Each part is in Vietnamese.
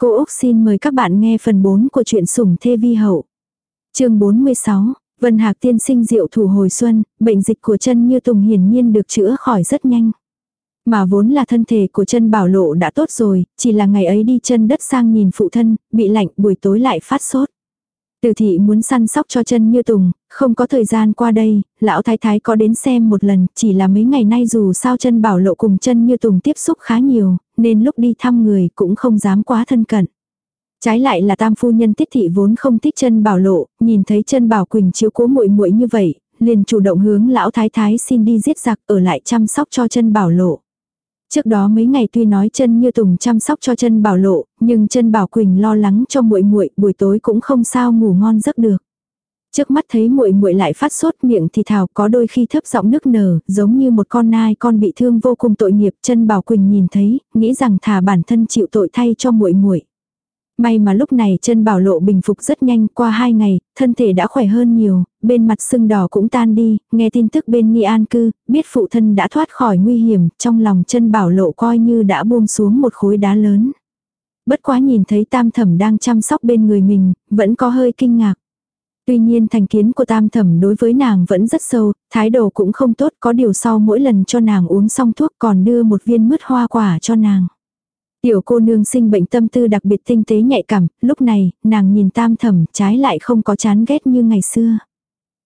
Cô Úc xin mời các bạn nghe phần 4 của truyện sủng thê vi hậu. chương 46, Vân Hạc tiên sinh diệu thủ hồi xuân, bệnh dịch của chân như tùng hiển nhiên được chữa khỏi rất nhanh. Mà vốn là thân thể của chân bảo lộ đã tốt rồi, chỉ là ngày ấy đi chân đất sang nhìn phụ thân, bị lạnh buổi tối lại phát sốt. Từ thị muốn săn sóc cho chân như tùng, không có thời gian qua đây, lão thái thái có đến xem một lần, chỉ là mấy ngày nay dù sao chân bảo lộ cùng chân như tùng tiếp xúc khá nhiều, nên lúc đi thăm người cũng không dám quá thân cận. Trái lại là tam phu nhân tiết thị vốn không thích chân bảo lộ, nhìn thấy chân bảo quỳnh chiếu cố muội muội như vậy, liền chủ động hướng lão thái thái xin đi giết giặc ở lại chăm sóc cho chân bảo lộ. Trước đó mấy ngày tuy nói chân như tùng chăm sóc cho chân bảo lộ, nhưng chân bảo quỳnh lo lắng cho muội muội buổi tối cũng không sao ngủ ngon giấc được. Trước mắt thấy muội muội lại phát sốt miệng thì thào có đôi khi thấp giọng nức nở, giống như một con nai con bị thương vô cùng tội nghiệp, chân Bảo Quỳnh nhìn thấy, nghĩ rằng thà bản thân chịu tội thay cho muội muội. May mà lúc này chân bảo lộ bình phục rất nhanh, qua hai ngày, thân thể đã khỏe hơn nhiều, bên mặt sưng đỏ cũng tan đi, nghe tin tức bên nghi an cư, biết phụ thân đã thoát khỏi nguy hiểm, trong lòng chân bảo lộ coi như đã buông xuống một khối đá lớn. Bất quá nhìn thấy tam thẩm đang chăm sóc bên người mình, vẫn có hơi kinh ngạc. Tuy nhiên thành kiến của tam thẩm đối với nàng vẫn rất sâu, thái độ cũng không tốt có điều sau mỗi lần cho nàng uống xong thuốc còn đưa một viên mứt hoa quả cho nàng. Tiểu cô nương sinh bệnh tâm tư đặc biệt tinh tế nhạy cảm, lúc này, nàng nhìn tam thẩm trái lại không có chán ghét như ngày xưa.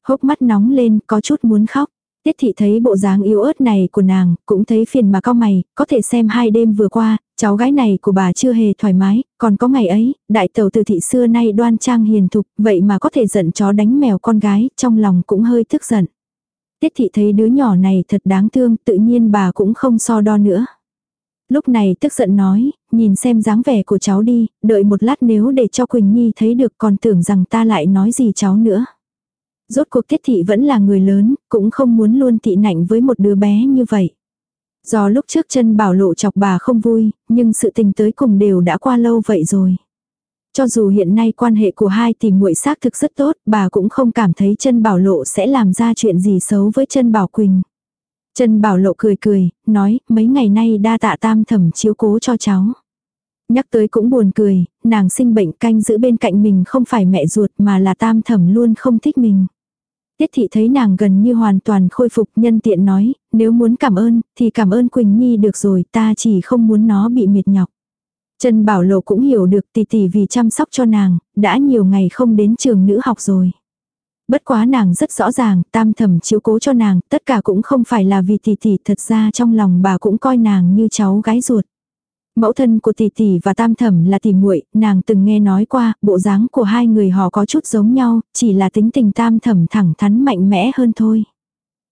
Hốc mắt nóng lên, có chút muốn khóc. Tiết thị thấy bộ dáng yếu ớt này của nàng, cũng thấy phiền mà cao mày, có thể xem hai đêm vừa qua, cháu gái này của bà chưa hề thoải mái, còn có ngày ấy, đại tàu từ thị xưa nay đoan trang hiền thục, vậy mà có thể giận chó đánh mèo con gái, trong lòng cũng hơi tức giận. Tiết thị thấy đứa nhỏ này thật đáng thương, tự nhiên bà cũng không so đo nữa. Lúc này tức giận nói, nhìn xem dáng vẻ của cháu đi, đợi một lát nếu để cho Quỳnh Nhi thấy được còn tưởng rằng ta lại nói gì cháu nữa. Rốt cuộc tiết thị vẫn là người lớn, cũng không muốn luôn tị nạnh với một đứa bé như vậy. Do lúc trước chân bảo lộ chọc bà không vui, nhưng sự tình tới cùng đều đã qua lâu vậy rồi. Cho dù hiện nay quan hệ của hai tìm muội xác thực rất tốt, bà cũng không cảm thấy chân bảo lộ sẽ làm ra chuyện gì xấu với chân bảo quỳnh. Trần bảo lộ cười cười, nói, mấy ngày nay đa tạ tam thẩm chiếu cố cho cháu. Nhắc tới cũng buồn cười, nàng sinh bệnh canh giữ bên cạnh mình không phải mẹ ruột mà là tam thẩm luôn không thích mình. Tiết thị thấy nàng gần như hoàn toàn khôi phục nhân tiện nói, nếu muốn cảm ơn, thì cảm ơn Quỳnh Nhi được rồi, ta chỉ không muốn nó bị mệt nhọc. Trần Bảo Lộ cũng hiểu được tỷ tỷ vì chăm sóc cho nàng, đã nhiều ngày không đến trường nữ học rồi. Bất quá nàng rất rõ ràng, tam thẩm chiếu cố cho nàng, tất cả cũng không phải là vì tỷ tỷ, thật ra trong lòng bà cũng coi nàng như cháu gái ruột. Mẫu thân của tỷ tỷ và tam thẩm là tỷ muội, nàng từng nghe nói qua, bộ dáng của hai người họ có chút giống nhau, chỉ là tính tình tam thẩm thẳng thắn mạnh mẽ hơn thôi.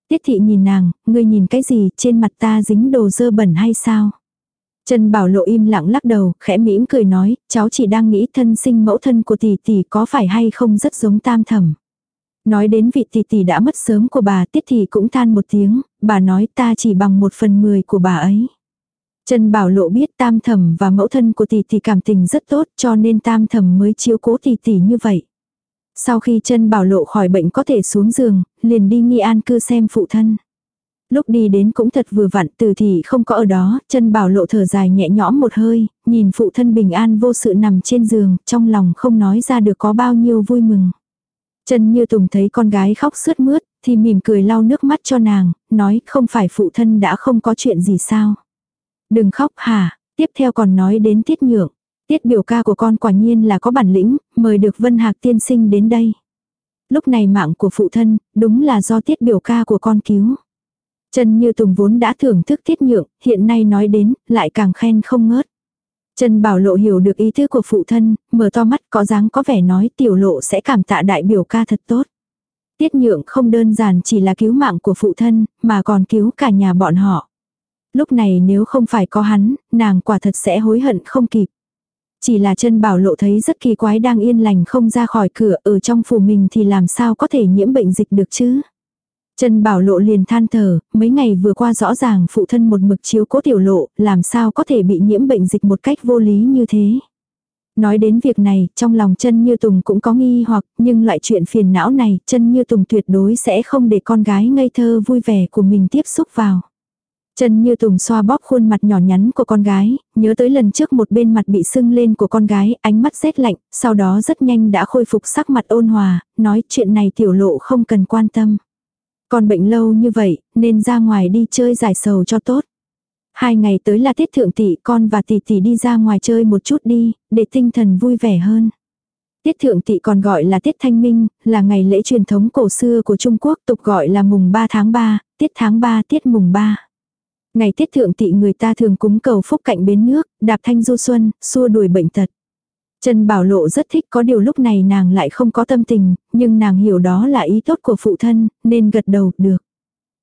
Tiết thị nhìn nàng, ngươi nhìn cái gì, trên mặt ta dính đồ dơ bẩn hay sao? Trần Bảo Lộ im lặng lắc đầu, khẽ mỉm cười nói, cháu chỉ đang nghĩ thân sinh mẫu thân của tỷ tỷ có phải hay không rất giống tam thẩm. Nói đến vị tỷ tỷ đã mất sớm của bà, tiết thì cũng than một tiếng, bà nói ta chỉ bằng một phần mười của bà ấy. Trần Bảo Lộ biết tam thẩm và mẫu thân của tỷ tỷ cảm tình rất tốt cho nên tam thẩm mới chiếu cố tỷ tỷ như vậy. Sau khi chân Bảo Lộ khỏi bệnh có thể xuống giường, liền đi nghi an cư xem phụ thân. Lúc đi đến cũng thật vừa vặn từ thì không có ở đó, chân Bảo Lộ thở dài nhẹ nhõm một hơi, nhìn phụ thân bình an vô sự nằm trên giường, trong lòng không nói ra được có bao nhiêu vui mừng. Trần như Tùng thấy con gái khóc sướt mướt, thì mỉm cười lau nước mắt cho nàng, nói không phải phụ thân đã không có chuyện gì sao. Đừng khóc hả, tiếp theo còn nói đến tiết nhượng. Tiết biểu ca của con quả nhiên là có bản lĩnh, mời được Vân Hạc tiên sinh đến đây. Lúc này mạng của phụ thân, đúng là do tiết biểu ca của con cứu. Trần Như Tùng vốn đã thưởng thức tiết nhượng, hiện nay nói đến, lại càng khen không ngớt. Trần Bảo Lộ hiểu được ý tứ của phụ thân, mở to mắt có dáng có vẻ nói tiểu lộ sẽ cảm tạ đại biểu ca thật tốt. Tiết nhượng không đơn giản chỉ là cứu mạng của phụ thân, mà còn cứu cả nhà bọn họ. Lúc này nếu không phải có hắn, nàng quả thật sẽ hối hận không kịp. Chỉ là chân bảo lộ thấy rất kỳ quái đang yên lành không ra khỏi cửa ở trong phủ mình thì làm sao có thể nhiễm bệnh dịch được chứ. Trần bảo lộ liền than thở, mấy ngày vừa qua rõ ràng phụ thân một mực chiếu cố tiểu lộ, làm sao có thể bị nhiễm bệnh dịch một cách vô lý như thế. Nói đến việc này, trong lòng chân như Tùng cũng có nghi hoặc, nhưng loại chuyện phiền não này, chân như Tùng tuyệt đối sẽ không để con gái ngây thơ vui vẻ của mình tiếp xúc vào. Chân như tùng xoa bóp khuôn mặt nhỏ nhắn của con gái, nhớ tới lần trước một bên mặt bị sưng lên của con gái, ánh mắt rét lạnh, sau đó rất nhanh đã khôi phục sắc mặt ôn hòa, nói chuyện này tiểu lộ không cần quan tâm. Còn bệnh lâu như vậy, nên ra ngoài đi chơi giải sầu cho tốt. Hai ngày tới là tiết thượng tỷ con và tỷ tỷ đi ra ngoài chơi một chút đi, để tinh thần vui vẻ hơn. Tiết thượng tị còn gọi là Tiết Thanh Minh, là ngày lễ truyền thống cổ xưa của Trung Quốc tục gọi là mùng 3 tháng 3, tiết tháng 3 tiết mùng 3. Ngày tiết thượng tị người ta thường cúng cầu phúc cạnh bến nước, đạp thanh du xuân, xua đuổi bệnh tật. Trần Bảo Lộ rất thích có điều lúc này nàng lại không có tâm tình, nhưng nàng hiểu đó là ý tốt của phụ thân, nên gật đầu, được.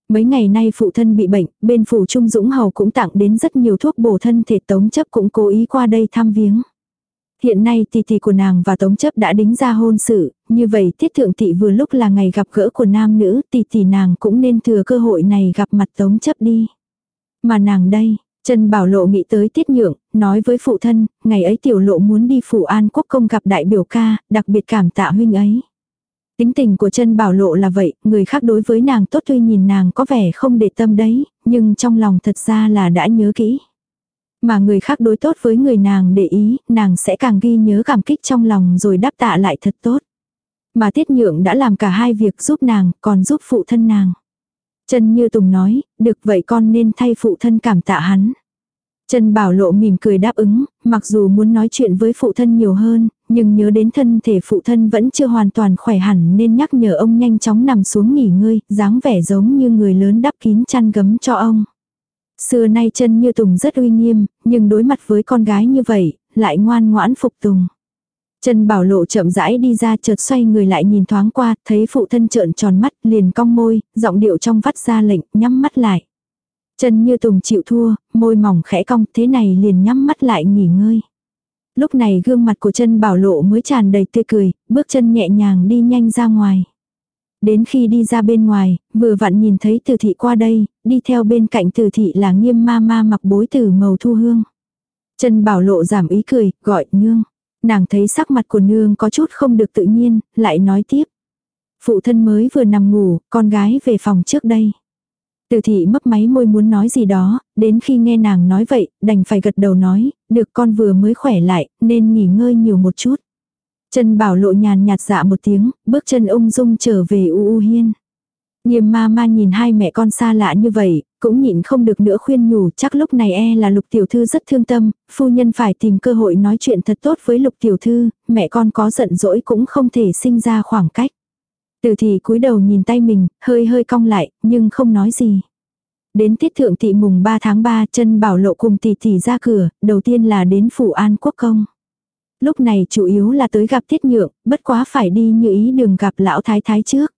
Mấy ngày nay phụ thân bị bệnh, bên phủ Trung Dũng Hầu cũng tặng đến rất nhiều thuốc bổ thân thể tống chấp cũng cố ý qua đây thăm viếng. Hiện nay tỷ tỷ của nàng và Tống chấp đã đính ra hôn sự, như vậy tiết thượng thị vừa lúc là ngày gặp gỡ của nam nữ, tỷ tỷ nàng cũng nên thừa cơ hội này gặp mặt Tống chấp đi. Mà nàng đây, Trần Bảo Lộ nghĩ tới tiết nhượng, nói với phụ thân, ngày ấy tiểu lộ muốn đi phủ an quốc công gặp đại biểu ca, đặc biệt cảm tạ huynh ấy. Tính tình của Trần bảo lộ là vậy, người khác đối với nàng tốt tuy nhìn nàng có vẻ không để tâm đấy, nhưng trong lòng thật ra là đã nhớ kỹ. Mà người khác đối tốt với người nàng để ý, nàng sẽ càng ghi nhớ cảm kích trong lòng rồi đáp tạ lại thật tốt. Mà tiết nhượng đã làm cả hai việc giúp nàng, còn giúp phụ thân nàng. Trần Như Tùng nói, được vậy con nên thay phụ thân cảm tạ hắn. Trần Bảo Lộ mỉm cười đáp ứng, mặc dù muốn nói chuyện với phụ thân nhiều hơn, nhưng nhớ đến thân thể phụ thân vẫn chưa hoàn toàn khỏe hẳn nên nhắc nhở ông nhanh chóng nằm xuống nghỉ ngơi, dáng vẻ giống như người lớn đắp kín chăn gấm cho ông. Xưa nay chân như Tùng rất uy nghiêm, nhưng đối mặt với con gái như vậy, lại ngoan ngoãn phục tùng. Trần Bảo Lộ chậm rãi đi ra chợt xoay người lại nhìn thoáng qua, thấy phụ thân trợn tròn mắt, liền cong môi, giọng điệu trong vắt ra lệnh, nhắm mắt lại. Trần Như Tùng chịu thua, môi mỏng khẽ cong, thế này liền nhắm mắt lại nghỉ ngơi. Lúc này gương mặt của chân Bảo Lộ mới tràn đầy tươi cười, bước chân nhẹ nhàng đi nhanh ra ngoài. Đến khi đi ra bên ngoài, vừa vặn nhìn thấy từ thị qua đây, đi theo bên cạnh từ thị là nghiêm ma ma mặc bối tử màu thu hương. Trần Bảo Lộ giảm ý cười, gọi nương. Nàng thấy sắc mặt của nương có chút không được tự nhiên, lại nói tiếp. Phụ thân mới vừa nằm ngủ, con gái về phòng trước đây. Từ thị mấp máy môi muốn nói gì đó, đến khi nghe nàng nói vậy, đành phải gật đầu nói, được con vừa mới khỏe lại, nên nghỉ ngơi nhiều một chút. Trần Bảo Lộ nhàn nhạt dạ một tiếng, bước chân ung dung trở về U U Hiên. Nghiêm ma ma nhìn hai mẹ con xa lạ như vậy, cũng nhịn không được nữa khuyên nhủ chắc lúc này e là lục tiểu thư rất thương tâm, phu nhân phải tìm cơ hội nói chuyện thật tốt với lục tiểu thư, mẹ con có giận dỗi cũng không thể sinh ra khoảng cách. Từ thì cúi đầu nhìn tay mình, hơi hơi cong lại, nhưng không nói gì. Đến tiết thượng thị mùng 3 tháng 3 chân bảo lộ cùng tỷ tỷ ra cửa, đầu tiên là đến phủ an quốc công. Lúc này chủ yếu là tới gặp tiết nhượng, bất quá phải đi như ý đường gặp lão thái thái trước.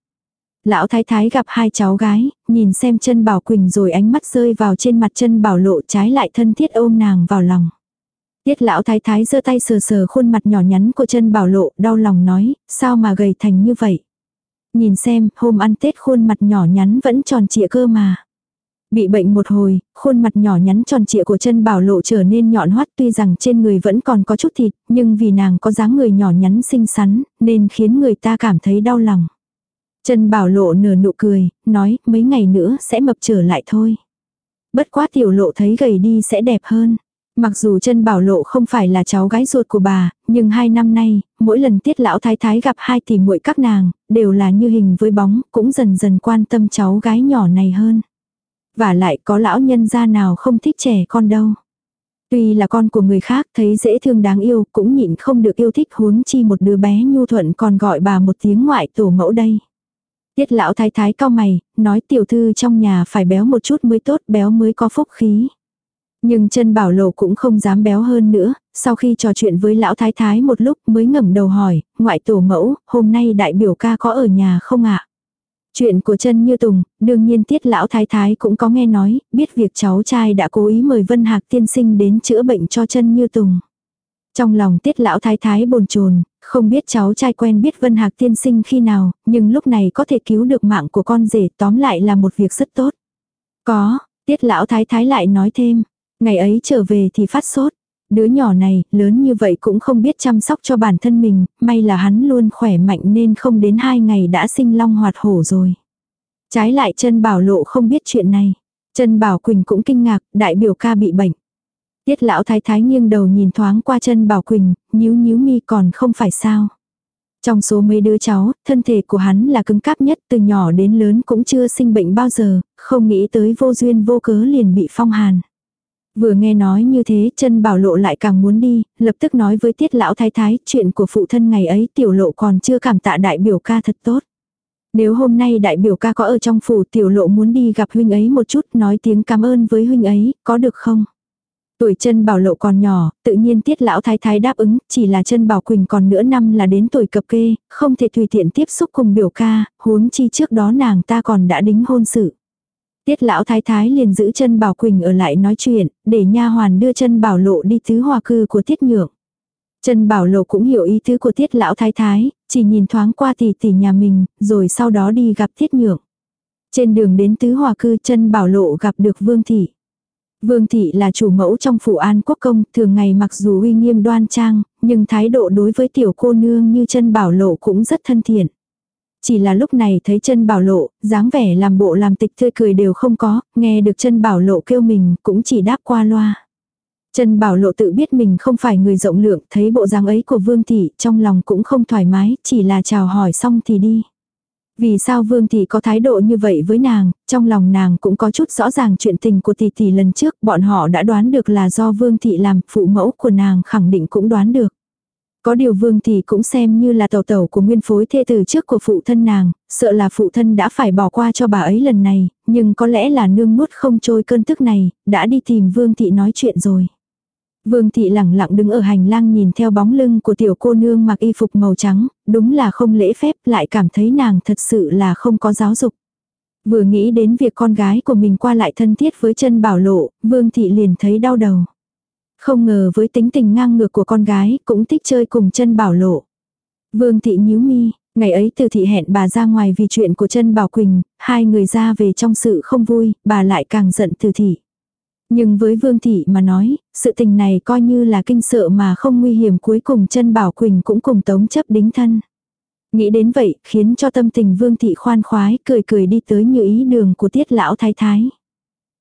Lão thái thái gặp hai cháu gái, nhìn xem chân bảo quỳnh rồi ánh mắt rơi vào trên mặt chân bảo lộ trái lại thân thiết ôm nàng vào lòng. Tiết lão thái thái giơ tay sờ sờ khuôn mặt nhỏ nhắn của chân bảo lộ, đau lòng nói, sao mà gầy thành như vậy. Nhìn xem, hôm ăn Tết khuôn mặt nhỏ nhắn vẫn tròn trịa cơ mà. Bị bệnh một hồi, khuôn mặt nhỏ nhắn tròn trịa của chân bảo lộ trở nên nhọn hoắt tuy rằng trên người vẫn còn có chút thịt, nhưng vì nàng có dáng người nhỏ nhắn xinh xắn, nên khiến người ta cảm thấy đau lòng. Trần bảo lộ nở nụ cười, nói mấy ngày nữa sẽ mập trở lại thôi. Bất quá tiểu lộ thấy gầy đi sẽ đẹp hơn. Mặc dù chân bảo lộ không phải là cháu gái ruột của bà, nhưng hai năm nay, mỗi lần tiết lão thái thái gặp hai tỷ muội các nàng, đều là như hình với bóng, cũng dần dần quan tâm cháu gái nhỏ này hơn. Và lại có lão nhân gia nào không thích trẻ con đâu. Tuy là con của người khác thấy dễ thương đáng yêu cũng nhịn không được yêu thích huống chi một đứa bé nhu thuận còn gọi bà một tiếng ngoại tổ mẫu đây. Tiết lão thái thái cao mày, nói tiểu thư trong nhà phải béo một chút mới tốt béo mới có phúc khí. Nhưng chân bảo lộ cũng không dám béo hơn nữa, sau khi trò chuyện với lão thái thái một lúc mới ngẩng đầu hỏi, ngoại tổ mẫu, hôm nay đại biểu ca có ở nhà không ạ? Chuyện của chân như tùng, đương nhiên tiết lão thái thái cũng có nghe nói, biết việc cháu trai đã cố ý mời Vân Hạc tiên sinh đến chữa bệnh cho chân như tùng. Trong lòng tiết lão thái thái bồn chồn không biết cháu trai quen biết Vân Hạc tiên sinh khi nào, nhưng lúc này có thể cứu được mạng của con rể tóm lại là một việc rất tốt. Có, tiết lão thái thái lại nói thêm, ngày ấy trở về thì phát sốt. Đứa nhỏ này, lớn như vậy cũng không biết chăm sóc cho bản thân mình, may là hắn luôn khỏe mạnh nên không đến hai ngày đã sinh long hoạt hổ rồi. Trái lại chân bảo lộ không biết chuyện này. Trần Bảo Quỳnh cũng kinh ngạc, đại biểu ca bị bệnh. Tiết lão thái thái nghiêng đầu nhìn thoáng qua chân Bảo Quỳnh, nhíu nhíu mi còn không phải sao. Trong số mấy đứa cháu, thân thể của hắn là cứng cáp nhất từ nhỏ đến lớn cũng chưa sinh bệnh bao giờ, không nghĩ tới vô duyên vô cớ liền bị phong hàn. Vừa nghe nói như thế chân bảo lộ lại càng muốn đi, lập tức nói với tiết lão thái thái chuyện của phụ thân ngày ấy tiểu lộ còn chưa cảm tạ đại biểu ca thật tốt. Nếu hôm nay đại biểu ca có ở trong phủ tiểu lộ muốn đi gặp huynh ấy một chút nói tiếng cảm ơn với huynh ấy, có được không? Tuổi chân bảo lộ còn nhỏ, tự nhiên tiết lão thái thái đáp ứng, chỉ là chân bảo quỳnh còn nửa năm là đến tuổi cập kê, không thể tùy tiện tiếp xúc cùng biểu ca, huống chi trước đó nàng ta còn đã đính hôn sự. Tiết lão thái thái liền giữ chân bảo quỳnh ở lại nói chuyện, để nha hoàn đưa chân bảo lộ đi tứ hòa cư của tiết nhượng. Chân bảo lộ cũng hiểu ý tứ của tiết lão thái thái, chỉ nhìn thoáng qua tỷ tỷ nhà mình, rồi sau đó đi gặp tiết nhượng. Trên đường đến tứ hòa cư chân bảo lộ gặp được vương thị. Vương thị là chủ mẫu trong phủ an quốc công, thường ngày mặc dù uy nghiêm đoan trang, nhưng thái độ đối với tiểu cô nương như chân bảo lộ cũng rất thân thiện. Chỉ là lúc này thấy chân bảo lộ, dáng vẻ làm bộ làm tịch tươi cười đều không có, nghe được chân bảo lộ kêu mình cũng chỉ đáp qua loa. Chân bảo lộ tự biết mình không phải người rộng lượng, thấy bộ dáng ấy của vương thị trong lòng cũng không thoải mái, chỉ là chào hỏi xong thì đi. Vì sao Vương Thị có thái độ như vậy với nàng, trong lòng nàng cũng có chút rõ ràng chuyện tình của tỷ tỷ lần trước, bọn họ đã đoán được là do Vương Thị làm, phụ mẫu của nàng khẳng định cũng đoán được. Có điều Vương Thị cũng xem như là tàu tàu của nguyên phối thê từ trước của phụ thân nàng, sợ là phụ thân đã phải bỏ qua cho bà ấy lần này, nhưng có lẽ là nương nuốt không trôi cơn tức này, đã đi tìm Vương Thị nói chuyện rồi. Vương thị lẳng lặng đứng ở hành lang nhìn theo bóng lưng của tiểu cô nương mặc y phục màu trắng, đúng là không lễ phép, lại cảm thấy nàng thật sự là không có giáo dục. Vừa nghĩ đến việc con gái của mình qua lại thân thiết với chân bảo lộ, vương thị liền thấy đau đầu. Không ngờ với tính tình ngang ngược của con gái cũng thích chơi cùng chân bảo lộ. Vương thị nhíu mi, ngày ấy từ thị hẹn bà ra ngoài vì chuyện của chân bảo quỳnh, hai người ra về trong sự không vui, bà lại càng giận từ thị. Nhưng với Vương Thị mà nói, sự tình này coi như là kinh sợ mà không nguy hiểm cuối cùng chân Bảo Quỳnh cũng cùng tống chấp đính thân. Nghĩ đến vậy, khiến cho tâm tình Vương Thị khoan khoái, cười cười đi tới như ý đường của tiết lão thái thái.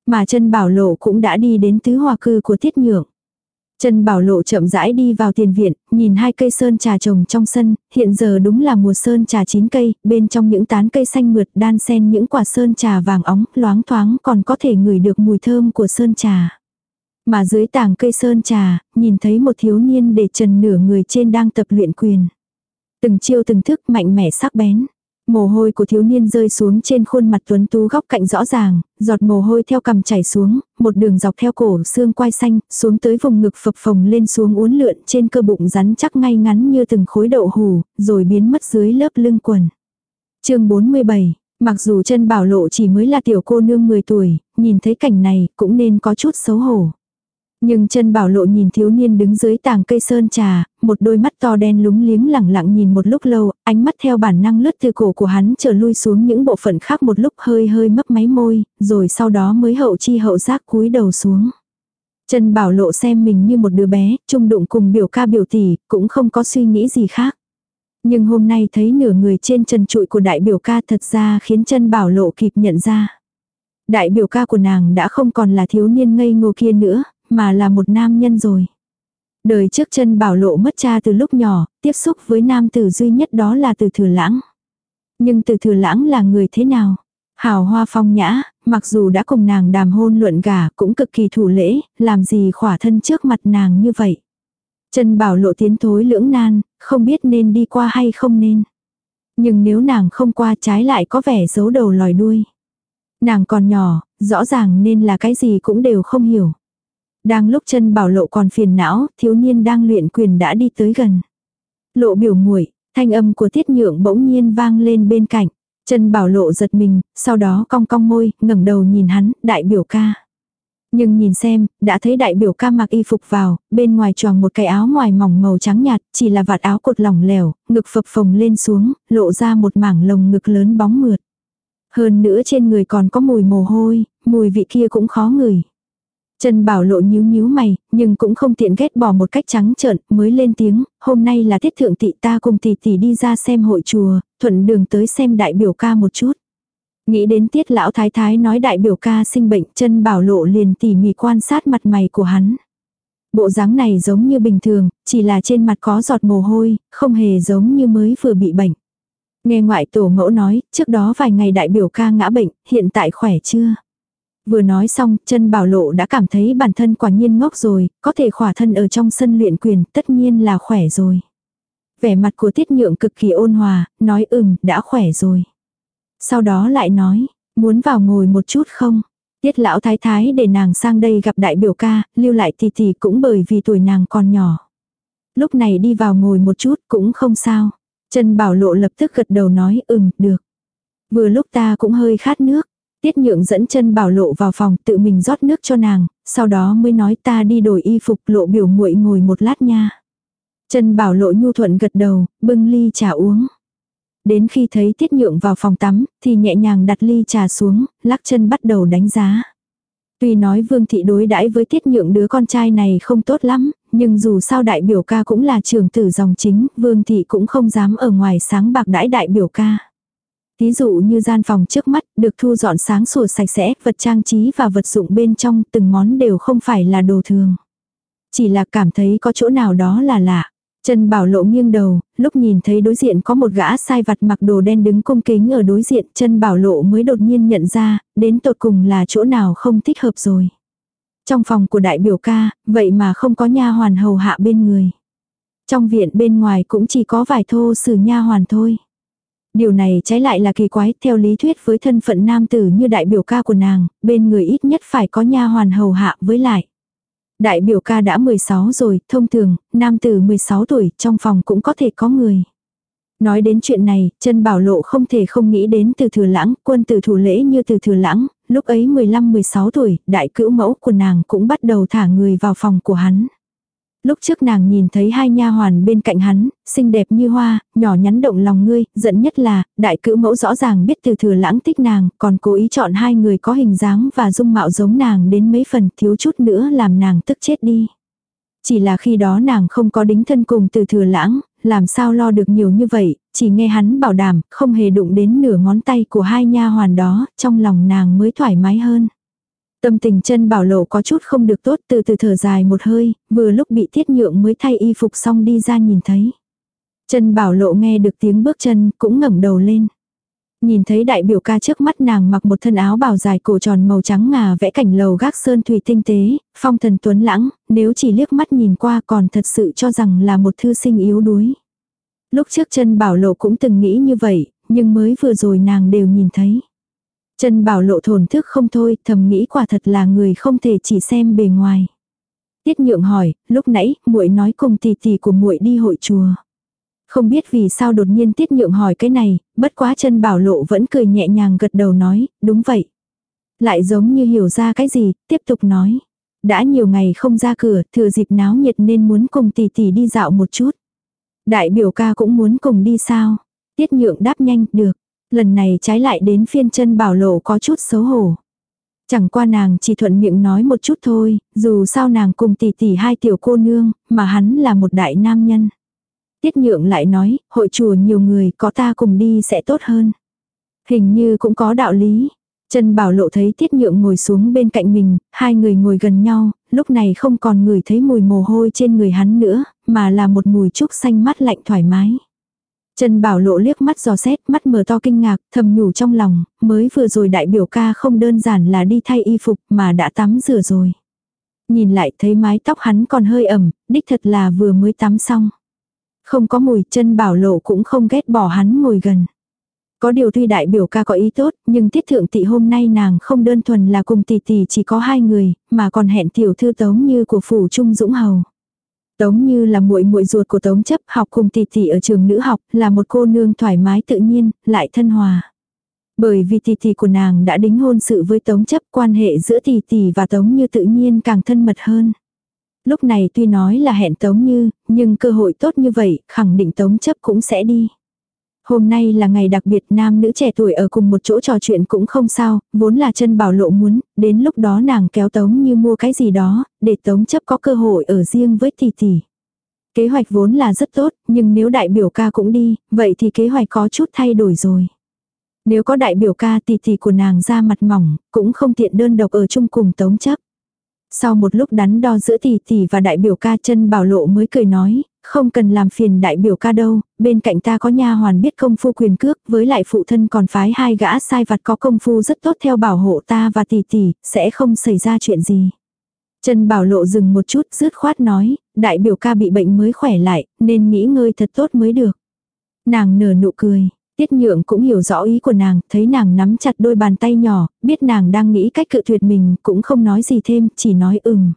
Mà chân Bảo Lộ cũng đã đi đến tứ hòa cư của tiết nhượng. Trần Bảo Lộ chậm rãi đi vào tiền viện, nhìn hai cây sơn trà trồng trong sân, hiện giờ đúng là mùa sơn trà chín cây, bên trong những tán cây xanh mượt đan xen những quả sơn trà vàng óng, loáng thoáng còn có thể ngửi được mùi thơm của sơn trà. Mà dưới tảng cây sơn trà, nhìn thấy một thiếu niên để trần nửa người trên đang tập luyện quyền. Từng chiêu từng thức mạnh mẽ sắc bén. Mồ hôi của thiếu niên rơi xuống trên khuôn mặt tuấn tú góc cạnh rõ ràng, giọt mồ hôi theo cằm chảy xuống, một đường dọc theo cổ xương quai xanh, xuống tới vùng ngực phập phồng lên xuống uốn lượn trên cơ bụng rắn chắc ngay ngắn như từng khối đậu hủ, rồi biến mất dưới lớp lưng quần. chương 47, mặc dù chân bảo lộ chỉ mới là tiểu cô nương 10 tuổi, nhìn thấy cảnh này cũng nên có chút xấu hổ. Nhưng chân bảo lộ nhìn thiếu niên đứng dưới tàng cây sơn trà, một đôi mắt to đen lúng liếng lẳng lặng nhìn một lúc lâu, ánh mắt theo bản năng lướt từ cổ của hắn trở lui xuống những bộ phận khác một lúc hơi hơi mấp máy môi, rồi sau đó mới hậu chi hậu giác cúi đầu xuống. Chân bảo lộ xem mình như một đứa bé, trung đụng cùng biểu ca biểu tỷ, cũng không có suy nghĩ gì khác. Nhưng hôm nay thấy nửa người trên chân trụi của đại biểu ca thật ra khiến chân bảo lộ kịp nhận ra. Đại biểu ca của nàng đã không còn là thiếu niên ngây ngô kia nữa, mà là một nam nhân rồi. Đời trước chân bảo lộ mất cha từ lúc nhỏ, tiếp xúc với nam tử duy nhất đó là từ thừa lãng. Nhưng từ thừa lãng là người thế nào? Hào hoa phong nhã, mặc dù đã cùng nàng đàm hôn luận gả cũng cực kỳ thủ lễ, làm gì khỏa thân trước mặt nàng như vậy. Chân bảo lộ tiến thối lưỡng nan, không biết nên đi qua hay không nên. Nhưng nếu nàng không qua trái lại có vẻ giấu đầu lòi đuôi. Nàng còn nhỏ, rõ ràng nên là cái gì cũng đều không hiểu. Đang lúc chân bảo lộ còn phiền não, thiếu niên đang luyện quyền đã đi tới gần. Lộ biểu muội thanh âm của tiết nhượng bỗng nhiên vang lên bên cạnh. Chân bảo lộ giật mình, sau đó cong cong môi, ngẩng đầu nhìn hắn, đại biểu ca. Nhưng nhìn xem, đã thấy đại biểu ca mặc y phục vào, bên ngoài choàng một cái áo ngoài mỏng màu trắng nhạt, chỉ là vạt áo cột lỏng lẻo, ngực phập phồng lên xuống, lộ ra một mảng lồng ngực lớn bóng mượt. Hơn nữa trên người còn có mùi mồ hôi, mùi vị kia cũng khó ngửi. Trần Bảo Lộ nhíu nhíu mày, nhưng cũng không tiện ghét bỏ một cách trắng trợn, mới lên tiếng, hôm nay là tiết thượng tị ta cùng tỷ tỷ đi ra xem hội chùa, thuận đường tới xem đại biểu ca một chút. Nghĩ đến tiết lão thái thái nói đại biểu ca sinh bệnh Trần bảo lộ liền tỉ mỉ quan sát mặt mày của hắn. Bộ dáng này giống như bình thường, chỉ là trên mặt có giọt mồ hôi, không hề giống như mới vừa bị bệnh. Nghe ngoại tổ mẫu nói, trước đó vài ngày đại biểu ca ngã bệnh, hiện tại khỏe chưa? Vừa nói xong, chân bảo lộ đã cảm thấy bản thân quả nhiên ngốc rồi, có thể khỏa thân ở trong sân luyện quyền, tất nhiên là khỏe rồi. Vẻ mặt của tiết nhượng cực kỳ ôn hòa, nói ừm, đã khỏe rồi. Sau đó lại nói, muốn vào ngồi một chút không? Tiết lão thái thái để nàng sang đây gặp đại biểu ca, lưu lại thì thì cũng bởi vì tuổi nàng còn nhỏ. Lúc này đi vào ngồi một chút cũng không sao. Trần Bảo Lộ lập tức gật đầu nói ừm, được. Vừa lúc ta cũng hơi khát nước. Tiết nhượng dẫn chân Bảo Lộ vào phòng tự mình rót nước cho nàng, sau đó mới nói ta đi đổi y phục lộ biểu muội ngồi một lát nha. Chân Bảo Lộ nhu thuận gật đầu, bưng ly trà uống. Đến khi thấy Tiết Nhượng vào phòng tắm, thì nhẹ nhàng đặt ly trà xuống, lắc chân bắt đầu đánh giá. Tuy nói Vương Thị đối đãi với Tiết Nhượng đứa con trai này không tốt lắm, nhưng dù sao đại biểu ca cũng là trưởng tử dòng chính, Vương Thị cũng không dám ở ngoài sáng bạc đãi đại biểu ca thí dụ như gian phòng trước mắt, được thu dọn sáng sủa sạch sẽ, vật trang trí và vật dụng bên trong từng món đều không phải là đồ thường. Chỉ là cảm thấy có chỗ nào đó là lạ. Trần Bảo Lộ nghiêng đầu, lúc nhìn thấy đối diện có một gã sai vặt mặc đồ đen đứng cung kính ở đối diện, Trần Bảo Lộ mới đột nhiên nhận ra, đến tột cùng là chỗ nào không thích hợp rồi. Trong phòng của đại biểu ca, vậy mà không có nha hoàn hầu hạ bên người. Trong viện bên ngoài cũng chỉ có vài thô sử nha hoàn thôi. Điều này trái lại là kỳ quái, theo lý thuyết với thân phận nam tử như đại biểu ca của nàng, bên người ít nhất phải có nha hoàn hầu hạ với lại. Đại biểu ca đã 16 rồi, thông thường, nam tử 16 tuổi, trong phòng cũng có thể có người. Nói đến chuyện này, chân bảo lộ không thể không nghĩ đến từ thừa lãng, quân từ thủ lễ như từ thừa lãng, lúc ấy 15-16 tuổi, đại cữu mẫu của nàng cũng bắt đầu thả người vào phòng của hắn. Lúc trước nàng nhìn thấy hai nha hoàn bên cạnh hắn, xinh đẹp như hoa, nhỏ nhắn động lòng ngươi, giận nhất là, đại cữu mẫu rõ ràng biết từ thừa lãng tích nàng, còn cố ý chọn hai người có hình dáng và dung mạo giống nàng đến mấy phần thiếu chút nữa làm nàng tức chết đi. Chỉ là khi đó nàng không có đính thân cùng từ thừa lãng, làm sao lo được nhiều như vậy, chỉ nghe hắn bảo đảm, không hề đụng đến nửa ngón tay của hai nha hoàn đó, trong lòng nàng mới thoải mái hơn. Tâm tình chân bảo lộ có chút không được tốt từ từ thở dài một hơi, vừa lúc bị thiết nhượng mới thay y phục xong đi ra nhìn thấy. Chân bảo lộ nghe được tiếng bước chân cũng ngẩng đầu lên. Nhìn thấy đại biểu ca trước mắt nàng mặc một thân áo bào dài cổ tròn màu trắng ngà vẽ cảnh lầu gác sơn thủy tinh tế, phong thần tuấn lãng, nếu chỉ liếc mắt nhìn qua còn thật sự cho rằng là một thư sinh yếu đuối. Lúc trước chân bảo lộ cũng từng nghĩ như vậy, nhưng mới vừa rồi nàng đều nhìn thấy. Trần bảo lộ thổn thức không thôi, thầm nghĩ quả thật là người không thể chỉ xem bề ngoài. Tiết nhượng hỏi, lúc nãy, muội nói cùng tỷ tỷ của muội đi hội chùa. Không biết vì sao đột nhiên tiết nhượng hỏi cái này, bất quá Trần bảo lộ vẫn cười nhẹ nhàng gật đầu nói, đúng vậy. Lại giống như hiểu ra cái gì, tiếp tục nói. Đã nhiều ngày không ra cửa, thừa dịp náo nhiệt nên muốn cùng tỷ tỷ đi dạo một chút. Đại biểu ca cũng muốn cùng đi sao? Tiết nhượng đáp nhanh, được. Lần này trái lại đến phiên chân bảo lộ có chút xấu hổ. Chẳng qua nàng chỉ thuận miệng nói một chút thôi, dù sao nàng cùng tỷ tỷ hai tiểu cô nương, mà hắn là một đại nam nhân. Tiết nhượng lại nói, hội chùa nhiều người có ta cùng đi sẽ tốt hơn. Hình như cũng có đạo lý. Trần Bảo Lộ thấy Tiết Nhượng ngồi xuống bên cạnh mình, hai người ngồi gần nhau, lúc này không còn người thấy mùi mồ hôi trên người hắn nữa, mà là một mùi trúc xanh mắt lạnh thoải mái. Trần Bảo Lộ liếc mắt dò xét, mắt mở to kinh ngạc, thầm nhủ trong lòng, mới vừa rồi đại biểu ca không đơn giản là đi thay y phục mà đã tắm rửa rồi. Nhìn lại thấy mái tóc hắn còn hơi ẩm, đích thật là vừa mới tắm xong. Không có mùi, chân Bảo Lộ cũng không ghét bỏ hắn ngồi gần. Có điều tuy đại biểu ca có ý tốt, nhưng tiết thượng tỷ hôm nay nàng không đơn thuần là cùng tỷ tỷ chỉ có hai người, mà còn hẹn tiểu thư tống như của phủ trung dũng hầu. Tống Như là muội muội ruột của Tống Chấp, học cùng tỷ tỷ ở trường nữ học, là một cô nương thoải mái tự nhiên, lại thân hòa. Bởi vì tỷ tỷ của nàng đã đính hôn sự với Tống Chấp, quan hệ giữa tỷ tỷ và Tống Như tự nhiên càng thân mật hơn. Lúc này tuy nói là hẹn Tống Như, nhưng cơ hội tốt như vậy, khẳng định Tống Chấp cũng sẽ đi. Hôm nay là ngày đặc biệt nam nữ trẻ tuổi ở cùng một chỗ trò chuyện cũng không sao, vốn là chân bảo lộ muốn, đến lúc đó nàng kéo tống như mua cái gì đó, để tống chấp có cơ hội ở riêng với tỷ tỷ. Kế hoạch vốn là rất tốt, nhưng nếu đại biểu ca cũng đi, vậy thì kế hoạch có chút thay đổi rồi. Nếu có đại biểu ca tỷ tỷ của nàng ra mặt mỏng, cũng không tiện đơn độc ở chung cùng tống chấp. Sau một lúc đắn đo giữa tỷ tỷ và đại biểu ca chân bảo lộ mới cười nói, không cần làm phiền đại biểu ca đâu, bên cạnh ta có nha hoàn biết công phu quyền cước, với lại phụ thân còn phái hai gã sai vặt có công phu rất tốt theo bảo hộ ta và tỷ tỷ, sẽ không xảy ra chuyện gì. Trần Bảo Lộ dừng một chút, rứt khoát nói, đại biểu ca bị bệnh mới khỏe lại, nên nghỉ ngơi thật tốt mới được. Nàng nở nụ cười, Tiết nhượng cũng hiểu rõ ý của nàng, thấy nàng nắm chặt đôi bàn tay nhỏ, biết nàng đang nghĩ cách cự tuyệt mình, cũng không nói gì thêm, chỉ nói ừm.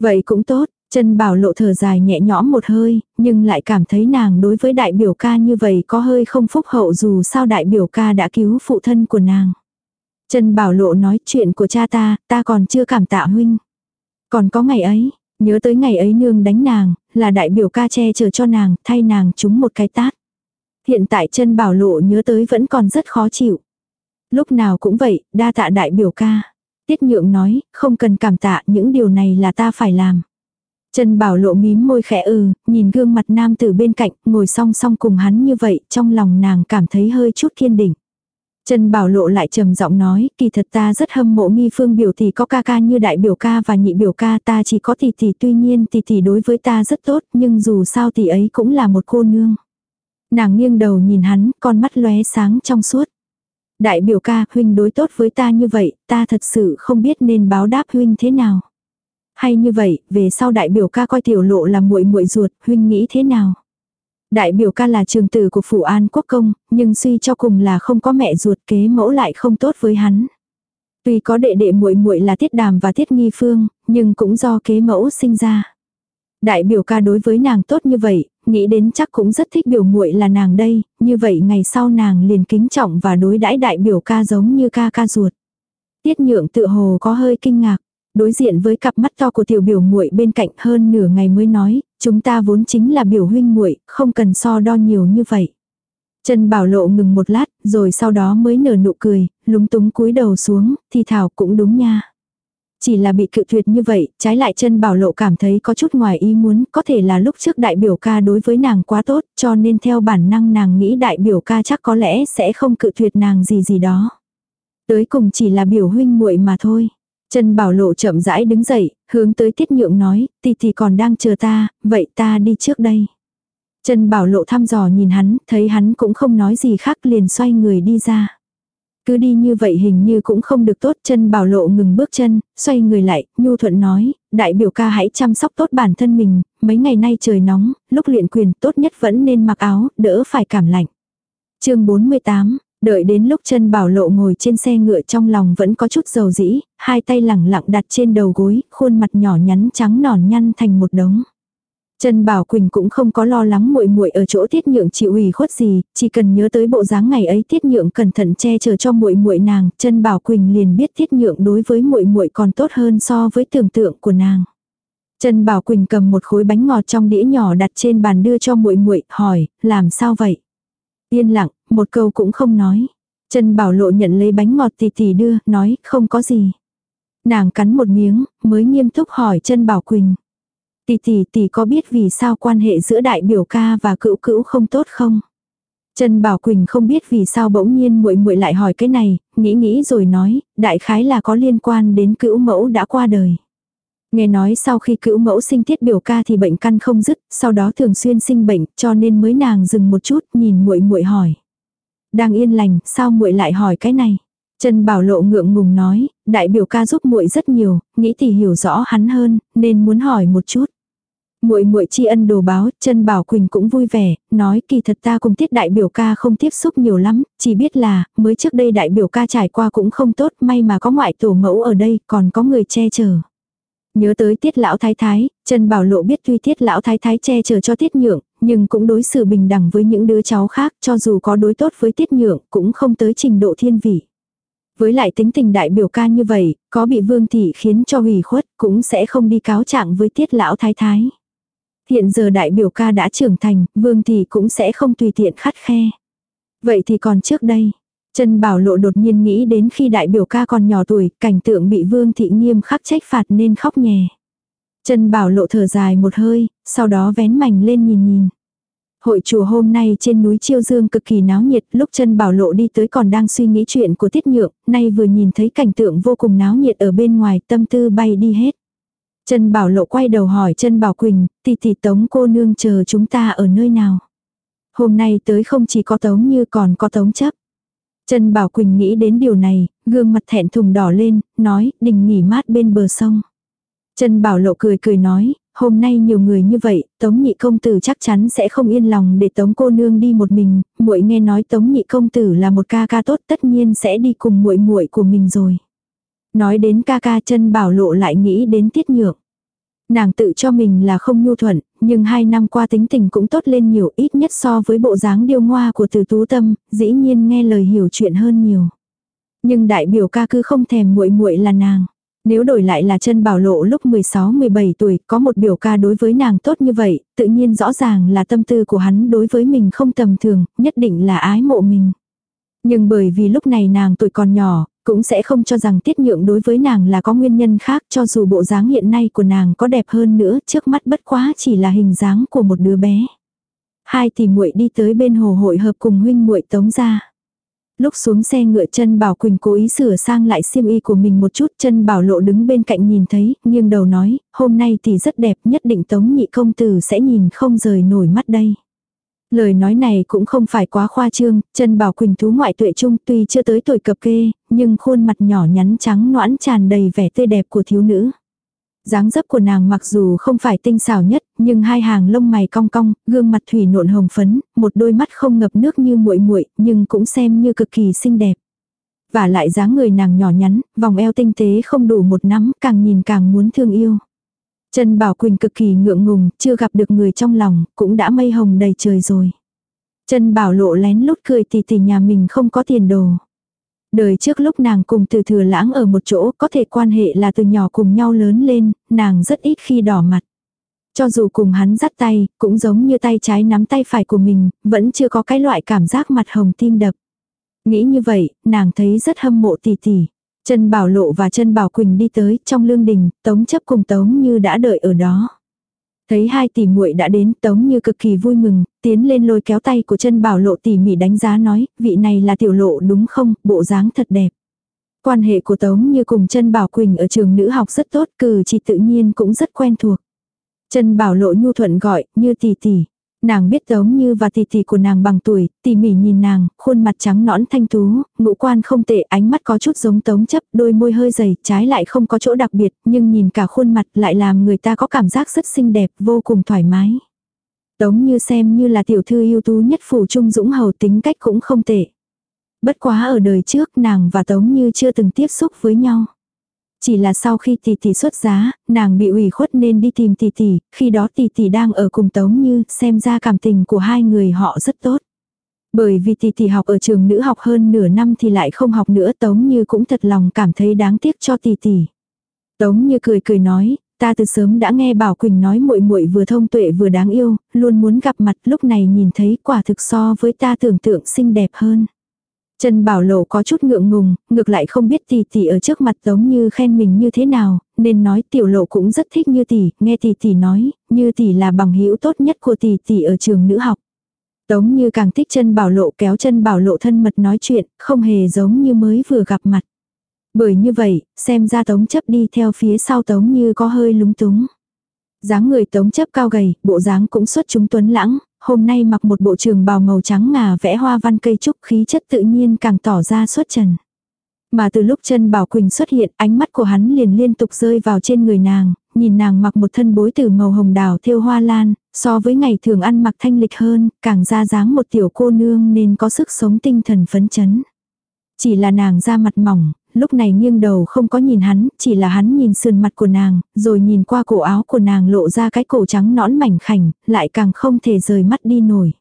Vậy cũng tốt, Trần Bảo lộ thở dài nhẹ nhõm một hơi, nhưng lại cảm thấy nàng đối với đại biểu ca như vậy có hơi không phúc hậu dù sao đại biểu ca đã cứu phụ thân của nàng. Trần Bảo lộ nói chuyện của cha ta, ta còn chưa cảm tạ huynh. Còn có ngày ấy, nhớ tới ngày ấy nương đánh nàng, là đại biểu ca che chở cho nàng, thay nàng trúng một cái tát. Hiện tại chân bảo lộ nhớ tới vẫn còn rất khó chịu. Lúc nào cũng vậy, đa tạ đại biểu ca. Tiết nhượng nói, không cần cảm tạ, những điều này là ta phải làm. Trần Bảo Lộ mím môi khẽ ừ, nhìn gương mặt nam từ bên cạnh, ngồi song song cùng hắn như vậy, trong lòng nàng cảm thấy hơi chút kiên định. Trần Bảo Lộ lại trầm giọng nói, kỳ thật ta rất hâm mộ nghi phương biểu tỷ có ca ca như đại biểu ca và nhị biểu ca ta chỉ có tỷ tỷ tuy nhiên tỷ tỷ đối với ta rất tốt nhưng dù sao tỷ ấy cũng là một cô nương. Nàng nghiêng đầu nhìn hắn, con mắt lóe sáng trong suốt. Đại biểu ca, huynh đối tốt với ta như vậy, ta thật sự không biết nên báo đáp huynh thế nào. Hay như vậy, về sau đại biểu ca coi tiểu lộ là muội muội ruột, huynh nghĩ thế nào? Đại biểu ca là trường tử của phủ an quốc công, nhưng suy cho cùng là không có mẹ ruột kế mẫu lại không tốt với hắn. Tuy có đệ đệ muội muội là tiết đàm và tiết nghi phương, nhưng cũng do kế mẫu sinh ra. Đại biểu ca đối với nàng tốt như vậy, nghĩ đến chắc cũng rất thích biểu muội là nàng đây, như vậy ngày sau nàng liền kính trọng và đối đãi đại biểu ca giống như ca ca ruột. Tiết nhượng tự hồ có hơi kinh ngạc, đối diện với cặp mắt to của tiểu biểu muội bên cạnh hơn nửa ngày mới nói, chúng ta vốn chính là biểu huynh muội, không cần so đo nhiều như vậy. Trần Bảo Lộ ngừng một lát, rồi sau đó mới nở nụ cười, lúng túng cúi đầu xuống, thì thảo cũng đúng nha. Chỉ là bị cự tuyệt như vậy, trái lại chân bảo lộ cảm thấy có chút ngoài ý muốn, có thể là lúc trước đại biểu ca đối với nàng quá tốt, cho nên theo bản năng nàng nghĩ đại biểu ca chắc có lẽ sẽ không cự tuyệt nàng gì gì đó. Tới cùng chỉ là biểu huynh muội mà thôi. chân Bảo Lộ chậm rãi đứng dậy, hướng tới Tiết Nhượng nói, tỷ tỷ còn đang chờ ta, vậy ta đi trước đây. chân Bảo Lộ thăm dò nhìn hắn, thấy hắn cũng không nói gì khác liền xoay người đi ra. Cứ đi như vậy hình như cũng không được tốt, chân bảo lộ ngừng bước chân, xoay người lại, nhu thuận nói, đại biểu ca hãy chăm sóc tốt bản thân mình, mấy ngày nay trời nóng, lúc luyện quyền tốt nhất vẫn nên mặc áo, đỡ phải cảm lạnh. chương 48, đợi đến lúc chân bảo lộ ngồi trên xe ngựa trong lòng vẫn có chút dầu dĩ, hai tay lẳng lặng đặt trên đầu gối, khuôn mặt nhỏ nhắn trắng nòn nhăn thành một đống. Trần Bảo Quỳnh cũng không có lo lắng muội muội ở chỗ Tiết Nhượng chịu ủy khuất gì, chỉ cần nhớ tới bộ dáng ngày ấy Tiết Nhượng cẩn thận che chở cho muội muội nàng, Trần Bảo Quỳnh liền biết Tiết Nhượng đối với muội muội còn tốt hơn so với tưởng tượng của nàng. Trần Bảo Quỳnh cầm một khối bánh ngọt trong đĩa nhỏ đặt trên bàn đưa cho muội muội, hỏi, làm sao vậy? Yên lặng, một câu cũng không nói. Trần Bảo Lộ nhận lấy bánh ngọt tì tì đưa, nói, không có gì. Nàng cắn một miếng, mới nghiêm túc hỏi Trần Bảo Quỳnh. Tỷ tỷ tỷ có biết vì sao quan hệ giữa đại biểu ca và cữu cữu không tốt không? Trần Bảo Quỳnh không biết vì sao bỗng nhiên muội muội lại hỏi cái này, nghĩ nghĩ rồi nói, đại khái là có liên quan đến cữu mẫu đã qua đời. Nghe nói sau khi cữu mẫu sinh tiết biểu ca thì bệnh căn không dứt, sau đó thường xuyên sinh bệnh, cho nên mới nàng dừng một chút, nhìn muội muội hỏi. Đang yên lành, sao muội lại hỏi cái này? Trần Bảo Lộ ngượng ngùng nói, đại biểu ca giúp muội rất nhiều, nghĩ thì hiểu rõ hắn hơn, nên muốn hỏi một chút. Muội muội tri ân đồ báo, Trần Bảo Quỳnh cũng vui vẻ, nói kỳ thật ta cùng tiết đại biểu ca không tiếp xúc nhiều lắm, chỉ biết là, mới trước đây đại biểu ca trải qua cũng không tốt, may mà có ngoại tổ mẫu ở đây, còn có người che chở. Nhớ tới tiết lão thái thái, Trần Bảo Lộ biết tuy tiết lão thái thái che chở cho tiết nhượng, nhưng cũng đối xử bình đẳng với những đứa cháu khác, cho dù có đối tốt với tiết nhượng, cũng không tới trình độ thiên vị. Với lại tính tình đại biểu ca như vậy, có bị vương thị khiến cho hủy khuất, cũng sẽ không đi cáo trạng với tiết lão thái thái. Hiện giờ đại biểu ca đã trưởng thành, vương thị cũng sẽ không tùy tiện khắt khe. Vậy thì còn trước đây, Trần Bảo Lộ đột nhiên nghĩ đến khi đại biểu ca còn nhỏ tuổi, cảnh tượng bị vương thị nghiêm khắc trách phạt nên khóc nhè. Trần Bảo Lộ thở dài một hơi, sau đó vén mảnh lên nhìn nhìn. Hội chùa hôm nay trên núi Chiêu Dương cực kỳ náo nhiệt, lúc chân bảo lộ đi tới còn đang suy nghĩ chuyện của tiết nhượng, nay vừa nhìn thấy cảnh tượng vô cùng náo nhiệt ở bên ngoài tâm tư bay đi hết. Chân bảo lộ quay đầu hỏi chân bảo Quỳnh, tỷ tỷ tống cô nương chờ chúng ta ở nơi nào. Hôm nay tới không chỉ có tống như còn có tống chấp. Chân bảo Quỳnh nghĩ đến điều này, gương mặt thẹn thùng đỏ lên, nói, đình nghỉ mát bên bờ sông. Chân bảo lộ cười cười nói, hôm nay nhiều người như vậy, Tống nhị công tử chắc chắn sẽ không yên lòng để Tống cô nương đi một mình, muội nghe nói Tống nhị công tử là một ca ca tốt tất nhiên sẽ đi cùng muội muội của mình rồi. Nói đến ca ca chân bảo lộ lại nghĩ đến tiết nhược. Nàng tự cho mình là không nhu thuận, nhưng hai năm qua tính tình cũng tốt lên nhiều ít nhất so với bộ dáng điêu ngoa của từ tú tâm, dĩ nhiên nghe lời hiểu chuyện hơn nhiều. Nhưng đại biểu ca cứ không thèm muội muội là nàng. Nếu đổi lại là chân bảo lộ lúc 16-17 tuổi có một biểu ca đối với nàng tốt như vậy, tự nhiên rõ ràng là tâm tư của hắn đối với mình không tầm thường, nhất định là ái mộ mình. Nhưng bởi vì lúc này nàng tuổi còn nhỏ, cũng sẽ không cho rằng tiết nhượng đối với nàng là có nguyên nhân khác cho dù bộ dáng hiện nay của nàng có đẹp hơn nữa trước mắt bất quá chỉ là hình dáng của một đứa bé. Hai tỷ muội đi tới bên hồ hội hợp cùng huynh muội tống ra. Lúc xuống xe ngựa chân Bảo Quỳnh cố ý sửa sang lại xiêm y của mình một chút chân Bảo Lộ đứng bên cạnh nhìn thấy, nghiêng đầu nói, hôm nay thì rất đẹp nhất định Tống Nhị Công Tử sẽ nhìn không rời nổi mắt đây. Lời nói này cũng không phải quá khoa trương, chân Bảo Quỳnh thú ngoại tuệ trung tuy chưa tới tuổi cập kê, nhưng khuôn mặt nhỏ nhắn trắng noãn tràn đầy vẻ tươi đẹp của thiếu nữ dáng dấp của nàng mặc dù không phải tinh xảo nhất, nhưng hai hàng lông mày cong cong, gương mặt thủy nộn hồng phấn, một đôi mắt không ngập nước như muội muội, nhưng cũng xem như cực kỳ xinh đẹp. Và lại dáng người nàng nhỏ nhắn, vòng eo tinh tế không đủ một nắm, càng nhìn càng muốn thương yêu. Trần Bảo Quỳnh cực kỳ ngượng ngùng, chưa gặp được người trong lòng, cũng đã mây hồng đầy trời rồi. Trần Bảo lộ lén lút cười tì tì nhà mình không có tiền đồ. Đời trước lúc nàng cùng từ thừa lãng ở một chỗ có thể quan hệ là từ nhỏ cùng nhau lớn lên, nàng rất ít khi đỏ mặt. Cho dù cùng hắn dắt tay, cũng giống như tay trái nắm tay phải của mình, vẫn chưa có cái loại cảm giác mặt hồng tim đập. Nghĩ như vậy, nàng thấy rất hâm mộ tỷ tỷ. Chân Bảo Lộ và chân Bảo Quỳnh đi tới trong lương đình, Tống chấp cùng Tống như đã đợi ở đó. Thấy hai tỷ muội đã đến, Tống Như cực kỳ vui mừng, tiến lên lôi kéo tay của chân bảo lộ tỉ mỉ đánh giá nói, vị này là tiểu lộ đúng không, bộ dáng thật đẹp. Quan hệ của Tống Như cùng chân bảo Quỳnh ở trường nữ học rất tốt, cử chỉ tự nhiên cũng rất quen thuộc. Chân bảo lộ nhu thuận gọi, như tỷ tỷ. Nàng biết Tống Như và tỷ tỷ của nàng bằng tuổi, tỉ mỉ nhìn nàng, khuôn mặt trắng nõn thanh tú, ngũ quan không tệ, ánh mắt có chút giống Tống chấp, đôi môi hơi dày, trái lại không có chỗ đặc biệt, nhưng nhìn cả khuôn mặt lại làm người ta có cảm giác rất xinh đẹp, vô cùng thoải mái. Tống Như xem như là tiểu thư ưu tú nhất phủ trung dũng hầu tính cách cũng không tệ. Bất quá ở đời trước nàng và Tống Như chưa từng tiếp xúc với nhau. Chỉ là sau khi tỷ tỷ xuất giá, nàng bị ủy khuất nên đi tìm tỷ tỷ, khi đó tỷ tỷ đang ở cùng Tống Như, xem ra cảm tình của hai người họ rất tốt. Bởi vì tỷ tỷ học ở trường nữ học hơn nửa năm thì lại không học nữa Tống Như cũng thật lòng cảm thấy đáng tiếc cho tỷ tỷ. Tống Như cười cười nói, ta từ sớm đã nghe Bảo Quỳnh nói muội muội vừa thông tuệ vừa đáng yêu, luôn muốn gặp mặt lúc này nhìn thấy quả thực so với ta tưởng tượng xinh đẹp hơn. Trần Bảo Lộ có chút ngượng ngùng, ngược lại không biết tỷ tỷ ở trước mặt giống như khen mình như thế nào, nên nói tiểu lộ cũng rất thích như tỷ, nghe tỷ tỷ nói, như tỷ là bằng hữu tốt nhất của tỷ tỷ ở trường nữ học. Tống như càng thích chân bảo lộ kéo chân bảo lộ thân mật nói chuyện, không hề giống như mới vừa gặp mặt. Bởi như vậy, xem ra tống chấp đi theo phía sau tống như có hơi lúng túng dáng người tống chấp cao gầy, bộ dáng cũng xuất chúng tuấn lãng, hôm nay mặc một bộ trường bào màu trắng ngà vẽ hoa văn cây trúc khí chất tự nhiên càng tỏ ra xuất trần. Mà từ lúc chân Bảo Quỳnh xuất hiện, ánh mắt của hắn liền liên tục rơi vào trên người nàng, nhìn nàng mặc một thân bối từ màu hồng đào thêu hoa lan, so với ngày thường ăn mặc thanh lịch hơn, càng ra dáng một tiểu cô nương nên có sức sống tinh thần phấn chấn. Chỉ là nàng ra mặt mỏng, lúc này nghiêng đầu không có nhìn hắn, chỉ là hắn nhìn sườn mặt của nàng, rồi nhìn qua cổ áo của nàng lộ ra cái cổ trắng nõn mảnh khảnh, lại càng không thể rời mắt đi nổi.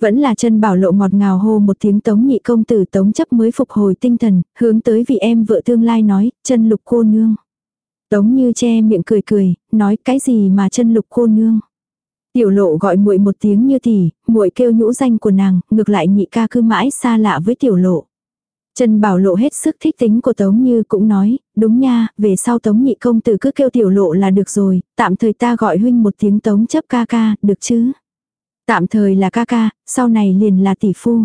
Vẫn là chân bảo lộ ngọt ngào hô một tiếng tống nhị công tử tống chấp mới phục hồi tinh thần, hướng tới vị em vợ tương lai nói, chân lục cô nương. Tống như che miệng cười cười, nói cái gì mà chân lục cô nương. Tiểu lộ gọi muội một tiếng như tỷ, muội kêu nhũ danh của nàng, ngược lại nhị ca cứ mãi xa lạ với tiểu lộ. Trần Bảo lộ hết sức thích tính của Tống Như cũng nói, đúng nha, về sau Tống nhị công tử cứ kêu tiểu lộ là được rồi, tạm thời ta gọi huynh một tiếng Tống chấp ca ca, được chứ. Tạm thời là ca ca, sau này liền là tỷ phu.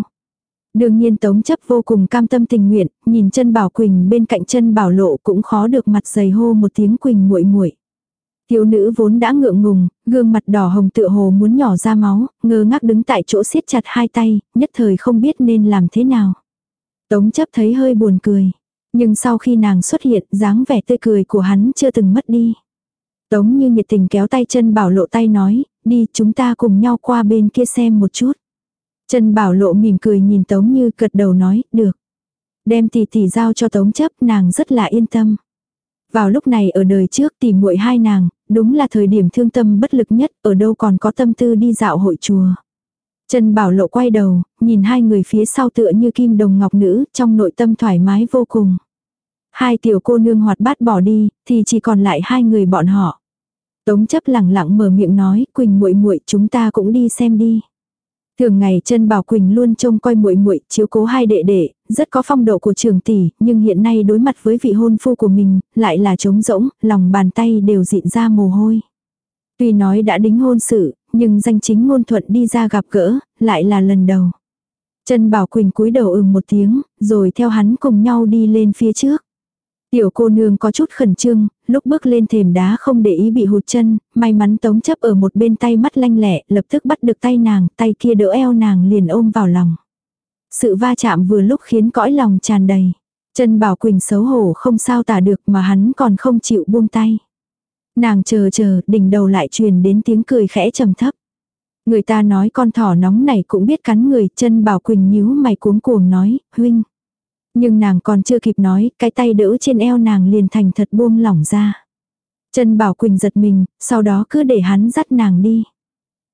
Đương nhiên Tống chấp vô cùng cam tâm tình nguyện, nhìn chân Bảo Quỳnh bên cạnh chân Bảo Lộ cũng khó được mặt dày hô một tiếng Quỳnh muội muội. Thiếu nữ vốn đã ngượng ngùng, gương mặt đỏ hồng tựa hồ muốn nhỏ ra máu, ngơ ngác đứng tại chỗ siết chặt hai tay, nhất thời không biết nên làm thế nào. Tống chấp thấy hơi buồn cười. Nhưng sau khi nàng xuất hiện, dáng vẻ tươi cười của hắn chưa từng mất đi. Tống như nhiệt tình kéo tay chân bảo lộ tay nói, đi chúng ta cùng nhau qua bên kia xem một chút. Chân bảo lộ mỉm cười nhìn Tống như gật đầu nói, được. Đem tỷ tỷ giao cho Tống chấp nàng rất là yên tâm. Vào lúc này ở đời trước tỷ muội hai nàng, đúng là thời điểm thương tâm bất lực nhất, ở đâu còn có tâm tư đi dạo hội chùa. Trần Bảo Lộ quay đầu, nhìn hai người phía sau tựa như kim đồng ngọc nữ, trong nội tâm thoải mái vô cùng. Hai tiểu cô nương hoạt bát bỏ đi, thì chỉ còn lại hai người bọn họ. Tống chấp lẳng lặng mở miệng nói, Quỳnh muội muội chúng ta cũng đi xem đi. Thường ngày chân Bảo Quỳnh luôn trông coi muội muội, chiếu cố hai đệ đệ, rất có phong độ của trường tỷ, nhưng hiện nay đối mặt với vị hôn phu của mình, lại là trống rỗng, lòng bàn tay đều dịn ra mồ hôi. Tuy nói đã đính hôn sự, nhưng danh chính ngôn thuận đi ra gặp gỡ, lại là lần đầu. Trần Bảo Quỳnh cúi đầu ừm một tiếng, rồi theo hắn cùng nhau đi lên phía trước. Tiểu cô nương có chút khẩn trương, lúc bước lên thềm đá không để ý bị hụt chân, may mắn tống chấp ở một bên tay mắt lanh lẹ, lập tức bắt được tay nàng, tay kia đỡ eo nàng liền ôm vào lòng. Sự va chạm vừa lúc khiến cõi lòng tràn đầy. Trần bảo quỳnh xấu hổ không sao tả được mà hắn còn không chịu buông tay. Nàng chờ chờ, đỉnh đầu lại truyền đến tiếng cười khẽ trầm thấp. Người ta nói con thỏ nóng này cũng biết cắn người, chân bảo quỳnh nhíu mày cuống cuồng nói, huynh. Nhưng nàng còn chưa kịp nói, cái tay đỡ trên eo nàng liền thành thật buông lỏng ra. Chân bảo quỳnh giật mình, sau đó cứ để hắn dắt nàng đi.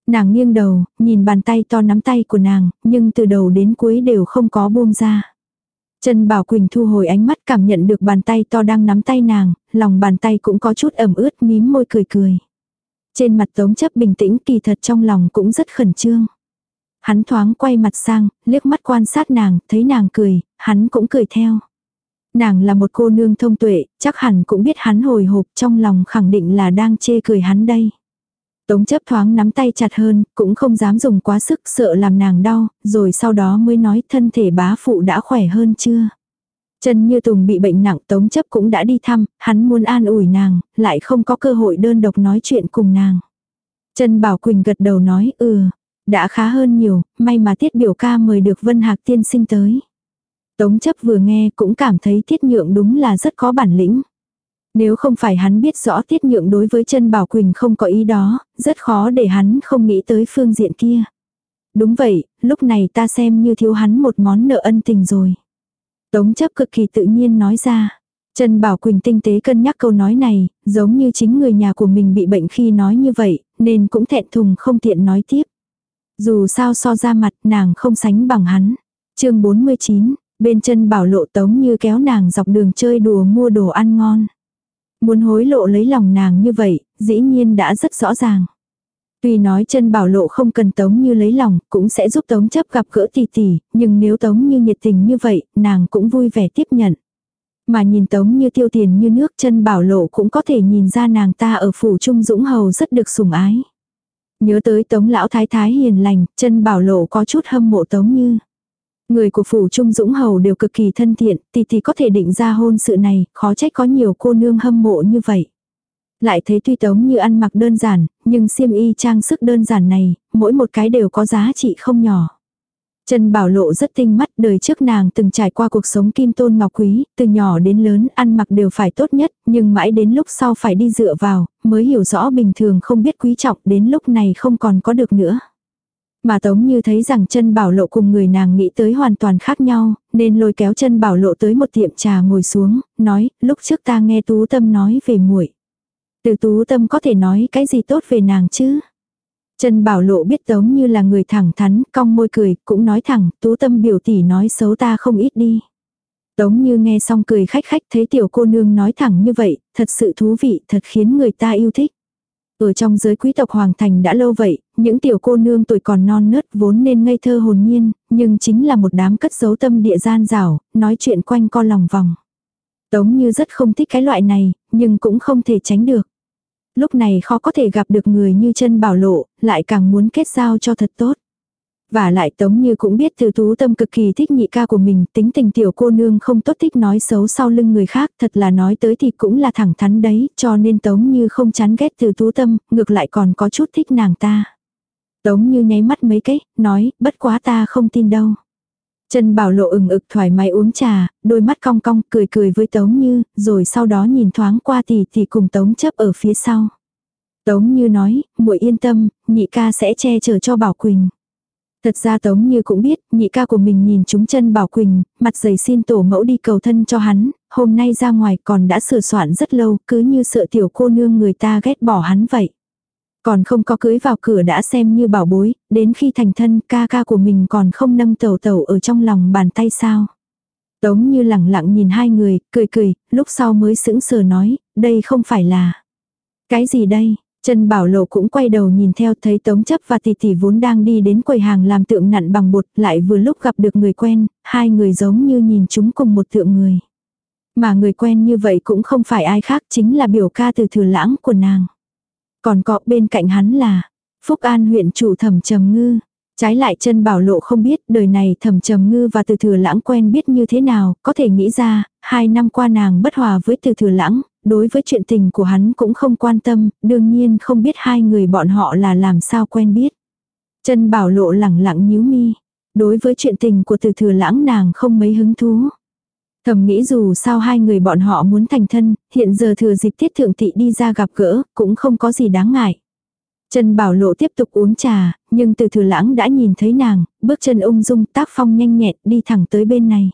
Nàng nghiêng đầu, nhìn bàn tay to nắm tay của nàng, nhưng từ đầu đến cuối đều không có buông ra. Chân Bảo Quỳnh thu hồi ánh mắt cảm nhận được bàn tay to đang nắm tay nàng, lòng bàn tay cũng có chút ẩm ướt mím môi cười cười. Trên mặt tống chấp bình tĩnh kỳ thật trong lòng cũng rất khẩn trương. Hắn thoáng quay mặt sang, liếc mắt quan sát nàng, thấy nàng cười, hắn cũng cười theo. Nàng là một cô nương thông tuệ, chắc hẳn cũng biết hắn hồi hộp trong lòng khẳng định là đang chê cười hắn đây. Tống chấp thoáng nắm tay chặt hơn, cũng không dám dùng quá sức sợ làm nàng đau, rồi sau đó mới nói thân thể bá phụ đã khỏe hơn chưa. Trần Như Tùng bị bệnh nặng tống chấp cũng đã đi thăm, hắn muốn an ủi nàng, lại không có cơ hội đơn độc nói chuyện cùng nàng. Trần Bảo Quỳnh gật đầu nói ừ, đã khá hơn nhiều, may mà tiết biểu ca mời được Vân Hạc tiên sinh tới. Tống chấp vừa nghe cũng cảm thấy tiết nhượng đúng là rất có bản lĩnh. Nếu không phải hắn biết rõ tiết nhượng đối với chân Bảo Quỳnh không có ý đó, rất khó để hắn không nghĩ tới phương diện kia. Đúng vậy, lúc này ta xem như thiếu hắn một món nợ ân tình rồi. Tống chấp cực kỳ tự nhiên nói ra. Trần Bảo Quỳnh tinh tế cân nhắc câu nói này, giống như chính người nhà của mình bị bệnh khi nói như vậy, nên cũng thẹn thùng không tiện nói tiếp. Dù sao so ra mặt nàng không sánh bằng hắn. chương 49, bên chân bảo lộ tống như kéo nàng dọc đường chơi đùa mua đồ ăn ngon. Muốn hối lộ lấy lòng nàng như vậy, dĩ nhiên đã rất rõ ràng. Tuy nói chân bảo lộ không cần Tống Như lấy lòng, cũng sẽ giúp Tống chấp gặp gỡ tỷ tỷ, nhưng nếu Tống Như nhiệt tình như vậy, nàng cũng vui vẻ tiếp nhận. Mà nhìn Tống Như tiêu tiền như nước chân bảo lộ cũng có thể nhìn ra nàng ta ở phủ Trung Dũng Hầu rất được sủng ái. Nhớ tới Tống lão thái thái hiền lành, chân bảo lộ có chút hâm mộ Tống Như. Người của phủ Trung Dũng Hầu đều cực kỳ thân thiện, tỷ tỷ có thể định ra hôn sự này, khó trách có nhiều cô nương hâm mộ như vậy. Lại thấy tuy tống như ăn mặc đơn giản, nhưng xiêm y trang sức đơn giản này, mỗi một cái đều có giá trị không nhỏ. Trần Bảo Lộ rất tinh mắt, đời trước nàng từng trải qua cuộc sống kim tôn ngọc quý, từ nhỏ đến lớn ăn mặc đều phải tốt nhất, nhưng mãi đến lúc sau phải đi dựa vào, mới hiểu rõ bình thường không biết quý trọng đến lúc này không còn có được nữa. Mà Tống như thấy rằng chân bảo lộ cùng người nàng nghĩ tới hoàn toàn khác nhau, nên lôi kéo chân bảo lộ tới một tiệm trà ngồi xuống, nói, lúc trước ta nghe tú tâm nói về muội từ tú tâm có thể nói cái gì tốt về nàng chứ? Chân bảo lộ biết Tống như là người thẳng thắn, cong môi cười, cũng nói thẳng, tú tâm biểu tỷ nói xấu ta không ít đi. Tống như nghe xong cười khách khách thấy tiểu cô nương nói thẳng như vậy, thật sự thú vị, thật khiến người ta yêu thích. Ở trong giới quý tộc Hoàng Thành đã lâu vậy, những tiểu cô nương tuổi còn non nớt vốn nên ngây thơ hồn nhiên, nhưng chính là một đám cất giấu tâm địa gian rảo, nói chuyện quanh co lòng vòng. Tống như rất không thích cái loại này, nhưng cũng không thể tránh được. Lúc này khó có thể gặp được người như chân bảo lộ, lại càng muốn kết giao cho thật tốt. Và lại Tống Như cũng biết từ tú tâm cực kỳ thích nhị ca của mình, tính tình tiểu cô nương không tốt thích nói xấu sau lưng người khác, thật là nói tới thì cũng là thẳng thắn đấy, cho nên Tống Như không chán ghét từ tú tâm, ngược lại còn có chút thích nàng ta. Tống Như nháy mắt mấy cái, nói, bất quá ta không tin đâu. Trần Bảo Lộ ừng ực thoải mái uống trà, đôi mắt cong cong cười cười với Tống Như, rồi sau đó nhìn thoáng qua tỷ tỷ cùng Tống chấp ở phía sau. Tống Như nói, muội yên tâm, nhị ca sẽ che chở cho Bảo Quỳnh. Thật ra Tống Như cũng biết, nhị ca của mình nhìn chúng chân Bảo Quỳnh, mặt dày xin tổ mẫu đi cầu thân cho hắn, hôm nay ra ngoài còn đã sửa soạn rất lâu, cứ như sợ tiểu cô nương người ta ghét bỏ hắn vậy. Còn không có cưới vào cửa đã xem như bảo bối, đến khi thành thân ca ca của mình còn không nâng tẩu tẩu ở trong lòng bàn tay sao. Tống như lẳng lặng nhìn hai người, cười cười, lúc sau mới sững sờ nói, đây không phải là. Cái gì đây? Trần Bảo Lộ cũng quay đầu nhìn theo thấy Tống chấp và tỷ tỷ vốn đang đi đến quầy hàng làm tượng nặn bằng bột lại vừa lúc gặp được người quen, hai người giống như nhìn chúng cùng một tượng người. Mà người quen như vậy cũng không phải ai khác chính là biểu ca từ thừa lãng của nàng. Còn có bên cạnh hắn là Phúc An huyện chủ thẩm trầm ngư. Trái lại chân bảo lộ không biết đời này thẩm trầm ngư và từ thừa lãng quen biết như thế nào, có thể nghĩ ra, hai năm qua nàng bất hòa với từ thừa lãng, đối với chuyện tình của hắn cũng không quan tâm, đương nhiên không biết hai người bọn họ là làm sao quen biết. Chân bảo lộ lẳng lặng nhíu mi, đối với chuyện tình của từ thừa lãng nàng không mấy hứng thú. Thầm nghĩ dù sao hai người bọn họ muốn thành thân, hiện giờ thừa dịp tiết thượng thị đi ra gặp gỡ, cũng không có gì đáng ngại. Trần Bảo Lộ tiếp tục uống trà, nhưng từ thừa lãng đã nhìn thấy nàng, bước chân ung dung tác phong nhanh nhẹn đi thẳng tới bên này.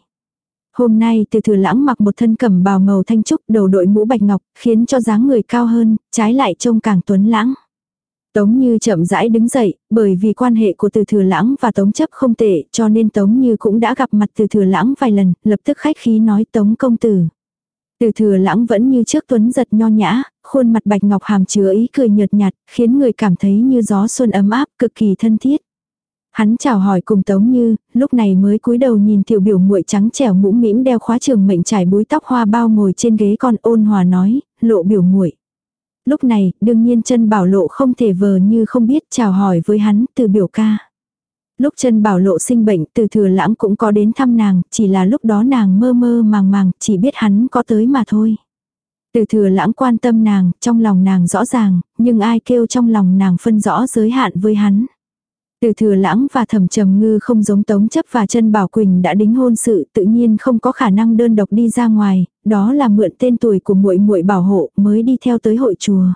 Hôm nay từ thừa lãng mặc một thân cẩm bào màu thanh trúc đầu đội mũ bạch ngọc, khiến cho dáng người cao hơn, trái lại trông càng tuấn lãng. Tống Như chậm rãi đứng dậy, bởi vì quan hệ của từ thừa lãng và Tống chấp không tệ, cho nên Tống Như cũng đã gặp mặt từ thừa lãng vài lần, lập tức khách khí nói Tống công tử. Từ thừa lãng vẫn như trước tuấn giật nho nhã, khuôn mặt bạch ngọc hàm chứa ý cười nhợt nhạt, khiến người cảm thấy như gió xuân ấm áp, cực kỳ thân thiết. Hắn chào hỏi cùng Tống Như, lúc này mới cúi đầu nhìn tiểu biểu muội trắng trẻo mũm mĩm đeo khóa trường mệnh trải búi tóc hoa bao ngồi trên ghế con ôn hòa nói, lộ biểu muội. Lúc này, đương nhiên chân bảo lộ không thể vờ như không biết chào hỏi với hắn từ biểu ca. Lúc chân bảo lộ sinh bệnh từ thừa lãng cũng có đến thăm nàng, chỉ là lúc đó nàng mơ mơ màng màng, chỉ biết hắn có tới mà thôi. Từ thừa lãng quan tâm nàng, trong lòng nàng rõ ràng, nhưng ai kêu trong lòng nàng phân rõ giới hạn với hắn. Từ thừa lãng và thẩm trầm ngư không giống tống chấp và chân bảo quỳnh đã đính hôn sự tự nhiên không có khả năng đơn độc đi ra ngoài, đó là mượn tên tuổi của muội muội bảo hộ mới đi theo tới hội chùa.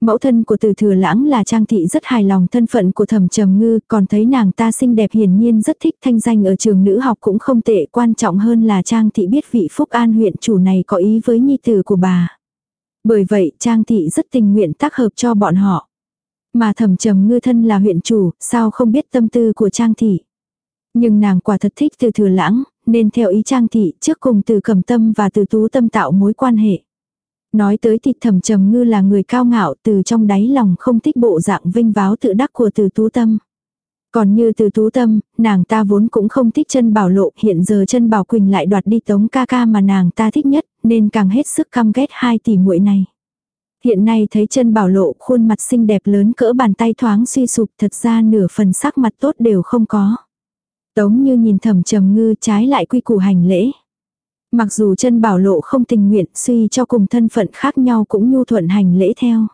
Mẫu thân của từ thừa lãng là Trang Thị rất hài lòng thân phận của thẩm trầm ngư, còn thấy nàng ta xinh đẹp hiển nhiên rất thích thanh danh ở trường nữ học cũng không tệ, quan trọng hơn là Trang Thị biết vị Phúc An huyện chủ này có ý với nhi tử của bà. Bởi vậy Trang Thị rất tình nguyện tác hợp cho bọn họ. Mà thẩm trầm ngư thân là huyện chủ, sao không biết tâm tư của Trang Thị. Nhưng nàng quả thật thích từ thừa lãng, nên theo ý Trang Thị trước cùng từ cầm tâm và từ tú tâm tạo mối quan hệ. Nói tới thì thẩm trầm ngư là người cao ngạo từ trong đáy lòng không thích bộ dạng vinh váo tự đắc của từ tú tâm. Còn như từ tú tâm, nàng ta vốn cũng không thích chân bảo lộ, hiện giờ chân bảo quỳnh lại đoạt đi tống ca ca mà nàng ta thích nhất, nên càng hết sức căm ghét hai tỷ muội này. Hiện nay thấy chân bảo lộ khuôn mặt xinh đẹp lớn cỡ bàn tay thoáng suy sụp thật ra nửa phần sắc mặt tốt đều không có. Tống như nhìn thẩm trầm ngư trái lại quy củ hành lễ. Mặc dù chân bảo lộ không tình nguyện suy cho cùng thân phận khác nhau cũng nhu thuận hành lễ theo.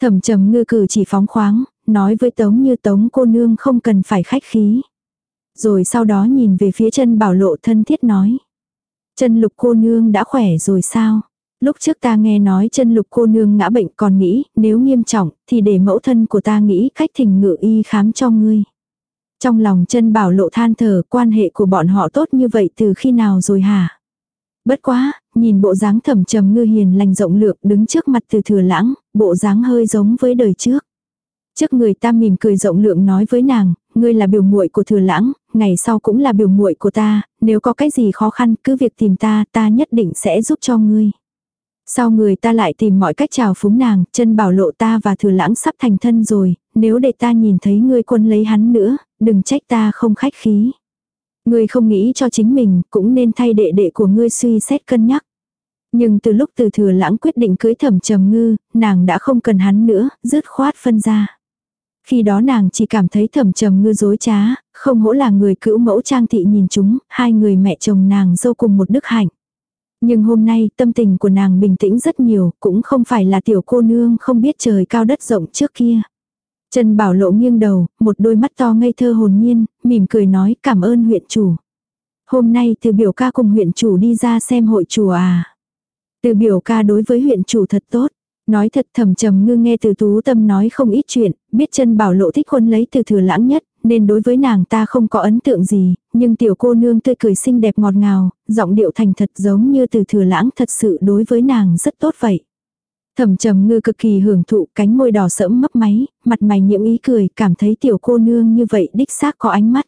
Thẩm trầm ngư cử chỉ phóng khoáng, nói với tống như tống cô nương không cần phải khách khí. Rồi sau đó nhìn về phía chân bảo lộ thân thiết nói. Chân lục cô nương đã khỏe rồi sao? Lúc trước ta nghe nói chân lục cô nương ngã bệnh còn nghĩ, nếu nghiêm trọng, thì để mẫu thân của ta nghĩ cách thỉnh ngự y khám cho ngươi. Trong lòng chân bảo lộ than thở quan hệ của bọn họ tốt như vậy từ khi nào rồi hả? Bất quá, nhìn bộ dáng thầm trầm ngư hiền lành rộng lượng đứng trước mặt từ thừa lãng, bộ dáng hơi giống với đời trước. Trước người ta mỉm cười rộng lượng nói với nàng, ngươi là biểu muội của thừa lãng, ngày sau cũng là biểu muội của ta, nếu có cái gì khó khăn cứ việc tìm ta, ta nhất định sẽ giúp cho ngươi. Sau người ta lại tìm mọi cách chào phúng nàng, chân bảo lộ ta và thừa lãng sắp thành thân rồi, nếu để ta nhìn thấy ngươi quân lấy hắn nữa, đừng trách ta không khách khí. Ngươi không nghĩ cho chính mình, cũng nên thay đệ đệ của ngươi suy xét cân nhắc. Nhưng từ lúc từ thừa lãng quyết định cưới thẩm trầm ngư, nàng đã không cần hắn nữa, dứt khoát phân ra. Khi đó nàng chỉ cảm thấy thẩm trầm ngư dối trá, không hỗ là người cữu mẫu trang thị nhìn chúng, hai người mẹ chồng nàng dâu cùng một đức hạnh. Nhưng hôm nay tâm tình của nàng bình tĩnh rất nhiều, cũng không phải là tiểu cô nương không biết trời cao đất rộng trước kia. Trần Bảo Lộ nghiêng đầu, một đôi mắt to ngây thơ hồn nhiên, mỉm cười nói cảm ơn huyện chủ. Hôm nay từ biểu ca cùng huyện chủ đi ra xem hội chùa à. Từ biểu ca đối với huyện chủ thật tốt. Nói thật thầm trầm ngư nghe từ tú tâm nói không ít chuyện, biết chân bảo lộ thích huân lấy từ thừa lãng nhất, nên đối với nàng ta không có ấn tượng gì, nhưng tiểu cô nương tươi cười xinh đẹp ngọt ngào, giọng điệu thành thật giống như từ thừa lãng thật sự đối với nàng rất tốt vậy. Thẩm trầm ngư cực kỳ hưởng thụ cánh môi đỏ sẫm mấp máy, mặt mày nhiễm ý cười, cảm thấy tiểu cô nương như vậy đích xác có ánh mắt.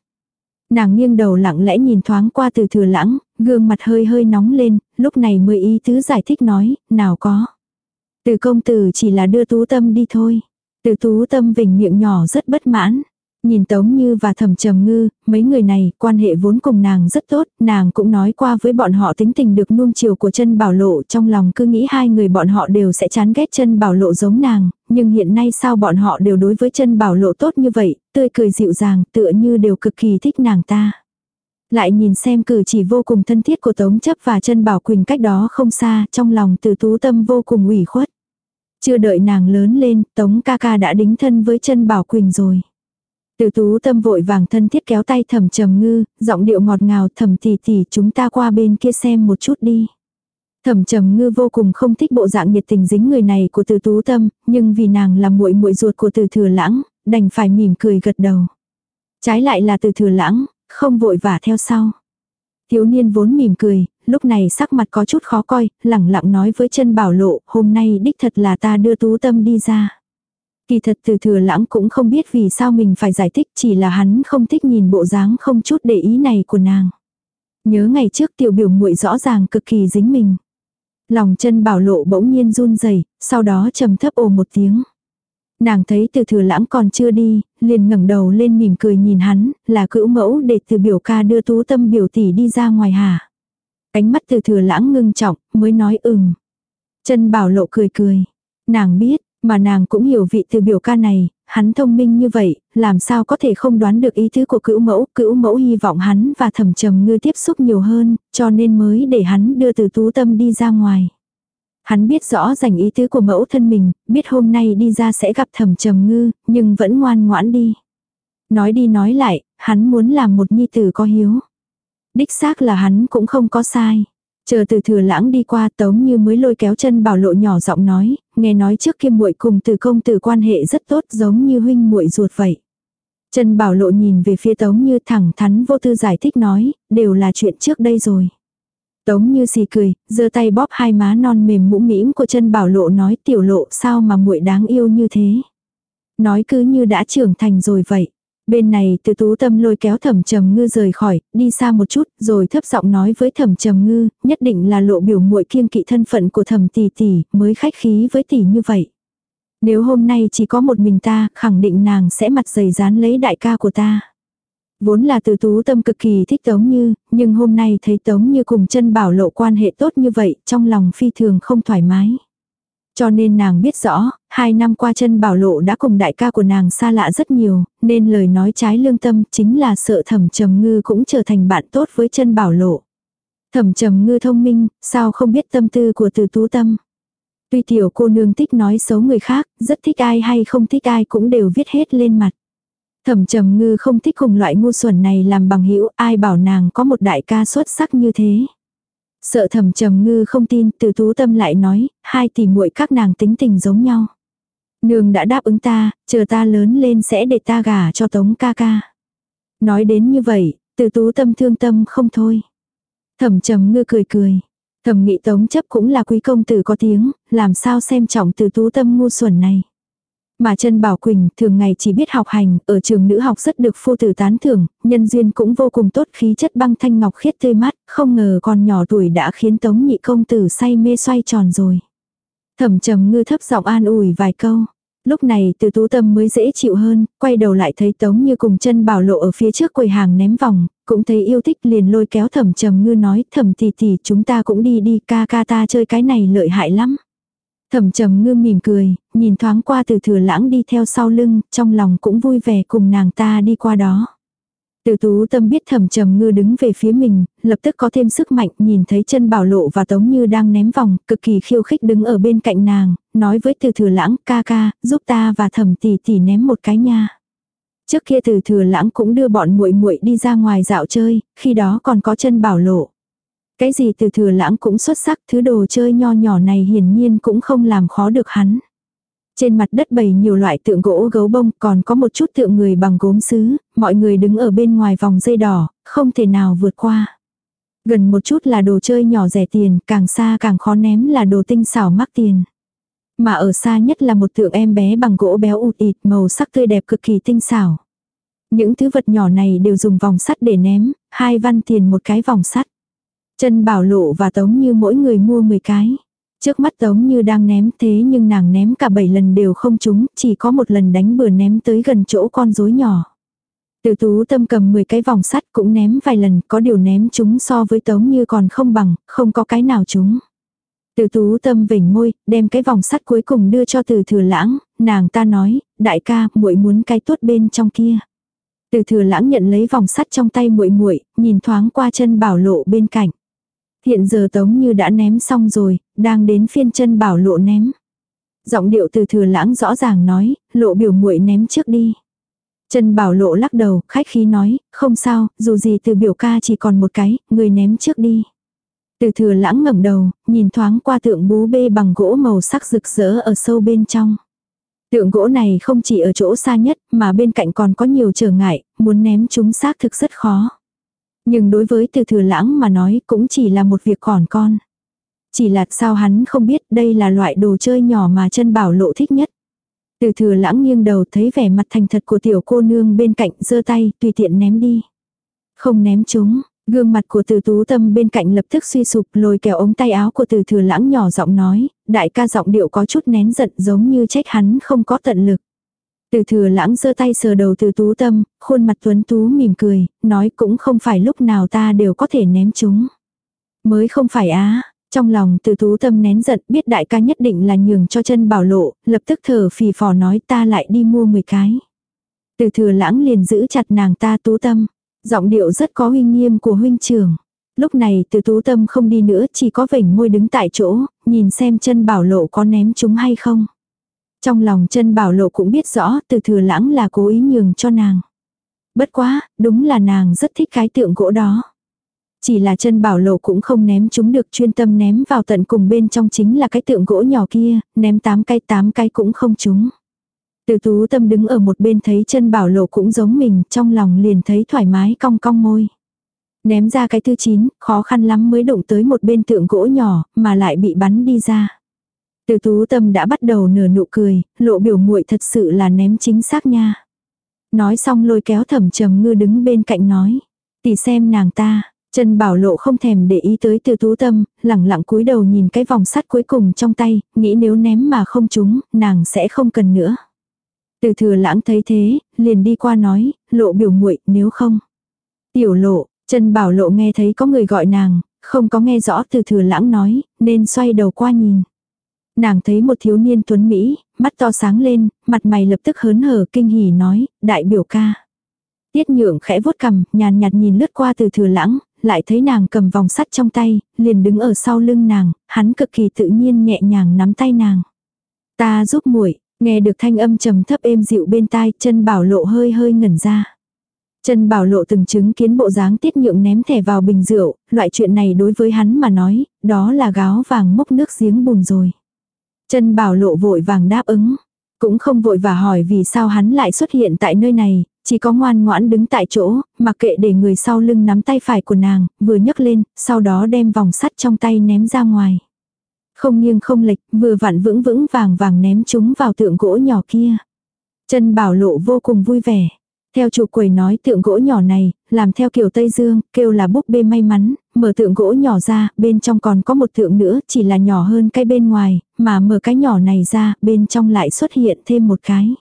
Nàng nghiêng đầu lặng lẽ nhìn thoáng qua từ thừa lãng, gương mặt hơi hơi nóng lên, lúc này mới ý tứ giải thích nói, nào có. Từ công tử chỉ là đưa tú tâm đi thôi. Từ tú tâm vỉnh miệng nhỏ rất bất mãn. Nhìn Tống Như và Thẩm Trầm Ngư, mấy người này, quan hệ vốn cùng nàng rất tốt, nàng cũng nói qua với bọn họ tính tình được nuông chiều của chân bảo lộ trong lòng cứ nghĩ hai người bọn họ đều sẽ chán ghét chân bảo lộ giống nàng, nhưng hiện nay sao bọn họ đều đối với chân bảo lộ tốt như vậy, tươi cười dịu dàng, tựa như đều cực kỳ thích nàng ta. Lại nhìn xem cử chỉ vô cùng thân thiết của Tống chấp và chân bảo quỳnh cách đó không xa, trong lòng từ tú tâm vô cùng ủy khuất. Chưa đợi nàng lớn lên, Tống ca ca đã đính thân với chân bảo quỳnh rồi. Từ tú tâm vội vàng thân thiết kéo tay thầm trầm ngư, giọng điệu ngọt ngào thầm tỷ tỷ chúng ta qua bên kia xem một chút đi. Thẩm Trầm Ngư vô cùng không thích bộ dạng nhiệt tình dính người này của Từ Tú Tâm, nhưng vì nàng là muội muội ruột của Từ Thừa Lãng, đành phải mỉm cười gật đầu. Trái lại là Từ Thừa Lãng, không vội vả theo sau. Thiếu niên vốn mỉm cười, lúc này sắc mặt có chút khó coi, lẳng lặng nói với chân bảo lộ, hôm nay đích thật là ta đưa Tú Tâm đi ra. Kỳ thật từ thừa lãng cũng không biết vì sao mình phải giải thích chỉ là hắn không thích nhìn bộ dáng không chút để ý này của nàng. Nhớ ngày trước tiểu biểu muội rõ ràng cực kỳ dính mình. Lòng chân bảo lộ bỗng nhiên run rẩy sau đó trầm thấp ồ một tiếng. Nàng thấy từ thừa lãng còn chưa đi, liền ngẩng đầu lên mỉm cười nhìn hắn, là cữu mẫu để từ biểu ca đưa tú tâm biểu tỷ đi ra ngoài hả. Ánh mắt từ thừa lãng ngưng trọng, mới nói ừm. Chân bảo lộ cười cười. Nàng biết, mà nàng cũng hiểu vị từ biểu ca này, hắn thông minh như vậy, làm sao có thể không đoán được ý tứ của cữu mẫu, cữu mẫu hy vọng hắn và thẩm trầm ngư tiếp xúc nhiều hơn, cho nên mới để hắn đưa từ tú tâm đi ra ngoài. Hắn biết rõ dành ý tứ của mẫu thân mình, biết hôm nay đi ra sẽ gặp thẩm trầm ngư, nhưng vẫn ngoan ngoãn đi. Nói đi nói lại, hắn muốn làm một nhi tử có hiếu. Đích xác là hắn cũng không có sai. Chờ từ thừa lãng đi qua tống như mới lôi kéo chân bảo lộ nhỏ giọng nói, nghe nói trước kia muội cùng từ công tử quan hệ rất tốt giống như huynh muội ruột vậy. Chân bảo lộ nhìn về phía tống như thẳng thắn vô tư giải thích nói, đều là chuyện trước đây rồi. Tống như xì cười, giơ tay bóp hai má non mềm mũm mĩm của chân bảo lộ nói tiểu lộ sao mà muội đáng yêu như thế. Nói cứ như đã trưởng thành rồi vậy. Bên này từ tú tâm lôi kéo thẩm trầm ngư rời khỏi, đi xa một chút, rồi thấp giọng nói với thẩm trầm ngư, nhất định là lộ biểu muội kiêng kỵ thân phận của thẩm tỷ tỷ, mới khách khí với tỷ như vậy. Nếu hôm nay chỉ có một mình ta, khẳng định nàng sẽ mặt dày dán lấy đại ca của ta. Vốn là từ tú tâm cực kỳ thích Tống Như, nhưng hôm nay thấy Tống Như cùng chân bảo lộ quan hệ tốt như vậy, trong lòng phi thường không thoải mái. Cho nên nàng biết rõ, hai năm qua chân bảo lộ đã cùng đại ca của nàng xa lạ rất nhiều, nên lời nói trái lương tâm chính là sợ thẩm trầm ngư cũng trở thành bạn tốt với chân bảo lộ. Thẩm trầm ngư thông minh, sao không biết tâm tư của từ tú tâm. Tuy tiểu cô nương thích nói xấu người khác, rất thích ai hay không thích ai cũng đều viết hết lên mặt. Thẩm trầm ngư không thích cùng loại ngu xuẩn này làm bằng hữu ai bảo nàng có một đại ca xuất sắc như thế. Sợ thầm trầm ngư không tin, từ tú tâm lại nói, hai tỷ muội các nàng tính tình giống nhau. Nương đã đáp ứng ta, chờ ta lớn lên sẽ để ta gả cho tống ca ca. Nói đến như vậy, từ tú tâm thương tâm không thôi. Thẩm trầm ngư cười cười. Thẩm nghị tống chấp cũng là quý công tử có tiếng, làm sao xem trọng từ tú tâm ngu xuẩn này. Mà chân Bảo Quỳnh thường ngày chỉ biết học hành, ở trường nữ học rất được phu tử tán thưởng, nhân duyên cũng vô cùng tốt khí chất băng thanh ngọc khiết tươi mắt, không ngờ còn nhỏ tuổi đã khiến tống nhị công tử say mê xoay tròn rồi. Thẩm trầm ngư thấp giọng an ủi vài câu. Lúc này từ tú tâm mới dễ chịu hơn, quay đầu lại thấy Tống như cùng chân bảo lộ ở phía trước quầy hàng ném vòng, cũng thấy yêu thích liền lôi kéo thẩm trầm ngư nói thẩm tỷ tỷ chúng ta cũng đi đi ca ca ta chơi cái này lợi hại lắm. Thẩm trầm ngư mỉm cười, nhìn thoáng qua từ thừa lãng đi theo sau lưng, trong lòng cũng vui vẻ cùng nàng ta đi qua đó. Từ tú tâm biết thẩm trầm ngư đứng về phía mình, lập tức có thêm sức mạnh nhìn thấy chân bảo lộ và tống như đang ném vòng, cực kỳ khiêu khích đứng ở bên cạnh nàng, nói với từ thừa lãng ca ca, giúp ta và thẩm tỷ tỷ ném một cái nha. Trước kia từ thừa lãng cũng đưa bọn muội muội đi ra ngoài dạo chơi, khi đó còn có chân bảo lộ. Cái gì từ thừa lãng cũng xuất sắc, thứ đồ chơi nho nhỏ này hiển nhiên cũng không làm khó được hắn. Trên mặt đất bày nhiều loại tượng gỗ gấu bông, còn có một chút tượng người bằng gốm sứ, mọi người đứng ở bên ngoài vòng dây đỏ, không thể nào vượt qua. Gần một chút là đồ chơi nhỏ rẻ tiền, càng xa càng khó ném là đồ tinh xảo mắc tiền. Mà ở xa nhất là một tượng em bé bằng gỗ béo ụt ịt màu sắc tươi đẹp cực kỳ tinh xảo. Những thứ vật nhỏ này đều dùng vòng sắt để ném, hai văn tiền một cái vòng sắt. Chân bảo lộ và tống như mỗi người mua 10 cái. Trước mắt Tống như đang ném thế nhưng nàng ném cả 7 lần đều không trúng, chỉ có một lần đánh bừa ném tới gần chỗ con rối nhỏ. Từ tú tâm cầm 10 cái vòng sắt cũng ném vài lần, có điều ném chúng so với Tống như còn không bằng, không có cái nào chúng. Từ tú tâm vểnh môi, đem cái vòng sắt cuối cùng đưa cho từ thừa lãng, nàng ta nói, đại ca, muội muốn cái tốt bên trong kia. Từ thừa lãng nhận lấy vòng sắt trong tay muội muội nhìn thoáng qua chân bảo lộ bên cạnh. Hiện giờ Tống Như đã ném xong rồi, đang đến phiên chân bảo lộ ném. Giọng điệu từ thừa lãng rõ ràng nói, lộ biểu muội ném trước đi. Chân bảo lộ lắc đầu, khách khí nói, không sao, dù gì từ biểu ca chỉ còn một cái, người ném trước đi. Từ thừa lãng ngẩng đầu, nhìn thoáng qua tượng bú bê bằng gỗ màu sắc rực rỡ ở sâu bên trong. Tượng gỗ này không chỉ ở chỗ xa nhất, mà bên cạnh còn có nhiều trở ngại, muốn ném chúng xác thực rất khó. Nhưng đối với từ thừa lãng mà nói cũng chỉ là một việc còn con. Chỉ là sao hắn không biết đây là loại đồ chơi nhỏ mà chân bảo lộ thích nhất. Từ thừa lãng nghiêng đầu thấy vẻ mặt thành thật của tiểu cô nương bên cạnh giơ tay tùy tiện ném đi. Không ném chúng, gương mặt của từ tú tâm bên cạnh lập tức suy sụp lôi kéo ống tay áo của từ thừa lãng nhỏ giọng nói, đại ca giọng điệu có chút nén giận giống như trách hắn không có tận lực. Từ thừa lãng giơ tay sờ đầu từ tú tâm, khuôn mặt tuấn tú mỉm cười, nói cũng không phải lúc nào ta đều có thể ném chúng. Mới không phải á, trong lòng từ tú tâm nén giận biết đại ca nhất định là nhường cho chân bảo lộ, lập tức thở phì phò nói ta lại đi mua 10 cái. Từ thừa lãng liền giữ chặt nàng ta tú tâm, giọng điệu rất có huynh nghiêm của huynh trưởng. Lúc này từ tú tâm không đi nữa chỉ có vảnh môi đứng tại chỗ, nhìn xem chân bảo lộ có ném chúng hay không. Trong lòng chân bảo lộ cũng biết rõ từ thừa lãng là cố ý nhường cho nàng. Bất quá, đúng là nàng rất thích cái tượng gỗ đó. Chỉ là chân bảo lộ cũng không ném chúng được chuyên tâm ném vào tận cùng bên trong chính là cái tượng gỗ nhỏ kia, ném 8 cái 8 cái cũng không trúng. Từ tú tâm đứng ở một bên thấy chân bảo lộ cũng giống mình, trong lòng liền thấy thoải mái cong cong môi. Ném ra cái thứ chín, khó khăn lắm mới đụng tới một bên tượng gỗ nhỏ, mà lại bị bắn đi ra. Từ tú tâm đã bắt đầu nở nụ cười, lộ biểu muội thật sự là ném chính xác nha. Nói xong lôi kéo thẩm trầm ngư đứng bên cạnh nói. Tỷ xem nàng ta, Trần Bảo Lộ không thèm để ý tới từ tú tâm, lẳng lặng cúi đầu nhìn cái vòng sắt cuối cùng trong tay, nghĩ nếu ném mà không trúng, nàng sẽ không cần nữa. Từ thừa lãng thấy thế, liền đi qua nói, lộ biểu muội nếu không. Tiểu lộ, Trần Bảo Lộ nghe thấy có người gọi nàng, không có nghe rõ từ thừa lãng nói, nên xoay đầu qua nhìn. Nàng thấy một thiếu niên tuấn Mỹ, mắt to sáng lên, mặt mày lập tức hớn hở kinh hỉ nói, đại biểu ca. Tiết nhượng khẽ vuốt cầm, nhàn nhạt nhìn lướt qua từ thừa lãng, lại thấy nàng cầm vòng sắt trong tay, liền đứng ở sau lưng nàng, hắn cực kỳ tự nhiên nhẹ nhàng nắm tay nàng. Ta giúp muội nghe được thanh âm trầm thấp êm dịu bên tai, chân bảo lộ hơi hơi ngẩn ra. Chân bảo lộ từng chứng kiến bộ dáng tiết nhượng ném thẻ vào bình rượu, loại chuyện này đối với hắn mà nói, đó là gáo vàng mốc nước giếng bùn rồi. Chân bảo lộ vội vàng đáp ứng. Cũng không vội và hỏi vì sao hắn lại xuất hiện tại nơi này, chỉ có ngoan ngoãn đứng tại chỗ, mặc kệ để người sau lưng nắm tay phải của nàng, vừa nhấc lên, sau đó đem vòng sắt trong tay ném ra ngoài. Không nghiêng không lệch, vừa vặn vững vững vàng vàng ném chúng vào tượng gỗ nhỏ kia. Chân bảo lộ vô cùng vui vẻ. Theo chủ quầy nói tượng gỗ nhỏ này, làm theo kiểu Tây Dương, kêu là búp bê may mắn, mở tượng gỗ nhỏ ra, bên trong còn có một tượng nữa, chỉ là nhỏ hơn cái bên ngoài, mà mở cái nhỏ này ra, bên trong lại xuất hiện thêm một cái.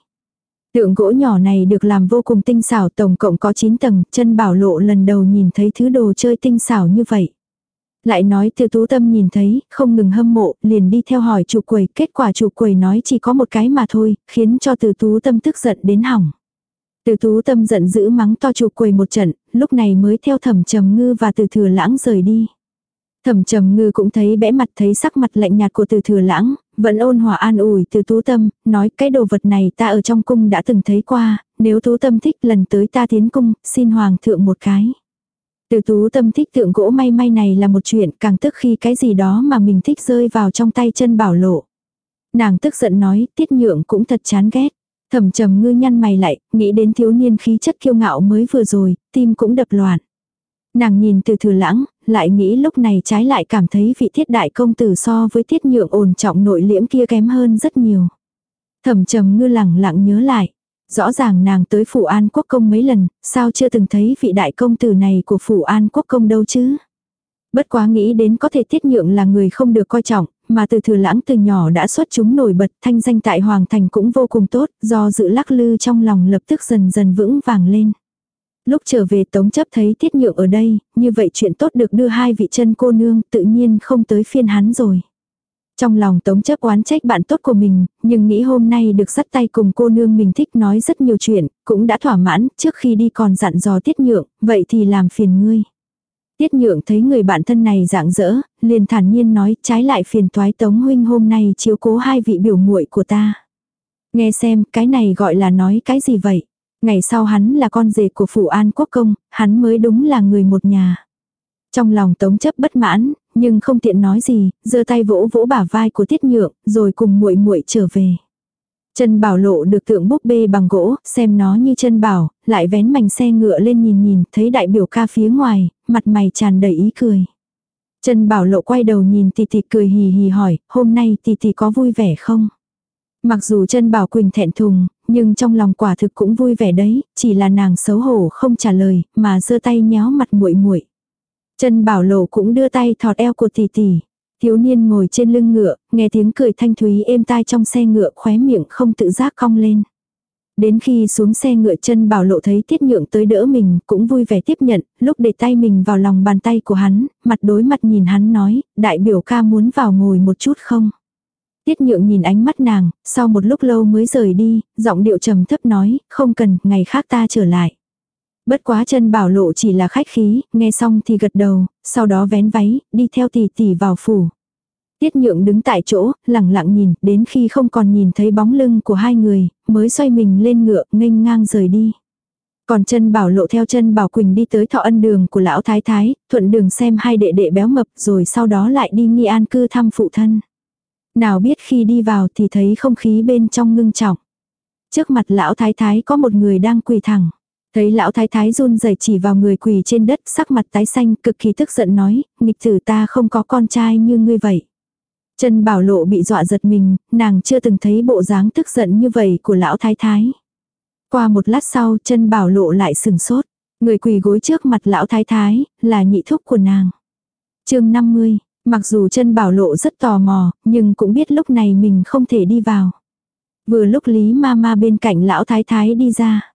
Tượng gỗ nhỏ này được làm vô cùng tinh xảo, tổng cộng có 9 tầng, chân bảo lộ lần đầu nhìn thấy thứ đồ chơi tinh xảo như vậy. Lại nói từ tú tâm nhìn thấy, không ngừng hâm mộ, liền đi theo hỏi chủ quầy, kết quả chủ quầy nói chỉ có một cái mà thôi, khiến cho từ tú tâm tức giận đến hỏng. Từ tú tâm giận dữ mắng to chủ quầy một trận, lúc này mới theo thẩm trầm ngư và từ thừa lãng rời đi. Thẩm trầm ngư cũng thấy bẽ mặt thấy sắc mặt lạnh nhạt của từ thừa lãng, vẫn ôn hòa an ủi từ tú tâm, nói cái đồ vật này ta ở trong cung đã từng thấy qua, nếu tú tâm thích lần tới ta tiến cung, xin hoàng thượng một cái. Từ tú tâm thích tượng gỗ may may này là một chuyện càng tức khi cái gì đó mà mình thích rơi vào trong tay chân bảo lộ. Nàng tức giận nói tiết nhượng cũng thật chán ghét. Thẩm trầm ngư nhăn mày lại, nghĩ đến thiếu niên khí chất kiêu ngạo mới vừa rồi, tim cũng đập loạn. Nàng nhìn từ thừa lãng, lại nghĩ lúc này trái lại cảm thấy vị thiết đại công tử so với thiết nhượng ổn trọng nội liễm kia kém hơn rất nhiều. Thẩm trầm ngư lẳng lặng nhớ lại. Rõ ràng nàng tới phủ an quốc công mấy lần, sao chưa từng thấy vị đại công tử này của phủ an quốc công đâu chứ? Bất quá nghĩ đến có thể tiết nhượng là người không được coi trọng, mà từ thừa lãng từ nhỏ đã xuất chúng nổi bật thanh danh tại Hoàng Thành cũng vô cùng tốt, do dự lắc lư trong lòng lập tức dần dần vững vàng lên. Lúc trở về tống chấp thấy tiết nhượng ở đây, như vậy chuyện tốt được đưa hai vị chân cô nương tự nhiên không tới phiên hắn rồi. Trong lòng tống chấp oán trách bạn tốt của mình, nhưng nghĩ hôm nay được dắt tay cùng cô nương mình thích nói rất nhiều chuyện, cũng đã thỏa mãn, trước khi đi còn dặn dò tiết nhượng, vậy thì làm phiền ngươi. Tiết nhượng thấy người bạn thân này dạng dỡ, liền thản nhiên nói trái lại phiền toái tống huynh hôm nay chiếu cố hai vị biểu muội của ta. Nghe xem cái này gọi là nói cái gì vậy. Ngày sau hắn là con rể của phủ an quốc công, hắn mới đúng là người một nhà. Trong lòng tống chấp bất mãn, nhưng không tiện nói gì, giơ tay vỗ vỗ bả vai của tiết nhượng, rồi cùng muội muội trở về. Chân bảo lộ được tượng búp bê bằng gỗ, xem nó như chân bảo, lại vén mảnh xe ngựa lên nhìn nhìn, thấy đại biểu ca phía ngoài, mặt mày tràn đầy ý cười. Chân bảo lộ quay đầu nhìn tỷ tỷ cười hì hì hỏi, hôm nay tỷ tỷ có vui vẻ không? Mặc dù chân bảo Quỳnh thẹn thùng, nhưng trong lòng quả thực cũng vui vẻ đấy, chỉ là nàng xấu hổ không trả lời, mà giơ tay nhéo mặt muội muội. Chân bảo lộ cũng đưa tay thọt eo của tỷ tỷ. Thiếu niên ngồi trên lưng ngựa, nghe tiếng cười thanh thúy êm tai trong xe ngựa khóe miệng không tự giác cong lên. Đến khi xuống xe ngựa chân bảo lộ thấy tiết nhượng tới đỡ mình, cũng vui vẻ tiếp nhận, lúc để tay mình vào lòng bàn tay của hắn, mặt đối mặt nhìn hắn nói, đại biểu ca muốn vào ngồi một chút không? Tiết nhượng nhìn ánh mắt nàng, sau một lúc lâu mới rời đi, giọng điệu trầm thấp nói, không cần, ngày khác ta trở lại. Bất quá chân bảo lộ chỉ là khách khí, nghe xong thì gật đầu, sau đó vén váy, đi theo tỷ tỷ vào phủ. Tiết nhượng đứng tại chỗ, lặng lặng nhìn, đến khi không còn nhìn thấy bóng lưng của hai người, mới xoay mình lên ngựa, nghênh ngang rời đi. Còn chân bảo lộ theo chân bảo Quỳnh đi tới thọ ân đường của lão thái thái, thuận đường xem hai đệ đệ béo mập rồi sau đó lại đi nghi an cư thăm phụ thân. Nào biết khi đi vào thì thấy không khí bên trong ngưng trọng. Trước mặt lão thái thái có một người đang quỳ thẳng. Thấy lão thái thái run rẩy chỉ vào người quỳ trên đất sắc mặt tái xanh cực kỳ tức giận nói, nghịch tử ta không có con trai như ngươi vậy. Chân bảo lộ bị dọa giật mình, nàng chưa từng thấy bộ dáng tức giận như vậy của lão thái thái. Qua một lát sau chân bảo lộ lại sừng sốt. Người quỳ gối trước mặt lão thái thái, là nhị thúc của nàng. chương 50, mặc dù chân bảo lộ rất tò mò, nhưng cũng biết lúc này mình không thể đi vào. Vừa lúc Lý ma ma bên cạnh lão thái thái đi ra.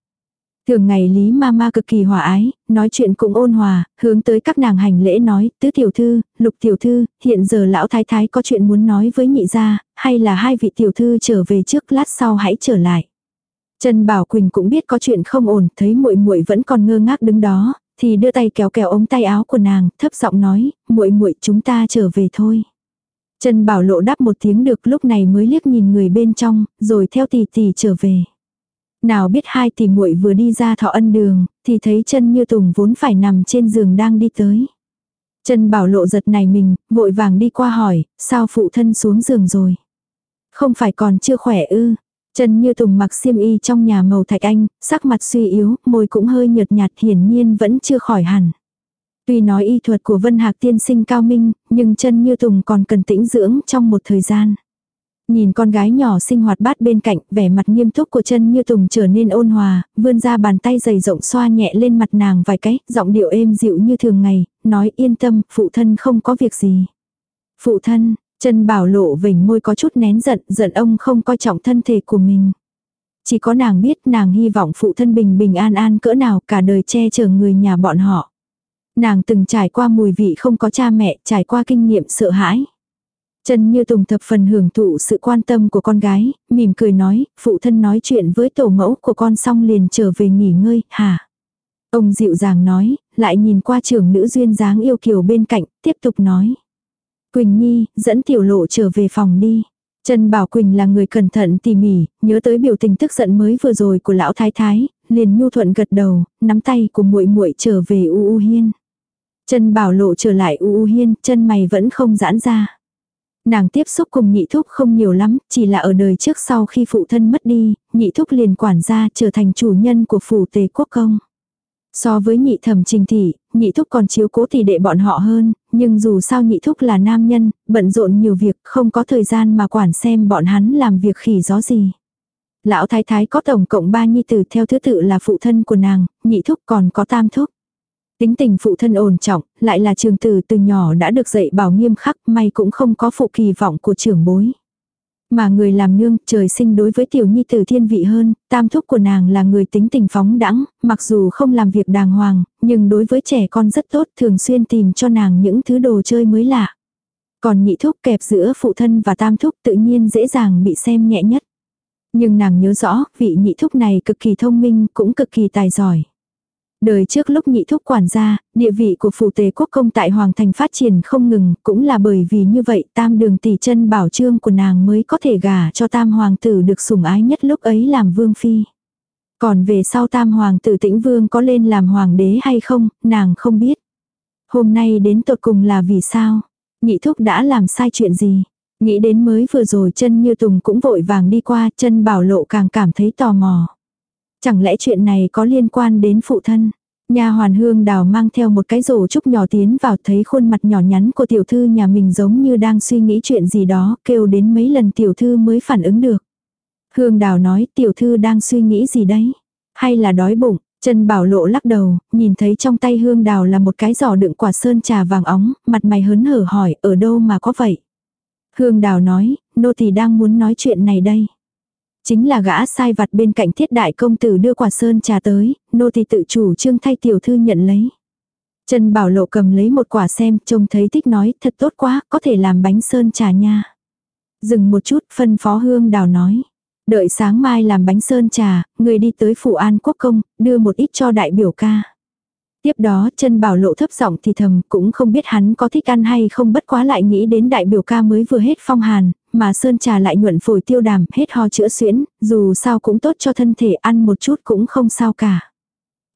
Thường ngày Lý Mama cực kỳ hòa ái, nói chuyện cũng ôn hòa, hướng tới các nàng hành lễ nói, tứ tiểu thư, lục tiểu thư, hiện giờ lão thái thái có chuyện muốn nói với nhị gia, hay là hai vị tiểu thư trở về trước lát sau hãy trở lại. Trần Bảo Quỳnh cũng biết có chuyện không ổn, thấy muội muội vẫn còn ngơ ngác đứng đó, thì đưa tay kéo kéo ống tay áo của nàng, thấp giọng nói, muội muội chúng ta trở về thôi. Trần Bảo lộ đáp một tiếng được lúc này mới liếc nhìn người bên trong, rồi theo tỷ tỷ trở về. Nào biết hai tỷ muội vừa đi ra thọ ân đường, thì thấy chân như tùng vốn phải nằm trên giường đang đi tới. Chân bảo lộ giật này mình, vội vàng đi qua hỏi, sao phụ thân xuống giường rồi? Không phải còn chưa khỏe ư? Chân như tùng mặc xiêm y trong nhà màu thạch anh, sắc mặt suy yếu, môi cũng hơi nhợt nhạt hiển nhiên vẫn chưa khỏi hẳn. Tuy nói y thuật của Vân Hạc tiên sinh cao minh, nhưng chân như tùng còn cần tĩnh dưỡng trong một thời gian. Nhìn con gái nhỏ sinh hoạt bát bên cạnh, vẻ mặt nghiêm túc của chân như tùng trở nên ôn hòa, vươn ra bàn tay dày rộng xoa nhẹ lên mặt nàng vài cái, giọng điệu êm dịu như thường ngày, nói yên tâm, phụ thân không có việc gì. Phụ thân, chân bảo lộ vỉnh môi có chút nén giận, giận ông không coi trọng thân thể của mình. Chỉ có nàng biết nàng hy vọng phụ thân bình bình an an cỡ nào cả đời che chở người nhà bọn họ. Nàng từng trải qua mùi vị không có cha mẹ, trải qua kinh nghiệm sợ hãi. Trần Như Tùng thập phần hưởng thụ sự quan tâm của con gái, mỉm cười nói, phụ thân nói chuyện với tổ mẫu của con xong liền trở về nghỉ ngơi, hả? Ông dịu dàng nói, lại nhìn qua trưởng nữ duyên dáng yêu kiều bên cạnh, tiếp tục nói. Quỳnh Nhi, dẫn tiểu lộ trở về phòng đi. Trần Bảo Quỳnh là người cẩn thận tỉ mỉ, nhớ tới biểu tình tức giận mới vừa rồi của lão thái thái, liền nhu thuận gật đầu, nắm tay của muội muội trở về U U Hiên. Trần Bảo Lộ trở lại U U Hiên, chân mày vẫn không giãn ra. Nàng tiếp xúc cùng nhị thúc không nhiều lắm, chỉ là ở đời trước sau khi phụ thân mất đi, nhị thúc liền quản gia trở thành chủ nhân của phủ tề quốc công. So với nhị thẩm trình thị, nhị thúc còn chiếu cố tỷ đệ bọn họ hơn, nhưng dù sao nhị thúc là nam nhân, bận rộn nhiều việc, không có thời gian mà quản xem bọn hắn làm việc khỉ gió gì. Lão thái thái có tổng cộng ba nhi tử theo thứ tự là phụ thân của nàng, nhị thúc còn có tam thúc. Tính tình phụ thân ổn trọng, lại là trường tử từ nhỏ đã được dạy bảo nghiêm khắc, may cũng không có phụ kỳ vọng của trưởng bối. Mà người làm nương, trời sinh đối với tiểu nhi tử thiên vị hơn, tam thúc của nàng là người tính tình phóng đãng, mặc dù không làm việc đàng hoàng, nhưng đối với trẻ con rất tốt, thường xuyên tìm cho nàng những thứ đồ chơi mới lạ. Còn nhị thúc kẹp giữa phụ thân và tam thúc tự nhiên dễ dàng bị xem nhẹ nhất. Nhưng nàng nhớ rõ, vị nhị thúc này cực kỳ thông minh, cũng cực kỳ tài giỏi. Đời trước lúc nhị thúc quản gia, địa vị của phủ tế quốc công tại Hoàng Thành phát triển không ngừng, cũng là bởi vì như vậy tam đường tỷ chân bảo trương của nàng mới có thể gả cho tam hoàng tử được sủng ái nhất lúc ấy làm vương phi. Còn về sau tam hoàng tử tĩnh vương có lên làm hoàng đế hay không, nàng không biết. Hôm nay đến tột cùng là vì sao? Nhị thúc đã làm sai chuyện gì? Nghĩ đến mới vừa rồi chân như tùng cũng vội vàng đi qua chân bảo lộ càng cảm thấy tò mò. Chẳng lẽ chuyện này có liên quan đến phụ thân? Nhà hoàn hương đào mang theo một cái rổ trúc nhỏ tiến vào thấy khuôn mặt nhỏ nhắn của tiểu thư nhà mình giống như đang suy nghĩ chuyện gì đó, kêu đến mấy lần tiểu thư mới phản ứng được. Hương đào nói tiểu thư đang suy nghĩ gì đấy? Hay là đói bụng? Trần Bảo Lộ lắc đầu, nhìn thấy trong tay hương đào là một cái giỏ đựng quả sơn trà vàng óng, mặt mày hớn hở hỏi ở đâu mà có vậy? Hương đào nói, nô tỳ đang muốn nói chuyện này đây. Chính là gã sai vặt bên cạnh thiết đại công tử đưa quả sơn trà tới, nô tỳ tự chủ trương thay tiểu thư nhận lấy. Trần Bảo Lộ cầm lấy một quả xem, trông thấy thích nói, thật tốt quá, có thể làm bánh sơn trà nha. Dừng một chút, phân phó hương đào nói. Đợi sáng mai làm bánh sơn trà, người đi tới phủ an quốc công, đưa một ít cho đại biểu ca. Tiếp đó chân bảo lộ thấp giọng thì thầm cũng không biết hắn có thích ăn hay không bất quá lại nghĩ đến đại biểu ca mới vừa hết phong hàn, mà sơn trà lại nhuận phổi tiêu đàm, hết ho chữa xuyễn, dù sao cũng tốt cho thân thể ăn một chút cũng không sao cả.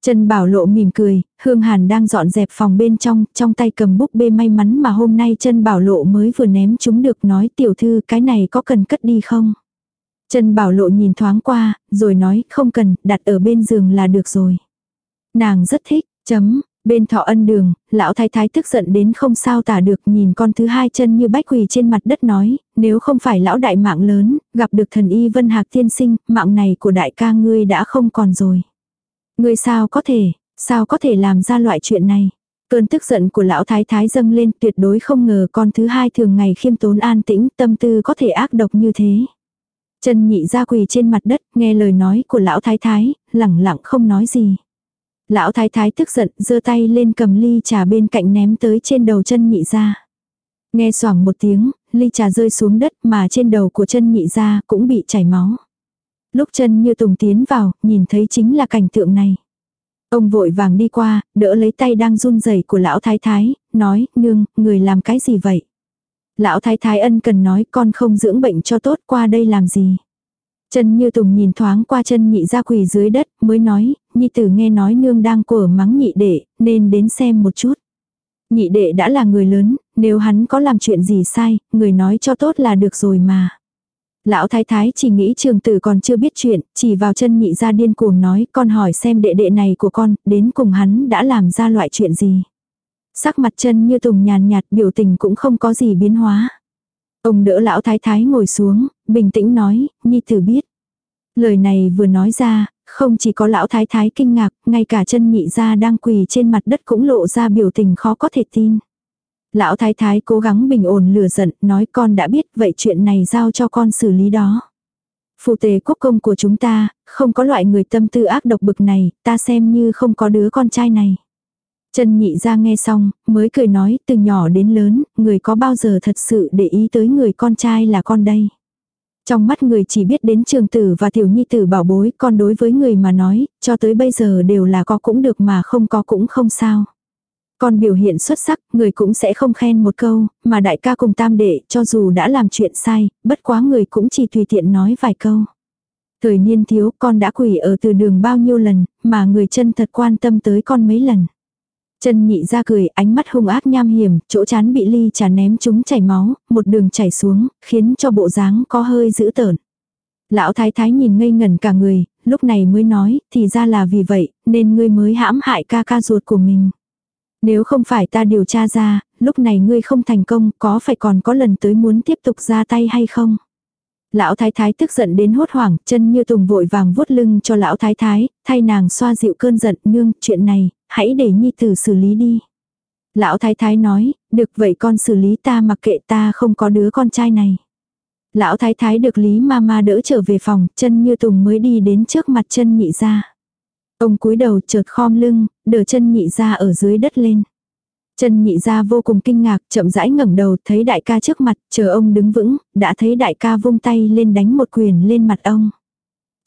Trần Bảo Lộ mỉm cười, Hương Hàn đang dọn dẹp phòng bên trong, trong tay cầm búp bê may mắn mà hôm nay Trần Bảo Lộ mới vừa ném chúng được nói tiểu thư cái này có cần cất đi không? Trần Bảo Lộ nhìn thoáng qua, rồi nói không cần, đặt ở bên giường là được rồi. Nàng rất thích, chấm, Bên thọ ân đường, lão thái thái tức giận đến không sao tả được nhìn con thứ hai chân như bách quỳ trên mặt đất nói, nếu không phải lão đại mạng lớn, gặp được thần y vân hạc tiên sinh, mạng này của đại ca ngươi đã không còn rồi. Ngươi sao có thể, sao có thể làm ra loại chuyện này. Cơn tức giận của lão thái thái dâng lên tuyệt đối không ngờ con thứ hai thường ngày khiêm tốn an tĩnh tâm tư có thể ác độc như thế. Chân nhị ra quỳ trên mặt đất nghe lời nói của lão thái thái, lẳng lặng không nói gì. Lão thái thái tức giận, giơ tay lên cầm ly trà bên cạnh ném tới trên đầu chân nhị ra. Nghe xoảng một tiếng, ly trà rơi xuống đất mà trên đầu của chân nhị ra cũng bị chảy máu. Lúc chân như tùng tiến vào, nhìn thấy chính là cảnh tượng này. Ông vội vàng đi qua, đỡ lấy tay đang run rẩy của lão thái thái, nói, nương, người làm cái gì vậy? Lão thái thái ân cần nói con không dưỡng bệnh cho tốt qua đây làm gì? Chân như tùng nhìn thoáng qua chân nhị ra quỳ dưới đất, mới nói, nhi tử nghe nói nương đang quở mắng nhị đệ, nên đến xem một chút. Nhị đệ đã là người lớn, nếu hắn có làm chuyện gì sai, người nói cho tốt là được rồi mà. Lão thái thái chỉ nghĩ trường tử còn chưa biết chuyện, chỉ vào chân nhị ra điên cuồng nói con hỏi xem đệ đệ này của con, đến cùng hắn đã làm ra loại chuyện gì. Sắc mặt chân như tùng nhàn nhạt biểu tình cũng không có gì biến hóa. Ông đỡ lão thái thái ngồi xuống, bình tĩnh nói, nhi tử biết. Lời này vừa nói ra, không chỉ có lão thái thái kinh ngạc, ngay cả chân nhị ra đang quỳ trên mặt đất cũng lộ ra biểu tình khó có thể tin. Lão thái thái cố gắng bình ổn lửa giận, nói con đã biết vậy chuyện này giao cho con xử lý đó. Phụ tề quốc công của chúng ta, không có loại người tâm tư ác độc bực này, ta xem như không có đứa con trai này. Trần nhị ra nghe xong, mới cười nói từ nhỏ đến lớn, người có bao giờ thật sự để ý tới người con trai là con đây. Trong mắt người chỉ biết đến trường tử và tiểu nhi tử bảo bối, còn đối với người mà nói, cho tới bây giờ đều là có cũng được mà không có cũng không sao. Còn biểu hiện xuất sắc, người cũng sẽ không khen một câu, mà đại ca cùng tam đệ, cho dù đã làm chuyện sai, bất quá người cũng chỉ tùy tiện nói vài câu. Thời niên thiếu, con đã quỷ ở từ đường bao nhiêu lần, mà người chân thật quan tâm tới con mấy lần. Chân nhị ra cười, ánh mắt hung ác nham hiểm, chỗ chán bị ly trà ném chúng chảy máu, một đường chảy xuống, khiến cho bộ dáng có hơi dữ tợn. Lão thái thái nhìn ngây ngẩn cả người, lúc này mới nói, thì ra là vì vậy, nên ngươi mới hãm hại ca ca ruột của mình. Nếu không phải ta điều tra ra, lúc này ngươi không thành công, có phải còn có lần tới muốn tiếp tục ra tay hay không? Lão thái thái tức giận đến hốt hoảng, chân như tùng vội vàng vuốt lưng cho lão thái thái, thay nàng xoa dịu cơn giận, nương, chuyện này, hãy để nhi tử xử lý đi. Lão thái thái nói, được vậy con xử lý ta mặc kệ ta không có đứa con trai này. Lão thái thái được Lý Mama đỡ trở về phòng, chân như tùng mới đi đến trước mặt chân nhị ra. Ông cúi đầu chợt khom lưng, đỡ chân nhị ra ở dưới đất lên. Chân nhị ra vô cùng kinh ngạc, chậm rãi ngẩng đầu, thấy đại ca trước mặt, chờ ông đứng vững, đã thấy đại ca vung tay lên đánh một quyền lên mặt ông.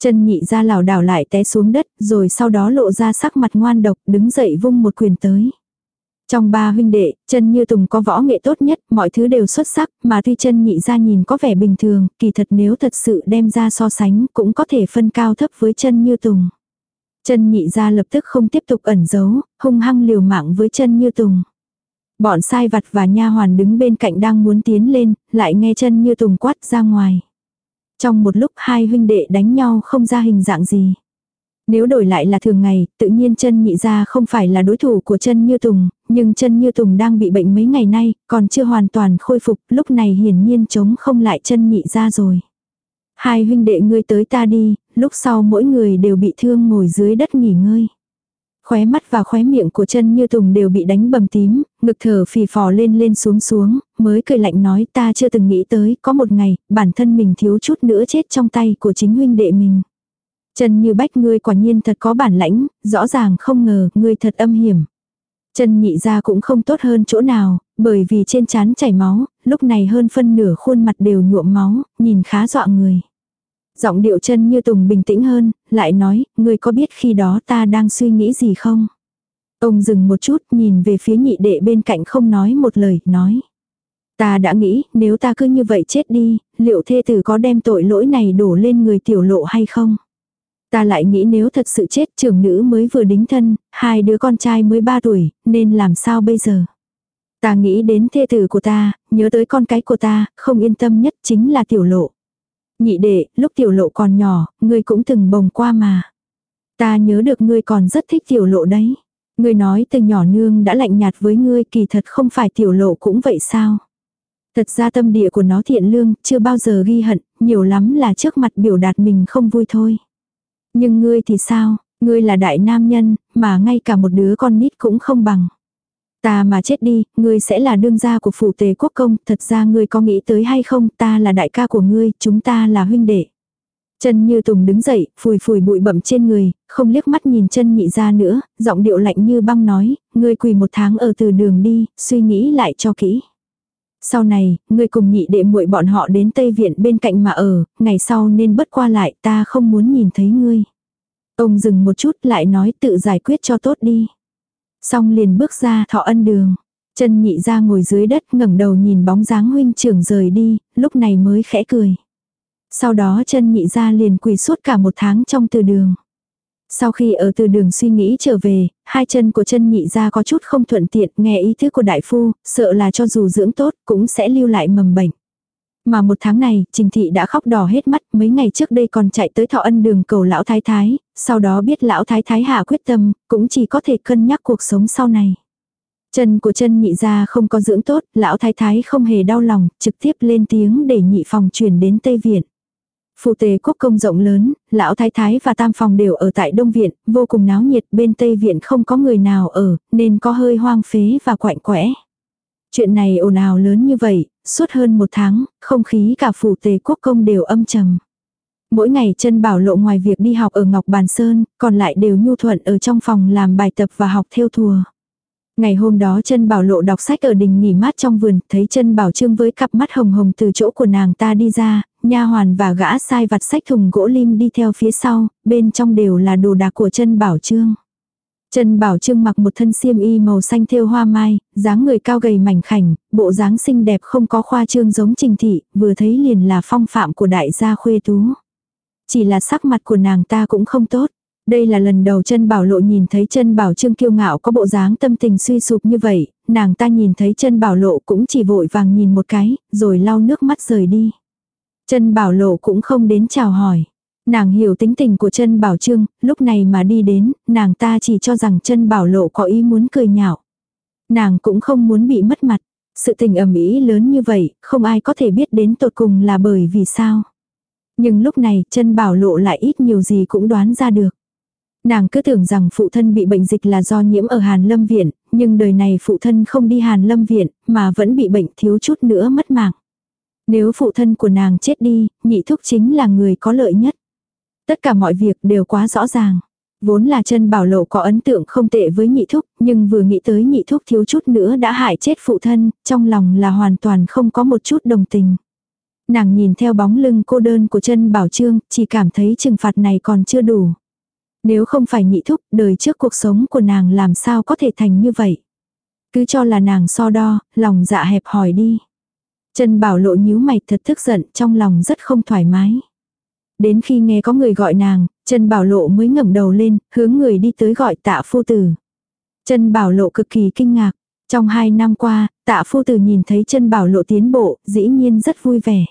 Chân nhị ra lảo đảo lại té xuống đất, rồi sau đó lộ ra sắc mặt ngoan độc, đứng dậy vung một quyền tới. Trong ba huynh đệ, chân như tùng có võ nghệ tốt nhất, mọi thứ đều xuất sắc, mà tuy chân nhị ra nhìn có vẻ bình thường, kỳ thật nếu thật sự đem ra so sánh, cũng có thể phân cao thấp với chân như tùng. Chân nhị ra lập tức không tiếp tục ẩn giấu, hung hăng liều mạng với chân như tùng. Bọn sai vặt và nha hoàn đứng bên cạnh đang muốn tiến lên, lại nghe chân như tùng quát ra ngoài. Trong một lúc hai huynh đệ đánh nhau không ra hình dạng gì. Nếu đổi lại là thường ngày, tự nhiên chân nhị ra không phải là đối thủ của chân như tùng, nhưng chân như tùng đang bị bệnh mấy ngày nay, còn chưa hoàn toàn khôi phục, lúc này hiển nhiên chống không lại chân nhị ra rồi. Hai huynh đệ ngươi tới ta đi, lúc sau mỗi người đều bị thương ngồi dưới đất nghỉ ngơi. Khóe mắt và khóe miệng của chân như tùng đều bị đánh bầm tím, ngực thở phì phò lên lên xuống xuống, mới cười lạnh nói ta chưa từng nghĩ tới có một ngày, bản thân mình thiếu chút nữa chết trong tay của chính huynh đệ mình. Chân như bách ngươi quả nhiên thật có bản lãnh, rõ ràng không ngờ ngươi thật âm hiểm. Chân nhị ra cũng không tốt hơn chỗ nào, bởi vì trên trán chảy máu, lúc này hơn phân nửa khuôn mặt đều nhuộm máu, nhìn khá dọa người. Giọng điệu chân như tùng bình tĩnh hơn, lại nói, ngươi có biết khi đó ta đang suy nghĩ gì không? Ông dừng một chút, nhìn về phía nhị đệ bên cạnh không nói một lời, nói. Ta đã nghĩ, nếu ta cứ như vậy chết đi, liệu thê tử có đem tội lỗi này đổ lên người tiểu lộ hay không? Ta lại nghĩ nếu thật sự chết trưởng nữ mới vừa đính thân, hai đứa con trai mới ba tuổi, nên làm sao bây giờ? Ta nghĩ đến thê tử của ta, nhớ tới con cái của ta, không yên tâm nhất chính là tiểu lộ. Nhị đệ, lúc tiểu lộ còn nhỏ, ngươi cũng từng bồng qua mà. Ta nhớ được ngươi còn rất thích tiểu lộ đấy. Ngươi nói từ nhỏ nương đã lạnh nhạt với ngươi kỳ thật không phải tiểu lộ cũng vậy sao. Thật ra tâm địa của nó thiện lương, chưa bao giờ ghi hận, nhiều lắm là trước mặt biểu đạt mình không vui thôi. Nhưng ngươi thì sao, ngươi là đại nam nhân, mà ngay cả một đứa con nít cũng không bằng. Ta mà chết đi, ngươi sẽ là đương gia của phủ tề quốc công, thật ra ngươi có nghĩ tới hay không, ta là đại ca của ngươi, chúng ta là huynh đệ. Chân như tùng đứng dậy, phùi phùi bụi bẩm trên người, không liếc mắt nhìn chân nhị ra nữa, giọng điệu lạnh như băng nói, ngươi quỳ một tháng ở từ đường đi, suy nghĩ lại cho kỹ. Sau này, ngươi cùng nhị đệ muội bọn họ đến Tây Viện bên cạnh mà ở, ngày sau nên bất qua lại, ta không muốn nhìn thấy ngươi. Ông dừng một chút lại nói tự giải quyết cho tốt đi. Xong liền bước ra thọ ân đường. Chân nhị ra ngồi dưới đất ngẩng đầu nhìn bóng dáng huynh trưởng rời đi, lúc này mới khẽ cười. Sau đó chân nhị ra liền quỳ suốt cả một tháng trong từ đường. Sau khi ở từ đường suy nghĩ trở về, hai chân của chân nhị ra có chút không thuận tiện nghe ý thức của đại phu, sợ là cho dù dưỡng tốt cũng sẽ lưu lại mầm bệnh. Mà một tháng này, Trình Thị đã khóc đỏ hết mắt, mấy ngày trước đây còn chạy tới thọ ân đường cầu lão thái thái, sau đó biết lão thái thái hạ quyết tâm, cũng chỉ có thể cân nhắc cuộc sống sau này. Chân của chân nhị ra không có dưỡng tốt, lão thái thái không hề đau lòng, trực tiếp lên tiếng để nhị phòng chuyển đến Tây Viện. Phụ tề quốc công rộng lớn, lão thái thái và tam phòng đều ở tại Đông Viện, vô cùng náo nhiệt, bên Tây Viện không có người nào ở, nên có hơi hoang phế và quạnh quẽ. Chuyện này ồn ào lớn như vậy, suốt hơn một tháng, không khí cả phủ tề quốc công đều âm trầm. Mỗi ngày chân bảo lộ ngoài việc đi học ở Ngọc Bàn Sơn, còn lại đều nhu thuận ở trong phòng làm bài tập và học theo thùa. Ngày hôm đó chân bảo lộ đọc sách ở đình nghỉ mát trong vườn, thấy chân bảo trương với cặp mắt hồng hồng từ chỗ của nàng ta đi ra, nha hoàn và gã sai vặt sách thùng gỗ lim đi theo phía sau, bên trong đều là đồ đạc của chân bảo trương. Trần Bảo Trương mặc một thân xiêm y màu xanh thêu hoa mai, dáng người cao gầy mảnh khảnh, bộ dáng xinh đẹp không có khoa trương giống Trình thị, vừa thấy liền là phong phạm của đại gia khuê tú. Chỉ là sắc mặt của nàng ta cũng không tốt. Đây là lần đầu chân bảo lộ nhìn thấy chân bảo trương kiêu ngạo có bộ dáng tâm tình suy sụp như vậy, nàng ta nhìn thấy chân bảo lộ cũng chỉ vội vàng nhìn một cái, rồi lau nước mắt rời đi. Chân bảo lộ cũng không đến chào hỏi. Nàng hiểu tính tình của chân bảo trương, lúc này mà đi đến, nàng ta chỉ cho rằng chân bảo lộ có ý muốn cười nhạo. Nàng cũng không muốn bị mất mặt. Sự tình ầm ĩ lớn như vậy, không ai có thể biết đến tột cùng là bởi vì sao. Nhưng lúc này, chân bảo lộ lại ít nhiều gì cũng đoán ra được. Nàng cứ tưởng rằng phụ thân bị bệnh dịch là do nhiễm ở Hàn Lâm Viện, nhưng đời này phụ thân không đi Hàn Lâm Viện, mà vẫn bị bệnh thiếu chút nữa mất mạng. Nếu phụ thân của nàng chết đi, nhị thúc chính là người có lợi nhất. Tất cả mọi việc đều quá rõ ràng. Vốn là chân bảo lộ có ấn tượng không tệ với nhị thúc, nhưng vừa nghĩ tới nhị thúc thiếu chút nữa đã hại chết phụ thân, trong lòng là hoàn toàn không có một chút đồng tình. Nàng nhìn theo bóng lưng cô đơn của chân bảo trương, chỉ cảm thấy trừng phạt này còn chưa đủ. Nếu không phải nhị thúc, đời trước cuộc sống của nàng làm sao có thể thành như vậy. Cứ cho là nàng so đo, lòng dạ hẹp hỏi đi. Chân bảo lộ nhíu mày thật tức giận, trong lòng rất không thoải mái. Đến khi nghe có người gọi nàng, Trần bảo lộ mới ngẩng đầu lên, hướng người đi tới gọi tạ phu tử. Trần bảo lộ cực kỳ kinh ngạc. Trong hai năm qua, tạ phu tử nhìn thấy Trần bảo lộ tiến bộ, dĩ nhiên rất vui vẻ.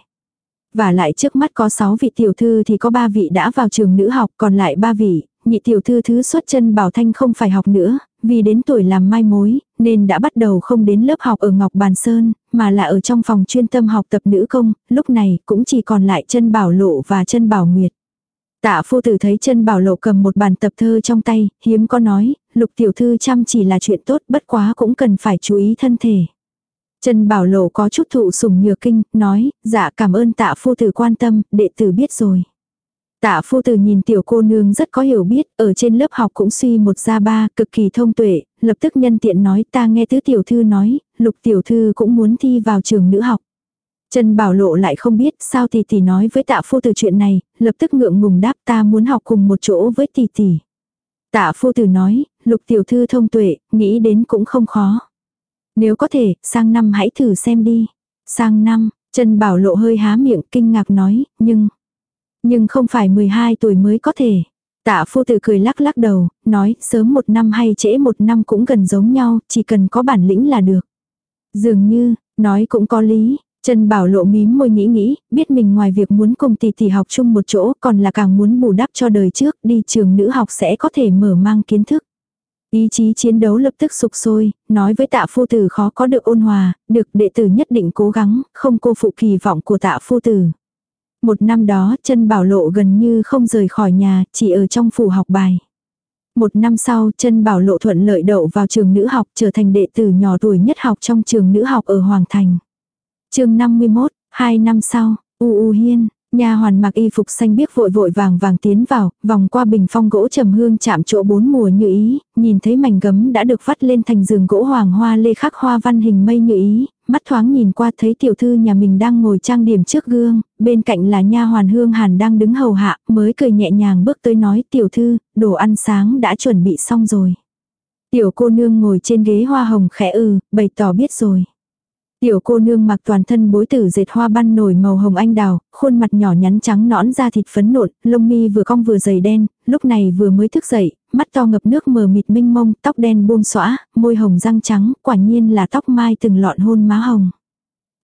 Và lại trước mắt có sáu vị tiểu thư thì có ba vị đã vào trường nữ học, còn lại ba vị, nhị tiểu thư thứ xuất chân bảo thanh không phải học nữa, vì đến tuổi làm mai mối, nên đã bắt đầu không đến lớp học ở Ngọc Bàn Sơn, mà là ở trong phòng chuyên tâm học tập nữ công, lúc này cũng chỉ còn lại chân bảo lộ và chân bảo nguyệt. Tạ phu tử thấy chân bảo lộ cầm một bàn tập thơ trong tay, hiếm có nói, lục tiểu thư chăm chỉ là chuyện tốt bất quá cũng cần phải chú ý thân thể. Chân bảo lộ có chút thụ sùng nhược kinh, nói, dạ cảm ơn tạ phu tử quan tâm, đệ tử biết rồi. Tạ phu tử nhìn tiểu cô nương rất có hiểu biết, ở trên lớp học cũng suy một ra ba, cực kỳ thông tuệ, lập tức nhân tiện nói ta nghe tứ tiểu thư nói, lục tiểu thư cũng muốn thi vào trường nữ học. Trần Bảo Lộ lại không biết sao tỷ tỷ nói với tạ phu tử chuyện này, lập tức ngượng ngùng đáp ta muốn học cùng một chỗ với tỷ tỷ. Tạ phu tử nói, lục tiểu thư thông tuệ, nghĩ đến cũng không khó. Nếu có thể, sang năm hãy thử xem đi. Sang năm, Trần Bảo Lộ hơi há miệng kinh ngạc nói, nhưng, nhưng không phải 12 tuổi mới có thể. Tạ phu tử cười lắc lắc đầu, nói sớm một năm hay trễ một năm cũng gần giống nhau, chỉ cần có bản lĩnh là được. Dường như, nói cũng có lý, Trần Bảo lộ mím môi nghĩ nghĩ, biết mình ngoài việc muốn cùng tỷ tỷ học chung một chỗ còn là càng muốn bù đắp cho đời trước, đi trường nữ học sẽ có thể mở mang kiến thức. Ý chí chiến đấu lập tức sục sôi, nói với tạ phu tử khó có được ôn hòa, được đệ tử nhất định cố gắng, không cô phụ kỳ vọng của tạ phu tử. Một năm đó, chân bảo lộ gần như không rời khỏi nhà, chỉ ở trong phủ học bài. Một năm sau, chân bảo lộ thuận lợi đậu vào trường nữ học trở thành đệ tử nhỏ tuổi nhất học trong trường nữ học ở Hoàng Thành. chương 51, hai năm sau, U U Hiên, Nhà hoàn mặc y phục xanh biếc vội vội vàng vàng tiến vào, vòng qua bình phong gỗ trầm hương chạm chỗ bốn mùa như ý, nhìn thấy mảnh gấm đã được vắt lên thành giường gỗ hoàng hoa lê khắc hoa văn hình mây như ý, mắt thoáng nhìn qua thấy tiểu thư nhà mình đang ngồi trang điểm trước gương, bên cạnh là nha hoàn hương hàn đang đứng hầu hạ, mới cười nhẹ nhàng bước tới nói tiểu thư, đồ ăn sáng đã chuẩn bị xong rồi. Tiểu cô nương ngồi trên ghế hoa hồng khẽ ừ, bày tỏ biết rồi. Tiểu cô nương mặc toàn thân bối tử dệt hoa ban nổi màu hồng anh đào, khuôn mặt nhỏ nhắn trắng nõn da thịt phấn nộn, lông mi vừa cong vừa dày đen, lúc này vừa mới thức dậy, mắt to ngập nước mờ mịt minh mông, tóc đen buông xõa, môi hồng răng trắng, quả nhiên là tóc mai từng lọn hôn má hồng.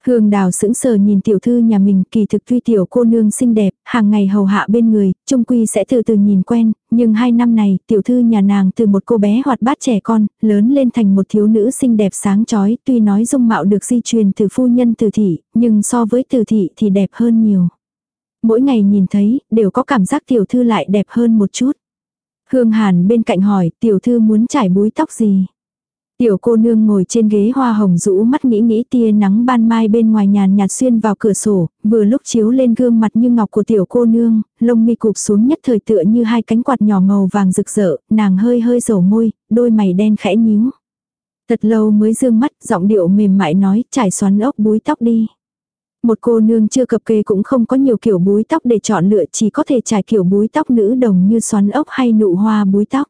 Hương đào sững sờ nhìn tiểu thư nhà mình kỳ thực tuy tiểu cô nương xinh đẹp, hàng ngày hầu hạ bên người, trung quy sẽ từ từ nhìn quen, nhưng hai năm này tiểu thư nhà nàng từ một cô bé hoạt bát trẻ con, lớn lên thành một thiếu nữ xinh đẹp sáng chói, tuy nói dung mạo được di truyền từ phu nhân từ thị, nhưng so với từ thị thì đẹp hơn nhiều. Mỗi ngày nhìn thấy, đều có cảm giác tiểu thư lại đẹp hơn một chút. Hương Hàn bên cạnh hỏi, tiểu thư muốn trải búi tóc gì? Tiểu cô nương ngồi trên ghế hoa hồng rũ mắt nghĩ nghĩ tia nắng ban mai bên ngoài nhàn nhạt xuyên vào cửa sổ, vừa lúc chiếu lên gương mặt như ngọc của tiểu cô nương, lông mi cụp xuống nhất thời tựa như hai cánh quạt nhỏ màu vàng rực rỡ, nàng hơi hơi rổ môi, đôi mày đen khẽ nhíu. Thật lâu mới dương mắt, giọng điệu mềm mại nói, trải xoắn ốc búi tóc đi. Một cô nương chưa cập kê cũng không có nhiều kiểu búi tóc để chọn lựa chỉ có thể trải kiểu búi tóc nữ đồng như xoắn ốc hay nụ hoa búi tóc.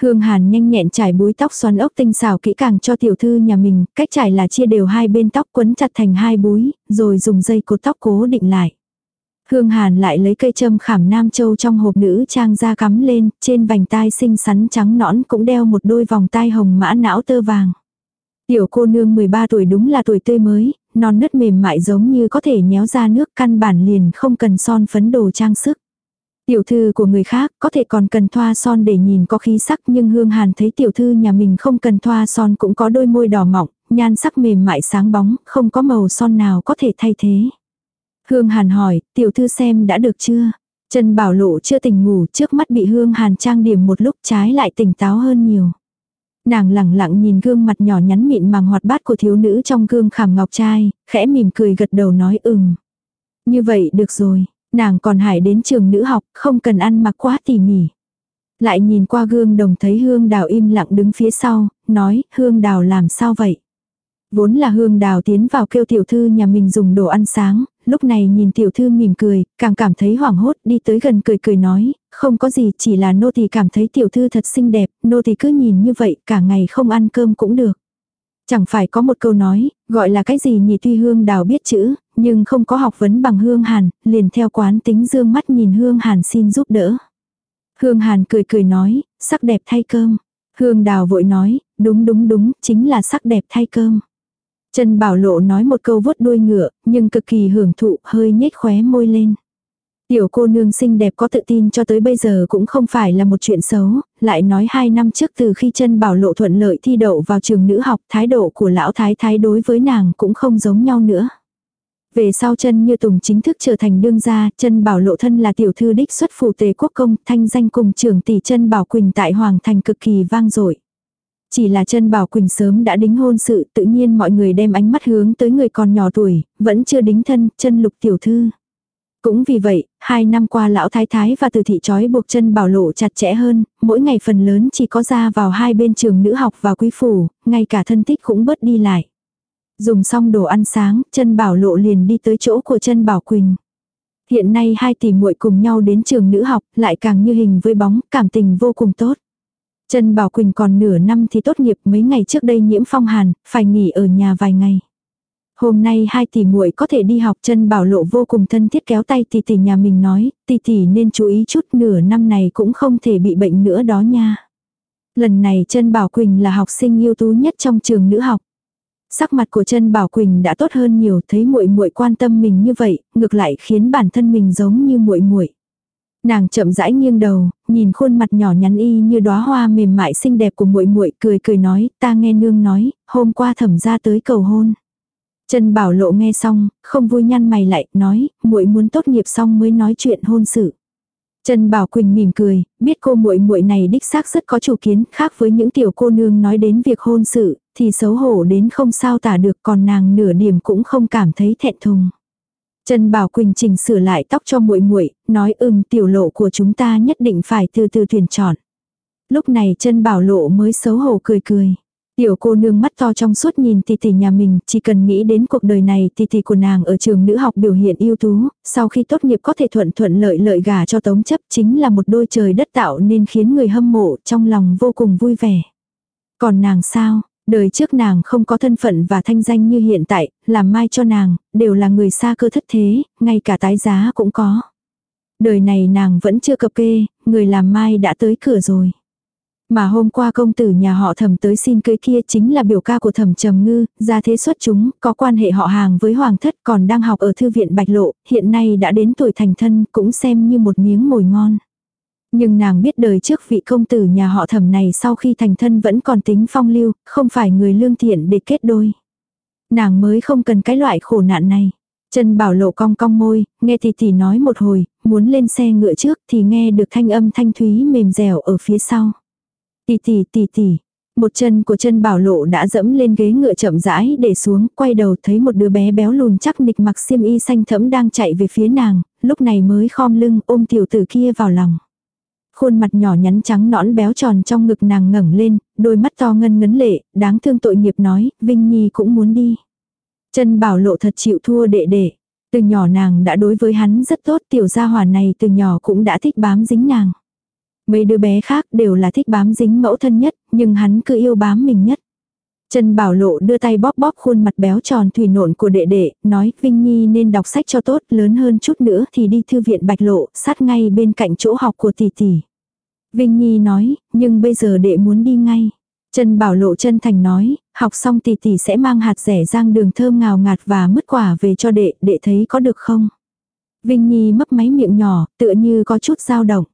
Hương Hàn nhanh nhẹn trải búi tóc xoắn ốc tinh xảo kỹ càng cho tiểu thư nhà mình, cách trải là chia đều hai bên tóc quấn chặt thành hai búi, rồi dùng dây cột tóc cố định lại. Hương Hàn lại lấy cây châm khảm nam châu trong hộp nữ trang ra cắm lên, trên vành tai xinh xắn trắng nõn cũng đeo một đôi vòng tai hồng mã não tơ vàng. Tiểu cô nương 13 tuổi đúng là tuổi tươi mới, non nứt mềm mại giống như có thể nhéo ra nước căn bản liền không cần son phấn đồ trang sức. Tiểu thư của người khác có thể còn cần thoa son để nhìn có khí sắc nhưng Hương Hàn thấy tiểu thư nhà mình không cần thoa son cũng có đôi môi đỏ mọng, nhan sắc mềm mại sáng bóng, không có màu son nào có thể thay thế. Hương Hàn hỏi, tiểu thư xem đã được chưa? Trần Bảo Lộ chưa tỉnh ngủ trước mắt bị Hương Hàn trang điểm một lúc trái lại tỉnh táo hơn nhiều. Nàng lẳng lặng nhìn gương mặt nhỏ nhắn mịn màng hoạt bát của thiếu nữ trong gương khảm ngọc trai, khẽ mỉm cười gật đầu nói ừm. Như vậy được rồi, nàng còn hải đến trường nữ học, không cần ăn mặc quá tỉ mỉ. Lại nhìn qua gương đồng thấy hương đào im lặng đứng phía sau, nói hương đào làm sao vậy. Vốn là hương đào tiến vào kêu tiểu thư nhà mình dùng đồ ăn sáng, lúc này nhìn tiểu thư mỉm cười, càng cảm thấy hoảng hốt đi tới gần cười cười nói, không có gì chỉ là nô tỳ cảm thấy tiểu thư thật xinh đẹp, nô tỳ cứ nhìn như vậy cả ngày không ăn cơm cũng được. Chẳng phải có một câu nói, gọi là cái gì nhỉ tuy hương đào biết chữ, nhưng không có học vấn bằng hương hàn, liền theo quán tính dương mắt nhìn hương hàn xin giúp đỡ. Hương hàn cười cười nói, sắc đẹp thay cơm. Hương đào vội nói, đúng đúng đúng, chính là sắc đẹp thay cơm. Trần Bảo Lộ nói một câu vuốt đuôi ngựa, nhưng cực kỳ hưởng thụ, hơi nhếch khóe môi lên. Tiểu cô nương xinh đẹp có tự tin cho tới bây giờ cũng không phải là một chuyện xấu, lại nói hai năm trước từ khi chân bảo lộ thuận lợi thi đậu vào trường nữ học, thái độ của lão thái thái đối với nàng cũng không giống nhau nữa. Về sau chân như tùng chính thức trở thành đương gia, chân bảo lộ thân là tiểu thư đích xuất phủ tề quốc công, thanh danh cùng trưởng tỷ chân bảo quỳnh tại Hoàng thành cực kỳ vang dội chỉ là chân Bảo Quỳnh sớm đã đính hôn sự, tự nhiên mọi người đem ánh mắt hướng tới người còn nhỏ tuổi, vẫn chưa đính thân, chân lục tiểu thư. Cũng vì vậy, hai năm qua lão thái thái và từ thị trói buộc chân bảo lộ chặt chẽ hơn, mỗi ngày phần lớn chỉ có ra vào hai bên trường nữ học và quý phủ, ngay cả thân tích cũng bớt đi lại. Dùng xong đồ ăn sáng, chân bảo lộ liền đi tới chỗ của chân bảo quỳnh. Hiện nay hai tỷ muội cùng nhau đến trường nữ học, lại càng như hình với bóng, cảm tình vô cùng tốt. Trần Bảo Quỳnh còn nửa năm thì tốt nghiệp mấy ngày trước đây nhiễm phong hàn, phải nghỉ ở nhà vài ngày. Hôm nay hai tỷ muội có thể đi học chân bảo lộ vô cùng thân thiết kéo tay tỷ tỷ nhà mình nói, tỷ tỷ nên chú ý chút nửa năm này cũng không thể bị bệnh nữa đó nha. Lần này chân bảo Quỳnh là học sinh ưu tú nhất trong trường nữ học. Sắc mặt của chân bảo Quỳnh đã tốt hơn nhiều thấy muội muội quan tâm mình như vậy, ngược lại khiến bản thân mình giống như muội muội. Nàng chậm rãi nghiêng đầu, nhìn khuôn mặt nhỏ nhắn y như đóa hoa mềm mại xinh đẹp của muội muội, cười cười nói, ta nghe nương nói, hôm qua thẩm ra tới cầu hôn. Trần Bảo Lộ nghe xong, không vui nhăn mày lại, nói, muội muốn tốt nghiệp xong mới nói chuyện hôn sự. Trần Bảo Quỳnh mỉm cười, biết cô muội muội này đích xác rất có chủ kiến, khác với những tiểu cô nương nói đến việc hôn sự, thì xấu hổ đến không sao tả được, còn nàng nửa điểm cũng không cảm thấy thẹn thùng. Trần Bảo Quỳnh chỉnh sửa lại tóc cho muội muội, nói ừm tiểu lộ của chúng ta nhất định phải từ từ tuyển chọn. Lúc này trần Bảo Lộ mới xấu hổ cười cười. Tiểu cô nương mắt to trong suốt nhìn tỷ tỷ nhà mình, chỉ cần nghĩ đến cuộc đời này tỷ tỷ của nàng ở trường nữ học biểu hiện ưu tú, sau khi tốt nghiệp có thể thuận thuận lợi lợi gả cho tống chấp chính là một đôi trời đất tạo nên khiến người hâm mộ trong lòng vô cùng vui vẻ. Còn nàng sao, Đời trước nàng không có thân phận và thanh danh như hiện tại, làm mai cho nàng, đều là người xa cơ thất thế, ngay cả tái giá cũng có. Đời này nàng vẫn chưa cập kê, người làm mai đã tới cửa rồi. Mà hôm qua công tử nhà họ thẩm tới xin cưới kia chính là biểu ca của thẩm trầm ngư, ra thế xuất chúng, có quan hệ họ hàng với hoàng thất còn đang học ở thư viện Bạch Lộ, hiện nay đã đến tuổi thành thân cũng xem như một miếng mồi ngon. Nhưng nàng biết đời trước vị công tử nhà họ thẩm này sau khi thành thân vẫn còn tính phong lưu, không phải người lương thiện để kết đôi. Nàng mới không cần cái loại khổ nạn này. Chân bảo lộ cong cong môi, nghe thì thì nói một hồi, muốn lên xe ngựa trước thì nghe được thanh âm thanh thúy mềm dẻo ở phía sau tì tì tì tì Một chân của chân bảo lộ đã dẫm lên ghế ngựa chậm rãi để xuống, quay đầu thấy một đứa bé béo lùn chắc nịch mặc xiêm y xanh thẫm đang chạy về phía nàng, lúc này mới khom lưng ôm tiểu tử kia vào lòng. Khuôn mặt nhỏ nhắn trắng nõn béo tròn trong ngực nàng ngẩng lên, đôi mắt to ngân ngấn lệ, đáng thương tội nghiệp nói, Vinh Nhi cũng muốn đi. Chân bảo lộ thật chịu thua đệ đệ. Từ nhỏ nàng đã đối với hắn rất tốt tiểu gia hỏa này từ nhỏ cũng đã thích bám dính nàng. Mấy đứa bé khác đều là thích bám dính mẫu thân nhất, nhưng hắn cứ yêu bám mình nhất. Trần Bảo Lộ đưa tay bóp bóp khuôn mặt béo tròn thủy nộn của đệ đệ, nói Vinh Nhi nên đọc sách cho tốt, lớn hơn chút nữa thì đi thư viện Bạch Lộ, sát ngay bên cạnh chỗ học của tỷ tỷ. Vinh Nhi nói, nhưng bây giờ đệ muốn đi ngay. Trần Bảo Lộ chân thành nói, học xong tỷ tỷ sẽ mang hạt rẻ rang đường thơm ngào ngạt và mứt quả về cho đệ, đệ thấy có được không? Vinh Nhi mấp máy miệng nhỏ, tựa như có chút dao động.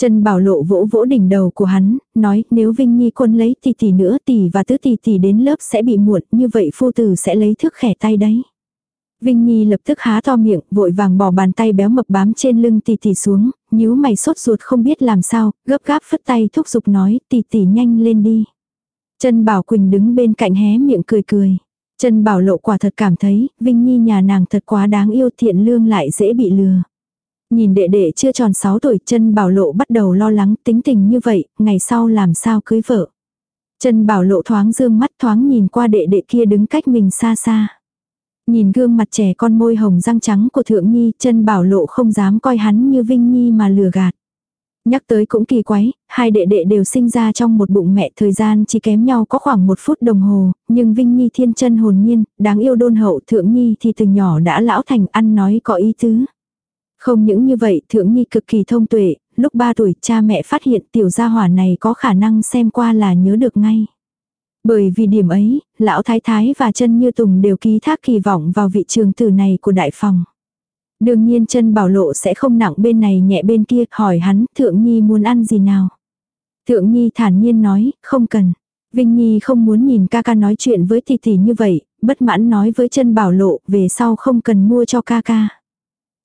Trần Bảo Lộ vỗ vỗ đỉnh đầu của hắn, nói nếu Vinh Nhi quân lấy tỷ tỷ nữa tỷ và tứ tỷ tỷ đến lớp sẽ bị muộn, như vậy phu tử sẽ lấy thước khẻ tay đấy. Vinh Nhi lập tức há to miệng, vội vàng bỏ bàn tay béo mập bám trên lưng tỷ tỷ xuống, nhíu mày sốt ruột không biết làm sao, gấp gáp phất tay thúc giục nói tỷ tỷ nhanh lên đi. Trần Bảo Quỳnh đứng bên cạnh hé miệng cười cười. Trần Bảo Lộ quả thật cảm thấy, Vinh Nhi nhà nàng thật quá đáng yêu thiện lương lại dễ bị lừa. Nhìn đệ đệ chưa tròn 6 tuổi, chân Bảo Lộ bắt đầu lo lắng tính tình như vậy, ngày sau làm sao cưới vợ. chân Bảo Lộ thoáng dương mắt thoáng nhìn qua đệ đệ kia đứng cách mình xa xa. Nhìn gương mặt trẻ con môi hồng răng trắng của Thượng Nhi, chân Bảo Lộ không dám coi hắn như Vinh Nhi mà lừa gạt. Nhắc tới cũng kỳ quái, hai đệ đệ đều sinh ra trong một bụng mẹ thời gian chỉ kém nhau có khoảng một phút đồng hồ, nhưng Vinh Nhi thiên chân hồn nhiên, đáng yêu đôn hậu Thượng Nhi thì từ nhỏ đã lão thành ăn nói có ý tứ. Không những như vậy Thượng Nhi cực kỳ thông tuệ, lúc 3 tuổi cha mẹ phát hiện tiểu gia hỏa này có khả năng xem qua là nhớ được ngay. Bởi vì điểm ấy, lão thái thái và chân như tùng đều ký thác kỳ vọng vào vị trường tử này của đại phòng. Đương nhiên chân bảo lộ sẽ không nặng bên này nhẹ bên kia, hỏi hắn, thượng nhi muốn ăn gì nào. Thượng nhi thản nhiên nói, không cần. Vinh Nhi không muốn nhìn ca ca nói chuyện với tỷ tỷ như vậy, bất mãn nói với chân bảo lộ, về sau không cần mua cho ca ca.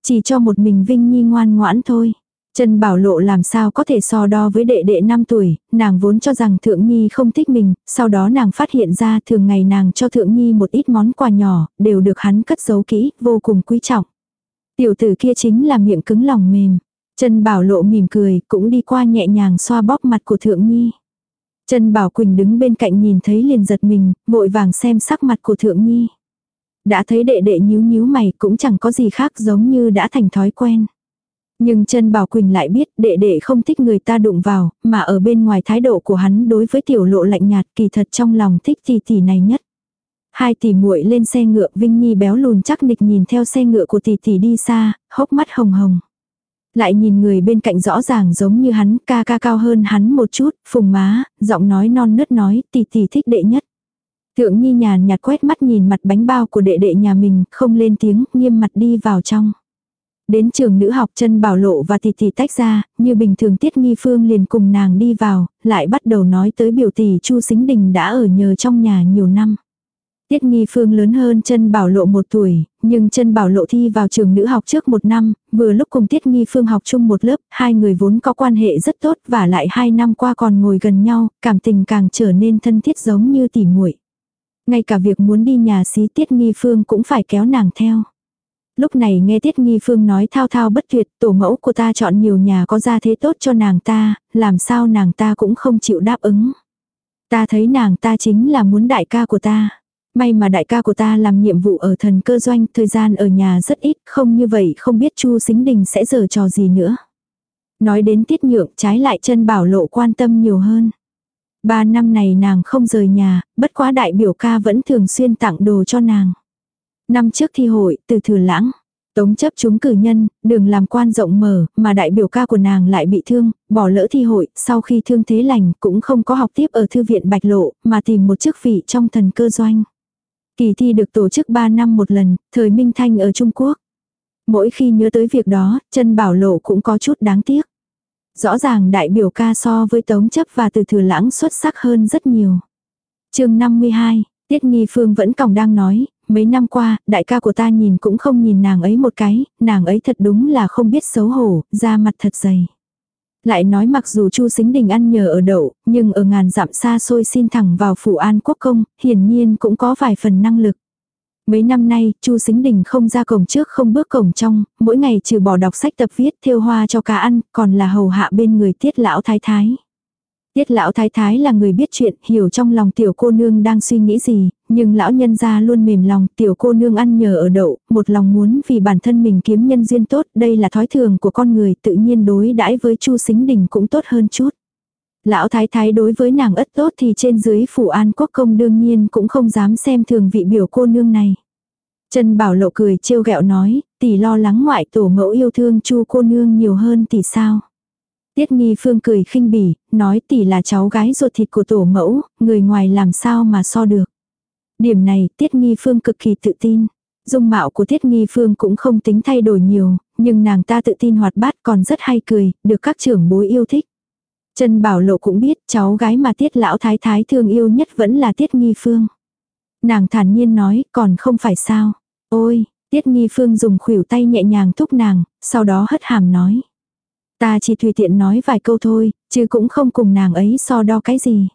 Chỉ cho một mình Vinh Nhi ngoan ngoãn thôi. Trần Bảo Lộ làm sao có thể so đo với đệ đệ 5 tuổi, nàng vốn cho rằng Thượng Nhi không thích mình, sau đó nàng phát hiện ra thường ngày nàng cho Thượng Nhi một ít món quà nhỏ, đều được hắn cất giấu kỹ, vô cùng quý trọng. Tiểu tử kia chính là miệng cứng lòng mềm. Trần Bảo Lộ mỉm cười, cũng đi qua nhẹ nhàng xoa bóp mặt của Thượng Nhi. Trần Bảo Quỳnh đứng bên cạnh nhìn thấy liền giật mình, vội vàng xem sắc mặt của Thượng Nhi. Đã thấy đệ đệ nhíu nhíu mày cũng chẳng có gì khác giống như đã thành thói quen. Nhưng chân Bảo Quỳnh lại biết đệ đệ không thích người ta đụng vào, mà ở bên ngoài thái độ của hắn đối với tiểu lộ lạnh nhạt kỳ thật trong lòng thích tỷ tỷ này nhất. Hai tỷ muội lên xe ngựa Vinh Nhi béo lùn chắc nịch nhìn theo xe ngựa của tỷ tỷ đi xa, hốc mắt hồng hồng. Lại nhìn người bên cạnh rõ ràng giống như hắn, ca ca cao hơn hắn một chút, phùng má, giọng nói non nớt nói, tỷ tỷ thích đệ nhất. Thượng Nhi nhàn nhạt quét mắt nhìn mặt bánh bao của đệ đệ nhà mình, không lên tiếng, nghiêm mặt đi vào trong. Đến trường nữ học chân bảo lộ và tỷ tỷ tách ra, như bình thường Tiết Nghi Phương liền cùng nàng đi vào, lại bắt đầu nói tới biểu tỷ Chu Xính Đình đã ở nhờ trong nhà nhiều năm. Tiết Nghi Phương lớn hơn chân bảo lộ một tuổi, nhưng chân bảo lộ thi vào trường nữ học trước một năm, vừa lúc cùng Tiết Nghi Phương học chung một lớp, hai người vốn có quan hệ rất tốt và lại hai năm qua còn ngồi gần nhau, cảm tình càng trở nên thân thiết giống như tỉ muội. Ngay cả việc muốn đi nhà xí Tiết Nghi Phương cũng phải kéo nàng theo. Lúc này nghe Tiết Nghi Phương nói thao thao bất tuyệt, tổ mẫu của ta chọn nhiều nhà có gia thế tốt cho nàng ta, làm sao nàng ta cũng không chịu đáp ứng. Ta thấy nàng ta chính là muốn đại ca của ta. May mà đại ca của ta làm nhiệm vụ ở thần cơ doanh, thời gian ở nhà rất ít, không như vậy không biết Chu Xính Đình sẽ giở trò gì nữa. Nói đến tiết nhượng trái lại chân bảo lộ quan tâm nhiều hơn. Ba năm này nàng không rời nhà, bất quá đại biểu ca vẫn thường xuyên tặng đồ cho nàng. Năm trước thi hội, từ thừa lãng. Tống chấp chúng cử nhân, đường làm quan rộng mở, mà đại biểu ca của nàng lại bị thương, bỏ lỡ thi hội, sau khi thương thế lành cũng không có học tiếp ở thư viện Bạch Lộ, mà tìm một chức vị trong thần cơ doanh. Kỳ thi được tổ chức 3 năm một lần, thời Minh Thanh ở Trung Quốc. Mỗi khi nhớ tới việc đó, chân bảo lộ cũng có chút đáng tiếc. Rõ ràng đại biểu ca so với tống chấp và từ thừa lãng xuất sắc hơn rất nhiều. chương 52, Tiết Nghi Phương vẫn còn đang nói, mấy năm qua, đại ca của ta nhìn cũng không nhìn nàng ấy một cái, nàng ấy thật đúng là không biết xấu hổ, da mặt thật dày. Lại nói mặc dù Chu Sính Đình ăn nhờ ở đậu, nhưng ở ngàn dặm xa xôi xin thẳng vào phủ an quốc công, hiển nhiên cũng có vài phần năng lực. Mấy năm nay, Chu Sính Đình không ra cổng trước không bước cổng trong, mỗi ngày trừ bỏ đọc sách tập viết thêu hoa cho cá ăn, còn là hầu hạ bên người tiết lão thái thái. Tiết lão thái thái là người biết chuyện, hiểu trong lòng tiểu cô nương đang suy nghĩ gì, nhưng lão nhân gia luôn mềm lòng, tiểu cô nương ăn nhờ ở đậu, một lòng muốn vì bản thân mình kiếm nhân duyên tốt, đây là thói thường của con người, tự nhiên đối đãi với Chu Sính Đình cũng tốt hơn chút. Lão thái thái đối với nàng ất tốt thì trên dưới phủ an quốc công đương nhiên cũng không dám xem thường vị biểu cô nương này. Trần Bảo Lộ cười trêu ghẹo nói, tỷ lo lắng ngoại tổ mẫu yêu thương chu cô nương nhiều hơn tỷ sao. Tiết nghi phương cười khinh bỉ, nói tỷ là cháu gái ruột thịt của tổ mẫu, người ngoài làm sao mà so được. Điểm này tiết nghi phương cực kỳ tự tin. Dung mạo của tiết nghi phương cũng không tính thay đổi nhiều, nhưng nàng ta tự tin hoạt bát còn rất hay cười, được các trưởng bối yêu thích. Trần Bảo Lộ cũng biết cháu gái mà tiết lão thái thái thương yêu nhất vẫn là tiết nghi phương. Nàng thản nhiên nói còn không phải sao. Ôi, tiết nghi phương dùng khuỷu tay nhẹ nhàng thúc nàng, sau đó hất hàm nói. Ta chỉ tùy tiện nói vài câu thôi, chứ cũng không cùng nàng ấy so đo cái gì.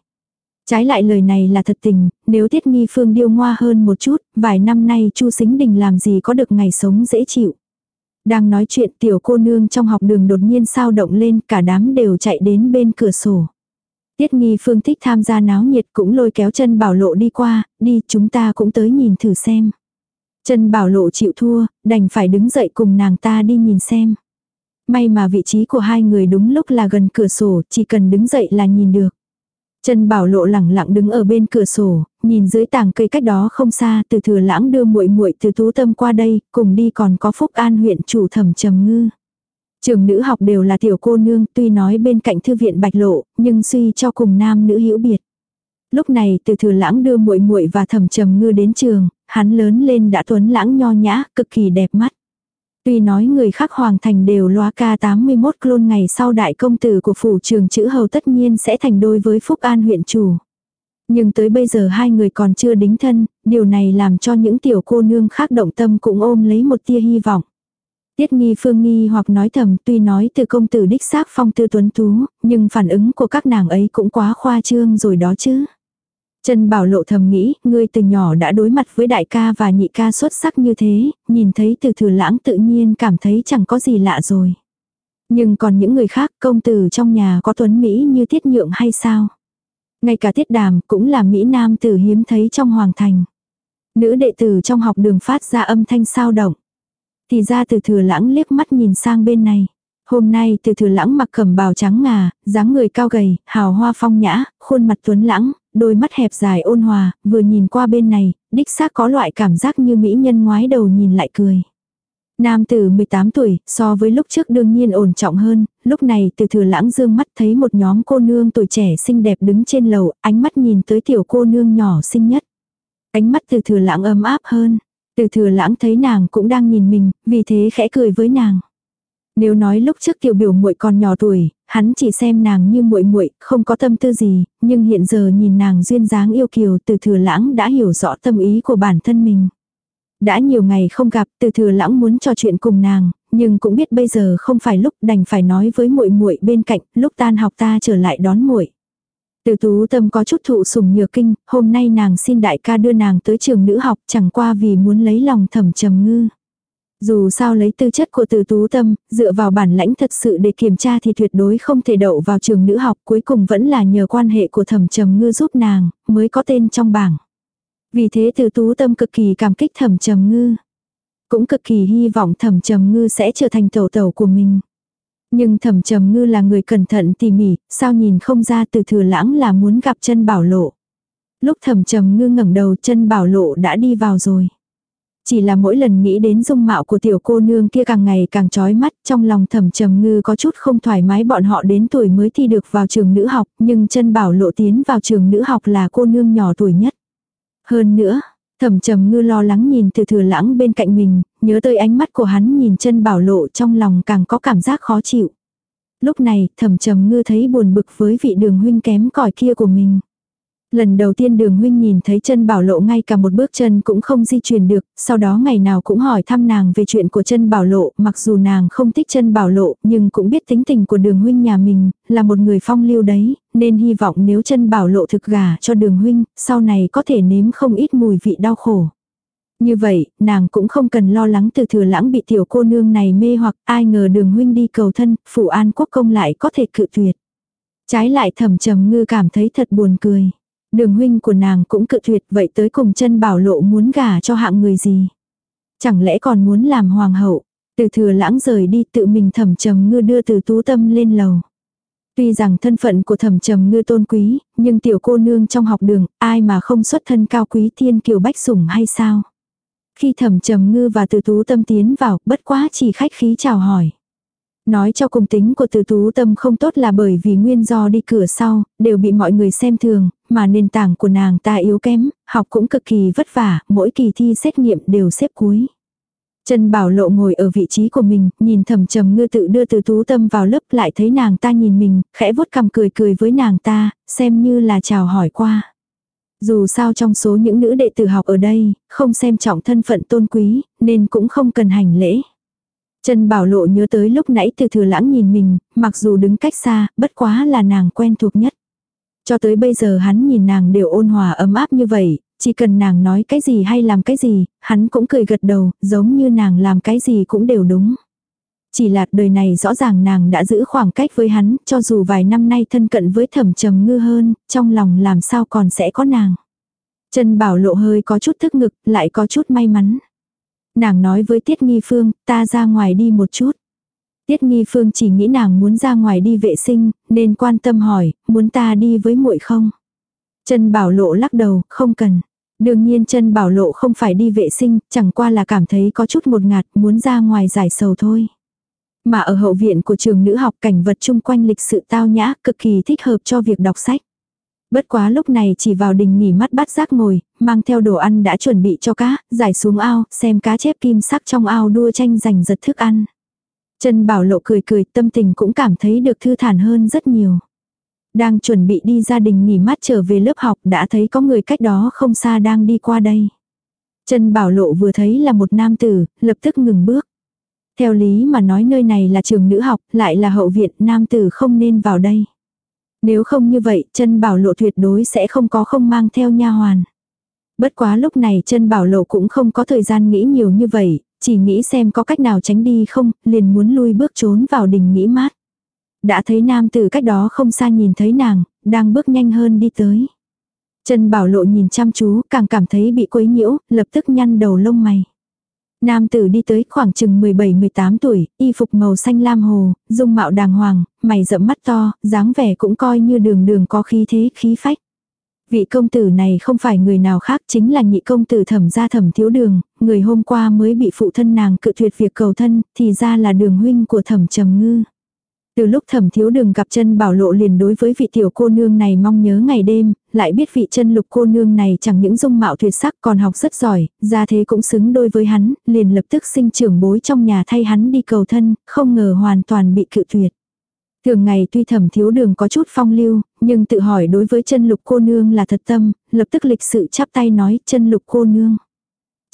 Trái lại lời này là thật tình, nếu Tiết Nghi Phương điêu ngoa hơn một chút, vài năm nay Chu Sính Đình làm gì có được ngày sống dễ chịu. Đang nói chuyện tiểu cô nương trong học đường đột nhiên sao động lên, cả đám đều chạy đến bên cửa sổ. Tiết Nghi Phương thích tham gia náo nhiệt cũng lôi kéo chân bảo lộ đi qua, đi chúng ta cũng tới nhìn thử xem. Chân bảo lộ chịu thua, đành phải đứng dậy cùng nàng ta đi nhìn xem. May mà vị trí của hai người đúng lúc là gần cửa sổ, chỉ cần đứng dậy là nhìn được. Trần Bảo Lộ lẳng lặng đứng ở bên cửa sổ, nhìn dưới tàng cây cách đó không xa, từ thừa lãng đưa muội muội từ tú tâm qua đây, cùng đi còn có Phúc An huyện chủ thẩm trầm ngư. Trường nữ học đều là tiểu cô nương, tuy nói bên cạnh thư viện Bạch Lộ, nhưng suy cho cùng nam nữ hữu biệt. Lúc này từ thừa lãng đưa muội muội và thẩm trầm ngư đến trường, hắn lớn lên đã tuấn lãng nho nhã, cực kỳ đẹp mắt. Tuy nói người khác hoàng thành đều loa ca 81 clone ngày sau đại công tử của phủ trường chữ hầu tất nhiên sẽ thành đôi với Phúc An huyện chủ. Nhưng tới bây giờ hai người còn chưa đính thân, điều này làm cho những tiểu cô nương khác động tâm cũng ôm lấy một tia hy vọng. Tiết nghi phương nghi hoặc nói thầm tuy nói từ công tử đích xác phong tư tuấn tú, nhưng phản ứng của các nàng ấy cũng quá khoa trương rồi đó chứ. Trần Bảo Lộ thầm nghĩ, ngươi từ nhỏ đã đối mặt với đại ca và nhị ca xuất sắc như thế, nhìn thấy từ thừa lãng tự nhiên cảm thấy chẳng có gì lạ rồi. Nhưng còn những người khác, công tử trong nhà có tuấn Mỹ như tiết nhượng hay sao? Ngay cả tiết đàm cũng là Mỹ Nam tử hiếm thấy trong hoàng thành. Nữ đệ tử trong học đường phát ra âm thanh sao động. Thì ra từ thừa lãng liếc mắt nhìn sang bên này. Hôm nay từ thừa lãng mặc cẩm bào trắng ngà, dáng người cao gầy, hào hoa phong nhã, khuôn mặt tuấn lãng, đôi mắt hẹp dài ôn hòa, vừa nhìn qua bên này, đích xác có loại cảm giác như mỹ nhân ngoái đầu nhìn lại cười. Nam tử 18 tuổi, so với lúc trước đương nhiên ổn trọng hơn, lúc này từ thừa lãng dương mắt thấy một nhóm cô nương tuổi trẻ xinh đẹp đứng trên lầu, ánh mắt nhìn tới tiểu cô nương nhỏ xinh nhất. Ánh mắt từ thừa lãng ấm áp hơn, từ thừa lãng thấy nàng cũng đang nhìn mình, vì thế khẽ cười với nàng. Nếu nói lúc trước tiểu biểu muội còn nhỏ tuổi, hắn chỉ xem nàng như muội muội, không có tâm tư gì, nhưng hiện giờ nhìn nàng duyên dáng yêu kiều, từ thừa lãng đã hiểu rõ tâm ý của bản thân mình. Đã nhiều ngày không gặp, từ thừa lãng muốn trò chuyện cùng nàng, nhưng cũng biết bây giờ không phải lúc đành phải nói với muội muội bên cạnh, lúc tan học ta trở lại đón muội. Từ tú tâm có chút thụ sùng nhược kinh, hôm nay nàng xin đại ca đưa nàng tới trường nữ học chẳng qua vì muốn lấy lòng thẩm trầm ngư. Dù sao lấy tư chất của từ tú tâm, dựa vào bản lãnh thật sự để kiểm tra thì tuyệt đối không thể đậu vào trường nữ học cuối cùng vẫn là nhờ quan hệ của thẩm trầm ngư giúp nàng, mới có tên trong bảng. Vì thế từ tú tâm cực kỳ cảm kích thẩm trầm ngư. Cũng cực kỳ hy vọng thẩm trầm ngư sẽ trở thành tẩu tẩu của mình. Nhưng thẩm trầm ngư là người cẩn thận tỉ mỉ, sao nhìn không ra từ thừa lãng là muốn gặp chân bảo lộ. Lúc thẩm trầm ngư ngẩng đầu chân bảo lộ đã đi vào rồi. Chỉ là mỗi lần nghĩ đến dung mạo của tiểu cô nương kia càng ngày càng trói mắt, trong lòng thầm trầm ngư có chút không thoải mái bọn họ đến tuổi mới thi được vào trường nữ học, nhưng chân bảo lộ tiến vào trường nữ học là cô nương nhỏ tuổi nhất. Hơn nữa, thầm trầm ngư lo lắng nhìn từ thừa lãng bên cạnh mình, nhớ tới ánh mắt của hắn nhìn chân bảo lộ trong lòng càng có cảm giác khó chịu. Lúc này, thầm trầm ngư thấy buồn bực với vị đường huynh kém cỏi kia của mình. Lần đầu tiên đường huynh nhìn thấy chân bảo lộ ngay cả một bước chân cũng không di chuyển được, sau đó ngày nào cũng hỏi thăm nàng về chuyện của chân bảo lộ, mặc dù nàng không thích chân bảo lộ, nhưng cũng biết tính tình của đường huynh nhà mình, là một người phong lưu đấy, nên hy vọng nếu chân bảo lộ thực gà cho đường huynh, sau này có thể nếm không ít mùi vị đau khổ. Như vậy, nàng cũng không cần lo lắng từ thừa lãng bị tiểu cô nương này mê hoặc ai ngờ đường huynh đi cầu thân, phủ an quốc công lại có thể cự tuyệt. Trái lại thẩm trầm ngư cảm thấy thật buồn cười. Đường huynh của nàng cũng cự tuyệt vậy tới cùng chân bảo lộ muốn gả cho hạng người gì. Chẳng lẽ còn muốn làm hoàng hậu. Từ thừa lãng rời đi tự mình thẩm trầm ngư đưa từ tú tâm lên lầu. Tuy rằng thân phận của thẩm trầm ngư tôn quý, nhưng tiểu cô nương trong học đường, ai mà không xuất thân cao quý thiên kiều bách sủng hay sao? Khi thẩm trầm ngư và từ tú tâm tiến vào, bất quá chỉ khách khí chào hỏi. Nói cho cùng tính của từ tú tâm không tốt là bởi vì nguyên do đi cửa sau, đều bị mọi người xem thường, mà nền tảng của nàng ta yếu kém, học cũng cực kỳ vất vả, mỗi kỳ thi xét nghiệm đều xếp cuối. Trần Bảo Lộ ngồi ở vị trí của mình, nhìn thầm trầm ngư tự đưa từ tú tâm vào lớp lại thấy nàng ta nhìn mình, khẽ vuốt cằm cười cười với nàng ta, xem như là chào hỏi qua. Dù sao trong số những nữ đệ tử học ở đây, không xem trọng thân phận tôn quý, nên cũng không cần hành lễ. Trần Bảo Lộ nhớ tới lúc nãy từ thừa lãng nhìn mình, mặc dù đứng cách xa, bất quá là nàng quen thuộc nhất. Cho tới bây giờ hắn nhìn nàng đều ôn hòa ấm áp như vậy, chỉ cần nàng nói cái gì hay làm cái gì, hắn cũng cười gật đầu, giống như nàng làm cái gì cũng đều đúng. Chỉ là đời này rõ ràng nàng đã giữ khoảng cách với hắn, cho dù vài năm nay thân cận với thẩm trầm ngư hơn, trong lòng làm sao còn sẽ có nàng. Trần Bảo Lộ hơi có chút thức ngực, lại có chút may mắn. Nàng nói với Tiết Nghi Phương, ta ra ngoài đi một chút. Tiết Nghi Phương chỉ nghĩ nàng muốn ra ngoài đi vệ sinh, nên quan tâm hỏi, muốn ta đi với muội không? Trần Bảo Lộ lắc đầu, không cần. Đương nhiên Trần Bảo Lộ không phải đi vệ sinh, chẳng qua là cảm thấy có chút một ngạt, muốn ra ngoài giải sầu thôi. Mà ở hậu viện của trường nữ học cảnh vật chung quanh lịch sự tao nhã, cực kỳ thích hợp cho việc đọc sách. Bất quá lúc này chỉ vào đình nghỉ mắt bắt giác ngồi, mang theo đồ ăn đã chuẩn bị cho cá, giải xuống ao, xem cá chép kim sắc trong ao đua tranh giành giật thức ăn. Trần Bảo Lộ cười cười, tâm tình cũng cảm thấy được thư thản hơn rất nhiều. Đang chuẩn bị đi gia đình nghỉ mát trở về lớp học đã thấy có người cách đó không xa đang đi qua đây. Trần Bảo Lộ vừa thấy là một nam tử, lập tức ngừng bước. Theo lý mà nói nơi này là trường nữ học, lại là hậu viện, nam tử không nên vào đây. Nếu không như vậy, chân bảo lộ tuyệt đối sẽ không có không mang theo nha hoàn. Bất quá lúc này chân bảo lộ cũng không có thời gian nghĩ nhiều như vậy, chỉ nghĩ xem có cách nào tránh đi không, liền muốn lui bước trốn vào đình nghĩ mát. Đã thấy nam tử cách đó không xa nhìn thấy nàng, đang bước nhanh hơn đi tới. chân Bảo Lộ nhìn chăm chú, càng cảm thấy bị quấy nhiễu, lập tức nhăn đầu lông mày. Nam tử đi tới khoảng chừng 17-18 tuổi, y phục màu xanh lam hồ, dung mạo đàng hoàng, mày rậm mắt to, dáng vẻ cũng coi như đường đường có khí thế khí phách. Vị công tử này không phải người nào khác chính là nhị công tử thẩm gia thẩm thiếu đường, người hôm qua mới bị phụ thân nàng cự tuyệt việc cầu thân, thì ra là đường huynh của thẩm trầm ngư. Từ lúc thẩm thiếu đường gặp chân bảo lộ liền đối với vị tiểu cô nương này mong nhớ ngày đêm, lại biết vị chân lục cô nương này chẳng những dung mạo tuyệt sắc còn học rất giỏi, ra thế cũng xứng đôi với hắn, liền lập tức sinh trưởng bối trong nhà thay hắn đi cầu thân, không ngờ hoàn toàn bị cự tuyệt. Thường ngày tuy thẩm thiếu đường có chút phong lưu, nhưng tự hỏi đối với chân lục cô nương là thật tâm, lập tức lịch sự chắp tay nói chân lục cô nương.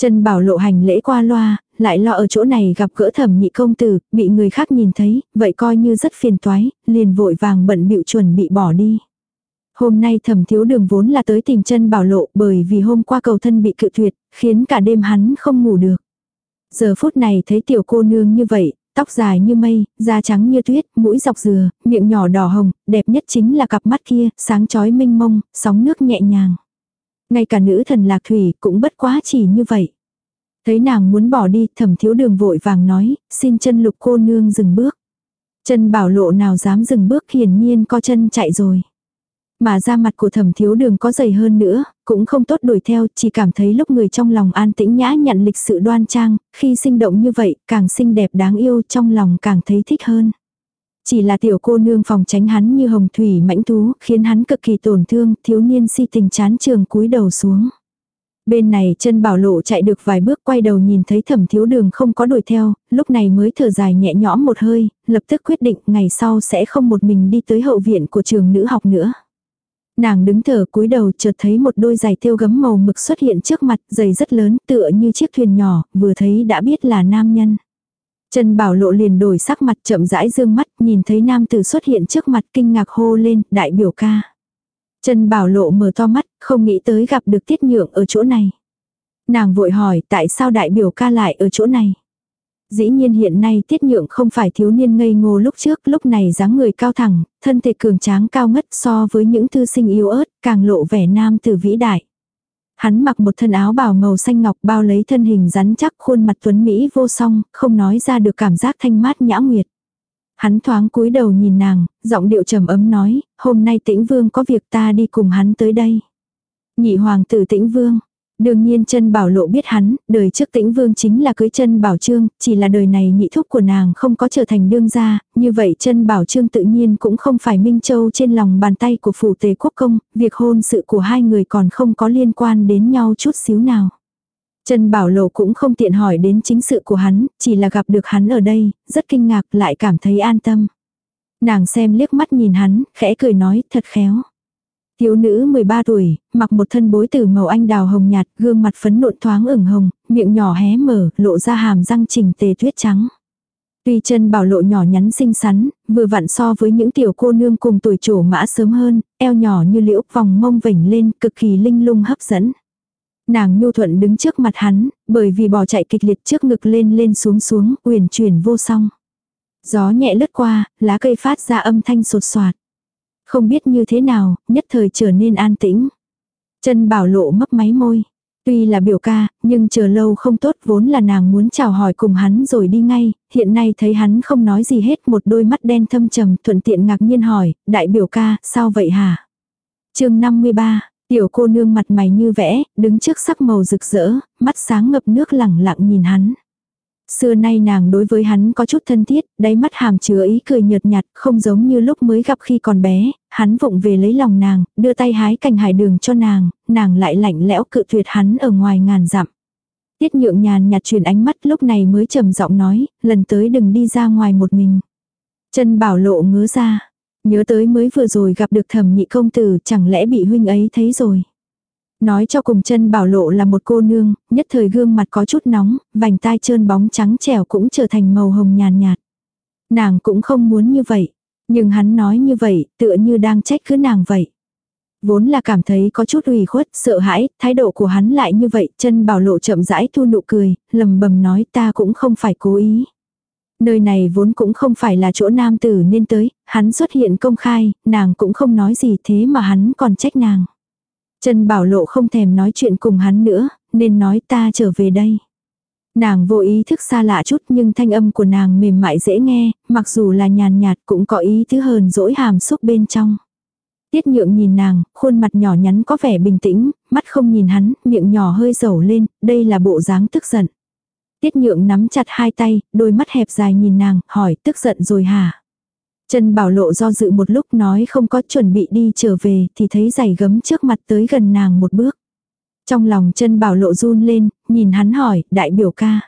Chân bảo lộ hành lễ qua loa, lại lo ở chỗ này gặp gỡ thẩm nhị công tử, bị người khác nhìn thấy, vậy coi như rất phiền toái, liền vội vàng bận bịu chuẩn bị bỏ đi. Hôm nay thẩm thiếu đường vốn là tới tìm chân bảo lộ bởi vì hôm qua cầu thân bị cự tuyệt, khiến cả đêm hắn không ngủ được. Giờ phút này thấy tiểu cô nương như vậy, tóc dài như mây, da trắng như tuyết, mũi dọc dừa, miệng nhỏ đỏ hồng, đẹp nhất chính là cặp mắt kia, sáng chói minh mông, sóng nước nhẹ nhàng. Ngay cả nữ thần lạc thủy cũng bất quá chỉ như vậy. Thấy nàng muốn bỏ đi, thẩm thiếu đường vội vàng nói, xin chân lục cô nương dừng bước. Chân bảo lộ nào dám dừng bước hiển nhiên co chân chạy rồi. Mà da mặt của thẩm thiếu đường có dày hơn nữa, cũng không tốt đuổi theo, chỉ cảm thấy lúc người trong lòng an tĩnh nhã nhận lịch sự đoan trang, khi sinh động như vậy, càng xinh đẹp đáng yêu trong lòng càng thấy thích hơn. Chỉ là tiểu cô nương phòng tránh hắn như hồng thủy mãnh thú, khiến hắn cực kỳ tổn thương, thiếu niên si tình chán trường cúi đầu xuống. Bên này chân bảo lộ chạy được vài bước quay đầu nhìn thấy thẩm thiếu đường không có đuổi theo, lúc này mới thở dài nhẹ nhõm một hơi, lập tức quyết định ngày sau sẽ không một mình đi tới hậu viện của trường nữ học nữa. Nàng đứng thở cúi đầu chợt thấy một đôi giày thêu gấm màu mực xuất hiện trước mặt, giày rất lớn tựa như chiếc thuyền nhỏ, vừa thấy đã biết là nam nhân. Trần Bảo Lộ liền đổi sắc mặt chậm rãi dương mắt, nhìn thấy nam tử xuất hiện trước mặt kinh ngạc hô lên, đại biểu ca. Trần Bảo Lộ mở to mắt, không nghĩ tới gặp được Tiết Nhượng ở chỗ này. Nàng vội hỏi tại sao đại biểu ca lại ở chỗ này. Dĩ nhiên hiện nay Tiết Nhượng không phải thiếu niên ngây ngô lúc trước, lúc này dáng người cao thẳng, thân thể cường tráng cao ngất so với những thư sinh yếu ớt, càng lộ vẻ nam tử vĩ đại. Hắn mặc một thân áo bào màu xanh ngọc bao lấy thân hình rắn chắc khuôn mặt tuấn Mỹ vô song, không nói ra được cảm giác thanh mát nhã nguyệt. Hắn thoáng cúi đầu nhìn nàng, giọng điệu trầm ấm nói, hôm nay tĩnh vương có việc ta đi cùng hắn tới đây. Nhị hoàng tử tĩnh vương, Đương nhiên chân bảo lộ biết hắn, đời trước tĩnh vương chính là cưới chân bảo trương, chỉ là đời này nhị thúc của nàng không có trở thành đương gia, như vậy chân bảo trương tự nhiên cũng không phải Minh Châu trên lòng bàn tay của phủ tế quốc công, việc hôn sự của hai người còn không có liên quan đến nhau chút xíu nào. Trần Bảo Lộ cũng không tiện hỏi đến chính sự của hắn, chỉ là gặp được hắn ở đây, rất kinh ngạc lại cảm thấy an tâm. Nàng xem liếc mắt nhìn hắn, khẽ cười nói, thật khéo. Thiếu nữ 13 tuổi, mặc một thân bối từ màu anh đào hồng nhạt, gương mặt phấn nộn thoáng ửng hồng, miệng nhỏ hé mở, lộ ra hàm răng chỉnh tề tuyết trắng. Tuy chân bảo lộ nhỏ nhắn xinh xắn, vừa vặn so với những tiểu cô nương cùng tuổi trổ mã sớm hơn, eo nhỏ như liễu vòng mông vểnh lên, cực kỳ linh lung hấp dẫn. Nàng nhu thuận đứng trước mặt hắn, bởi vì bỏ chạy kịch liệt trước ngực lên lên xuống xuống, uyển chuyển vô song. Gió nhẹ lướt qua, lá cây phát ra âm thanh sột soạt. Không biết như thế nào, nhất thời trở nên an tĩnh. Chân bảo lộ mấp máy môi. Tuy là biểu ca, nhưng chờ lâu không tốt vốn là nàng muốn chào hỏi cùng hắn rồi đi ngay, hiện nay thấy hắn không nói gì hết một đôi mắt đen thâm trầm thuận tiện ngạc nhiên hỏi, đại biểu ca, sao vậy hả? chương 53, tiểu cô nương mặt mày như vẽ, đứng trước sắc màu rực rỡ, mắt sáng ngập nước lẳng lặng nhìn hắn. Xưa nay nàng đối với hắn có chút thân thiết, đáy mắt hàm chứa ý cười nhợt nhạt, không giống như lúc mới gặp khi còn bé, hắn vụng về lấy lòng nàng, đưa tay hái cành hải đường cho nàng, nàng lại lạnh lẽo cự tuyệt hắn ở ngoài ngàn dặm. Tiết nhượng nhàn nhạt truyền ánh mắt lúc này mới trầm giọng nói, lần tới đừng đi ra ngoài một mình. Chân bảo lộ ngứa ra, nhớ tới mới vừa rồi gặp được thẩm nhị công tử chẳng lẽ bị huynh ấy thấy rồi. Nói cho cùng chân bảo lộ là một cô nương, nhất thời gương mặt có chút nóng, vành tai trơn bóng trắng trẻo cũng trở thành màu hồng nhàn nhạt. Nàng cũng không muốn như vậy. Nhưng hắn nói như vậy, tựa như đang trách cứ nàng vậy. Vốn là cảm thấy có chút ủy khuất, sợ hãi, thái độ của hắn lại như vậy, chân bảo lộ chậm rãi thu nụ cười, lầm bầm nói ta cũng không phải cố ý. Nơi này vốn cũng không phải là chỗ nam tử nên tới, hắn xuất hiện công khai, nàng cũng không nói gì thế mà hắn còn trách nàng. Trần Bảo Lộ không thèm nói chuyện cùng hắn nữa, nên nói ta trở về đây. Nàng vô ý thức xa lạ chút nhưng thanh âm của nàng mềm mại dễ nghe, mặc dù là nhàn nhạt cũng có ý thứ hờn dỗi hàm xúc bên trong. Tiết nhượng nhìn nàng, khuôn mặt nhỏ nhắn có vẻ bình tĩnh, mắt không nhìn hắn, miệng nhỏ hơi dầu lên, đây là bộ dáng tức giận. Tiết nhượng nắm chặt hai tay, đôi mắt hẹp dài nhìn nàng, hỏi tức giận rồi hả? Trần Bảo Lộ do dự một lúc nói không có chuẩn bị đi trở về thì thấy giày gấm trước mặt tới gần nàng một bước. Trong lòng Trần Bảo Lộ run lên, nhìn hắn hỏi, đại biểu ca.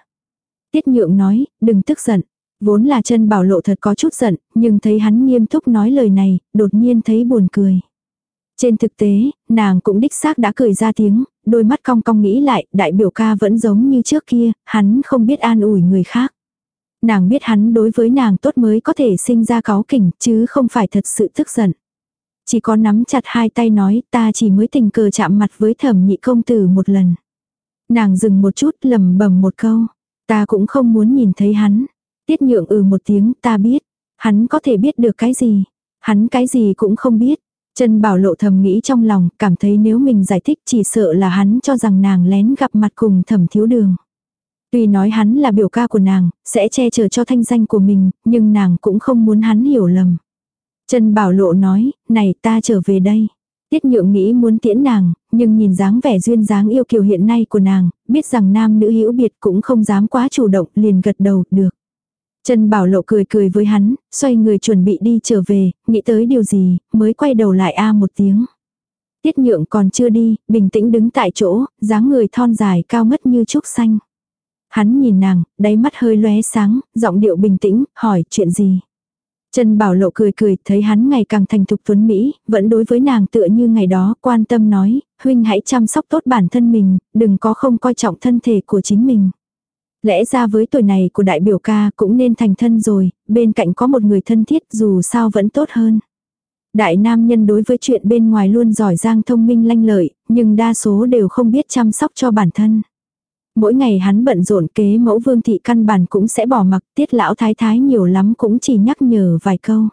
Tiết nhượng nói, đừng tức giận. Vốn là Trần Bảo Lộ thật có chút giận, nhưng thấy hắn nghiêm túc nói lời này, đột nhiên thấy buồn cười. Trên thực tế, nàng cũng đích xác đã cười ra tiếng, đôi mắt cong cong nghĩ lại, đại biểu ca vẫn giống như trước kia, hắn không biết an ủi người khác. Nàng biết hắn đối với nàng tốt mới có thể sinh ra cáu kỉnh chứ không phải thật sự tức giận. Chỉ có nắm chặt hai tay nói ta chỉ mới tình cờ chạm mặt với thẩm nhị công tử một lần. Nàng dừng một chút lầm bầm một câu. Ta cũng không muốn nhìn thấy hắn. Tiết nhượng ừ một tiếng ta biết. Hắn có thể biết được cái gì. Hắn cái gì cũng không biết. Trần Bảo Lộ thầm nghĩ trong lòng, cảm thấy nếu mình giải thích chỉ sợ là hắn cho rằng nàng lén gặp mặt cùng thẩm thiếu đường. Tuy nói hắn là biểu ca của nàng, sẽ che chở cho thanh danh của mình, nhưng nàng cũng không muốn hắn hiểu lầm. Trần Bảo Lộ nói, này ta trở về đây. Tiết nhượng nghĩ muốn tiễn nàng, nhưng nhìn dáng vẻ duyên dáng yêu kiều hiện nay của nàng, biết rằng nam nữ hữu biệt cũng không dám quá chủ động, liền gật đầu, được. Trần Bảo Lộ cười cười với hắn, xoay người chuẩn bị đi trở về, nghĩ tới điều gì, mới quay đầu lại a một tiếng. Tiết nhượng còn chưa đi, bình tĩnh đứng tại chỗ, dáng người thon dài cao ngất như trúc xanh. Hắn nhìn nàng, đáy mắt hơi lóe sáng, giọng điệu bình tĩnh, hỏi chuyện gì. Trần Bảo Lộ cười cười, thấy hắn ngày càng thành thục tuấn Mỹ, vẫn đối với nàng tựa như ngày đó, quan tâm nói, huynh hãy chăm sóc tốt bản thân mình, đừng có không coi trọng thân thể của chính mình. Lẽ ra với tuổi này của đại biểu ca cũng nên thành thân rồi, bên cạnh có một người thân thiết dù sao vẫn tốt hơn. Đại nam nhân đối với chuyện bên ngoài luôn giỏi giang thông minh lanh lợi, nhưng đa số đều không biết chăm sóc cho bản thân. Mỗi ngày hắn bận rộn kế mẫu vương thị căn bản cũng sẽ bỏ mặc tiết lão thái thái nhiều lắm cũng chỉ nhắc nhở vài câu.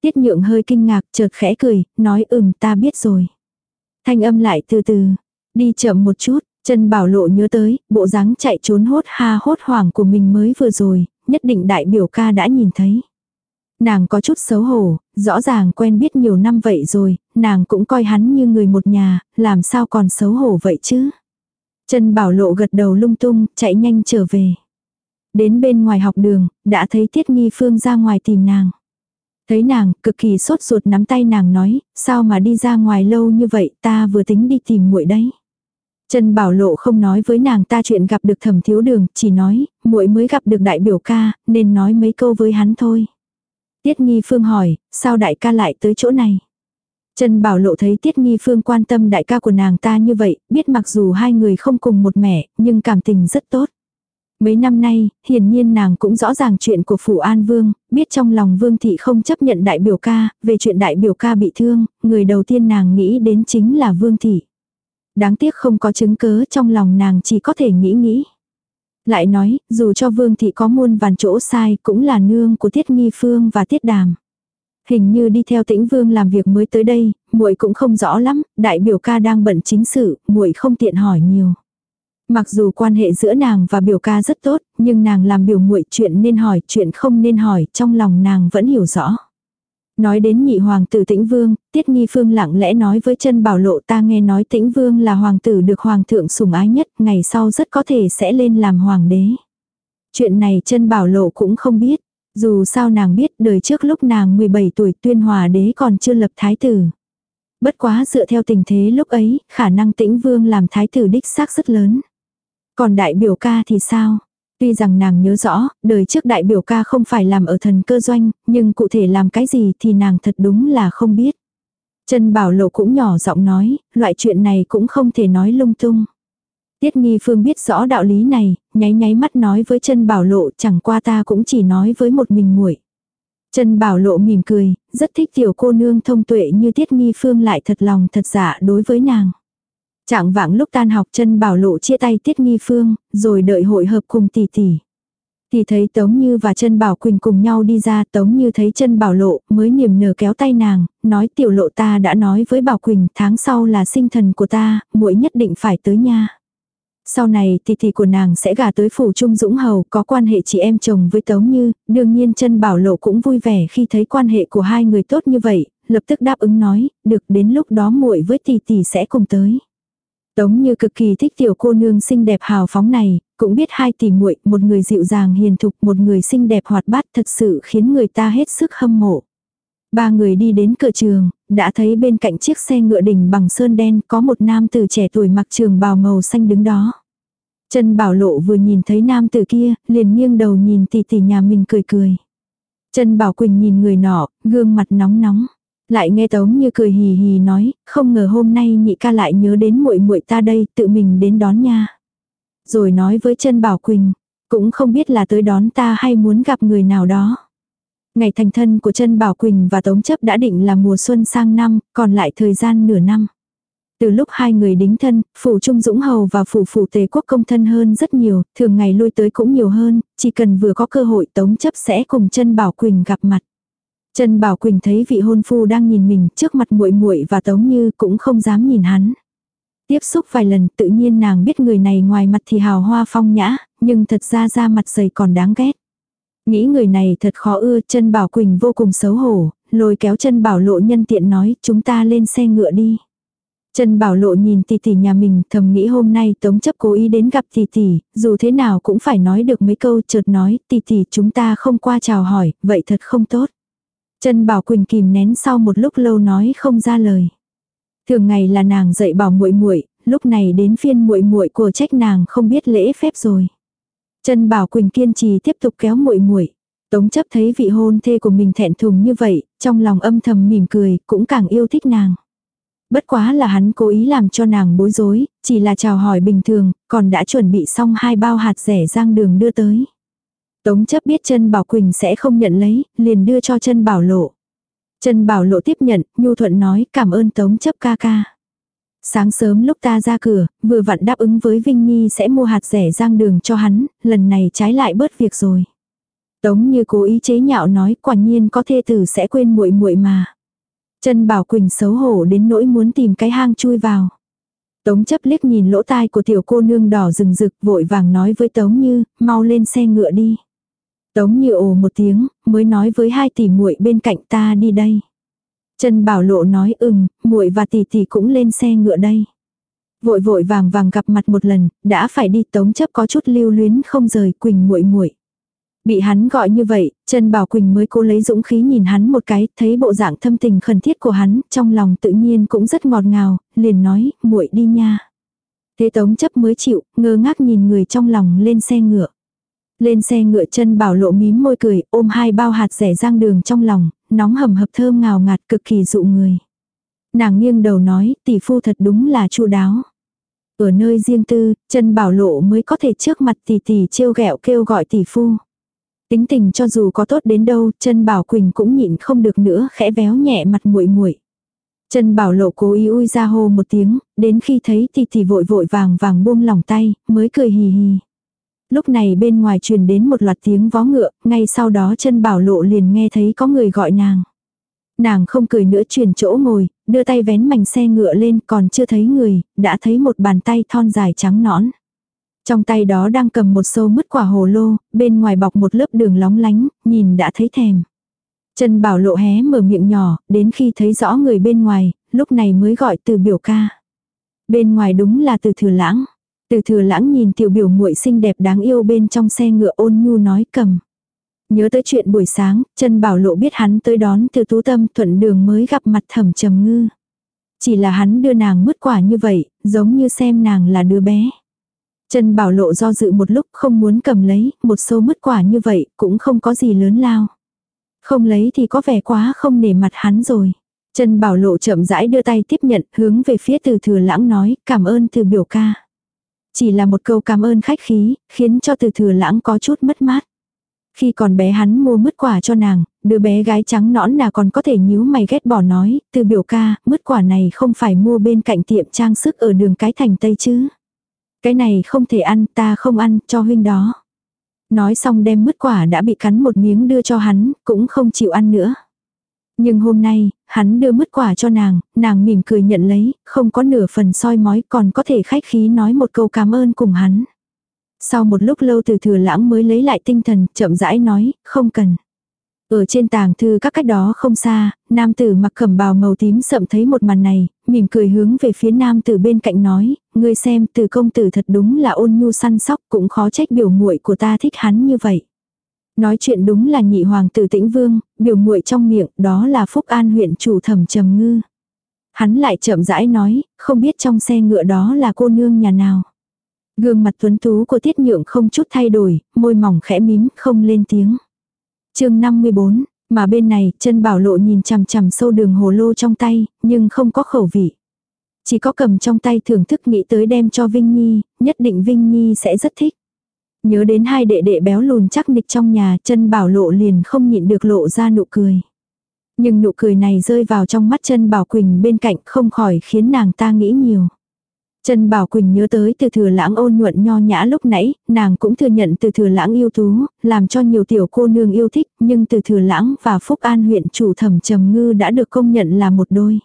Tiết nhượng hơi kinh ngạc chợt khẽ cười, nói ừm ta biết rồi. Thanh âm lại từ từ, đi chậm một chút, chân bảo lộ nhớ tới, bộ dáng chạy trốn hốt ha hốt hoảng của mình mới vừa rồi, nhất định đại biểu ca đã nhìn thấy. Nàng có chút xấu hổ, rõ ràng quen biết nhiều năm vậy rồi, nàng cũng coi hắn như người một nhà, làm sao còn xấu hổ vậy chứ. Trần Bảo Lộ gật đầu lung tung, chạy nhanh trở về. Đến bên ngoài học đường, đã thấy Tiết Nghi Phương ra ngoài tìm nàng. Thấy nàng, cực kỳ sốt ruột nắm tay nàng nói, sao mà đi ra ngoài lâu như vậy, ta vừa tính đi tìm muội đấy. Trần Bảo Lộ không nói với nàng ta chuyện gặp được thẩm thiếu đường, chỉ nói, muội mới gặp được đại biểu ca, nên nói mấy câu với hắn thôi. Tiết Nghi Phương hỏi, sao đại ca lại tới chỗ này? Trần Bảo Lộ thấy Tiết Nghi Phương quan tâm đại ca của nàng ta như vậy, biết mặc dù hai người không cùng một mẹ, nhưng cảm tình rất tốt. Mấy năm nay, hiển nhiên nàng cũng rõ ràng chuyện của Phủ An Vương, biết trong lòng Vương Thị không chấp nhận đại biểu ca, về chuyện đại biểu ca bị thương, người đầu tiên nàng nghĩ đến chính là Vương Thị. Đáng tiếc không có chứng cớ trong lòng nàng chỉ có thể nghĩ nghĩ. Lại nói, dù cho Vương Thị có muôn vàn chỗ sai cũng là nương của Tiết Nghi Phương và Tiết Đàm. Hình như đi theo Tĩnh Vương làm việc mới tới đây, muội cũng không rõ lắm, đại biểu ca đang bận chính sự, muội không tiện hỏi nhiều. Mặc dù quan hệ giữa nàng và biểu ca rất tốt, nhưng nàng làm biểu muội chuyện nên hỏi, chuyện không nên hỏi, trong lòng nàng vẫn hiểu rõ. Nói đến nhị hoàng tử tĩnh vương, tiết nghi phương lặng lẽ nói với chân bảo lộ ta nghe nói tĩnh vương là hoàng tử được hoàng thượng sủng ái nhất, ngày sau rất có thể sẽ lên làm hoàng đế. Chuyện này chân bảo lộ cũng không biết, dù sao nàng biết đời trước lúc nàng 17 tuổi tuyên hòa đế còn chưa lập thái tử. Bất quá dựa theo tình thế lúc ấy, khả năng tĩnh vương làm thái tử đích xác rất lớn. Còn đại biểu ca thì sao? Tuy rằng nàng nhớ rõ, đời trước đại biểu ca không phải làm ở thần cơ doanh, nhưng cụ thể làm cái gì thì nàng thật đúng là không biết. Trần Bảo Lộ cũng nhỏ giọng nói, loại chuyện này cũng không thể nói lung tung. Tiết Nghi Phương biết rõ đạo lý này, nháy nháy mắt nói với chân Bảo Lộ chẳng qua ta cũng chỉ nói với một mình muội. Trần Bảo Lộ mỉm cười, rất thích tiểu cô nương thông tuệ như Tiết Nghi Phương lại thật lòng thật dạ đối với nàng. Trạng vãng lúc tan học chân Bảo Lộ chia tay Tiết Nghi Phương, rồi đợi hội hợp cùng tỷ tỷ. Thì thấy Tống Như và chân Bảo Quỳnh cùng nhau đi ra, Tống Như thấy chân Bảo Lộ, mới niềm nở kéo tay nàng, nói tiểu lộ ta đã nói với Bảo Quỳnh tháng sau là sinh thần của ta, muội nhất định phải tới nha. Sau này tỷ tỷ của nàng sẽ gả tới phủ Trung Dũng Hầu có quan hệ chị em chồng với Tống Như, đương nhiên chân bảo lộ cũng vui vẻ khi thấy quan hệ của hai người tốt như vậy, lập tức đáp ứng nói, được đến lúc đó muội với tỷ tỷ sẽ cùng tới. Tống Như cực kỳ thích tiểu cô nương xinh đẹp hào phóng này, cũng biết hai tỷ muội, một người dịu dàng hiền thục, một người xinh đẹp hoạt bát thật sự khiến người ta hết sức hâm mộ. Ba người đi đến cửa trường, đã thấy bên cạnh chiếc xe ngựa đỉnh bằng sơn đen có một nam tử trẻ tuổi mặc trường bào màu xanh đứng đó. Trần Bảo Lộ vừa nhìn thấy nam tử kia, liền nghiêng đầu nhìn tỷ tỷ nhà mình cười cười. Trần Bảo Quỳnh nhìn người nọ, gương mặt nóng nóng. Lại nghe Tống như cười hì hì nói, không ngờ hôm nay nhị ca lại nhớ đến muội muội ta đây, tự mình đến đón nha. Rồi nói với Trần Bảo Quỳnh, cũng không biết là tới đón ta hay muốn gặp người nào đó. Ngày thành thân của Trân Bảo Quỳnh và Tống chấp đã định là mùa xuân sang năm, còn lại thời gian nửa năm. Từ lúc hai người đính thân, phủ Trung Dũng Hầu và phủ phủ tề quốc công thân hơn rất nhiều, thường ngày lui tới cũng nhiều hơn, chỉ cần vừa có cơ hội Tống chấp sẽ cùng Trân Bảo Quỳnh gặp mặt. Trần Bảo Quỳnh thấy vị hôn phu đang nhìn mình trước mặt muội muội và Tống Như cũng không dám nhìn hắn. Tiếp xúc vài lần tự nhiên nàng biết người này ngoài mặt thì hào hoa phong nhã, nhưng thật ra da mặt dày còn đáng ghét. Nghĩ người này thật khó ưa, chân Bảo Quỳnh vô cùng xấu hổ, lôi kéo chân bảo lộ nhân tiện nói chúng ta lên xe ngựa đi. Trần Bảo Lộ nhìn tỷ tỷ nhà mình thầm nghĩ hôm nay Tống chấp cố ý đến gặp tỷ tỷ, dù thế nào cũng phải nói được mấy câu chợt nói tỷ tỷ chúng ta không qua chào hỏi, vậy thật không tốt. Trần Bảo Quỳnh kìm nén sau một lúc lâu nói không ra lời. Thường ngày là nàng dạy bảo muội muội, lúc này đến phiên muội muội của trách nàng không biết lễ phép rồi. Trần Bảo Quỳnh kiên trì tiếp tục kéo muội muội. Tống chấp thấy vị hôn thê của mình thẹn thùng như vậy, trong lòng âm thầm mỉm cười, cũng càng yêu thích nàng. Bất quá là hắn cố ý làm cho nàng bối rối, chỉ là chào hỏi bình thường, còn đã chuẩn bị xong hai bao hạt rẻ rang đường đưa tới. Tống chấp biết chân bảo Quỳnh sẽ không nhận lấy, liền đưa cho chân bảo lộ. Chân bảo lộ tiếp nhận, nhu thuận nói cảm ơn tống chấp ca ca. Sáng sớm lúc ta ra cửa, vừa vặn đáp ứng với Vinh Nhi sẽ mua hạt rẻ rang đường cho hắn, lần này trái lại bớt việc rồi. Tống như cố ý chế nhạo nói quả nhiên có thê tử sẽ quên muội muội mà. Trần Bảo Quỳnh xấu hổ đến nỗi muốn tìm cái hang chui vào. Tống chấp liếc nhìn lỗ tai của tiểu cô nương đỏ rừng rực vội vàng nói với Tống Như, mau lên xe ngựa đi. Tống Như ồ một tiếng, mới nói với hai tỷ muội bên cạnh ta đi đây. Trần Bảo Lộ nói ừm, muội và tỷ tỷ cũng lên xe ngựa đây. Vội vội vàng vàng gặp mặt một lần, đã phải đi Tống chấp có chút lưu luyến không rời Quỳnh muội muội. Bị hắn gọi như vậy, Trần Bảo Quỳnh mới cố lấy dũng khí nhìn hắn một cái, thấy bộ dạng thâm tình khẩn thiết của hắn, trong lòng tự nhiên cũng rất ngọt ngào, liền nói, muội đi nha. Thế Tống chấp mới chịu, ngơ ngác nhìn người trong lòng lên xe ngựa. Lên xe ngựa chân bảo lộ mím môi cười, ôm hai bao hạt rẻ rang đường trong lòng, nóng hầm hập thơm ngào ngạt cực kỳ dụ người. Nàng nghiêng đầu nói, tỷ phu thật đúng là chu đáo. Ở nơi riêng tư, chân bảo lộ mới có thể trước mặt tỷ tỷ trêu ghẹo kêu gọi tỷ phu. Tính tình cho dù có tốt đến đâu, chân Bảo Quỳnh cũng nhịn không được nữa, khẽ véo nhẹ mặt muội muội. Chân Bảo Lộ cố ý ui ra hô một tiếng, đến khi thấy tỷ tỷ vội vội vàng vàng buông lỏng tay, mới cười hì hì. Lúc này bên ngoài truyền đến một loạt tiếng vó ngựa, ngay sau đó chân Bảo Lộ liền nghe thấy có người gọi nàng. Nàng không cười nữa chuyển chỗ ngồi, đưa tay vén mảnh xe ngựa lên còn chưa thấy người, đã thấy một bàn tay thon dài trắng nõn. Trong tay đó đang cầm một sâu mứt quả hồ lô, bên ngoài bọc một lớp đường lóng lánh, nhìn đã thấy thèm. chân Bảo Lộ hé mở miệng nhỏ, đến khi thấy rõ người bên ngoài, lúc này mới gọi từ biểu ca. Bên ngoài đúng là từ thừa lãng. Từ thừa lãng nhìn tiểu biểu muội xinh đẹp đáng yêu bên trong xe ngựa ôn nhu nói cầm. Nhớ tới chuyện buổi sáng, chân Bảo Lộ biết hắn tới đón từ tú tâm thuận đường mới gặp mặt thẩm trầm ngư. Chỉ là hắn đưa nàng mứt quả như vậy, giống như xem nàng là đứa bé. chân Bảo Lộ do dự một lúc không muốn cầm lấy, một số mất quả như vậy cũng không có gì lớn lao. Không lấy thì có vẻ quá không nể mặt hắn rồi. chân Bảo Lộ chậm rãi đưa tay tiếp nhận, hướng về phía từ thừa lãng nói, cảm ơn từ biểu ca. Chỉ là một câu cảm ơn khách khí, khiến cho từ thừa lãng có chút mất mát. Khi còn bé hắn mua mứt quả cho nàng, đứa bé gái trắng nõn nào còn có thể nhíu mày ghét bỏ nói, từ biểu ca, mứt quả này không phải mua bên cạnh tiệm trang sức ở đường cái thành Tây chứ. Cái này không thể ăn, ta không ăn, cho huynh đó. Nói xong đem mứt quả đã bị cắn một miếng đưa cho hắn, cũng không chịu ăn nữa. Nhưng hôm nay, hắn đưa mứt quả cho nàng, nàng mỉm cười nhận lấy, không có nửa phần soi mói còn có thể khách khí nói một câu cảm ơn cùng hắn. Sau một lúc lâu từ thừa lãng mới lấy lại tinh thần, chậm rãi nói, không cần. Ở trên tàng thư các cách đó không xa, nam tử mặc cẩm bào màu tím sậm thấy một màn này, mỉm cười hướng về phía nam tử bên cạnh nói, ngươi xem từ công tử thật đúng là ôn nhu săn sóc cũng khó trách biểu muội của ta thích hắn như vậy. Nói chuyện đúng là nhị hoàng tử tĩnh vương, biểu muội trong miệng đó là Phúc An huyện chủ thẩm trầm ngư. Hắn lại chậm rãi nói, không biết trong xe ngựa đó là cô nương nhà nào. Gương mặt tuấn tú của tiết nhượng không chút thay đổi, môi mỏng khẽ mím, không lên tiếng chương 54, mà bên này, chân bảo lộ nhìn chằm chằm sâu đường hồ lô trong tay, nhưng không có khẩu vị. Chỉ có cầm trong tay thưởng thức nghĩ tới đem cho Vinh Nhi, nhất định Vinh Nhi sẽ rất thích. Nhớ đến hai đệ đệ béo lùn chắc nịch trong nhà, chân bảo lộ liền không nhịn được lộ ra nụ cười. Nhưng nụ cười này rơi vào trong mắt chân bảo Quỳnh bên cạnh không khỏi khiến nàng ta nghĩ nhiều. Trần Bảo Quỳnh nhớ tới từ thừa lãng ôn nhuận nho nhã lúc nãy, nàng cũng thừa nhận từ thừa lãng yêu tú, làm cho nhiều tiểu cô nương yêu thích, nhưng từ thừa lãng và Phúc An huyện chủ thẩm trầm ngư đã được công nhận là một đôi.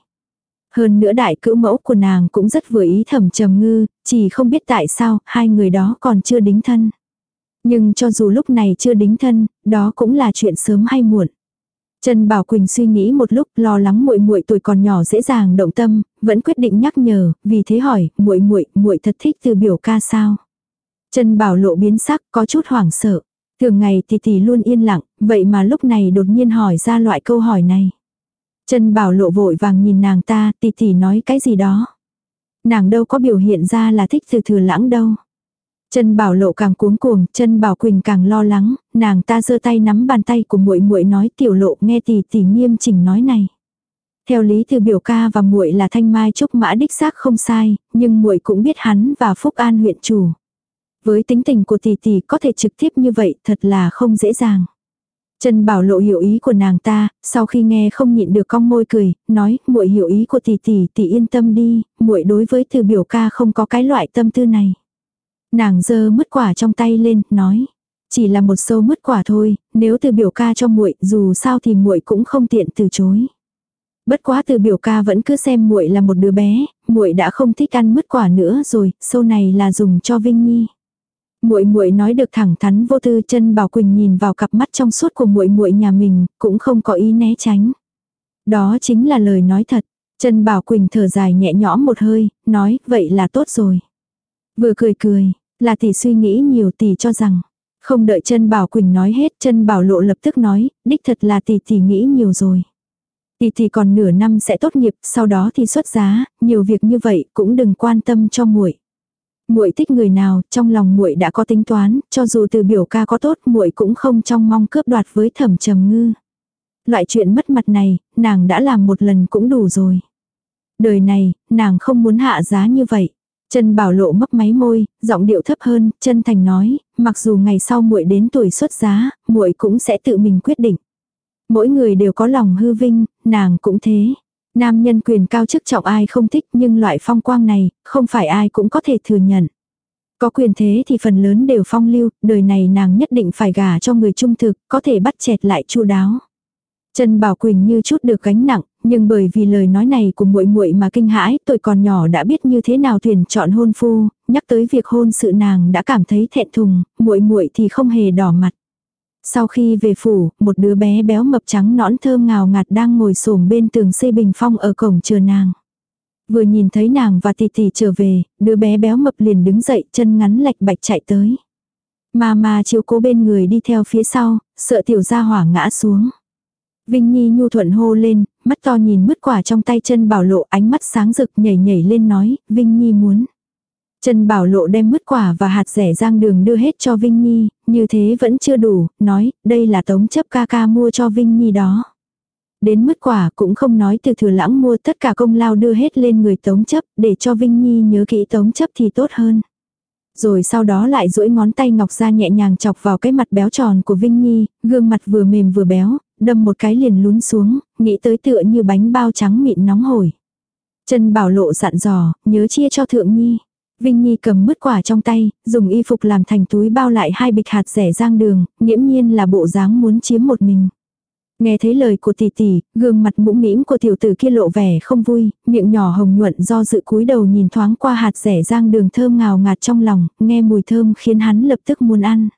Hơn nữa đại cữu mẫu của nàng cũng rất vừa ý thẩm trầm ngư, chỉ không biết tại sao hai người đó còn chưa đính thân. Nhưng cho dù lúc này chưa đính thân, đó cũng là chuyện sớm hay muộn. Trần Bảo Quỳnh suy nghĩ một lúc, lo lắng muội muội tuổi còn nhỏ dễ dàng động tâm, vẫn quyết định nhắc nhở, vì thế hỏi, muội muội, muội thật thích từ biểu ca sao? Trần Bảo Lộ biến sắc, có chút hoảng sợ. Thường ngày thì tỷ luôn yên lặng, vậy mà lúc này đột nhiên hỏi ra loại câu hỏi này. Trần Bảo Lộ vội vàng nhìn nàng ta, tỷ tỷ nói cái gì đó. Nàng đâu có biểu hiện ra là thích từ thừa lãng đâu. Chân Bảo Lộ càng cuống cuồng, chân Bảo Quỳnh càng lo lắng, nàng ta giơ tay nắm bàn tay của muội muội nói tiểu lộ nghe tỷ tỷ nghiêm chỉnh nói này. Theo lý từ biểu ca và muội là thanh mai trúc mã đích xác không sai, nhưng muội cũng biết hắn và Phúc An huyện chủ. Với tính tình của tỷ tỷ có thể trực tiếp như vậy thật là không dễ dàng. Trần Bảo Lộ hiểu ý của nàng ta, sau khi nghe không nhịn được cong môi cười, nói, muội hiểu ý của tỷ tỷ, tỷ yên tâm đi, muội đối với từ biểu ca không có cái loại tâm tư này. Nàng giơ mứt quả trong tay lên, nói, chỉ là một sâu mứt quả thôi, nếu từ biểu ca cho muội, dù sao thì muội cũng không tiện từ chối. Bất quá từ biểu ca vẫn cứ xem muội là một đứa bé, muội đã không thích ăn mứt quả nữa rồi, sâu này là dùng cho Vinh Nhi. Muội muội nói được thẳng thắn vô tư, chân Bảo Quỳnh nhìn vào cặp mắt trong suốt của muội muội nhà mình, cũng không có ý né tránh. Đó chính là lời nói thật. Chân Bảo Quỳnh thở dài nhẹ nhõm một hơi, nói, vậy là tốt rồi. Vừa cười cười, là tỷ suy nghĩ nhiều tỷ cho rằng. Không đợi chân Bảo Quỳnh nói hết, chân Bảo Lộ lập tức nói, đích thật là tỷ tỷ nghĩ nhiều rồi. Tỷ tỷ còn nửa năm sẽ tốt nghiệp, sau đó thì xuất giá, nhiều việc như vậy cũng đừng quan tâm cho muội muội thích người nào, trong lòng muội đã có tính toán, cho dù từ biểu ca có tốt, muội cũng không trong mong cướp đoạt với Thẩm Trầm Ngư. Loại chuyện mất mặt này, nàng đã làm một lần cũng đủ rồi. Đời này, nàng không muốn hạ giá như vậy. Trần Bảo Lộ mấp máy môi, giọng điệu thấp hơn, chân thành nói, mặc dù ngày sau muội đến tuổi xuất giá, muội cũng sẽ tự mình quyết định. Mỗi người đều có lòng hư vinh, nàng cũng thế. Nam nhân quyền cao chức trọng ai không thích nhưng loại phong quang này, không phải ai cũng có thể thừa nhận. Có quyền thế thì phần lớn đều phong lưu, đời này nàng nhất định phải gả cho người trung thực, có thể bắt chẹt lại chu đáo. Trần Bảo Quỳnh như chút được gánh nặng, nhưng bởi vì lời nói này của muội muội mà kinh hãi, tôi còn nhỏ đã biết như thế nào tuyển chọn hôn phu, nhắc tới việc hôn sự nàng đã cảm thấy thẹn thùng, muội muội thì không hề đỏ mặt. Sau khi về phủ, một đứa bé béo mập trắng nõn thơm ngào ngạt đang ngồi xổm bên tường xây bình phong ở cổng chờ nàng. Vừa nhìn thấy nàng và tỷ tỷ trở về, đứa bé béo mập liền đứng dậy chân ngắn lạch bạch chạy tới. Mà chiếu cố bên người đi theo phía sau, sợ tiểu gia hỏa ngã xuống. Vinh Nhi nhu thuận hô lên, mắt to nhìn mứt quả trong tay chân bảo lộ ánh mắt sáng rực nhảy nhảy lên nói, Vinh Nhi muốn. Trần Bảo Lộ đem mứt quả và hạt rẻ rang đường đưa hết cho Vinh Nhi, như thế vẫn chưa đủ, nói, đây là tống chấp ca ca mua cho Vinh Nhi đó. Đến mứt quả cũng không nói từ thừa lãng mua tất cả công lao đưa hết lên người tống chấp, để cho Vinh Nhi nhớ kỹ tống chấp thì tốt hơn. Rồi sau đó lại duỗi ngón tay ngọc ra nhẹ nhàng chọc vào cái mặt béo tròn của Vinh Nhi, gương mặt vừa mềm vừa béo, đâm một cái liền lún xuống, nghĩ tới tựa như bánh bao trắng mịn nóng hổi. Trần Bảo Lộ dặn dò, nhớ chia cho Thượng Nhi. Vinh Nhi cầm mứt quả trong tay, dùng y phục làm thành túi bao lại hai bịch hạt rẻ rang đường, nghiễm nhiên là bộ dáng muốn chiếm một mình. Nghe thấy lời của tỷ tỷ, gương mặt mũm mĩm của tiểu tử kia lộ vẻ không vui, miệng nhỏ hồng nhuận do dự cúi đầu nhìn thoáng qua hạt rẻ rang đường thơm ngào ngạt trong lòng, nghe mùi thơm khiến hắn lập tức muốn ăn.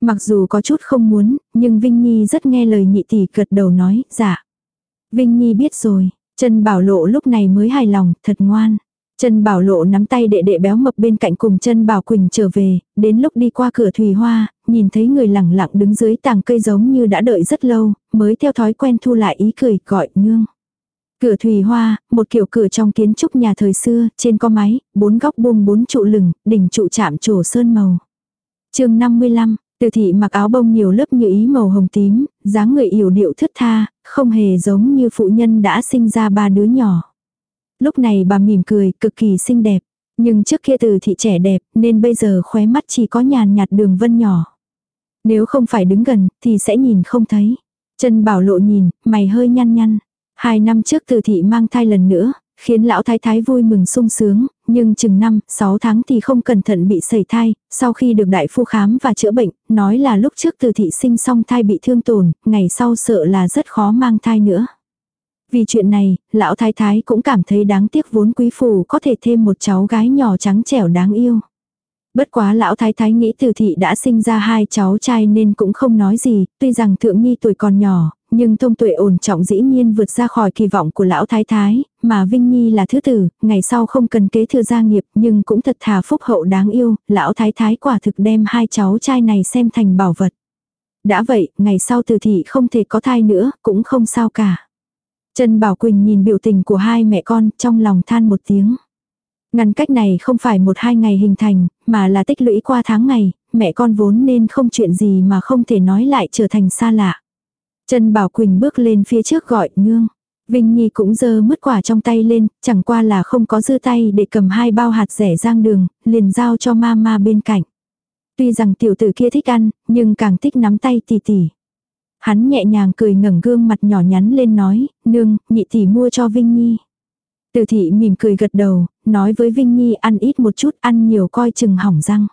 Mặc dù có chút không muốn, nhưng Vinh Nhi rất nghe lời nhị tỷ gật đầu nói, dạ. Vinh Nhi biết rồi, Trần bảo lộ lúc này mới hài lòng, thật ngoan. Trần Bảo Lộ nắm tay đệ đệ béo mập bên cạnh cùng Trần Bảo Quỳnh trở về, đến lúc đi qua cửa thủy hoa, nhìn thấy người lẳng lặng đứng dưới tàng cây giống như đã đợi rất lâu, mới theo thói quen thu lại ý cười gọi nương. Cửa thủy hoa, một kiểu cửa trong kiến trúc nhà thời xưa, trên có máy, bốn góc buông bốn trụ lửng, đỉnh trụ chạm trổ sơn màu. chương 55, từ thị mặc áo bông nhiều lớp như ý màu hồng tím, dáng người yểu điệu thướt tha, không hề giống như phụ nhân đã sinh ra ba đứa nhỏ. Lúc này bà mỉm cười, cực kỳ xinh đẹp. Nhưng trước kia từ thị trẻ đẹp, nên bây giờ khóe mắt chỉ có nhàn nhạt đường vân nhỏ. Nếu không phải đứng gần, thì sẽ nhìn không thấy. Chân bảo lộ nhìn, mày hơi nhăn nhăn. Hai năm trước từ thị mang thai lần nữa, khiến lão thái thái vui mừng sung sướng, nhưng chừng năm, sáu tháng thì không cẩn thận bị sẩy thai, sau khi được đại phu khám và chữa bệnh, nói là lúc trước từ thị sinh xong thai bị thương tổn, ngày sau sợ là rất khó mang thai nữa. Vì chuyện này, lão thái thái cũng cảm thấy đáng tiếc vốn quý phủ có thể thêm một cháu gái nhỏ trắng trẻo đáng yêu. Bất quá lão thái thái nghĩ từ thị đã sinh ra hai cháu trai nên cũng không nói gì, tuy rằng thượng nhi tuổi còn nhỏ, nhưng thông tuệ ổn trọng dĩ nhiên vượt ra khỏi kỳ vọng của lão thái thái, mà Vinh Nhi là thứ tử, ngày sau không cần kế thừa gia nghiệp nhưng cũng thật thà phúc hậu đáng yêu, lão thái thái quả thực đem hai cháu trai này xem thành bảo vật. Đã vậy, ngày sau từ thị không thể có thai nữa, cũng không sao cả. Trần Bảo Quỳnh nhìn biểu tình của hai mẹ con trong lòng than một tiếng. Ngăn cách này không phải một hai ngày hình thành, mà là tích lũy qua tháng ngày, mẹ con vốn nên không chuyện gì mà không thể nói lại trở thành xa lạ. Trần Bảo Quỳnh bước lên phía trước gọi nương. Vinh Nhi cũng giơ mứt quả trong tay lên, chẳng qua là không có dư tay để cầm hai bao hạt rẻ rang đường, liền giao cho mama bên cạnh. Tuy rằng tiểu tử kia thích ăn, nhưng càng thích nắm tay tỷ tỷ. Hắn nhẹ nhàng cười ngẩng gương mặt nhỏ nhắn lên nói, nương, nhị tỷ mua cho Vinh Nhi. Từ thị mỉm cười gật đầu, nói với Vinh Nhi ăn ít một chút, ăn nhiều coi chừng hỏng răng.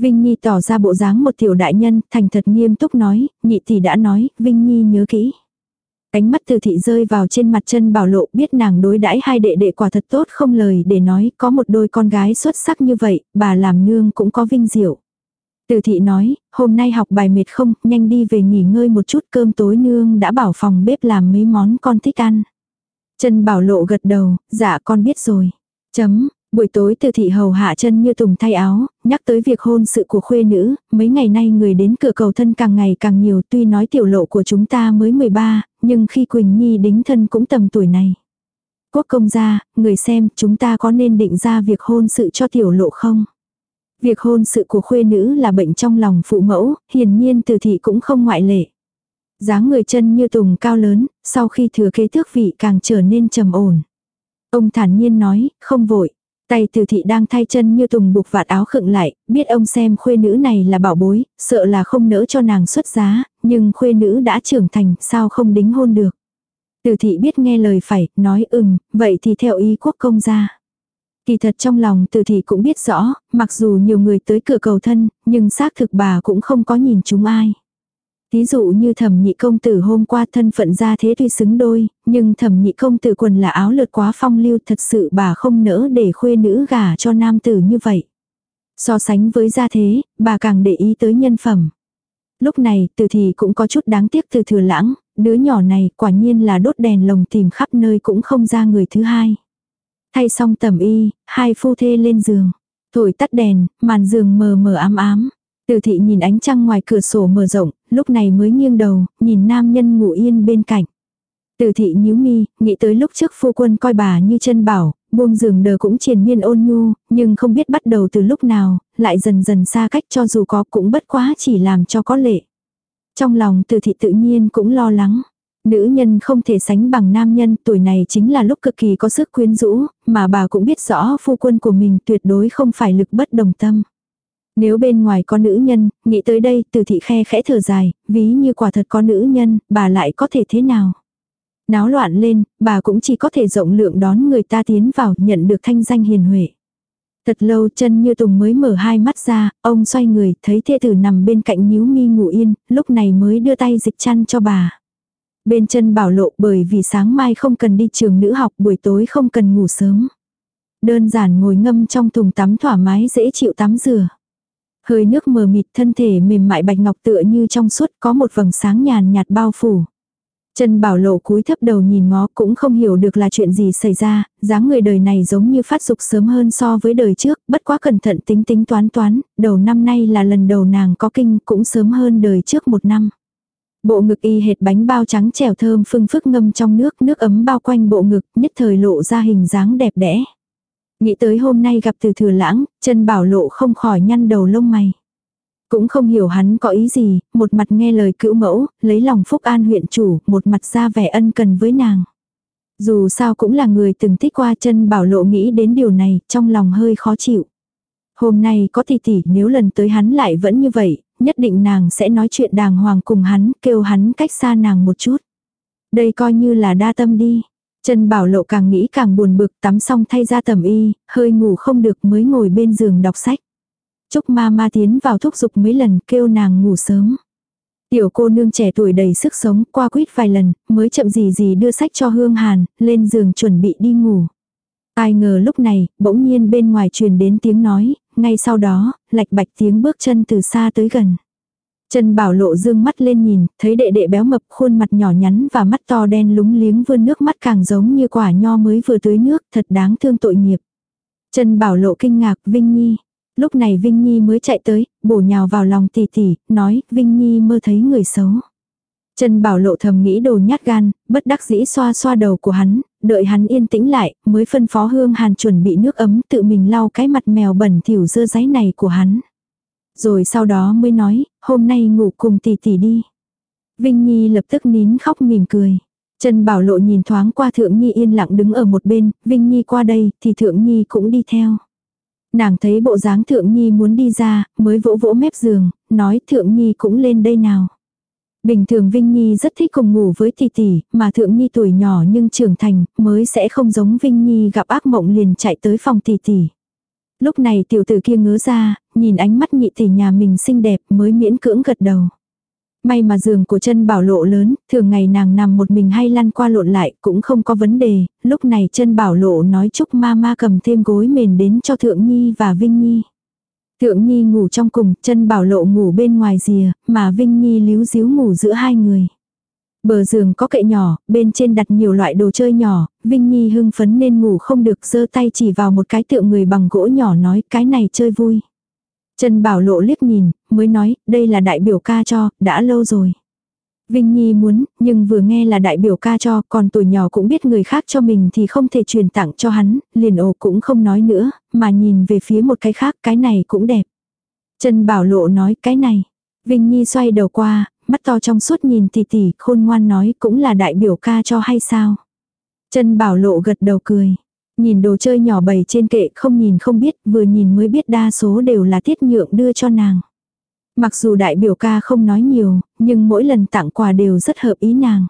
Vinh Nhi tỏ ra bộ dáng một tiểu đại nhân, thành thật nghiêm túc nói, nhị tỷ đã nói, Vinh Nhi nhớ kỹ. Cánh mắt từ thị rơi vào trên mặt chân bảo lộ biết nàng đối đãi hai đệ đệ quả thật tốt không lời để nói, có một đôi con gái xuất sắc như vậy, bà làm nương cũng có vinh diệu. Từ thị nói, hôm nay học bài mệt không, nhanh đi về nghỉ ngơi một chút cơm tối nương đã bảo phòng bếp làm mấy món con thích ăn. Trần Bảo Lộ gật đầu, dạ con biết rồi. Chấm, buổi tối từ thị hầu hạ chân như tùng thay áo, nhắc tới việc hôn sự của khuê nữ, mấy ngày nay người đến cửa cầu thân càng ngày càng nhiều tuy nói tiểu lộ của chúng ta mới 13, nhưng khi Quỳnh Nhi đính thân cũng tầm tuổi này. Quốc công gia, người xem chúng ta có nên định ra việc hôn sự cho tiểu lộ không? Việc hôn sự của khuê nữ là bệnh trong lòng phụ mẫu, hiển nhiên từ thị cũng không ngoại lệ. dáng người chân như tùng cao lớn, sau khi thừa kế tước vị càng trở nên trầm ổn. Ông thản nhiên nói, không vội. Tay từ thị đang thay chân như tùng buộc vạt áo khựng lại, biết ông xem khuê nữ này là bảo bối, sợ là không nỡ cho nàng xuất giá, nhưng khuê nữ đã trưởng thành, sao không đính hôn được. Từ thị biết nghe lời phải, nói ừm, vậy thì theo ý quốc công gia. Kỳ thật trong lòng từ thị cũng biết rõ, mặc dù nhiều người tới cửa cầu thân, nhưng xác thực bà cũng không có nhìn chúng ai. Ví dụ như thẩm nhị công tử hôm qua thân phận ra thế tuy xứng đôi, nhưng thẩm nhị công tử quần là áo lượt quá phong lưu thật sự bà không nỡ để khuê nữ gả cho nam tử như vậy. So sánh với gia thế, bà càng để ý tới nhân phẩm. Lúc này từ thì cũng có chút đáng tiếc từ thừa lãng, đứa nhỏ này quả nhiên là đốt đèn lồng tìm khắp nơi cũng không ra người thứ hai. Thay xong tẩm y, hai phu thê lên giường. Thổi tắt đèn, màn giường mờ mờ ám ám. Từ thị nhìn ánh trăng ngoài cửa sổ mở rộng, lúc này mới nghiêng đầu, nhìn nam nhân ngủ yên bên cạnh. Từ thị nhíu mi, nghĩ tới lúc trước phu quân coi bà như chân bảo, buông giường đờ cũng triền miên ôn nhu, nhưng không biết bắt đầu từ lúc nào, lại dần dần xa cách cho dù có cũng bất quá chỉ làm cho có lệ. Trong lòng từ thị tự nhiên cũng lo lắng. Nữ nhân không thể sánh bằng nam nhân, tuổi này chính là lúc cực kỳ có sức quyến rũ, mà bà cũng biết rõ phu quân của mình tuyệt đối không phải lực bất đồng tâm. Nếu bên ngoài có nữ nhân, nghĩ tới đây từ thị khe khẽ thở dài, ví như quả thật có nữ nhân, bà lại có thể thế nào. Náo loạn lên, bà cũng chỉ có thể rộng lượng đón người ta tiến vào nhận được thanh danh hiền huệ. Thật lâu chân như tùng mới mở hai mắt ra, ông xoay người thấy thê tử nằm bên cạnh nhíu mi ngủ yên, lúc này mới đưa tay dịch chăn cho bà. Bên chân bảo lộ bởi vì sáng mai không cần đi trường nữ học buổi tối không cần ngủ sớm. Đơn giản ngồi ngâm trong thùng tắm thoải mái dễ chịu tắm rửa. Hơi nước mờ mịt thân thể mềm mại bạch ngọc tựa như trong suốt có một vầng sáng nhàn nhạt bao phủ. Chân bảo lộ cúi thấp đầu nhìn ngó cũng không hiểu được là chuyện gì xảy ra, dáng người đời này giống như phát dục sớm hơn so với đời trước, bất quá cẩn thận tính tính toán toán, đầu năm nay là lần đầu nàng có kinh cũng sớm hơn đời trước một năm. Bộ ngực y hệt bánh bao trắng trèo thơm phưng phức ngâm trong nước, nước ấm bao quanh bộ ngực, nhất thời lộ ra hình dáng đẹp đẽ. Nghĩ tới hôm nay gặp từ thừa lãng, chân bảo lộ không khỏi nhăn đầu lông mày. Cũng không hiểu hắn có ý gì, một mặt nghe lời cữu mẫu, lấy lòng phúc an huyện chủ, một mặt ra vẻ ân cần với nàng. Dù sao cũng là người từng thích qua chân bảo lộ nghĩ đến điều này, trong lòng hơi khó chịu. Hôm nay có tỷ tỷ nếu lần tới hắn lại vẫn như vậy, nhất định nàng sẽ nói chuyện đàng hoàng cùng hắn, kêu hắn cách xa nàng một chút. Đây coi như là đa tâm đi. Trần Bảo Lộ càng nghĩ càng buồn bực tắm xong thay ra tầm y, hơi ngủ không được mới ngồi bên giường đọc sách. Trúc ma ma tiến vào thúc giục mấy lần kêu nàng ngủ sớm. Tiểu cô nương trẻ tuổi đầy sức sống qua quýt vài lần mới chậm gì gì đưa sách cho Hương Hàn, lên giường chuẩn bị đi ngủ. Ai ngờ lúc này, bỗng nhiên bên ngoài truyền đến tiếng nói, ngay sau đó, lạch bạch tiếng bước chân từ xa tới gần. Trần Bảo Lộ dương mắt lên nhìn, thấy đệ đệ béo mập khuôn mặt nhỏ nhắn và mắt to đen lúng liếng vươn nước mắt càng giống như quả nho mới vừa tưới nước, thật đáng thương tội nghiệp. Trần Bảo Lộ kinh ngạc, Vinh Nhi. Lúc này Vinh Nhi mới chạy tới, bổ nhào vào lòng tỷ tỷ, nói, Vinh Nhi mơ thấy người xấu. Trần Bảo Lộ thầm nghĩ đồ nhát gan, bất đắc dĩ xoa xoa đầu của hắn, đợi hắn yên tĩnh lại, mới phân phó Hương Hàn chuẩn bị nước ấm tự mình lau cái mặt mèo bẩn thỉu dơ giấy này của hắn. Rồi sau đó mới nói, hôm nay ngủ cùng tỷ tỷ đi. Vinh Nhi lập tức nín khóc mỉm cười. Trần Bảo Lộ nhìn thoáng qua Thượng Nhi yên lặng đứng ở một bên, Vinh Nhi qua đây thì Thượng Nhi cũng đi theo. Nàng thấy bộ dáng Thượng Nhi muốn đi ra, mới vỗ vỗ mép giường, nói Thượng Nhi cũng lên đây nào. Bình thường Vinh Nhi rất thích cùng ngủ với tỷ tỷ, mà Thượng Nhi tuổi nhỏ nhưng trưởng thành, mới sẽ không giống Vinh Nhi gặp ác mộng liền chạy tới phòng tỷ tỷ. Lúc này tiểu tử kia ngớ ra, nhìn ánh mắt nhị tỷ nhà mình xinh đẹp mới miễn cưỡng gật đầu. May mà giường của chân bảo lộ lớn, thường ngày nàng nằm một mình hay lăn qua lộn lại cũng không có vấn đề, lúc này chân bảo lộ nói chúc ma ma cầm thêm gối mền đến cho Thượng Nhi và Vinh Nhi. Thượng Nhi ngủ trong cùng, chân bảo lộ ngủ bên ngoài rìa, mà Vinh Nhi líu díu ngủ giữa hai người. Bờ giường có kệ nhỏ, bên trên đặt nhiều loại đồ chơi nhỏ, Vinh Nhi hưng phấn nên ngủ không được giơ tay chỉ vào một cái tượng người bằng gỗ nhỏ nói cái này chơi vui. Trần Bảo Lộ liếc nhìn, mới nói, đây là đại biểu ca cho, đã lâu rồi. Vinh Nhi muốn, nhưng vừa nghe là đại biểu ca cho, còn tuổi nhỏ cũng biết người khác cho mình thì không thể truyền tặng cho hắn, liền ồ cũng không nói nữa, mà nhìn về phía một cái khác, cái này cũng đẹp. Trần Bảo Lộ nói, cái này. Vinh Nhi xoay đầu qua, mắt to trong suốt nhìn tỷ tỷ, khôn ngoan nói cũng là đại biểu ca cho hay sao. Trần Bảo Lộ gật đầu cười. Nhìn đồ chơi nhỏ bầy trên kệ không nhìn không biết, vừa nhìn mới biết đa số đều là tiết nhượng đưa cho nàng. Mặc dù đại biểu ca không nói nhiều, nhưng mỗi lần tặng quà đều rất hợp ý nàng.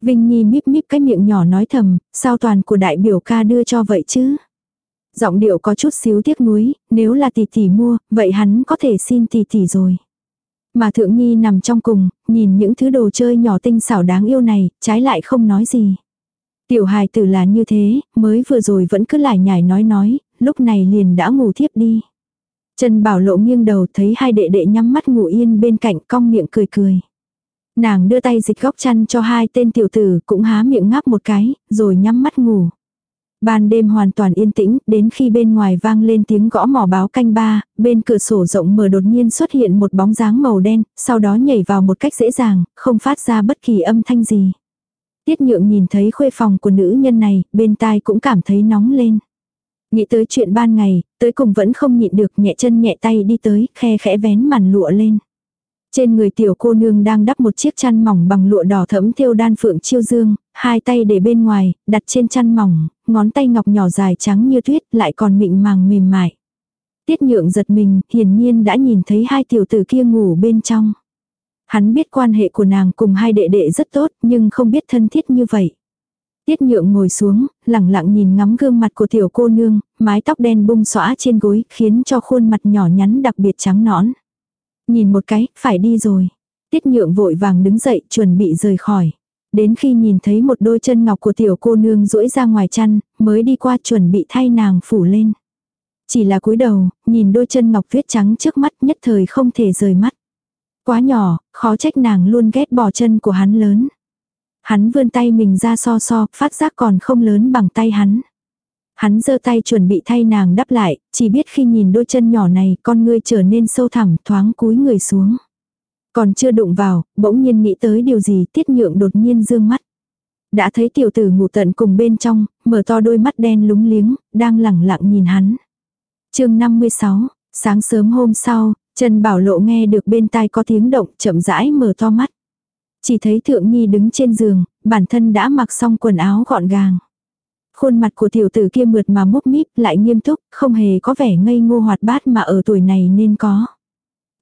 Vinh Nhi míp míp cái miệng nhỏ nói thầm, sao toàn của đại biểu ca đưa cho vậy chứ? Giọng điệu có chút xíu tiếc nuối, nếu là tỷ tỷ mua, vậy hắn có thể xin tỷ tỷ rồi. Mà thượng nhi nằm trong cùng, nhìn những thứ đồ chơi nhỏ tinh xảo đáng yêu này, trái lại không nói gì. Tiểu hài tử là như thế, mới vừa rồi vẫn cứ lại nhải nói nói, lúc này liền đã ngủ thiếp đi. Trần Bảo Lộ nghiêng đầu thấy hai đệ đệ nhắm mắt ngủ yên bên cạnh cong miệng cười cười. Nàng đưa tay dịch góc chăn cho hai tên tiểu tử cũng há miệng ngáp một cái, rồi nhắm mắt ngủ. Ban đêm hoàn toàn yên tĩnh, đến khi bên ngoài vang lên tiếng gõ mỏ báo canh ba, bên cửa sổ rộng mở đột nhiên xuất hiện một bóng dáng màu đen, sau đó nhảy vào một cách dễ dàng, không phát ra bất kỳ âm thanh gì. Tiết nhượng nhìn thấy khuê phòng của nữ nhân này, bên tai cũng cảm thấy nóng lên. Nghĩ tới chuyện ban ngày, tới cùng vẫn không nhịn được nhẹ chân nhẹ tay đi tới, khe khẽ vén màn lụa lên. Trên người tiểu cô nương đang đắp một chiếc chăn mỏng bằng lụa đỏ thẫm thêu đan phượng chiêu dương, hai tay để bên ngoài, đặt trên chăn mỏng, ngón tay ngọc nhỏ dài trắng như tuyết lại còn mịn màng mềm mại. Tiết nhượng giật mình, hiển nhiên đã nhìn thấy hai tiểu tử kia ngủ bên trong. Hắn biết quan hệ của nàng cùng hai đệ đệ rất tốt nhưng không biết thân thiết như vậy. Tiết nhượng ngồi xuống, lặng lặng nhìn ngắm gương mặt của tiểu cô nương, mái tóc đen bung xõa trên gối, khiến cho khuôn mặt nhỏ nhắn đặc biệt trắng nõn. Nhìn một cái, phải đi rồi. Tiết nhượng vội vàng đứng dậy, chuẩn bị rời khỏi. Đến khi nhìn thấy một đôi chân ngọc của tiểu cô nương duỗi ra ngoài chăn, mới đi qua chuẩn bị thay nàng phủ lên. Chỉ là cúi đầu, nhìn đôi chân ngọc viết trắng trước mắt nhất thời không thể rời mắt. Quá nhỏ, khó trách nàng luôn ghét bỏ chân của hắn lớn. Hắn vươn tay mình ra so so, phát giác còn không lớn bằng tay hắn. Hắn giơ tay chuẩn bị thay nàng đắp lại, chỉ biết khi nhìn đôi chân nhỏ này con ngươi trở nên sâu thẳm thoáng cúi người xuống. Còn chưa đụng vào, bỗng nhiên nghĩ tới điều gì tiết nhượng đột nhiên dương mắt. Đã thấy tiểu tử ngủ tận cùng bên trong, mở to đôi mắt đen lúng liếng, đang lẳng lặng nhìn hắn. chương 56, sáng sớm hôm sau, Trần Bảo Lộ nghe được bên tai có tiếng động chậm rãi mở to mắt. Chỉ thấy Thượng Nhi đứng trên giường, bản thân đã mặc xong quần áo gọn gàng. Khuôn mặt của tiểu tử kia mượt mà múc míp lại nghiêm túc, không hề có vẻ ngây ngô hoạt bát mà ở tuổi này nên có.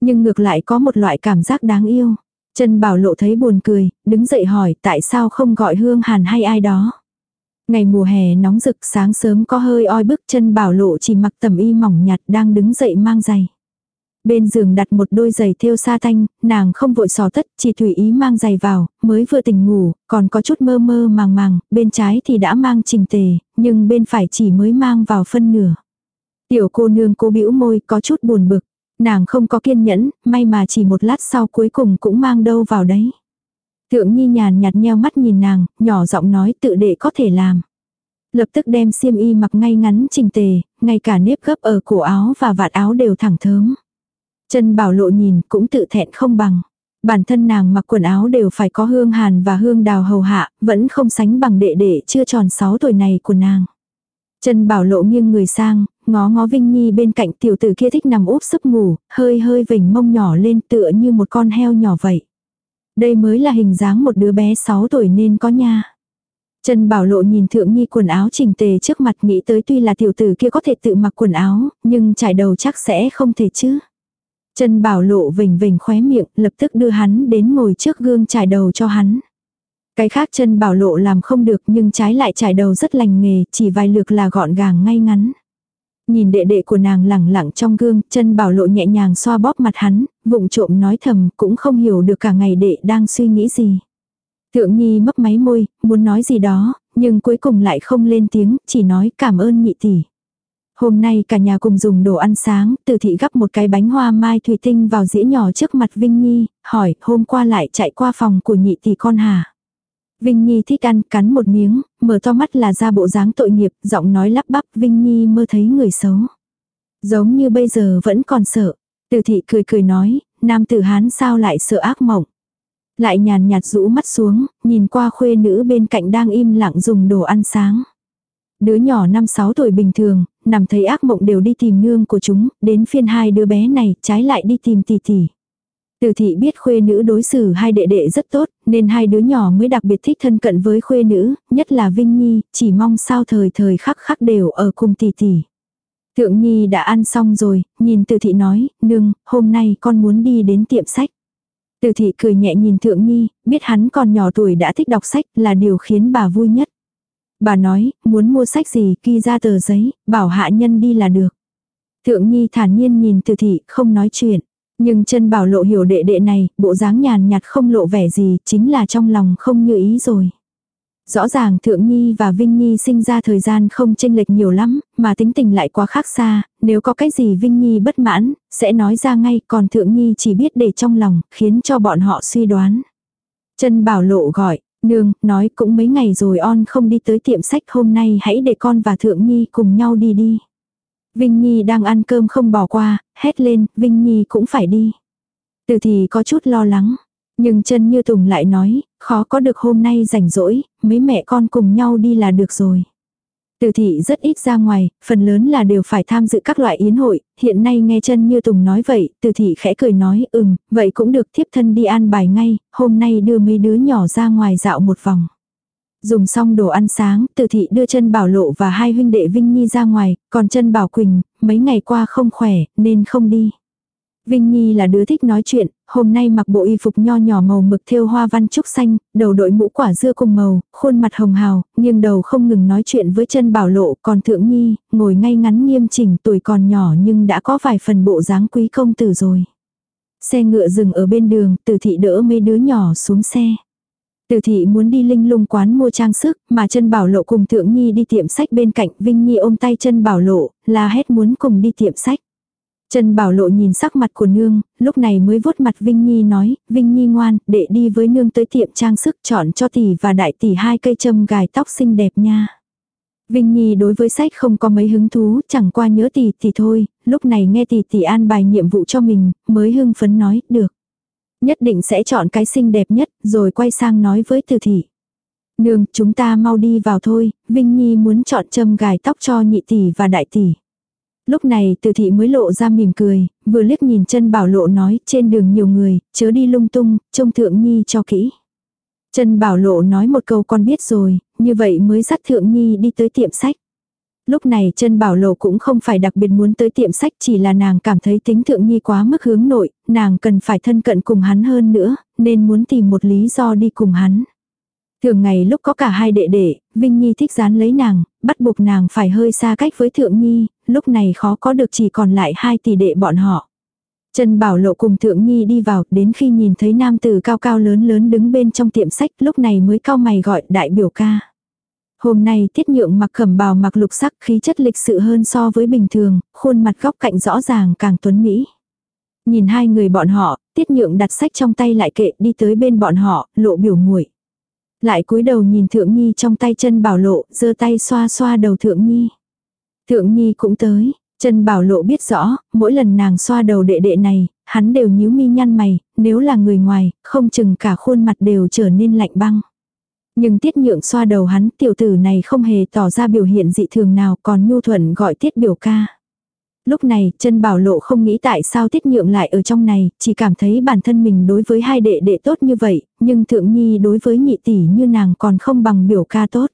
Nhưng ngược lại có một loại cảm giác đáng yêu. Trần Bảo Lộ thấy buồn cười, đứng dậy hỏi tại sao không gọi Hương Hàn hay ai đó. Ngày mùa hè nóng rực sáng sớm có hơi oi bức chân Bảo Lộ chỉ mặc tầm y mỏng nhạt đang đứng dậy mang giày. Bên giường đặt một đôi giày thêu sa tanh, nàng không vội xò tất, chỉ tùy ý mang giày vào, mới vừa tỉnh ngủ, còn có chút mơ mơ màng màng, bên trái thì đã mang trình tề, nhưng bên phải chỉ mới mang vào phân nửa. Tiểu cô nương cô bĩu môi có chút buồn bực. Nàng không có kiên nhẫn, may mà chỉ một lát sau cuối cùng cũng mang đâu vào đấy. Thượng Nhi nhàn nhạt nheo mắt nhìn nàng, nhỏ giọng nói tự đệ có thể làm. Lập tức đem xiêm y mặc ngay ngắn chỉnh tề, ngay cả nếp gấp ở cổ áo và vạt áo đều thẳng thớm. Chân bảo lộ nhìn cũng tự thẹn không bằng. Bản thân nàng mặc quần áo đều phải có hương hàn và hương đào hầu hạ, vẫn không sánh bằng đệ đệ chưa tròn 6 tuổi này của nàng. Chân bảo lộ nghiêng người sang, ngó ngó Vinh Nhi bên cạnh tiểu tử kia thích nằm úp sấp ngủ, hơi hơi vểnh mông nhỏ lên tựa như một con heo nhỏ vậy. Đây mới là hình dáng một đứa bé 6 tuổi nên có nha. Trần Bảo Lộ nhìn Thượng Nhi quần áo chỉnh tề trước mặt nghĩ tới tuy là tiểu tử kia có thể tự mặc quần áo, nhưng trải đầu chắc sẽ không thể chứ. Trần Bảo Lộ vỉnh vỉnh khóe miệng, lập tức đưa hắn đến ngồi trước gương trải đầu cho hắn. Cái khác Trần Bảo Lộ làm không được nhưng trái lại trải đầu rất lành nghề, chỉ vài lượt là gọn gàng ngay ngắn. Nhìn đệ đệ của nàng lẳng lặng trong gương, Trần Bảo Lộ nhẹ nhàng xoa bóp mặt hắn, vụng trộm nói thầm, cũng không hiểu được cả ngày đệ đang suy nghĩ gì. Thượng Nhi mấp máy môi, muốn nói gì đó, nhưng cuối cùng lại không lên tiếng, chỉ nói cảm ơn nhị tỷ. Hôm nay cả nhà cùng dùng đồ ăn sáng, từ thị gắp một cái bánh hoa mai thủy tinh vào dĩa nhỏ trước mặt Vinh Nhi, hỏi hôm qua lại chạy qua phòng của nhị tỷ con hả? Vinh Nhi thích ăn, cắn một miếng, mở to mắt là ra bộ dáng tội nghiệp, giọng nói lắp bắp, Vinh Nhi mơ thấy người xấu. Giống như bây giờ vẫn còn sợ. Từ thị cười cười nói, nam tử hán sao lại sợ ác mộng. Lại nhàn nhạt rũ mắt xuống, nhìn qua khuê nữ bên cạnh đang im lặng dùng đồ ăn sáng. Đứa nhỏ 5-6 tuổi bình thường, nằm thấy ác mộng đều đi tìm nương của chúng, đến phiên hai đứa bé này trái lại đi tìm tỷ tỷ. Từ thị biết khuê nữ đối xử hai đệ đệ rất tốt, nên hai đứa nhỏ mới đặc biệt thích thân cận với khuê nữ, nhất là Vinh Nhi, chỉ mong sao thời thời khắc khắc đều ở cùng tỷ tỷ. Thượng Nhi đã ăn xong rồi, nhìn từ thị nói, nương, hôm nay con muốn đi đến tiệm sách. Từ thị cười nhẹ nhìn Thượng Nhi, biết hắn còn nhỏ tuổi đã thích đọc sách là điều khiến bà vui nhất. Bà nói, muốn mua sách gì, ghi ra tờ giấy, bảo hạ nhân đi là được. Thượng Nhi thản nhiên nhìn từ thị, không nói chuyện. Nhưng chân bảo lộ hiểu đệ đệ này, bộ dáng nhàn nhạt không lộ vẻ gì, chính là trong lòng không như ý rồi. Rõ ràng Thượng Nhi và Vinh Nhi sinh ra thời gian không chênh lệch nhiều lắm, mà tính tình lại quá khác xa, nếu có cái gì Vinh Nhi bất mãn, sẽ nói ra ngay, còn Thượng Nhi chỉ biết để trong lòng, khiến cho bọn họ suy đoán. Chân bảo lộ gọi, nương, nói cũng mấy ngày rồi on không đi tới tiệm sách hôm nay hãy để con và Thượng Nhi cùng nhau đi đi. Vinh Nhi đang ăn cơm không bỏ qua, hét lên, Vinh Nhi cũng phải đi. Từ thì có chút lo lắng. Nhưng chân như Tùng lại nói, khó có được hôm nay rảnh rỗi, mấy mẹ con cùng nhau đi là được rồi. Từ thị rất ít ra ngoài, phần lớn là đều phải tham dự các loại yến hội, hiện nay nghe chân như Tùng nói vậy, từ thị khẽ cười nói, ừm, vậy cũng được thiếp thân đi an bài ngay, hôm nay đưa mấy đứa nhỏ ra ngoài dạo một vòng. Dùng xong đồ ăn sáng, từ thị đưa chân bảo lộ và hai huynh đệ Vinh Nhi ra ngoài, còn chân bảo Quỳnh, mấy ngày qua không khỏe, nên không đi. Vinh Nhi là đứa thích nói chuyện, hôm nay mặc bộ y phục nho nhỏ màu mực thêu hoa văn trúc xanh, đầu đội mũ quả dưa cùng màu, khuôn mặt hồng hào, nghiêng đầu không ngừng nói chuyện với chân bảo lộ, còn thượng nhi, ngồi ngay ngắn nghiêm chỉnh tuổi còn nhỏ nhưng đã có vài phần bộ dáng quý công tử rồi. Xe ngựa dừng ở bên đường, tử thị đỡ mấy đứa nhỏ xuống xe. Tử thị muốn đi linh lung quán mua trang sức, mà chân bảo lộ cùng thượng nhi đi tiệm sách bên cạnh, Vinh Nhi ôm tay chân bảo lộ, la hét muốn cùng đi tiệm sách. Trần Bảo Lộ nhìn sắc mặt của nương, lúc này mới vuốt mặt Vinh Nhi nói, Vinh Nhi ngoan, để đi với nương tới tiệm trang sức chọn cho tỷ và đại tỷ hai cây châm gài tóc xinh đẹp nha. Vinh Nhi đối với sách không có mấy hứng thú, chẳng qua nhớ tỷ tỷ thôi, lúc này nghe tỷ tỷ an bài nhiệm vụ cho mình, mới hưng phấn nói, được. Nhất định sẽ chọn cái xinh đẹp nhất, rồi quay sang nói với từ thị. Nương, chúng ta mau đi vào thôi, Vinh Nhi muốn chọn châm gài tóc cho nhị tỷ và đại tỷ. Lúc này từ thị mới lộ ra mỉm cười, vừa liếc nhìn chân bảo lộ nói trên đường nhiều người, chớ đi lung tung, trông thượng nhi cho kỹ. Chân bảo lộ nói một câu con biết rồi, như vậy mới dắt thượng nhi đi tới tiệm sách. Lúc này chân bảo lộ cũng không phải đặc biệt muốn tới tiệm sách chỉ là nàng cảm thấy tính thượng nhi quá mức hướng nội, nàng cần phải thân cận cùng hắn hơn nữa, nên muốn tìm một lý do đi cùng hắn. Thường ngày lúc có cả hai đệ đệ, Vinh Nhi thích dán lấy nàng, bắt buộc nàng phải hơi xa cách với Thượng Nhi, lúc này khó có được chỉ còn lại hai tỷ đệ bọn họ. Trần Bảo Lộ cùng Thượng Nhi đi vào, đến khi nhìn thấy nam tử cao cao lớn lớn đứng bên trong tiệm sách, lúc này mới cao mày gọi đại biểu ca. Hôm nay tiết nhượng mặc khẩm bào mặc lục sắc khí chất lịch sự hơn so với bình thường, khuôn mặt góc cạnh rõ ràng càng tuấn mỹ. Nhìn hai người bọn họ, tiết nhượng đặt sách trong tay lại kệ đi tới bên bọn họ, lộ biểu nguội. Lại cúi đầu nhìn thượng nhi trong tay chân bảo lộ, giơ tay xoa xoa đầu thượng nhi. Thượng nhi cũng tới, chân bảo lộ biết rõ, mỗi lần nàng xoa đầu đệ đệ này, hắn đều nhíu mi nhăn mày, nếu là người ngoài, không chừng cả khuôn mặt đều trở nên lạnh băng. Nhưng tiết nhượng xoa đầu hắn tiểu tử này không hề tỏ ra biểu hiện dị thường nào còn nhu thuận gọi tiết biểu ca. Lúc này, chân bảo lộ không nghĩ tại sao tiết nhượng lại ở trong này, chỉ cảm thấy bản thân mình đối với hai đệ đệ tốt như vậy, nhưng thượng nhi đối với nhị tỷ như nàng còn không bằng biểu ca tốt.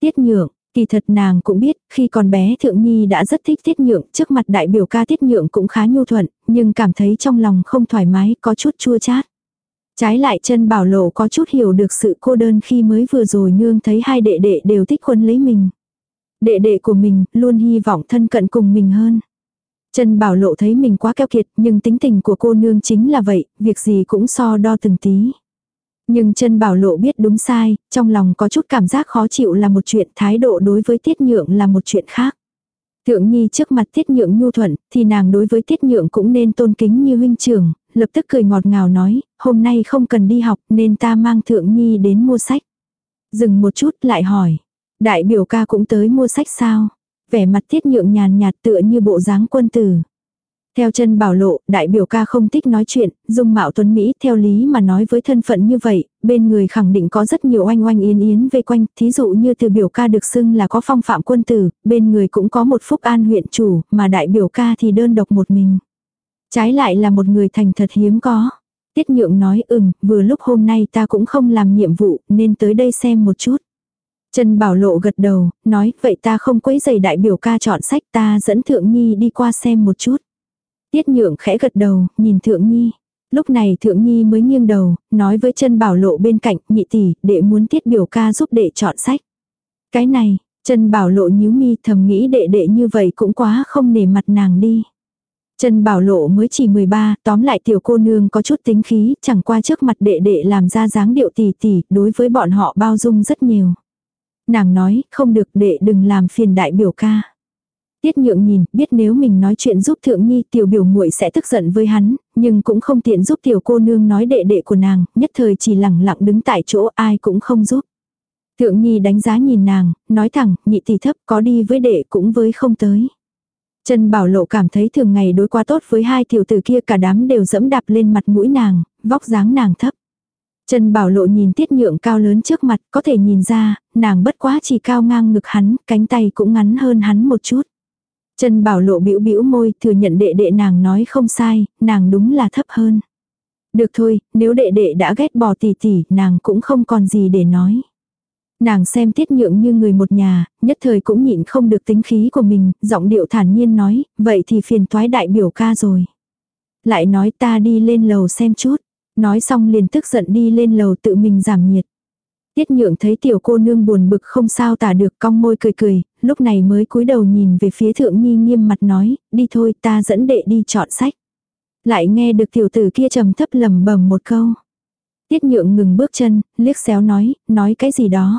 Tiết nhượng, kỳ thật nàng cũng biết, khi còn bé thượng nhi đã rất thích tiết nhượng, trước mặt đại biểu ca tiết nhượng cũng khá nhu thuận, nhưng cảm thấy trong lòng không thoải mái, có chút chua chát. Trái lại chân bảo lộ có chút hiểu được sự cô đơn khi mới vừa rồi nương thấy hai đệ đệ đều thích quân lấy mình. Đệ đệ của mình luôn hy vọng thân cận cùng mình hơn. chân Bảo Lộ thấy mình quá keo kiệt, nhưng tính tình của cô nương chính là vậy, việc gì cũng so đo từng tí. Nhưng chân Bảo Lộ biết đúng sai, trong lòng có chút cảm giác khó chịu là một chuyện, thái độ đối với Tiết Nhượng là một chuyện khác. Thượng Nhi trước mặt Tiết Nhượng nhu thuận, thì nàng đối với Tiết Nhượng cũng nên tôn kính như huynh trưởng, lập tức cười ngọt ngào nói, hôm nay không cần đi học nên ta mang Thượng Nhi đến mua sách. Dừng một chút lại hỏi, đại biểu ca cũng tới mua sách sao? vẻ mặt tiết nhượng nhàn nhạt tựa như bộ dáng quân tử. Theo chân bảo lộ, đại biểu ca không thích nói chuyện, dung mạo tuấn Mỹ theo lý mà nói với thân phận như vậy, bên người khẳng định có rất nhiều oanh oanh yên yến vây quanh, thí dụ như từ biểu ca được xưng là có phong phạm quân tử, bên người cũng có một phúc an huyện chủ, mà đại biểu ca thì đơn độc một mình. Trái lại là một người thành thật hiếm có. Tiết nhượng nói ừm, vừa lúc hôm nay ta cũng không làm nhiệm vụ, nên tới đây xem một chút. Trần Bảo Lộ gật đầu, nói, vậy ta không quấy giày đại biểu ca chọn sách ta dẫn Thượng Nhi đi qua xem một chút. Tiết nhượng khẽ gật đầu, nhìn Thượng Nhi. Lúc này Thượng Nhi mới nghiêng đầu, nói với Trần Bảo Lộ bên cạnh, nhị tỷ, đệ muốn tiết biểu ca giúp đệ chọn sách. Cái này, Trần Bảo Lộ nhíu mi thầm nghĩ đệ đệ như vậy cũng quá không nể mặt nàng đi. Trần Bảo Lộ mới chỉ 13, tóm lại tiểu cô nương có chút tính khí, chẳng qua trước mặt đệ đệ làm ra dáng điệu tỷ tỷ, đối với bọn họ bao dung rất nhiều. Nàng nói, không được đệ đừng làm phiền đại biểu ca. Tiết nhượng nhìn, biết nếu mình nói chuyện giúp thượng nhi tiểu biểu muội sẽ tức giận với hắn, nhưng cũng không tiện giúp tiểu cô nương nói đệ đệ của nàng, nhất thời chỉ lẳng lặng đứng tại chỗ ai cũng không giúp. Thượng nhi đánh giá nhìn nàng, nói thẳng, nhị tỷ thấp có đi với đệ cũng với không tới. Trần Bảo Lộ cảm thấy thường ngày đối qua tốt với hai tiểu tử kia cả đám đều dẫm đạp lên mặt mũi nàng, vóc dáng nàng thấp. Trần Bảo Lộ nhìn tiết nhượng cao lớn trước mặt, có thể nhìn ra, nàng bất quá chỉ cao ngang ngực hắn, cánh tay cũng ngắn hơn hắn một chút. Trần Bảo Lộ bĩu bĩu môi, thừa nhận đệ đệ nàng nói không sai, nàng đúng là thấp hơn. Được thôi, nếu đệ đệ đã ghét bỏ tỷ tỷ, nàng cũng không còn gì để nói. Nàng xem tiết nhượng như người một nhà, nhất thời cũng nhịn không được tính khí của mình, giọng điệu thản nhiên nói, vậy thì phiền toái đại biểu ca rồi. Lại nói ta đi lên lầu xem chút. Nói xong liền tức giận đi lên lầu tự mình giảm nhiệt. Tiết nhượng thấy tiểu cô nương buồn bực không sao tả được cong môi cười cười, lúc này mới cúi đầu nhìn về phía thượng nhi nghiêm mặt nói, đi thôi ta dẫn đệ đi chọn sách. Lại nghe được tiểu tử kia trầm thấp lầm bầm một câu. Tiết nhượng ngừng bước chân, liếc xéo nói, nói cái gì đó.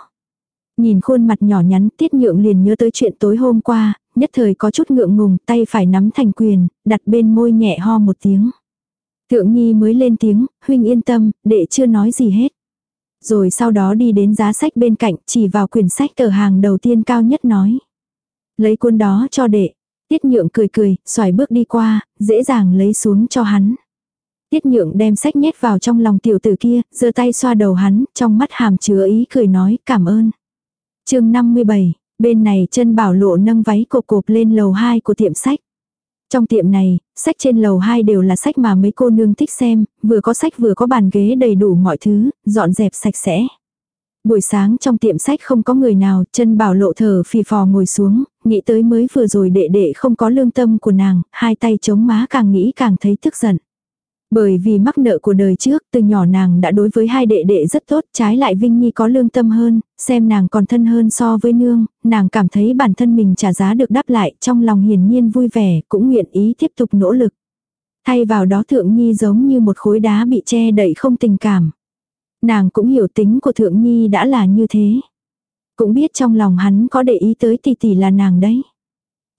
Nhìn khuôn mặt nhỏ nhắn tiết nhượng liền nhớ tới chuyện tối hôm qua, nhất thời có chút ngượng ngùng, tay phải nắm thành quyền, đặt bên môi nhẹ ho một tiếng. Thượng Nhi mới lên tiếng, huynh yên tâm, đệ chưa nói gì hết. Rồi sau đó đi đến giá sách bên cạnh, chỉ vào quyển sách tờ hàng đầu tiên cao nhất nói. Lấy cuốn đó cho đệ. Tiết nhượng cười cười, xoài bước đi qua, dễ dàng lấy xuống cho hắn. Tiết nhượng đem sách nhét vào trong lòng tiểu tử kia, giơ tay xoa đầu hắn, trong mắt hàm chứa ý cười nói cảm ơn. chương 57, bên này chân bảo lộ nâng váy cộp cộp lên lầu 2 của tiệm sách. Trong tiệm này, sách trên lầu 2 đều là sách mà mấy cô nương thích xem, vừa có sách vừa có bàn ghế đầy đủ mọi thứ, dọn dẹp sạch sẽ. Buổi sáng trong tiệm sách không có người nào, chân bảo lộ thở phì phò ngồi xuống, nghĩ tới mới vừa rồi đệ đệ không có lương tâm của nàng, hai tay chống má càng nghĩ càng thấy tức giận. Bởi vì mắc nợ của đời trước, từ nhỏ nàng đã đối với hai đệ đệ rất tốt, trái lại Vinh Nhi có lương tâm hơn, xem nàng còn thân hơn so với nương, nàng cảm thấy bản thân mình trả giá được đáp lại, trong lòng hiển nhiên vui vẻ, cũng nguyện ý tiếp tục nỗ lực. Thay vào đó Thượng Nhi giống như một khối đá bị che đậy không tình cảm. Nàng cũng hiểu tính của Thượng Nhi đã là như thế. Cũng biết trong lòng hắn có để ý tới tỷ tỷ là nàng đấy.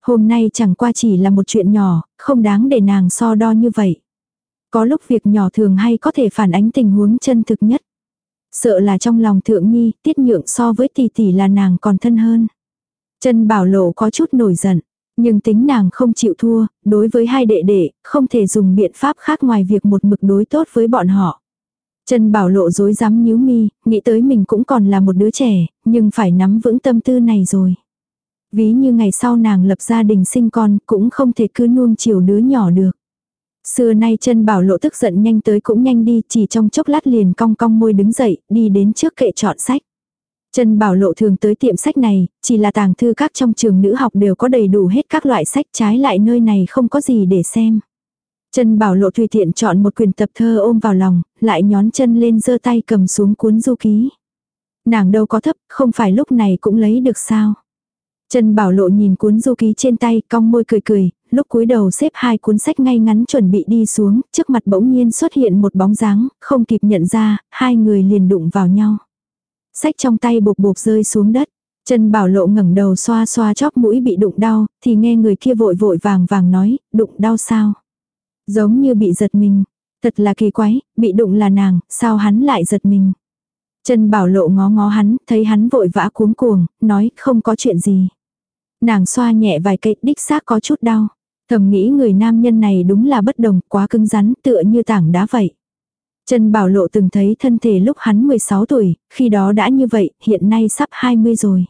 Hôm nay chẳng qua chỉ là một chuyện nhỏ, không đáng để nàng so đo như vậy. Có lúc việc nhỏ thường hay có thể phản ánh tình huống chân thực nhất. Sợ là trong lòng thượng nhi, tiết nhượng so với tỷ tỷ là nàng còn thân hơn. Chân bảo lộ có chút nổi giận. Nhưng tính nàng không chịu thua, đối với hai đệ đệ, không thể dùng biện pháp khác ngoài việc một mực đối tốt với bọn họ. Trần Bảo Lộ dối dám nhíu mi, nghĩ tới mình cũng còn là một đứa trẻ, nhưng phải nắm vững tâm tư này rồi. Ví như ngày sau nàng lập gia đình sinh con cũng không thể cứ nuông chiều đứa nhỏ được. Xưa nay chân bảo lộ tức giận nhanh tới cũng nhanh đi, chỉ trong chốc lát liền cong cong môi đứng dậy, đi đến trước kệ chọn sách. Chân bảo lộ thường tới tiệm sách này, chỉ là tàng thư các trong trường nữ học đều có đầy đủ hết các loại sách trái lại nơi này không có gì để xem. Chân bảo lộ tùy tiện chọn một quyển tập thơ ôm vào lòng, lại nhón chân lên giơ tay cầm xuống cuốn du ký. Nàng đâu có thấp, không phải lúc này cũng lấy được sao. Chân bảo lộ nhìn cuốn du ký trên tay, cong môi cười cười, lúc cúi đầu xếp hai cuốn sách ngay ngắn chuẩn bị đi xuống, trước mặt bỗng nhiên xuất hiện một bóng dáng, không kịp nhận ra, hai người liền đụng vào nhau. Sách trong tay bột bột rơi xuống đất. Chân bảo lộ ngẩng đầu xoa xoa chóp mũi bị đụng đau, thì nghe người kia vội vội vàng vàng nói, đụng đau sao? Giống như bị giật mình. Thật là kỳ quái, bị đụng là nàng, sao hắn lại giật mình? Chân bảo lộ ngó ngó hắn, thấy hắn vội vã cuống cuồng, nói không có chuyện gì. Nàng xoa nhẹ vài cây, đích xác có chút đau. Thầm nghĩ người nam nhân này đúng là bất đồng, quá cứng rắn, tựa như tảng đá vậy. Trần Bảo Lộ từng thấy thân thể lúc hắn 16 tuổi, khi đó đã như vậy, hiện nay sắp 20 rồi.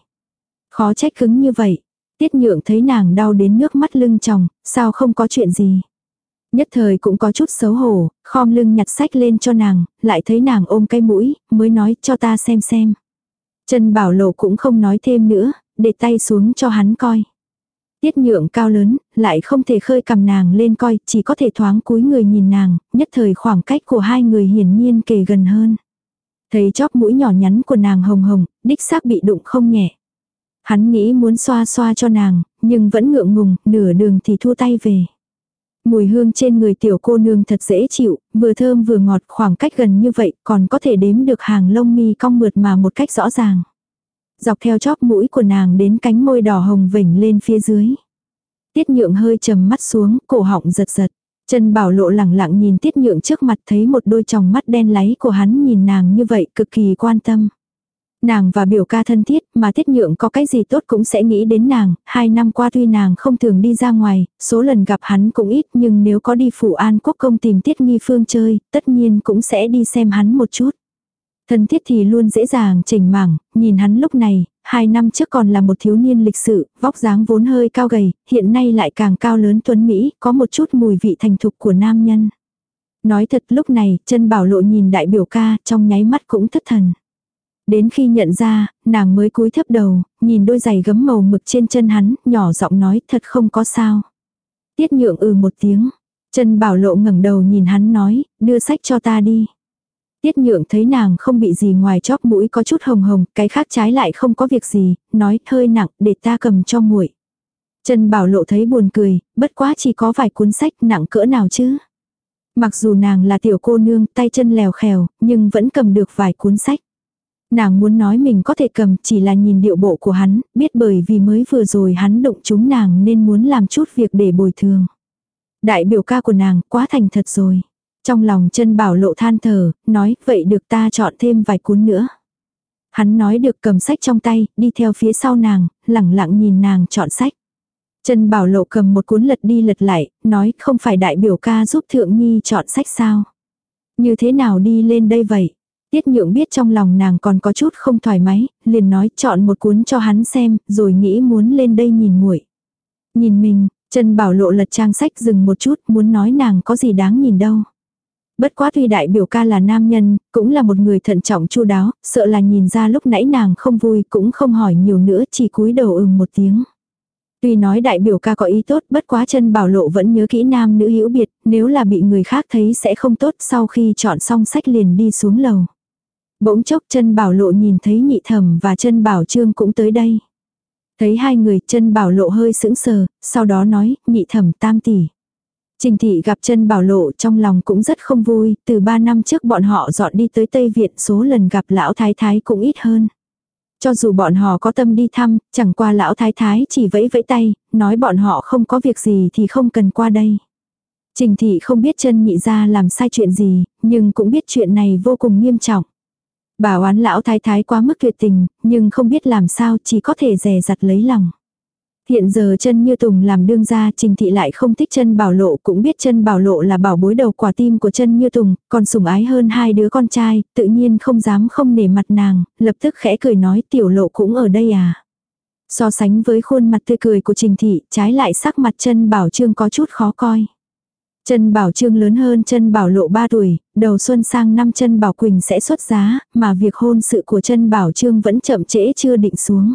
Khó trách cứng như vậy. Tiết nhượng thấy nàng đau đến nước mắt lưng tròng, sao không có chuyện gì. Nhất thời cũng có chút xấu hổ, khom lưng nhặt sách lên cho nàng, lại thấy nàng ôm cây mũi, mới nói cho ta xem xem. Trần Bảo Lộ cũng không nói thêm nữa, để tay xuống cho hắn coi. Tiết nhượng cao lớn, lại không thể khơi cầm nàng lên coi, chỉ có thể thoáng cúi người nhìn nàng, nhất thời khoảng cách của hai người hiển nhiên kề gần hơn. Thấy chóp mũi nhỏ nhắn của nàng hồng hồng, đích xác bị đụng không nhẹ. Hắn nghĩ muốn xoa xoa cho nàng, nhưng vẫn ngượng ngùng, nửa đường thì thua tay về. Mùi hương trên người tiểu cô nương thật dễ chịu, vừa thơm vừa ngọt khoảng cách gần như vậy còn có thể đếm được hàng lông mi cong mượt mà một cách rõ ràng. Dọc theo chóp mũi của nàng đến cánh môi đỏ hồng vểnh lên phía dưới. Tiết nhượng hơi trầm mắt xuống, cổ họng giật giật. Trần Bảo Lộ lẳng lặng nhìn Tiết Nhượng trước mặt thấy một đôi tròng mắt đen láy của hắn nhìn nàng như vậy cực kỳ quan tâm. Nàng và biểu ca thân thiết mà Tiết Nhượng có cái gì tốt cũng sẽ nghĩ đến nàng, hai năm qua tuy nàng không thường đi ra ngoài, số lần gặp hắn cũng ít nhưng nếu có đi phủ an quốc công tìm Tiết Nghi Phương chơi, tất nhiên cũng sẽ đi xem hắn một chút. Thân thiết thì luôn dễ dàng chỉnh mảng, nhìn hắn lúc này, hai năm trước còn là một thiếu niên lịch sự, vóc dáng vốn hơi cao gầy, hiện nay lại càng cao lớn tuấn Mỹ, có một chút mùi vị thành thục của nam nhân. Nói thật lúc này, chân bảo lộ nhìn đại biểu ca, trong nháy mắt cũng thất thần. Đến khi nhận ra, nàng mới cúi thấp đầu, nhìn đôi giày gấm màu mực trên chân hắn, nhỏ giọng nói thật không có sao. Tiết nhượng ừ một tiếng. Chân bảo lộ ngẩng đầu nhìn hắn nói, đưa sách cho ta đi. Tiết nhượng thấy nàng không bị gì ngoài chóp mũi có chút hồng hồng, cái khác trái lại không có việc gì, nói hơi nặng để ta cầm cho muội. Trần Bảo Lộ thấy buồn cười, bất quá chỉ có vài cuốn sách nặng cỡ nào chứ. Mặc dù nàng là tiểu cô nương tay chân lèo khèo, nhưng vẫn cầm được vài cuốn sách. Nàng muốn nói mình có thể cầm chỉ là nhìn điệu bộ của hắn, biết bởi vì mới vừa rồi hắn động chúng nàng nên muốn làm chút việc để bồi thường. Đại biểu ca của nàng quá thành thật rồi. Trong lòng chân bảo lộ than thở, nói vậy được ta chọn thêm vài cuốn nữa. Hắn nói được cầm sách trong tay, đi theo phía sau nàng, lẳng lặng nhìn nàng chọn sách. Trần Bảo Lộ cầm một cuốn lật đi lật lại, nói không phải đại biểu ca giúp Thượng Nhi chọn sách sao. Như thế nào đi lên đây vậy? Tiết nhượng biết trong lòng nàng còn có chút không thoải mái, liền nói chọn một cuốn cho hắn xem, rồi nghĩ muốn lên đây nhìn muội. Nhìn mình, Trần Bảo Lộ lật trang sách dừng một chút, muốn nói nàng có gì đáng nhìn đâu. Bất quá tuy đại biểu ca là nam nhân, cũng là một người thận trọng chu đáo, sợ là nhìn ra lúc nãy nàng không vui cũng không hỏi nhiều nữa chỉ cúi đầu ừm một tiếng. Tuy nói đại biểu ca có ý tốt bất quá chân bảo lộ vẫn nhớ kỹ nam nữ hữu biệt, nếu là bị người khác thấy sẽ không tốt sau khi chọn xong sách liền đi xuống lầu. Bỗng chốc chân bảo lộ nhìn thấy nhị thẩm và chân bảo trương cũng tới đây. Thấy hai người chân bảo lộ hơi sững sờ, sau đó nói nhị thẩm tam tỷ. Trình thị gặp chân bảo lộ trong lòng cũng rất không vui, từ ba năm trước bọn họ dọn đi tới Tây Việt số lần gặp lão thái thái cũng ít hơn. Cho dù bọn họ có tâm đi thăm, chẳng qua lão thái thái chỉ vẫy vẫy tay, nói bọn họ không có việc gì thì không cần qua đây. Trình thị không biết chân nhị ra làm sai chuyện gì, nhưng cũng biết chuyện này vô cùng nghiêm trọng. Bà oán lão thái thái quá mức tuyệt tình, nhưng không biết làm sao chỉ có thể rè rặt lấy lòng. Hiện giờ chân như Tùng làm đương gia trình thị lại không thích chân bảo lộ cũng biết chân bảo lộ là bảo bối đầu quả tim của chân như Tùng, còn sủng ái hơn hai đứa con trai, tự nhiên không dám không nể mặt nàng, lập tức khẽ cười nói tiểu lộ cũng ở đây à. So sánh với khuôn mặt tươi cười của trình thị, trái lại sắc mặt chân bảo trương có chút khó coi. Chân Bảo Trương lớn hơn chân Bảo Lộ 3 tuổi, đầu xuân sang năm chân Bảo Quỳnh sẽ xuất giá, mà việc hôn sự của chân Bảo Trương vẫn chậm trễ chưa định xuống.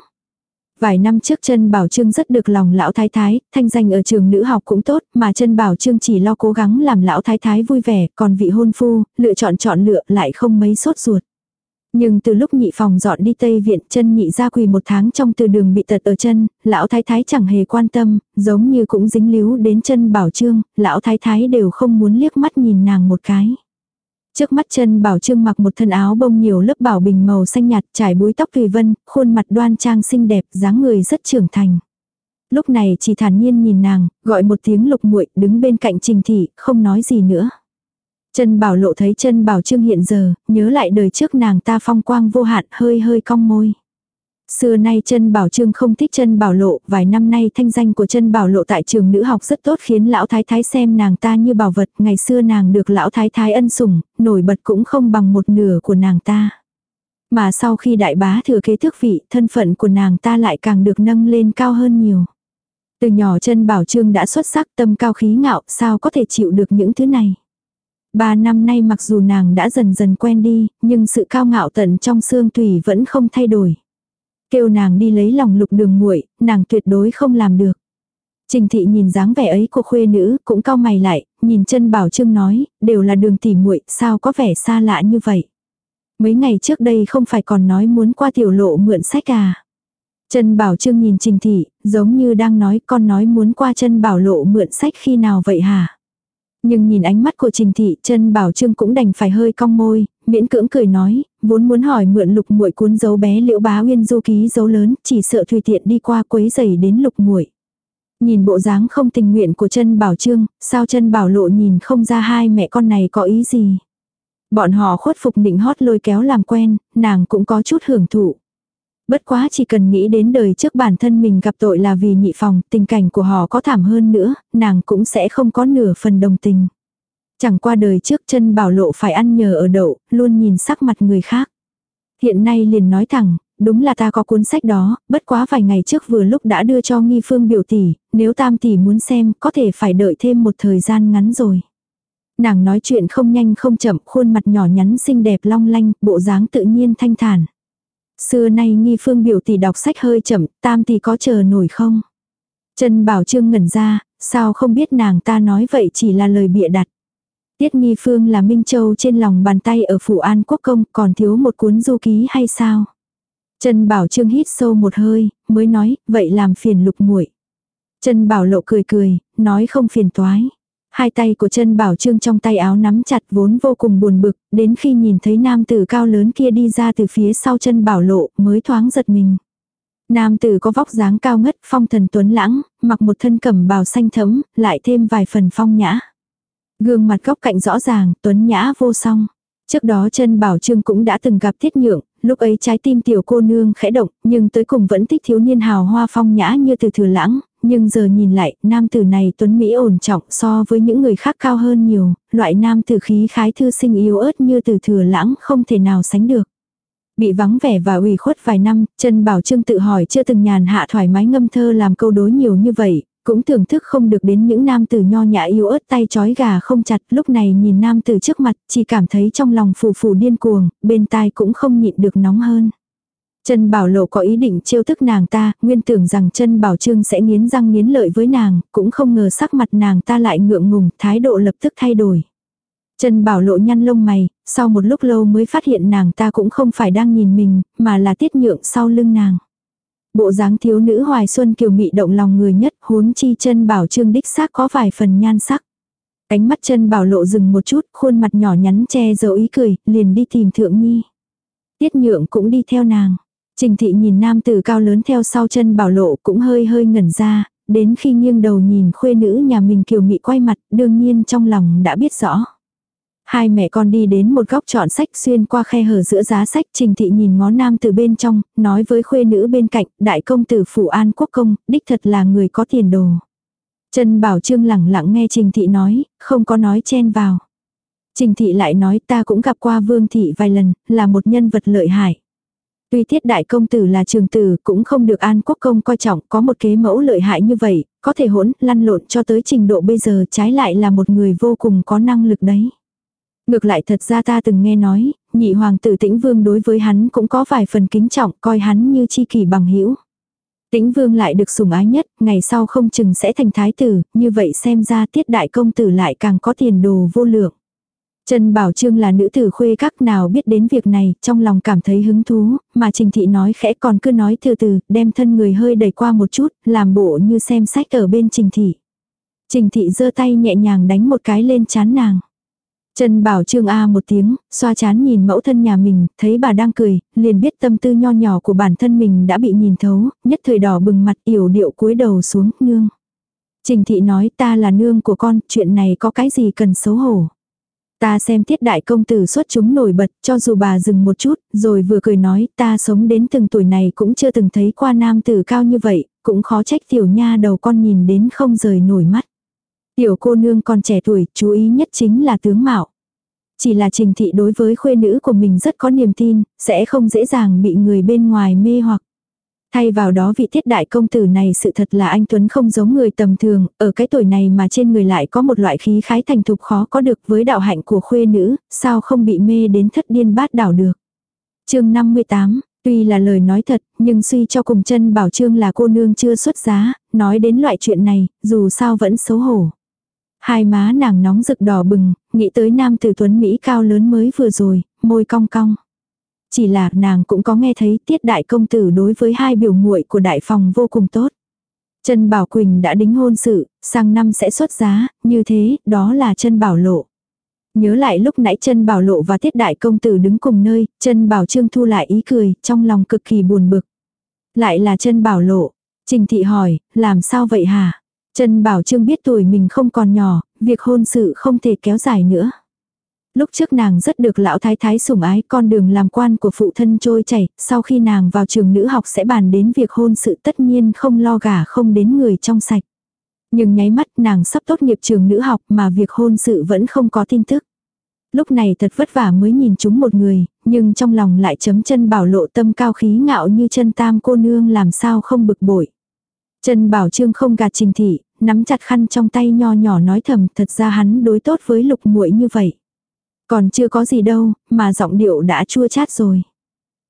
Vài năm trước chân Bảo Trương rất được lòng lão thái thái, thanh danh ở trường nữ học cũng tốt, mà chân Bảo Trương chỉ lo cố gắng làm lão thái thái vui vẻ, còn vị hôn phu, lựa chọn chọn lựa lại không mấy sốt ruột. Nhưng từ lúc nhị phòng dọn đi Tây Viện chân nhị ra quỳ một tháng trong từ đường bị tật ở chân, lão thái thái chẳng hề quan tâm, giống như cũng dính líu đến chân bảo trương, lão thái thái đều không muốn liếc mắt nhìn nàng một cái. Trước mắt chân bảo trương mặc một thân áo bông nhiều lớp bảo bình màu xanh nhạt trải búi tóc tùy vân, khuôn mặt đoan trang xinh đẹp, dáng người rất trưởng thành. Lúc này chỉ thản nhiên nhìn nàng, gọi một tiếng lục muội đứng bên cạnh trình thị, không nói gì nữa. Chân bảo lộ thấy chân bảo trương hiện giờ, nhớ lại đời trước nàng ta phong quang vô hạn hơi hơi cong môi. Xưa nay chân bảo trương không thích chân bảo lộ, vài năm nay thanh danh của chân bảo lộ tại trường nữ học rất tốt khiến lão thái thái xem nàng ta như bảo vật, ngày xưa nàng được lão thái thái ân sủng, nổi bật cũng không bằng một nửa của nàng ta. Mà sau khi đại bá thừa kế thước vị, thân phận của nàng ta lại càng được nâng lên cao hơn nhiều. Từ nhỏ chân bảo trương đã xuất sắc tâm cao khí ngạo, sao có thể chịu được những thứ này. Ba năm nay mặc dù nàng đã dần dần quen đi, nhưng sự cao ngạo tận trong xương tùy vẫn không thay đổi. Kêu nàng đi lấy lòng lục đường muội nàng tuyệt đối không làm được. Trình thị nhìn dáng vẻ ấy của khuê nữ, cũng cao mày lại, nhìn chân bảo trương nói, đều là đường tỉ muội sao có vẻ xa lạ như vậy. Mấy ngày trước đây không phải còn nói muốn qua tiểu lộ mượn sách à. Chân bảo trương nhìn trình thị, giống như đang nói con nói muốn qua chân bảo lộ mượn sách khi nào vậy hả? Nhưng nhìn ánh mắt của Trình Thị, chân Bảo Trương cũng đành phải hơi cong môi, miễn cưỡng cười nói, vốn muốn hỏi mượn lục muội cuốn dấu bé liễu bá uyên du ký dấu lớn, chỉ sợ tùy tiện đi qua quấy giày đến lục muội. Nhìn bộ dáng không tình nguyện của chân Bảo Trương, sao chân Bảo Lộ nhìn không ra hai mẹ con này có ý gì. Bọn họ khuất phục nịnh hót lôi kéo làm quen, nàng cũng có chút hưởng thụ. Bất quá chỉ cần nghĩ đến đời trước bản thân mình gặp tội là vì nhị phòng, tình cảnh của họ có thảm hơn nữa, nàng cũng sẽ không có nửa phần đồng tình. Chẳng qua đời trước chân bảo lộ phải ăn nhờ ở đậu, luôn nhìn sắc mặt người khác. Hiện nay liền nói thẳng, đúng là ta có cuốn sách đó, bất quá vài ngày trước vừa lúc đã đưa cho nghi phương biểu tỷ, nếu tam tỷ muốn xem có thể phải đợi thêm một thời gian ngắn rồi. Nàng nói chuyện không nhanh không chậm, khuôn mặt nhỏ nhắn xinh đẹp long lanh, bộ dáng tự nhiên thanh thản. Xưa nay nghi phương biểu tỷ đọc sách hơi chậm, tam tỷ có chờ nổi không? Trần Bảo Trương ngẩn ra, sao không biết nàng ta nói vậy chỉ là lời bịa đặt. Tiết nghi phương là Minh Châu trên lòng bàn tay ở Phủ An Quốc Công còn thiếu một cuốn du ký hay sao? Trần Bảo Trương hít sâu một hơi, mới nói, vậy làm phiền lục muội. Trần Bảo Lộ cười cười, nói không phiền toái. Hai tay của Trần bảo trương trong tay áo nắm chặt vốn vô cùng buồn bực, đến khi nhìn thấy nam tử cao lớn kia đi ra từ phía sau Trần bảo lộ mới thoáng giật mình. Nam tử có vóc dáng cao ngất phong thần tuấn lãng, mặc một thân cẩm bào xanh thấm, lại thêm vài phần phong nhã. Gương mặt góc cạnh rõ ràng, tuấn nhã vô song. Trước đó chân bảo trương cũng đã từng gặp thiết nhượng, lúc ấy trái tim tiểu cô nương khẽ động, nhưng tới cùng vẫn thích thiếu niên hào hoa phong nhã như từ thừa lãng, nhưng giờ nhìn lại, nam tử này tuấn Mỹ ổn trọng so với những người khác cao hơn nhiều, loại nam tử khí khái thư sinh yếu ớt như từ thừa lãng không thể nào sánh được. Bị vắng vẻ và ủy khuất vài năm, chân Bảo Trương tự hỏi chưa từng nhàn hạ thoải mái ngâm thơ làm câu đối nhiều như vậy, cũng thưởng thức không được đến những nam tử nho nhã yếu ớt tay chói gà không chặt, lúc này nhìn nam tử trước mặt, chỉ cảm thấy trong lòng phù phù điên cuồng, bên tai cũng không nhịn được nóng hơn. Chân Bảo Lộ có ý định chiêu thức nàng ta, nguyên tưởng rằng chân Bảo Trương sẽ nghiến răng nghiến lợi với nàng, cũng không ngờ sắc mặt nàng ta lại ngượng ngùng, thái độ lập tức thay đổi. Chân Bảo Lộ nhăn lông mày, sau một lúc lâu mới phát hiện nàng ta cũng không phải đang nhìn mình, mà là tiết nhượng sau lưng nàng. Bộ dáng thiếu nữ hoài xuân kiều mị động lòng người nhất, huống chi chân Bảo Trương đích xác có vài phần nhan sắc. Cánh mắt chân Bảo Lộ dừng một chút, khuôn mặt nhỏ nhắn che giấu ý cười, liền đi tìm Thượng Nhi. Tiết nhượng cũng đi theo nàng. Trình thị nhìn nam tử cao lớn theo sau chân bảo lộ cũng hơi hơi ngẩn ra, đến khi nghiêng đầu nhìn khuê nữ nhà mình kiều mị quay mặt, đương nhiên trong lòng đã biết rõ. Hai mẹ con đi đến một góc chọn sách xuyên qua khe hở giữa giá sách trình thị nhìn ngó nam từ bên trong, nói với khuê nữ bên cạnh, đại công tử phủ an quốc công, đích thật là người có tiền đồ. Trần Bảo Trương lẳng lặng nghe Trình Thị nói, không có nói chen vào. Trình Thị lại nói ta cũng gặp qua Vương Thị vài lần, là một nhân vật lợi hại. Tuy tiết đại công tử là trường tử cũng không được an quốc công coi trọng có một kế mẫu lợi hại như vậy, có thể hỗn, lăn lộn cho tới trình độ bây giờ trái lại là một người vô cùng có năng lực đấy. Ngược lại thật ra ta từng nghe nói, nhị hoàng tử tĩnh vương đối với hắn cũng có vài phần kính trọng coi hắn như chi kỷ bằng hữu Tĩnh vương lại được sủng ái nhất, ngày sau không chừng sẽ thành thái tử, như vậy xem ra tiết đại công tử lại càng có tiền đồ vô lượng. Trần Bảo Trương là nữ tử khuê các nào biết đến việc này, trong lòng cảm thấy hứng thú, mà Trình Thị nói khẽ còn cứ nói từ từ, đem thân người hơi đẩy qua một chút, làm bộ như xem sách ở bên Trình Thị. Trình Thị giơ tay nhẹ nhàng đánh một cái lên chán nàng. Trần Bảo Trương A một tiếng, xoa chán nhìn mẫu thân nhà mình, thấy bà đang cười, liền biết tâm tư nho nhỏ của bản thân mình đã bị nhìn thấu, nhất thời đỏ bừng mặt yểu điệu cúi đầu xuống, nương. Trình thị nói ta là nương của con, chuyện này có cái gì cần xấu hổ. Ta xem tiết đại công tử xuất chúng nổi bật, cho dù bà dừng một chút, rồi vừa cười nói ta sống đến từng tuổi này cũng chưa từng thấy qua nam tử cao như vậy, cũng khó trách tiểu nha đầu con nhìn đến không rời nổi mắt. Tiểu cô nương còn trẻ tuổi, chú ý nhất chính là tướng mạo. Chỉ là trình thị đối với khuê nữ của mình rất có niềm tin, sẽ không dễ dàng bị người bên ngoài mê hoặc. Thay vào đó vị thiết đại công tử này sự thật là anh Tuấn không giống người tầm thường, ở cái tuổi này mà trên người lại có một loại khí khái thành thục khó có được với đạo hạnh của khuê nữ, sao không bị mê đến thất điên bát đảo được. chương 58, tuy là lời nói thật, nhưng suy cho cùng chân bảo trương là cô nương chưa xuất giá, nói đến loại chuyện này, dù sao vẫn xấu hổ. Hai má nàng nóng rực đỏ bừng, nghĩ tới nam tử tuấn Mỹ cao lớn mới vừa rồi, môi cong cong. Chỉ là nàng cũng có nghe thấy tiết đại công tử đối với hai biểu muội của đại phòng vô cùng tốt. Trân Bảo Quỳnh đã đính hôn sự, sang năm sẽ xuất giá, như thế, đó là chân Bảo Lộ. Nhớ lại lúc nãy chân Bảo Lộ và Tiết Đại Công Tử đứng cùng nơi, chân Bảo Trương thu lại ý cười, trong lòng cực kỳ buồn bực. Lại là chân Bảo Lộ. Trình Thị hỏi, làm sao vậy hả? Trần Bảo Trương biết tuổi mình không còn nhỏ, việc hôn sự không thể kéo dài nữa. Lúc trước nàng rất được lão thái thái sủng ái con đường làm quan của phụ thân trôi chảy, sau khi nàng vào trường nữ học sẽ bàn đến việc hôn sự tất nhiên không lo gả không đến người trong sạch. Nhưng nháy mắt nàng sắp tốt nghiệp trường nữ học mà việc hôn sự vẫn không có tin tức. Lúc này thật vất vả mới nhìn chúng một người, nhưng trong lòng lại chấm chân bảo lộ tâm cao khí ngạo như chân tam cô nương làm sao không bực bội. Trần Bảo Trương không gạt Trình Thị, nắm chặt khăn trong tay nho nhỏ nói thầm thật ra hắn đối tốt với lục muội như vậy. Còn chưa có gì đâu, mà giọng điệu đã chua chát rồi.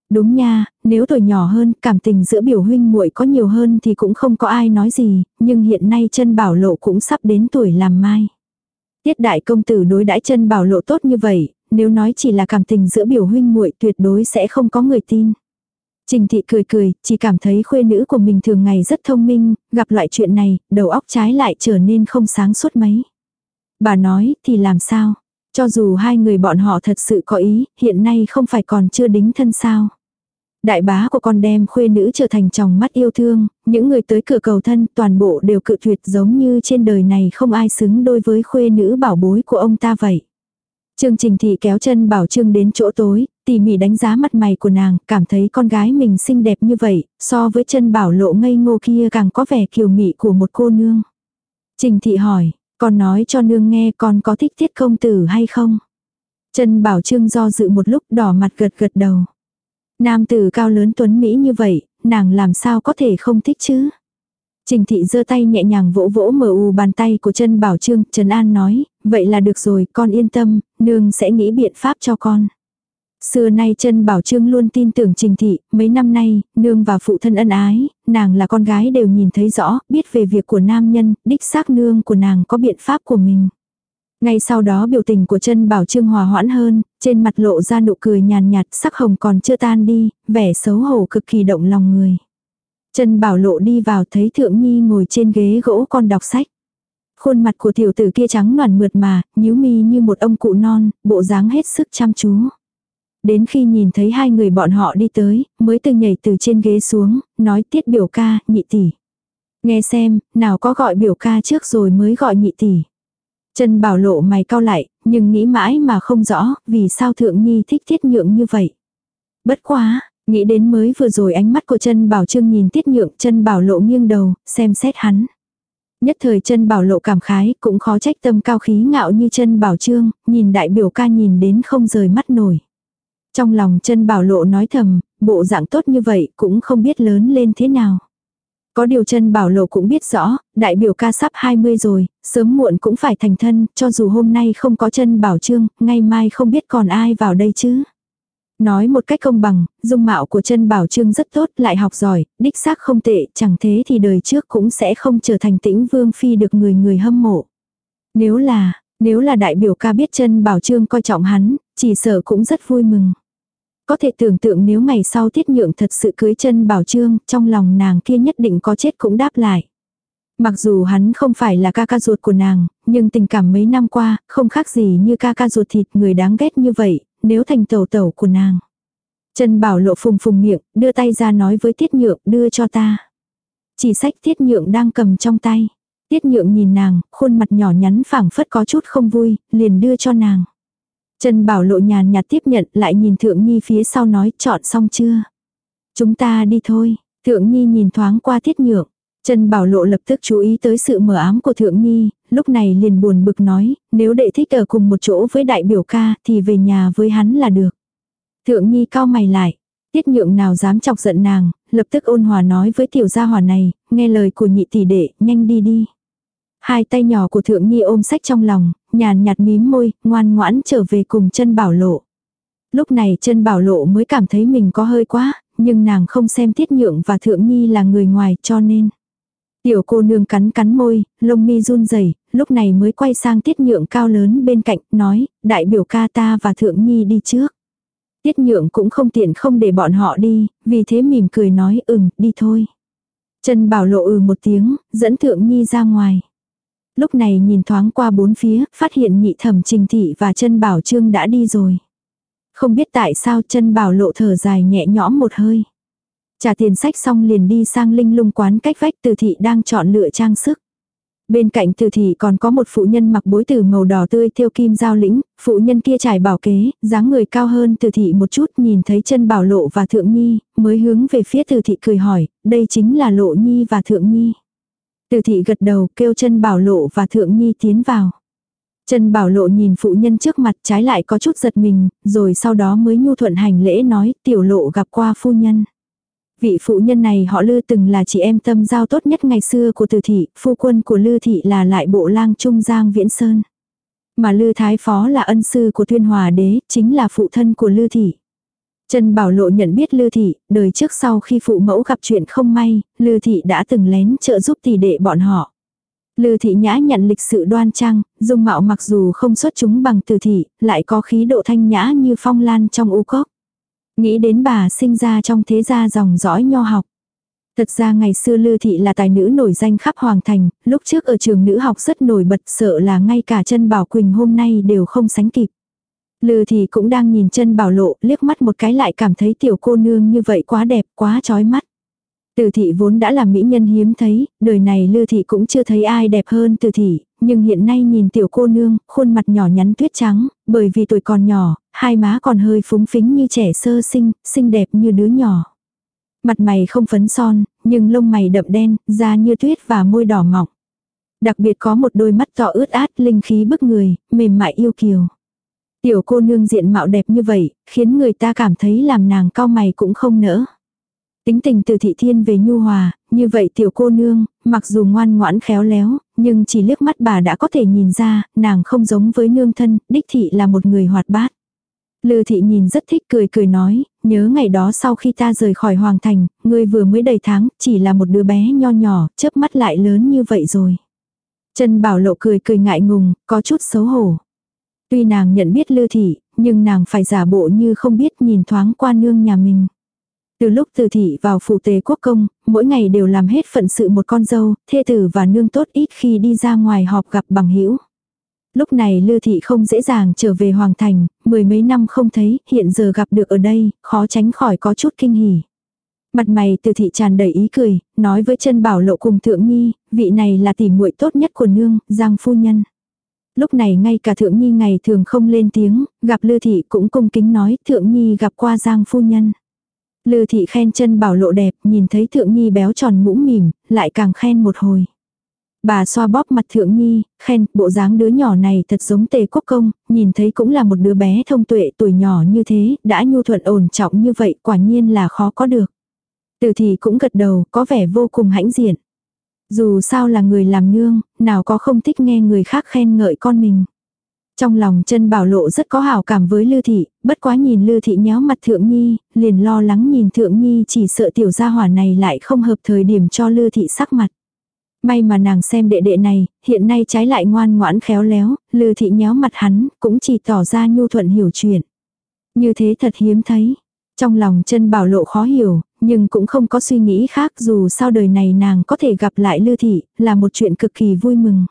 Đúng nha, nếu tuổi nhỏ hơn, cảm tình giữa biểu huynh muội có nhiều hơn thì cũng không có ai nói gì, nhưng hiện nay chân bảo lộ cũng sắp đến tuổi làm mai. Tiết đại công tử đối đãi chân bảo lộ tốt như vậy, nếu nói chỉ là cảm tình giữa biểu huynh muội tuyệt đối sẽ không có người tin. Trình thị cười cười, chỉ cảm thấy khuê nữ của mình thường ngày rất thông minh, gặp loại chuyện này, đầu óc trái lại trở nên không sáng suốt mấy. Bà nói, thì làm sao? Cho dù hai người bọn họ thật sự có ý, hiện nay không phải còn chưa đính thân sao. Đại bá của con đem khuê nữ trở thành chồng mắt yêu thương, những người tới cửa cầu thân toàn bộ đều cự tuyệt giống như trên đời này không ai xứng đôi với khuê nữ bảo bối của ông ta vậy. Trương Trình Thị kéo chân Bảo Trương đến chỗ tối, tỉ mỉ đánh giá mặt mày của nàng, cảm thấy con gái mình xinh đẹp như vậy, so với chân Bảo lộ ngây ngô kia càng có vẻ kiều mị của một cô nương. Trình Thị hỏi, con nói cho nương nghe con có thích tiết công tử hay không? Chân Bảo Trương do dự một lúc đỏ mặt gật gật đầu. Nam tử cao lớn tuấn Mỹ như vậy, nàng làm sao có thể không thích chứ? Trình thị giơ tay nhẹ nhàng vỗ vỗ mờ u bàn tay của chân bảo trương, Trần An nói, vậy là được rồi, con yên tâm, nương sẽ nghĩ biện pháp cho con. Xưa nay chân bảo trương luôn tin tưởng trình thị, mấy năm nay, nương và phụ thân ân ái, nàng là con gái đều nhìn thấy rõ, biết về việc của nam nhân, đích xác nương của nàng có biện pháp của mình. Ngay sau đó biểu tình của chân bảo trương hòa hoãn hơn, trên mặt lộ ra nụ cười nhàn nhạt, sắc hồng còn chưa tan đi, vẻ xấu hổ cực kỳ động lòng người. Trần Bảo Lộ đi vào thấy Thượng Nhi ngồi trên ghế gỗ con đọc sách. Khuôn mặt của tiểu tử kia trắng noàn mượt mà, nhíu mi như một ông cụ non, bộ dáng hết sức chăm chú. Đến khi nhìn thấy hai người bọn họ đi tới, mới từ nhảy từ trên ghế xuống, nói tiết biểu ca, nhị tỷ. Nghe xem, nào có gọi biểu ca trước rồi mới gọi nhị tỷ. Trần bảo lộ mày cau lại, nhưng nghĩ mãi mà không rõ, vì sao thượng nhi thích tiết nhượng như vậy. Bất quá, nghĩ đến mới vừa rồi ánh mắt của chân bảo trương nhìn tiết nhượng chân bảo lộ nghiêng đầu, xem xét hắn. Nhất thời chân bảo lộ cảm khái, cũng khó trách tâm cao khí ngạo như chân bảo trương, nhìn đại biểu ca nhìn đến không rời mắt nổi. Trong lòng chân bảo lộ nói thầm, bộ dạng tốt như vậy cũng không biết lớn lên thế nào. Có điều chân bảo lộ cũng biết rõ, đại biểu ca sắp 20 rồi, sớm muộn cũng phải thành thân, cho dù hôm nay không có chân bảo trương, ngày mai không biết còn ai vào đây chứ. Nói một cách công bằng, dung mạo của chân bảo trương rất tốt, lại học giỏi, đích xác không tệ, chẳng thế thì đời trước cũng sẽ không trở thành tĩnh vương phi được người người hâm mộ. Nếu là, nếu là đại biểu ca biết chân bảo trương coi trọng hắn, chỉ sợ cũng rất vui mừng. Có thể tưởng tượng nếu ngày sau tiết nhượng thật sự cưới chân bảo trương, trong lòng nàng kia nhất định có chết cũng đáp lại. Mặc dù hắn không phải là ca ca ruột của nàng, nhưng tình cảm mấy năm qua, không khác gì như ca ca ruột thịt người đáng ghét như vậy, nếu thành tẩu tẩu của nàng. Trần bảo lộ phùng phùng miệng, đưa tay ra nói với tiết nhượng, đưa cho ta. Chỉ sách tiết nhượng đang cầm trong tay. Tiết nhượng nhìn nàng, khuôn mặt nhỏ nhắn phảng phất có chút không vui, liền đưa cho nàng. Trần Bảo Lộ nhàn nhạt tiếp nhận lại nhìn Thượng Nhi phía sau nói chọn xong chưa. Chúng ta đi thôi. Thượng Nhi nhìn thoáng qua tiết nhượng. Trần Bảo Lộ lập tức chú ý tới sự mở ám của Thượng Nhi, lúc này liền buồn bực nói, nếu đệ thích ở cùng một chỗ với đại biểu ca thì về nhà với hắn là được. Thượng Nhi cao mày lại, tiết nhượng nào dám chọc giận nàng, lập tức ôn hòa nói với tiểu gia hòa này, nghe lời của nhị tỷ đệ, nhanh đi đi. Hai tay nhỏ của Thượng Nhi ôm sách trong lòng, nhàn nhạt mím môi, ngoan ngoãn trở về cùng chân bảo lộ. Lúc này chân bảo lộ mới cảm thấy mình có hơi quá, nhưng nàng không xem tiết nhượng và thượng nhi là người ngoài cho nên. Tiểu cô nương cắn cắn môi, lông mi run rẩy lúc này mới quay sang tiết nhượng cao lớn bên cạnh, nói, đại biểu ca ta và thượng nhi đi trước. Tiết nhượng cũng không tiện không để bọn họ đi, vì thế mỉm cười nói ừm, đi thôi. Trần bảo lộ ừ một tiếng, dẫn thượng nhi ra ngoài. Lúc này nhìn thoáng qua bốn phía, phát hiện nhị thẩm trình thị và chân bảo trương đã đi rồi. Không biết tại sao chân bảo lộ thở dài nhẹ nhõm một hơi. Trả tiền sách xong liền đi sang linh lung quán cách vách từ thị đang chọn lựa trang sức. Bên cạnh từ thị còn có một phụ nhân mặc bối tử màu đỏ tươi theo kim giao lĩnh, phụ nhân kia trải bảo kế, dáng người cao hơn từ thị một chút nhìn thấy chân bảo lộ và thượng nhi, mới hướng về phía từ thị cười hỏi, đây chính là lộ nhi và thượng nhi. Từ thị gật đầu kêu chân bảo lộ và thượng nhi tiến vào. Chân bảo lộ nhìn phụ nhân trước mặt trái lại có chút giật mình, rồi sau đó mới nhu thuận hành lễ nói tiểu lộ gặp qua phu nhân. Vị phụ nhân này họ Lư từng là chị em tâm giao tốt nhất ngày xưa của Từ thị, phu quân của Lư thị là lại bộ lang trung giang viễn sơn. Mà Lư thái phó là ân sư của Tuyên Hòa đế, chính là phụ thân của Lư thị. Trần Bảo Lộ nhận biết Lư thị, đời trước sau khi phụ mẫu gặp chuyện không may, Lư thị đã từng lén trợ giúp tỷ đệ bọn họ. Lư thị nhã nhận lịch sự đoan trang, dung mạo mặc dù không xuất chúng bằng từ thị, lại có khí độ thanh nhã như phong lan trong u cốc. Nghĩ đến bà sinh ra trong thế gia dòng dõi nho học. Thật ra ngày xưa Lư Thị là tài nữ nổi danh khắp Hoàng Thành, lúc trước ở trường nữ học rất nổi bật sợ là ngay cả chân Bảo Quỳnh hôm nay đều không sánh kịp. Lư Thị cũng đang nhìn chân Bảo Lộ liếc mắt một cái lại cảm thấy tiểu cô nương như vậy quá đẹp quá chói mắt. Từ thị vốn đã là mỹ nhân hiếm thấy, đời này Lư thị cũng chưa thấy ai đẹp hơn từ thị, nhưng hiện nay nhìn tiểu cô nương, khuôn mặt nhỏ nhắn tuyết trắng, bởi vì tuổi còn nhỏ, hai má còn hơi phúng phính như trẻ sơ sinh, xinh đẹp như đứa nhỏ. Mặt mày không phấn son, nhưng lông mày đậm đen, da như tuyết và môi đỏ mọng. Đặc biệt có một đôi mắt to ướt át, linh khí bức người, mềm mại yêu kiều. Tiểu cô nương diện mạo đẹp như vậy, khiến người ta cảm thấy làm nàng cao mày cũng không nỡ. Tính tình từ thị thiên về nhu hòa, như vậy tiểu cô nương, mặc dù ngoan ngoãn khéo léo, nhưng chỉ liếc mắt bà đã có thể nhìn ra, nàng không giống với nương thân, đích thị là một người hoạt bát. Lư thị nhìn rất thích cười cười nói, nhớ ngày đó sau khi ta rời khỏi hoàng thành, ngươi vừa mới đầy tháng, chỉ là một đứa bé nho nhỏ, chớp mắt lại lớn như vậy rồi. Trần Bảo Lộ cười cười ngại ngùng, có chút xấu hổ. Tuy nàng nhận biết Lư thị, nhưng nàng phải giả bộ như không biết nhìn thoáng qua nương nhà mình. Từ lúc từ thị vào phủ tề quốc công, mỗi ngày đều làm hết phận sự một con dâu, thê tử và nương tốt ít khi đi ra ngoài họp gặp bằng hữu Lúc này Lư Thị không dễ dàng trở về Hoàng Thành, mười mấy năm không thấy, hiện giờ gặp được ở đây, khó tránh khỏi có chút kinh hỉ. Mặt mày từ thị tràn đầy ý cười, nói với chân bảo lộ cùng thượng nhi, vị này là tỷ muội tốt nhất của nương, giang phu nhân. Lúc này ngay cả thượng nhi ngày thường không lên tiếng, gặp lư thị cũng cung kính nói thượng nhi gặp qua giang phu nhân. Lư thị khen chân bảo lộ đẹp, nhìn thấy thượng nhi béo tròn mũm mỉm, lại càng khen một hồi. Bà xoa bóp mặt thượng nhi, khen, bộ dáng đứa nhỏ này thật giống tề quốc công, nhìn thấy cũng là một đứa bé thông tuệ tuổi nhỏ như thế, đã nhu thuận ổn trọng như vậy, quả nhiên là khó có được. Từ thì cũng gật đầu, có vẻ vô cùng hãnh diện. Dù sao là người làm nương, nào có không thích nghe người khác khen ngợi con mình. Trong lòng chân bảo lộ rất có hảo cảm với Lư Thị, bất quá nhìn Lư Thị nhéo mặt Thượng Nhi, liền lo lắng nhìn Thượng Nhi chỉ sợ tiểu gia hỏa này lại không hợp thời điểm cho Lư Thị sắc mặt. May mà nàng xem đệ đệ này, hiện nay trái lại ngoan ngoãn khéo léo, Lư Thị nhéo mặt hắn, cũng chỉ tỏ ra nhu thuận hiểu chuyện. Như thế thật hiếm thấy. Trong lòng chân bảo lộ khó hiểu, nhưng cũng không có suy nghĩ khác dù sao đời này nàng có thể gặp lại Lư Thị, là một chuyện cực kỳ vui mừng.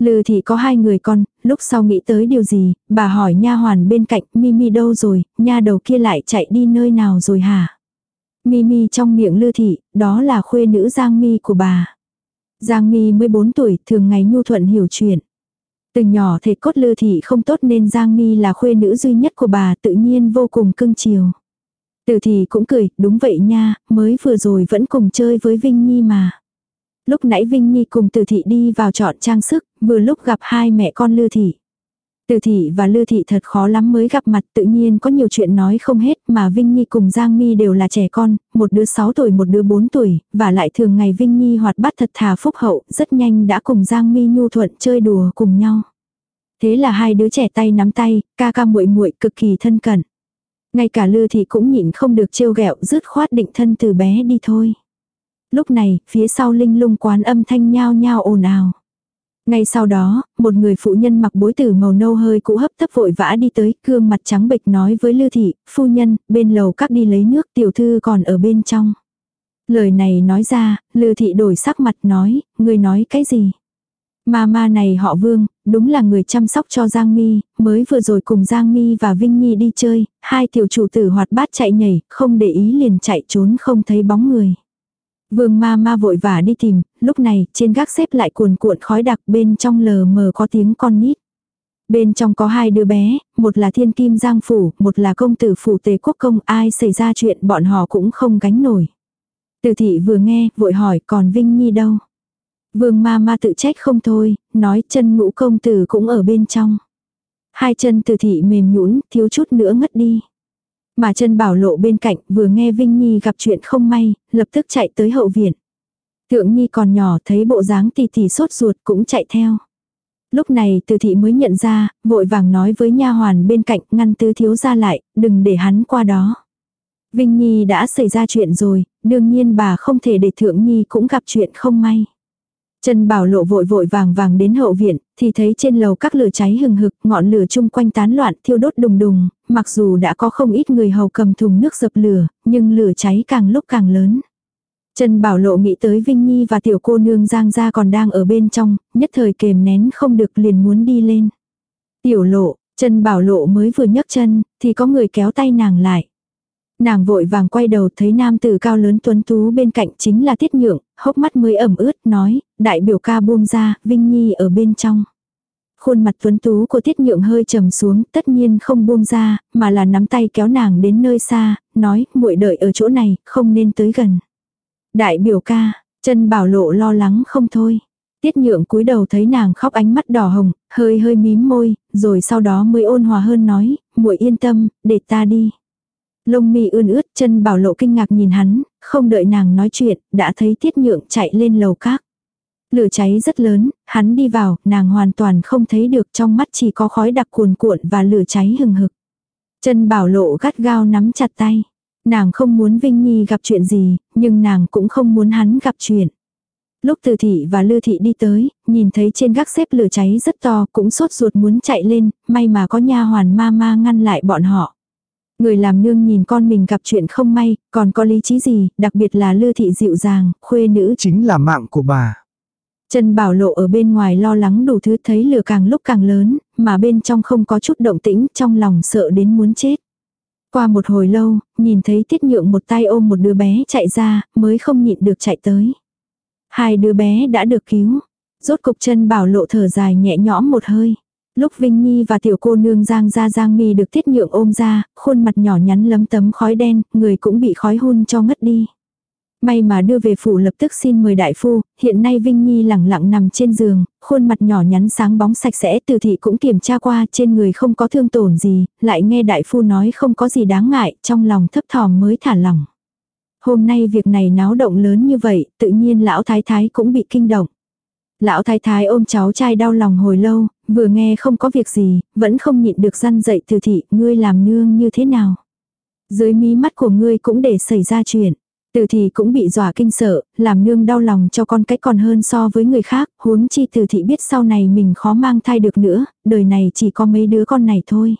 Lư Thị có hai người con, lúc sau nghĩ tới điều gì, bà hỏi nha hoàn bên cạnh Mimi đâu rồi, nha đầu kia lại chạy đi nơi nào rồi hả? Mimi trong miệng Lư Thị, đó là khuê nữ Giang Mi của bà. Giang Mi 14 tuổi, thường ngày nhu thuận hiểu chuyện. Từ nhỏ thể cốt Lư Thị không tốt nên Giang Mi là khuê nữ duy nhất của bà tự nhiên vô cùng cưng chiều. Từ thì cũng cười, đúng vậy nha, mới vừa rồi vẫn cùng chơi với Vinh Nhi mà. Lúc nãy Vinh Nhi cùng Từ thị đi vào chọn trang sức, vừa lúc gặp hai mẹ con Lư thị. Từ thị và Lư thị thật khó lắm mới gặp mặt, tự nhiên có nhiều chuyện nói không hết, mà Vinh Nhi cùng Giang Mi đều là trẻ con, một đứa 6 tuổi một đứa 4 tuổi, và lại thường ngày Vinh Nhi hoạt bát thật thà phúc hậu, rất nhanh đã cùng Giang Mi nhu thuận chơi đùa cùng nhau. Thế là hai đứa trẻ tay nắm tay, ca ca muội muội cực kỳ thân cận. Ngay cả lư Thị cũng nhịn không được trêu ghẹo dứt khoát định thân từ bé đi thôi. Lúc này, phía sau linh lung quán âm thanh nhao nhao ồn ào. Ngay sau đó, một người phụ nhân mặc bối tử màu nâu hơi cũ hấp tấp vội vã đi tới, cương mặt trắng bệch nói với Lư thị, phu nhân, bên lầu các đi lấy nước tiểu thư còn ở bên trong. Lời này nói ra, Lư thị đổi sắc mặt nói, người nói cái gì? Ma ma này họ Vương, đúng là người chăm sóc cho Giang Mi, mới vừa rồi cùng Giang Mi và Vinh Nhi đi chơi, hai tiểu chủ tử hoạt bát chạy nhảy, không để ý liền chạy trốn không thấy bóng người. Vương ma ma vội vã đi tìm, lúc này trên gác xếp lại cuồn cuộn khói đặc bên trong lờ mờ có tiếng con nít. Bên trong có hai đứa bé, một là thiên kim giang phủ, một là công tử phủ tề quốc công, ai xảy ra chuyện bọn họ cũng không gánh nổi. Từ thị vừa nghe, vội hỏi còn Vinh Nhi đâu. Vương ma ma tự trách không thôi, nói chân ngũ công tử cũng ở bên trong. Hai chân từ thị mềm nhũn thiếu chút nữa ngất đi. Mà chân bảo lộ bên cạnh vừa nghe Vinh Nhi gặp chuyện không may, lập tức chạy tới hậu viện. Thượng Nhi còn nhỏ thấy bộ dáng tì tì sốt ruột cũng chạy theo. Lúc này từ thị mới nhận ra, vội vàng nói với nha hoàn bên cạnh ngăn tứ thiếu ra lại, đừng để hắn qua đó. Vinh Nhi đã xảy ra chuyện rồi, đương nhiên bà không thể để Thượng Nhi cũng gặp chuyện không may. Trần Bảo Lộ vội vội vàng vàng đến hậu viện, thì thấy trên lầu các lửa cháy hừng hực, ngọn lửa chung quanh tán loạn thiêu đốt đùng đùng, mặc dù đã có không ít người hầu cầm thùng nước dập lửa, nhưng lửa cháy càng lúc càng lớn. Trần Bảo Lộ nghĩ tới Vinh Nhi và tiểu cô nương Giang Gia còn đang ở bên trong, nhất thời kềm nén không được liền muốn đi lên. Tiểu Lộ, Trần Bảo Lộ mới vừa nhấc chân, thì có người kéo tay nàng lại. Nàng vội vàng quay đầu thấy nam tử cao lớn tuấn tú bên cạnh chính là Tiết Nhượng, hốc mắt mới ẩm ướt, nói, đại biểu ca buông ra, Vinh Nhi ở bên trong. Khuôn mặt tuấn tú của Tiết Nhượng hơi trầm xuống, tất nhiên không buông ra, mà là nắm tay kéo nàng đến nơi xa, nói, muội đợi ở chỗ này, không nên tới gần. Đại biểu ca, chân bảo lộ lo lắng không thôi. Tiết nhượng cúi đầu thấy nàng khóc ánh mắt đỏ hồng, hơi hơi mím môi, rồi sau đó mới ôn hòa hơn nói, muội yên tâm, để ta đi. Lông mi ươn ướt chân bảo lộ kinh ngạc nhìn hắn, không đợi nàng nói chuyện, đã thấy tiết nhượng chạy lên lầu các. Lửa cháy rất lớn, hắn đi vào, nàng hoàn toàn không thấy được trong mắt chỉ có khói đặc cuồn cuộn và lửa cháy hừng hực. Chân bảo lộ gắt gao nắm chặt tay. Nàng không muốn Vinh Nhi gặp chuyện gì, nhưng nàng cũng không muốn hắn gặp chuyện. Lúc từ thị và lư thị đi tới, nhìn thấy trên gác xếp lửa cháy rất to cũng sốt ruột muốn chạy lên, may mà có nha hoàn ma ma ngăn lại bọn họ. Người làm nương nhìn con mình gặp chuyện không may, còn có lý trí gì, đặc biệt là lư thị dịu dàng, khuê nữ. Chính là mạng của bà. Trần Bảo Lộ ở bên ngoài lo lắng đủ thứ thấy lửa càng lúc càng lớn, mà bên trong không có chút động tĩnh, trong lòng sợ đến muốn chết. Qua một hồi lâu, nhìn thấy tiết nhượng một tay ôm một đứa bé chạy ra, mới không nhịn được chạy tới. Hai đứa bé đã được cứu. Rốt cục chân bảo lộ thở dài nhẹ nhõm một hơi. Lúc Vinh Nhi và tiểu cô nương Giang Gia Giang Mi được tiết nhượng ôm ra, khuôn mặt nhỏ nhắn lấm tấm khói đen, người cũng bị khói hun cho ngất đi. May mà đưa về phủ lập tức xin mời đại phu, hiện nay Vinh Nhi lẳng lặng nằm trên giường, khuôn mặt nhỏ nhắn sáng bóng sạch sẽ từ thị cũng kiểm tra qua trên người không có thương tổn gì, lại nghe đại phu nói không có gì đáng ngại, trong lòng thấp thỏm mới thả lỏng. Hôm nay việc này náo động lớn như vậy, tự nhiên lão thái thái cũng bị kinh động. Lão thái thái ôm cháu trai đau lòng hồi lâu, vừa nghe không có việc gì, vẫn không nhịn được răn dậy từ thị, ngươi làm nương như thế nào. Dưới mí mắt của ngươi cũng để xảy ra chuyện. Từ thị cũng bị dọa kinh sợ, làm nương đau lòng cho con cái còn hơn so với người khác, huống chi từ thị biết sau này mình khó mang thai được nữa, đời này chỉ có mấy đứa con này thôi.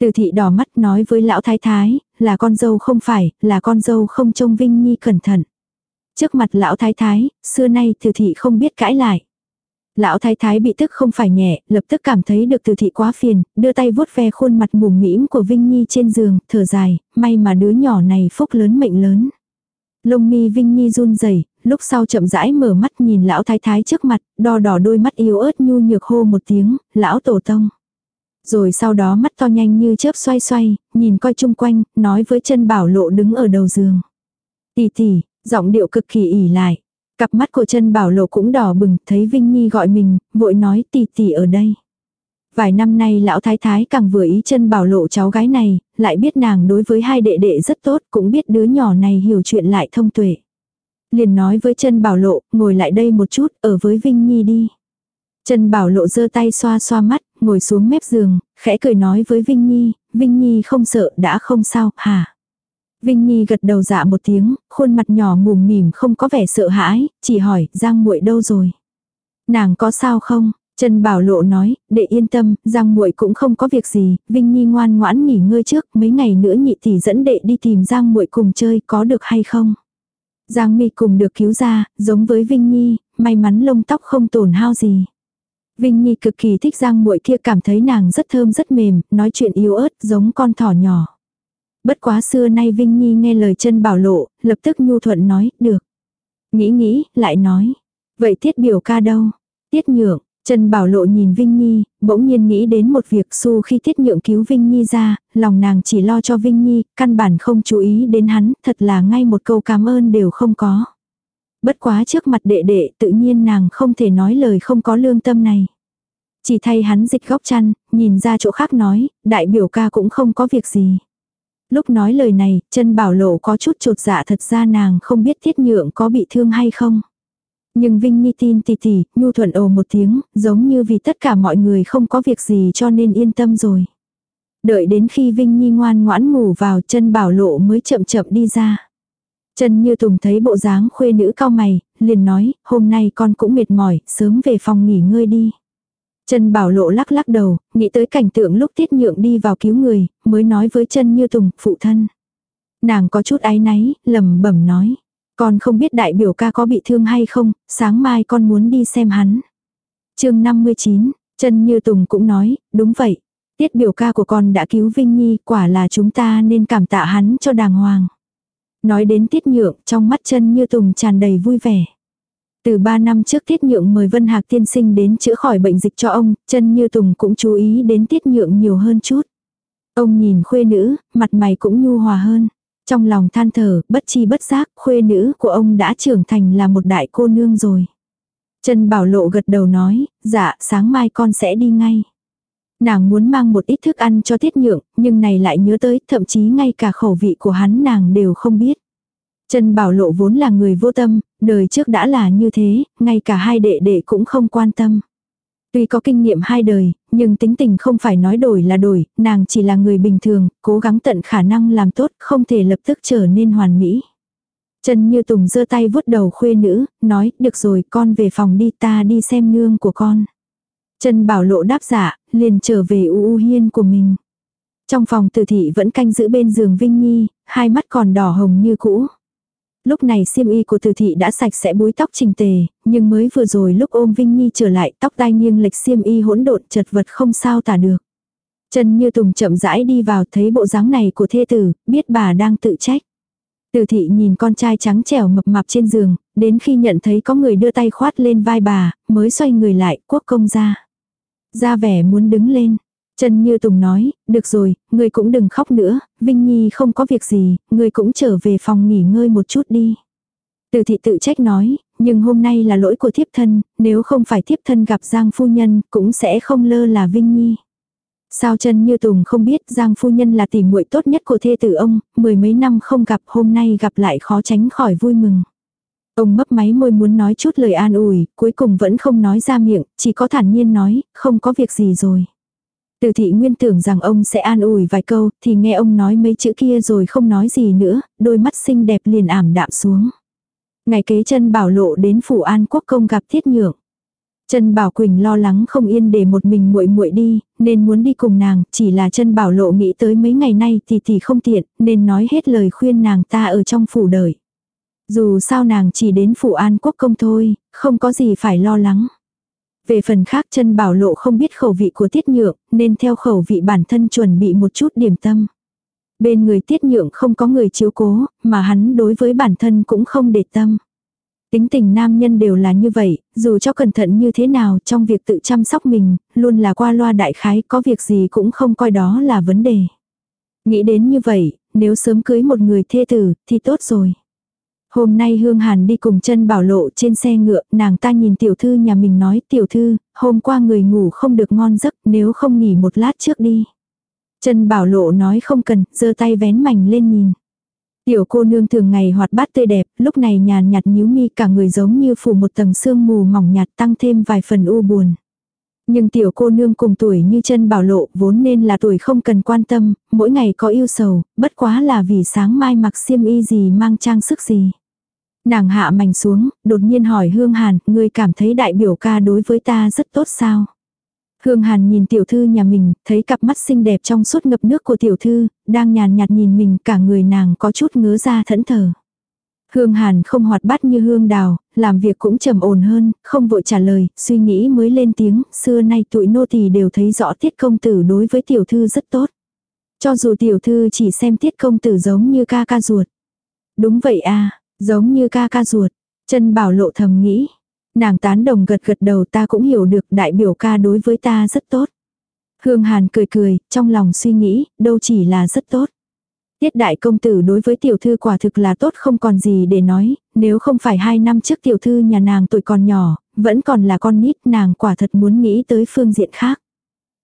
Từ thị đỏ mắt nói với lão thái thái, là con dâu không phải, là con dâu không trông Vinh Nhi cẩn thận. Trước mặt lão thái thái, xưa nay từ thị không biết cãi lại. Lão thái thái bị tức không phải nhẹ, lập tức cảm thấy được từ thị quá phiền, đưa tay vuốt ve khuôn mặt mùm mĩm của Vinh Nhi trên giường, thở dài, may mà đứa nhỏ này phúc lớn mệnh lớn. Lông mi Vinh Nhi run rẩy, lúc sau chậm rãi mở mắt nhìn lão thái thái trước mặt, đo đỏ đôi mắt yếu ớt nhu nhược hô một tiếng, lão tổ tông. Rồi sau đó mắt to nhanh như chớp xoay xoay, nhìn coi chung quanh, nói với chân bảo lộ đứng ở đầu giường. Tỷ tỷ, giọng điệu cực kỳ ỉ lại. Cặp mắt của chân bảo lộ cũng đỏ bừng, thấy Vinh Nhi gọi mình, vội nói tỷ tỷ ở đây. Vài năm nay lão thái thái càng vừa ý chân bảo lộ cháu gái này, lại biết nàng đối với hai đệ đệ rất tốt, cũng biết đứa nhỏ này hiểu chuyện lại thông tuệ. Liền nói với chân bảo lộ, ngồi lại đây một chút, ở với Vinh Nhi đi. Chân bảo lộ giơ tay xoa xoa mắt, ngồi xuống mép giường, khẽ cười nói với Vinh Nhi, Vinh Nhi không sợ, đã không sao, hả? Vinh Nhi gật đầu dạ một tiếng, khuôn mặt nhỏ mùm mỉm không có vẻ sợ hãi, chỉ hỏi, Giang muội đâu rồi? Nàng có sao không? Trần Bảo Lộ nói, để yên tâm, Giang muội cũng không có việc gì, Vinh Nhi ngoan ngoãn nghỉ ngơi trước, mấy ngày nữa nhị tỷ dẫn đệ đi tìm Giang muội cùng chơi, có được hay không? Giang Mi cùng được cứu ra, giống với Vinh Nhi, may mắn lông tóc không tổn hao gì. Vinh Nhi cực kỳ thích Giang muội kia cảm thấy nàng rất thơm rất mềm, nói chuyện yếu ớt giống con thỏ nhỏ. Bất quá xưa nay Vinh Nhi nghe lời chân bảo lộ, lập tức nhu thuận nói, được. Nghĩ nghĩ, lại nói. Vậy tiết biểu ca đâu? Tiết nhượng, Trần Bảo Lộ nhìn Vinh Nhi, bỗng nhiên nghĩ đến một việc su khi tiết nhượng cứu Vinh Nhi ra, lòng nàng chỉ lo cho Vinh Nhi, căn bản không chú ý đến hắn, thật là ngay một câu cảm ơn đều không có. Bất quá trước mặt đệ đệ tự nhiên nàng không thể nói lời không có lương tâm này. Chỉ thay hắn dịch góc chăn, nhìn ra chỗ khác nói, đại biểu ca cũng không có việc gì. Lúc nói lời này, chân bảo lộ có chút trột dạ thật ra nàng không biết thiết nhượng có bị thương hay không. Nhưng Vinh Nhi tin tì tì, nhu thuận ồ một tiếng, giống như vì tất cả mọi người không có việc gì cho nên yên tâm rồi. Đợi đến khi Vinh Nhi ngoan ngoãn ngủ vào chân bảo lộ mới chậm chậm đi ra. Trần Như Tùng thấy bộ dáng khuê nữ cao mày, liền nói, hôm nay con cũng mệt mỏi, sớm về phòng nghỉ ngơi đi. Trần Bảo Lộ lắc lắc đầu, nghĩ tới cảnh tượng lúc Tiết Nhượng đi vào cứu người, mới nói với Trần Như Tùng, phụ thân. Nàng có chút áy náy, lầm bẩm nói. Con không biết đại biểu ca có bị thương hay không, sáng mai con muốn đi xem hắn. chương 59, Trần Như Tùng cũng nói, đúng vậy. Tiết biểu ca của con đã cứu Vinh Nhi, quả là chúng ta nên cảm tạ hắn cho đàng hoàng. Nói đến Tiết Nhượng, trong mắt Trần Như Tùng tràn đầy vui vẻ. Từ 3 năm trước Tiết Nhượng mời Vân Hạc tiên sinh đến chữa khỏi bệnh dịch cho ông, chân như Tùng cũng chú ý đến Tiết Nhượng nhiều hơn chút. Ông nhìn khuê nữ, mặt mày cũng nhu hòa hơn. Trong lòng than thở, bất chi bất giác, khuê nữ của ông đã trưởng thành là một đại cô nương rồi. Trần Bảo Lộ gật đầu nói, dạ, sáng mai con sẽ đi ngay. Nàng muốn mang một ít thức ăn cho Tiết Nhượng, nhưng này lại nhớ tới, thậm chí ngay cả khẩu vị của hắn nàng đều không biết. Trần Bảo Lộ vốn là người vô tâm, đời trước đã là như thế, ngay cả hai đệ đệ cũng không quan tâm. Tuy có kinh nghiệm hai đời, nhưng tính tình không phải nói đổi là đổi, nàng chỉ là người bình thường, cố gắng tận khả năng làm tốt, không thể lập tức trở nên hoàn mỹ. Trần Như Tùng giơ tay vuốt đầu khuê nữ, nói, được rồi, con về phòng đi ta đi xem nương của con. Trần Bảo Lộ đáp giả, dạ, liền trở về u u hiên của mình. Trong phòng tử thị vẫn canh giữ bên giường Vinh Nhi, hai mắt còn đỏ hồng như cũ. Lúc này xiêm y của từ thị đã sạch sẽ búi tóc chỉnh tề, nhưng mới vừa rồi lúc ôm Vinh Nhi trở lại tóc tai nghiêng lệch xiêm y hỗn độn chật vật không sao tả được. Chân như tùng chậm rãi đi vào thấy bộ dáng này của thê tử, biết bà đang tự trách. Từ thị nhìn con trai trắng trẻo mập mạp trên giường, đến khi nhận thấy có người đưa tay khoát lên vai bà, mới xoay người lại, quốc công ra. Ra vẻ muốn đứng lên. Trần Như Tùng nói, được rồi, người cũng đừng khóc nữa, Vinh Nhi không có việc gì, người cũng trở về phòng nghỉ ngơi một chút đi. Từ thị tự trách nói, nhưng hôm nay là lỗi của thiếp thân, nếu không phải thiếp thân gặp Giang phu nhân, cũng sẽ không lơ là Vinh Nhi. Sao chân như Tùng không biết Giang phu nhân là tỷ muội tốt nhất của thê tử ông, mười mấy năm không gặp hôm nay gặp lại khó tránh khỏi vui mừng. Ông mấp máy môi muốn nói chút lời an ủi, cuối cùng vẫn không nói ra miệng, chỉ có thản nhiên nói, không có việc gì rồi. Từ thị nguyên tưởng rằng ông sẽ an ủi vài câu, thì nghe ông nói mấy chữ kia rồi không nói gì nữa, đôi mắt xinh đẹp liền ảm đạm xuống. Ngày kế chân bảo lộ đến phủ an quốc công gặp thiết nhượng. Trần Bảo Quỳnh lo lắng không yên để một mình muội muội đi, nên muốn đi cùng nàng, chỉ là Trần Bảo Lộ nghĩ tới mấy ngày nay thì thì không tiện, nên nói hết lời khuyên nàng ta ở trong phủ đợi. Dù sao nàng chỉ đến phủ An Quốc công thôi, không có gì phải lo lắng. Về phần khác chân Bảo Lộ không biết khẩu vị của Tiết Nhượng, nên theo khẩu vị bản thân chuẩn bị một chút điểm tâm. Bên người Tiết Nhượng không có người chiếu cố, mà hắn đối với bản thân cũng không để tâm. Tính tình nam nhân đều là như vậy, dù cho cẩn thận như thế nào trong việc tự chăm sóc mình, luôn là qua loa đại khái có việc gì cũng không coi đó là vấn đề. Nghĩ đến như vậy, nếu sớm cưới một người thê tử thì tốt rồi. Hôm nay Hương Hàn đi cùng chân bảo lộ trên xe ngựa, nàng ta nhìn tiểu thư nhà mình nói tiểu thư, hôm qua người ngủ không được ngon giấc nếu không nghỉ một lát trước đi. Chân bảo lộ nói không cần, giơ tay vén mảnh lên nhìn. Tiểu cô nương thường ngày hoạt bát tươi đẹp, lúc này nhàn nhạt nhíu mi cả người giống như phủ một tầng sương mù mỏng nhạt tăng thêm vài phần u buồn. Nhưng tiểu cô nương cùng tuổi như chân bảo lộ vốn nên là tuổi không cần quan tâm, mỗi ngày có yêu sầu, bất quá là vì sáng mai mặc xiêm y gì mang trang sức gì. Nàng hạ mảnh xuống, đột nhiên hỏi Hương Hàn, ngươi cảm thấy đại biểu ca đối với ta rất tốt sao? Hương Hàn nhìn tiểu thư nhà mình, thấy cặp mắt xinh đẹp trong suốt ngập nước của tiểu thư, đang nhàn nhạt nhìn mình cả người nàng có chút ngứa ra thẫn thờ. Hương Hàn không hoạt bát như Hương Đào, làm việc cũng trầm ổn hơn, không vội trả lời, suy nghĩ mới lên tiếng, xưa nay tụi nô tỳ đều thấy rõ tiết công tử đối với tiểu thư rất tốt. Cho dù tiểu thư chỉ xem tiết công tử giống như ca ca ruột. Đúng vậy à, giống như ca ca ruột. Chân bảo lộ thầm nghĩ, Nàng tán đồng gật gật đầu ta cũng hiểu được đại biểu ca đối với ta rất tốt. Hương Hàn cười cười, trong lòng suy nghĩ, đâu chỉ là rất tốt. Tiết đại công tử đối với tiểu thư quả thực là tốt không còn gì để nói, nếu không phải hai năm trước tiểu thư nhà nàng tuổi còn nhỏ, vẫn còn là con nít nàng quả thật muốn nghĩ tới phương diện khác.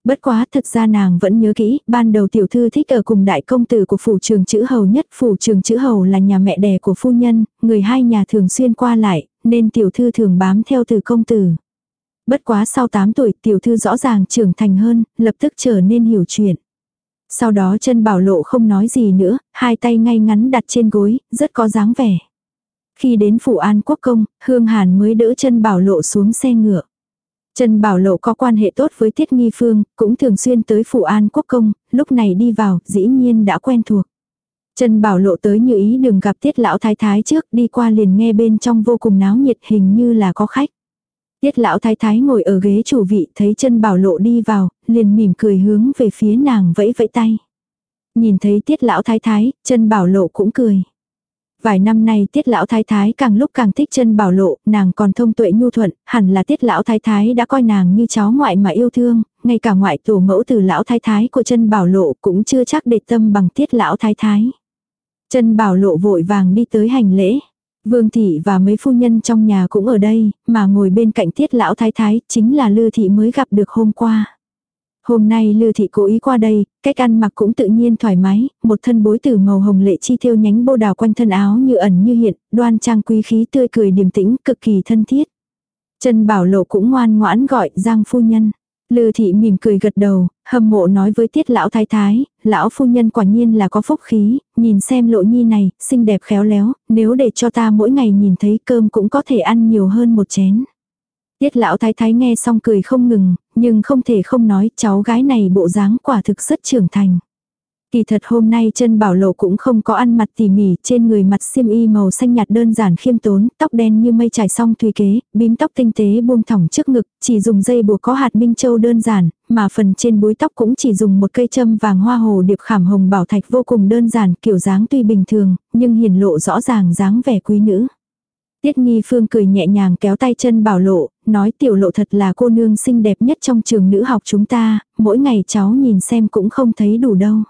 Bất quá thật ra nàng vẫn nhớ kỹ, ban đầu tiểu thư thích ở cùng đại công tử của phủ trường chữ hầu nhất. Phủ trường chữ hầu là nhà mẹ đẻ của phu nhân, người hai nhà thường xuyên qua lại, nên tiểu thư thường bám theo từ công tử. Bất quá sau 8 tuổi tiểu thư rõ ràng trưởng thành hơn, lập tức trở nên hiểu chuyện. Sau đó chân bảo lộ không nói gì nữa, hai tay ngay ngắn đặt trên gối, rất có dáng vẻ. Khi đến phủ an quốc công, Hương Hàn mới đỡ chân bảo lộ xuống xe ngựa. Trần Bảo Lộ có quan hệ tốt với Tiết Nghi Phương, cũng thường xuyên tới Phủ An Quốc Công, lúc này đi vào, dĩ nhiên đã quen thuộc. Trần Bảo Lộ tới như ý đừng gặp Tiết Lão Thái Thái trước, đi qua liền nghe bên trong vô cùng náo nhiệt hình như là có khách. Tiết Lão Thái Thái ngồi ở ghế chủ vị thấy chân Bảo Lộ đi vào, liền mỉm cười hướng về phía nàng vẫy vẫy tay. Nhìn thấy Tiết Lão Thái Thái, chân Bảo Lộ cũng cười. Vài năm nay tiết lão thái thái càng lúc càng thích chân bảo lộ, nàng còn thông tuệ nhu thuận, hẳn là tiết lão thái thái đã coi nàng như cháu ngoại mà yêu thương, ngay cả ngoại tổ mẫu từ lão thái thái của chân bảo lộ cũng chưa chắc để tâm bằng tiết lão thái thái. Chân bảo lộ vội vàng đi tới hành lễ. Vương thị và mấy phu nhân trong nhà cũng ở đây, mà ngồi bên cạnh tiết lão thái thái chính là lư thị mới gặp được hôm qua. Hôm nay Lư Thị cố ý qua đây, cách ăn mặc cũng tự nhiên thoải mái, một thân bối tử màu hồng lệ chi thêu nhánh bô đào quanh thân áo như ẩn như hiện, đoan trang quý khí tươi cười điềm tĩnh, cực kỳ thân thiết. Trần Bảo Lộ cũng ngoan ngoãn gọi Giang phu nhân. Lư Thị mỉm cười gật đầu, hâm mộ nói với tiết lão thái thái, lão phu nhân quả nhiên là có phúc khí, nhìn xem lộ nhi này, xinh đẹp khéo léo, nếu để cho ta mỗi ngày nhìn thấy cơm cũng có thể ăn nhiều hơn một chén. Tiết lão thái thái nghe xong cười không ngừng, nhưng không thể không nói cháu gái này bộ dáng quả thực rất trưởng thành. Kỳ thật hôm nay chân bảo lộ cũng không có ăn mặt tỉ mỉ, trên người mặt xiêm y màu xanh nhạt đơn giản khiêm tốn, tóc đen như mây trải xong tùy kế, bím tóc tinh tế buông thỏng trước ngực, chỉ dùng dây buộc có hạt minh châu đơn giản, mà phần trên búi tóc cũng chỉ dùng một cây châm vàng hoa hồ điệp khảm hồng bảo thạch vô cùng đơn giản, kiểu dáng tuy bình thường, nhưng hiển lộ rõ ràng dáng vẻ quý nữ. Tiết Nghi Phương cười nhẹ nhàng kéo tay chân bảo lộ, nói tiểu lộ thật là cô nương xinh đẹp nhất trong trường nữ học chúng ta, mỗi ngày cháu nhìn xem cũng không thấy đủ đâu.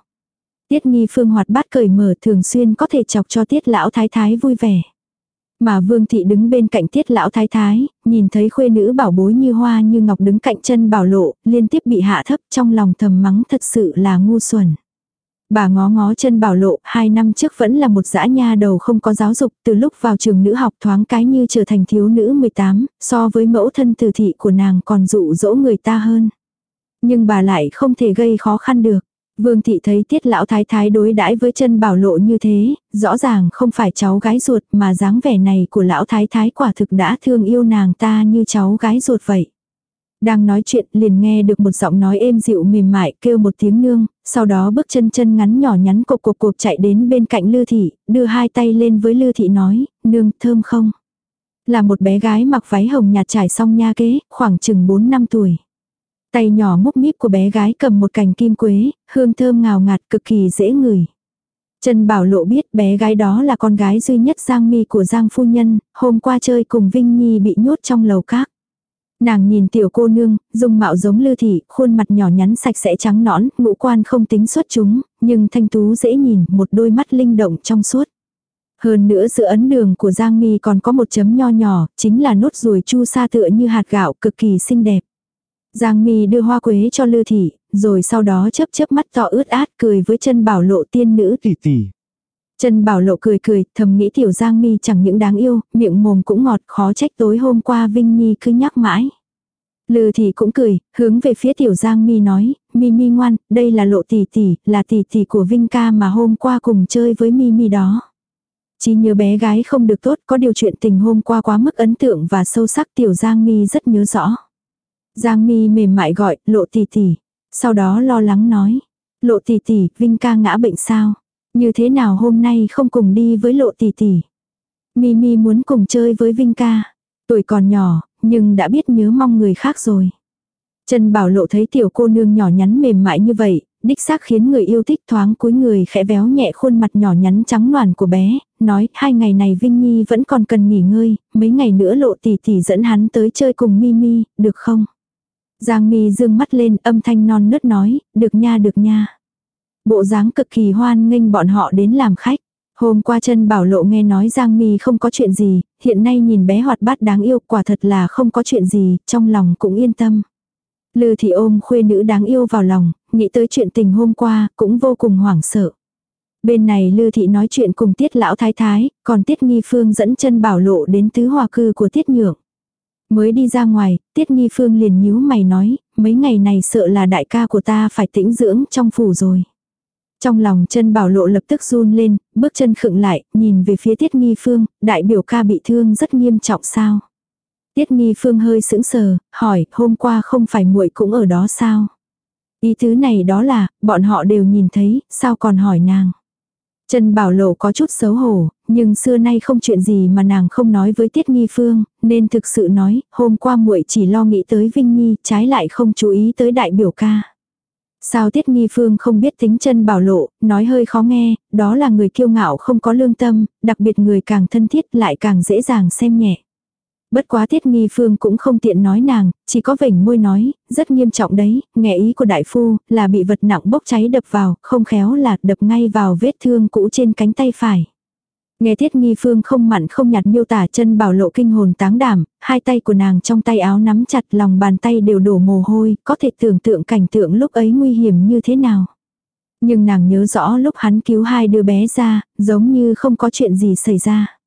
Tiết nghi phương hoạt bát cởi mở thường xuyên có thể chọc cho tiết lão thái thái vui vẻ. Mà vương thị đứng bên cạnh tiết lão thái thái, nhìn thấy khuê nữ bảo bối như hoa như ngọc đứng cạnh chân bảo lộ, liên tiếp bị hạ thấp trong lòng thầm mắng thật sự là ngu xuẩn. Bà ngó ngó chân bảo lộ, hai năm trước vẫn là một dã nha đầu không có giáo dục, từ lúc vào trường nữ học thoáng cái như trở thành thiếu nữ 18, so với mẫu thân từ thị của nàng còn dụ dỗ người ta hơn. Nhưng bà lại không thể gây khó khăn được. Vương thị thấy tiết lão thái thái đối đãi với chân bảo lộ như thế, rõ ràng không phải cháu gái ruột mà dáng vẻ này của lão thái thái quả thực đã thương yêu nàng ta như cháu gái ruột vậy. Đang nói chuyện liền nghe được một giọng nói êm dịu mềm mại kêu một tiếng nương, sau đó bước chân chân ngắn nhỏ nhắn cộp cộp cộp chạy đến bên cạnh Lư Thị, đưa hai tay lên với Lư Thị nói, nương thơm không? Là một bé gái mặc váy hồng nhạt trải xong nha kế, khoảng chừng 4 năm tuổi. Tay nhỏ múc míp của bé gái cầm một cành kim quế, hương thơm ngào ngạt cực kỳ dễ ngửi. Trần Bảo Lộ biết bé gái đó là con gái duy nhất Giang Mi của Giang Phu Nhân, hôm qua chơi cùng Vinh Nhi bị nhốt trong lầu các. Nàng nhìn tiểu cô nương, dung mạo giống lư thị, khuôn mặt nhỏ nhắn sạch sẽ trắng nõn, ngũ quan không tính xuất chúng, nhưng thanh tú dễ nhìn, một đôi mắt linh động trong suốt. Hơn nữa giữa ấn đường của Giang Mi còn có một chấm nho nhỏ, chính là nốt ruồi chu sa tựa như hạt gạo cực kỳ xinh đẹp. Giang Mi đưa hoa quế cho Lư thị, rồi sau đó chớp chớp mắt to ướt át cười với chân bảo lộ tiên nữ tỷ tỷ. Chân bảo lộ cười cười, thầm nghĩ tiểu Giang Mi chẳng những đáng yêu, miệng mồm cũng ngọt, khó trách tối hôm qua Vinh Nhi cứ nhắc mãi. Lư thị cũng cười, hướng về phía tiểu Giang Mi nói, Mi Mi ngoan, đây là lộ tỷ tỷ, là tỷ tỷ của Vinh ca mà hôm qua cùng chơi với Mi Mi đó. Chỉ nhớ bé gái không được tốt, có điều chuyện tình hôm qua quá mức ấn tượng và sâu sắc tiểu Giang Mi rất nhớ rõ. Giang mi mềm mại gọi, lộ tỷ tỷ. Sau đó lo lắng nói. Lộ tỷ tỷ, Vinh ca ngã bệnh sao? Như thế nào hôm nay không cùng đi với lộ tỷ tỷ? Mi Mi muốn cùng chơi với Vinh ca. Tuổi còn nhỏ, nhưng đã biết nhớ mong người khác rồi. Trần Bảo Lộ thấy tiểu cô nương nhỏ nhắn mềm mại như vậy, đích xác khiến người yêu thích thoáng cúi người khẽ véo nhẹ khuôn mặt nhỏ nhắn trắng noàn của bé, nói hai ngày này Vinh Nhi vẫn còn cần nghỉ ngơi, mấy ngày nữa lộ tỷ tỷ dẫn hắn tới chơi cùng Mimi, được không? Giang mi dương mắt lên âm thanh non nớt nói, được nha được nha. Bộ dáng cực kỳ hoan nghênh bọn họ đến làm khách. Hôm qua chân bảo lộ nghe nói Giang mi không có chuyện gì, hiện nay nhìn bé hoạt bát đáng yêu quả thật là không có chuyện gì, trong lòng cũng yên tâm. Lư thị ôm khuê nữ đáng yêu vào lòng, nghĩ tới chuyện tình hôm qua, cũng vô cùng hoảng sợ. Bên này Lư thị nói chuyện cùng tiết lão thái thái, còn tiết nghi phương dẫn chân bảo lộ đến tứ hòa cư của tiết nhượng. Mới đi ra ngoài, Tiết Nghi Phương liền nhíu mày nói, mấy ngày này sợ là đại ca của ta phải tĩnh dưỡng trong phủ rồi. Trong lòng chân bảo lộ lập tức run lên, bước chân khựng lại, nhìn về phía Tiết Nghi Phương, đại biểu ca bị thương rất nghiêm trọng sao. Tiết Nghi Phương hơi sững sờ, hỏi, hôm qua không phải muội cũng ở đó sao? Ý thứ này đó là, bọn họ đều nhìn thấy, sao còn hỏi nàng? Trần Bảo Lộ có chút xấu hổ, nhưng xưa nay không chuyện gì mà nàng không nói với Tiết Nghi Phương, nên thực sự nói, hôm qua muội chỉ lo nghĩ tới Vinh Nhi, trái lại không chú ý tới đại biểu ca. Sao Tiết Nghi Phương không biết tính chân bảo lộ, nói hơi khó nghe, đó là người kiêu ngạo không có lương tâm, đặc biệt người càng thân thiết lại càng dễ dàng xem nhẹ. Bất quá tiết nghi phương cũng không tiện nói nàng, chỉ có vểnh môi nói, rất nghiêm trọng đấy, nghe ý của đại phu, là bị vật nặng bốc cháy đập vào, không khéo là đập ngay vào vết thương cũ trên cánh tay phải. Nghe tiết nghi phương không mặn không nhạt miêu tả chân bảo lộ kinh hồn táng đảm, hai tay của nàng trong tay áo nắm chặt lòng bàn tay đều đổ mồ hôi, có thể tưởng tượng cảnh tượng lúc ấy nguy hiểm như thế nào. Nhưng nàng nhớ rõ lúc hắn cứu hai đứa bé ra, giống như không có chuyện gì xảy ra.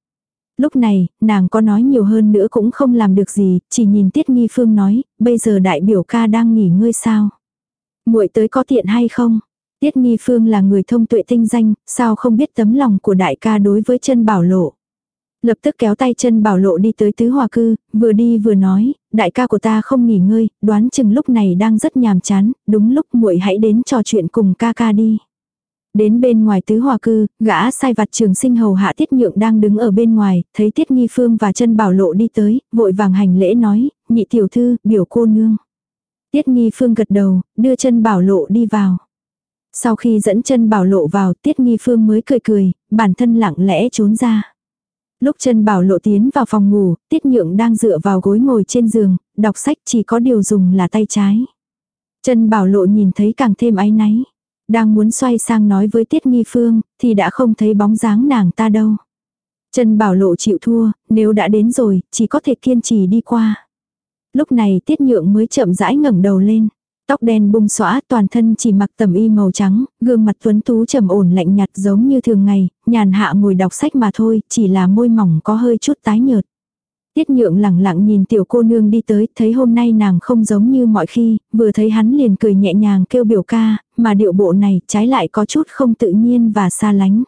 Lúc này, nàng có nói nhiều hơn nữa cũng không làm được gì, chỉ nhìn Tiết Nghi Phương nói, bây giờ đại biểu ca đang nghỉ ngơi sao? muội tới có tiện hay không? Tiết Nghi Phương là người thông tuệ tinh danh, sao không biết tấm lòng của đại ca đối với chân bảo lộ. Lập tức kéo tay chân bảo lộ đi tới tứ hòa cư, vừa đi vừa nói, đại ca của ta không nghỉ ngơi, đoán chừng lúc này đang rất nhàm chán, đúng lúc muội hãy đến trò chuyện cùng ca ca đi. Đến bên ngoài tứ hòa cư, gã sai vặt trường sinh hầu hạ tiết nhượng đang đứng ở bên ngoài, thấy tiết nghi phương và chân bảo lộ đi tới, vội vàng hành lễ nói, nhị tiểu thư, biểu cô nương. Tiết nghi phương gật đầu, đưa chân bảo lộ đi vào. Sau khi dẫn chân bảo lộ vào, tiết nghi phương mới cười cười, bản thân lặng lẽ trốn ra. Lúc chân bảo lộ tiến vào phòng ngủ, tiết nhượng đang dựa vào gối ngồi trên giường, đọc sách chỉ có điều dùng là tay trái. Chân bảo lộ nhìn thấy càng thêm áy náy. Đang muốn xoay sang nói với tiết nghi phương, thì đã không thấy bóng dáng nàng ta đâu. Chân bảo lộ chịu thua, nếu đã đến rồi, chỉ có thể kiên trì đi qua. Lúc này tiết nhượng mới chậm rãi ngẩng đầu lên. Tóc đen bung xõa, toàn thân chỉ mặc tầm y màu trắng, gương mặt tuấn tú trầm ổn lạnh nhạt giống như thường ngày, nhàn hạ ngồi đọc sách mà thôi, chỉ là môi mỏng có hơi chút tái nhợt. Tiết nhượng lẳng lặng nhìn tiểu cô nương đi tới, thấy hôm nay nàng không giống như mọi khi, vừa thấy hắn liền cười nhẹ nhàng kêu biểu ca, mà điệu bộ này trái lại có chút không tự nhiên và xa lánh.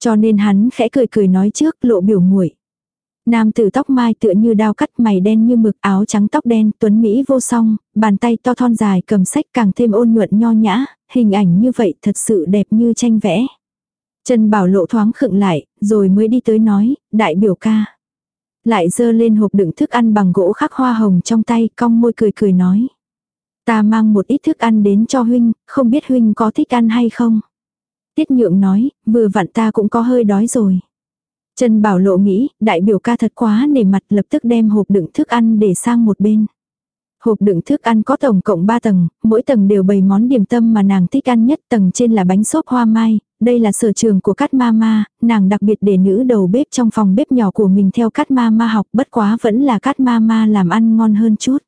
Cho nên hắn khẽ cười cười nói trước lộ biểu muội Nam tử tóc mai tựa như đao cắt mày đen như mực áo trắng tóc đen tuấn Mỹ vô song, bàn tay to thon dài cầm sách càng thêm ôn nhuận nho nhã, hình ảnh như vậy thật sự đẹp như tranh vẽ. Trần Bảo Lộ thoáng khựng lại, rồi mới đi tới nói, đại biểu ca. Lại dơ lên hộp đựng thức ăn bằng gỗ khắc hoa hồng trong tay, cong môi cười cười nói. Ta mang một ít thức ăn đến cho huynh, không biết huynh có thích ăn hay không. Tiết nhượng nói, vừa vặn ta cũng có hơi đói rồi. Trần Bảo Lộ nghĩ, đại biểu ca thật quá nể mặt lập tức đem hộp đựng thức ăn để sang một bên. Hộp đựng thức ăn có tổng cộng 3 tầng, mỗi tầng đều bày món điểm tâm mà nàng thích ăn nhất. Tầng trên là bánh xốp hoa mai, đây là sở trường của Cát Mama, nàng đặc biệt để nữ đầu bếp trong phòng bếp nhỏ của mình theo Cát Mama học bất quá vẫn là Cát Mama làm ăn ngon hơn chút.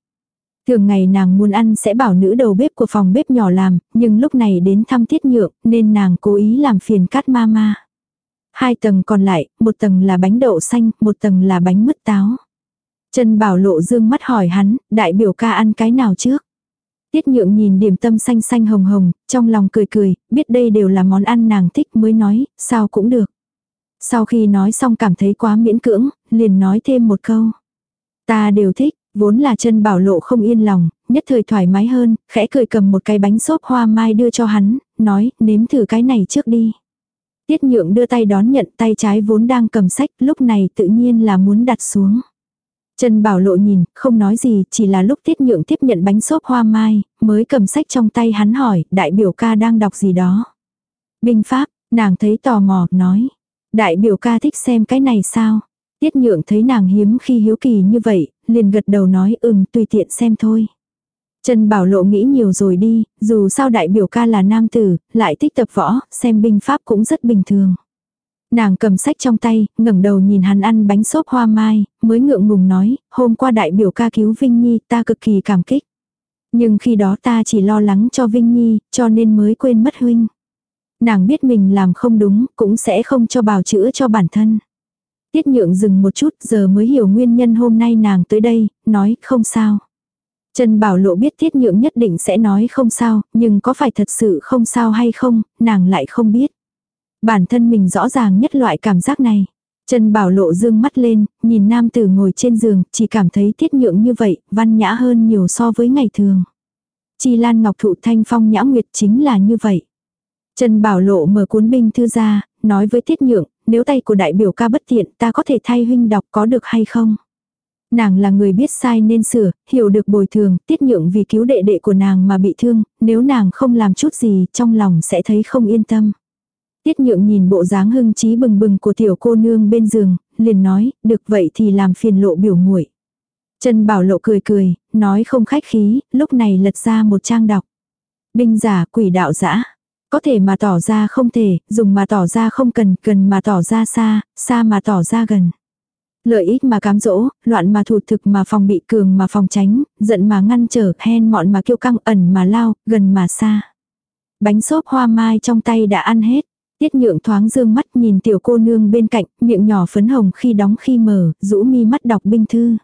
Thường ngày nàng muốn ăn sẽ bảo nữ đầu bếp của phòng bếp nhỏ làm, nhưng lúc này đến thăm tiết nhượng nên nàng cố ý làm phiền Cát Mama. Hai tầng còn lại, một tầng là bánh đậu xanh, một tầng là bánh mứt táo. Trần Bảo Lộ dương mắt hỏi hắn, đại biểu ca ăn cái nào trước? Tiết nhượng nhìn điểm tâm xanh xanh hồng hồng, trong lòng cười cười, biết đây đều là món ăn nàng thích mới nói, sao cũng được. Sau khi nói xong cảm thấy quá miễn cưỡng, liền nói thêm một câu. Ta đều thích, vốn là chân bảo lộ không yên lòng, nhất thời thoải mái hơn, khẽ cười cầm một cái bánh xốp hoa mai đưa cho hắn, nói, nếm thử cái này trước đi. Tiết nhượng đưa tay đón nhận tay trái vốn đang cầm sách, lúc này tự nhiên là muốn đặt xuống. Trần Bảo Lộ nhìn, không nói gì, chỉ là lúc Tiết Nhượng tiếp nhận bánh xốp hoa mai, mới cầm sách trong tay hắn hỏi, đại biểu ca đang đọc gì đó. Binh Pháp, nàng thấy tò mò, nói. Đại biểu ca thích xem cái này sao? Tiết Nhượng thấy nàng hiếm khi hiếu kỳ như vậy, liền gật đầu nói ừm tùy tiện xem thôi. Trần Bảo Lộ nghĩ nhiều rồi đi, dù sao đại biểu ca là nam tử, lại thích tập võ, xem binh pháp cũng rất bình thường. Nàng cầm sách trong tay, ngẩng đầu nhìn hắn ăn bánh xốp hoa mai, mới ngượng ngùng nói, hôm qua đại biểu ca cứu Vinh Nhi ta cực kỳ cảm kích. Nhưng khi đó ta chỉ lo lắng cho Vinh Nhi, cho nên mới quên mất huynh. Nàng biết mình làm không đúng, cũng sẽ không cho bào chữa cho bản thân. Tiết nhượng dừng một chút giờ mới hiểu nguyên nhân hôm nay nàng tới đây, nói không sao. Trần Bảo Lộ biết Tiết Nhượng nhất định sẽ nói không sao, nhưng có phải thật sự không sao hay không, nàng lại không biết. Bản thân mình rõ ràng nhất loại cảm giác này. Trần Bảo Lộ dương mắt lên, nhìn nam tử ngồi trên giường, chỉ cảm thấy Tiết Nhượng như vậy, văn nhã hơn nhiều so với ngày thường. Chi Lan Ngọc Thụ Thanh Phong Nhã Nguyệt chính là như vậy. Trần Bảo Lộ mở cuốn binh thư ra, nói với Tiết Nhượng, nếu tay của đại biểu ca bất tiện ta có thể thay huynh đọc có được hay không? Nàng là người biết sai nên sửa, hiểu được bồi thường, tiết nhượng vì cứu đệ đệ của nàng mà bị thương, nếu nàng không làm chút gì trong lòng sẽ thấy không yên tâm. Tiết nhượng nhìn bộ dáng hưng trí bừng bừng của tiểu cô nương bên giường, liền nói, được vậy thì làm phiền lộ biểu muội. Trần Bảo Lộ cười cười, nói không khách khí, lúc này lật ra một trang đọc. Binh giả quỷ đạo dã Có thể mà tỏ ra không thể, dùng mà tỏ ra không cần, cần mà tỏ ra xa, xa mà tỏ ra gần. Lợi ích mà cám dỗ, loạn mà thủ thực mà phòng bị cường mà phòng tránh, giận mà ngăn trở, hen mọn mà kiêu căng ẩn mà lao, gần mà xa. Bánh xốp hoa mai trong tay đã ăn hết. Tiết nhượng thoáng dương mắt nhìn tiểu cô nương bên cạnh, miệng nhỏ phấn hồng khi đóng khi mở, rũ mi mắt đọc binh thư.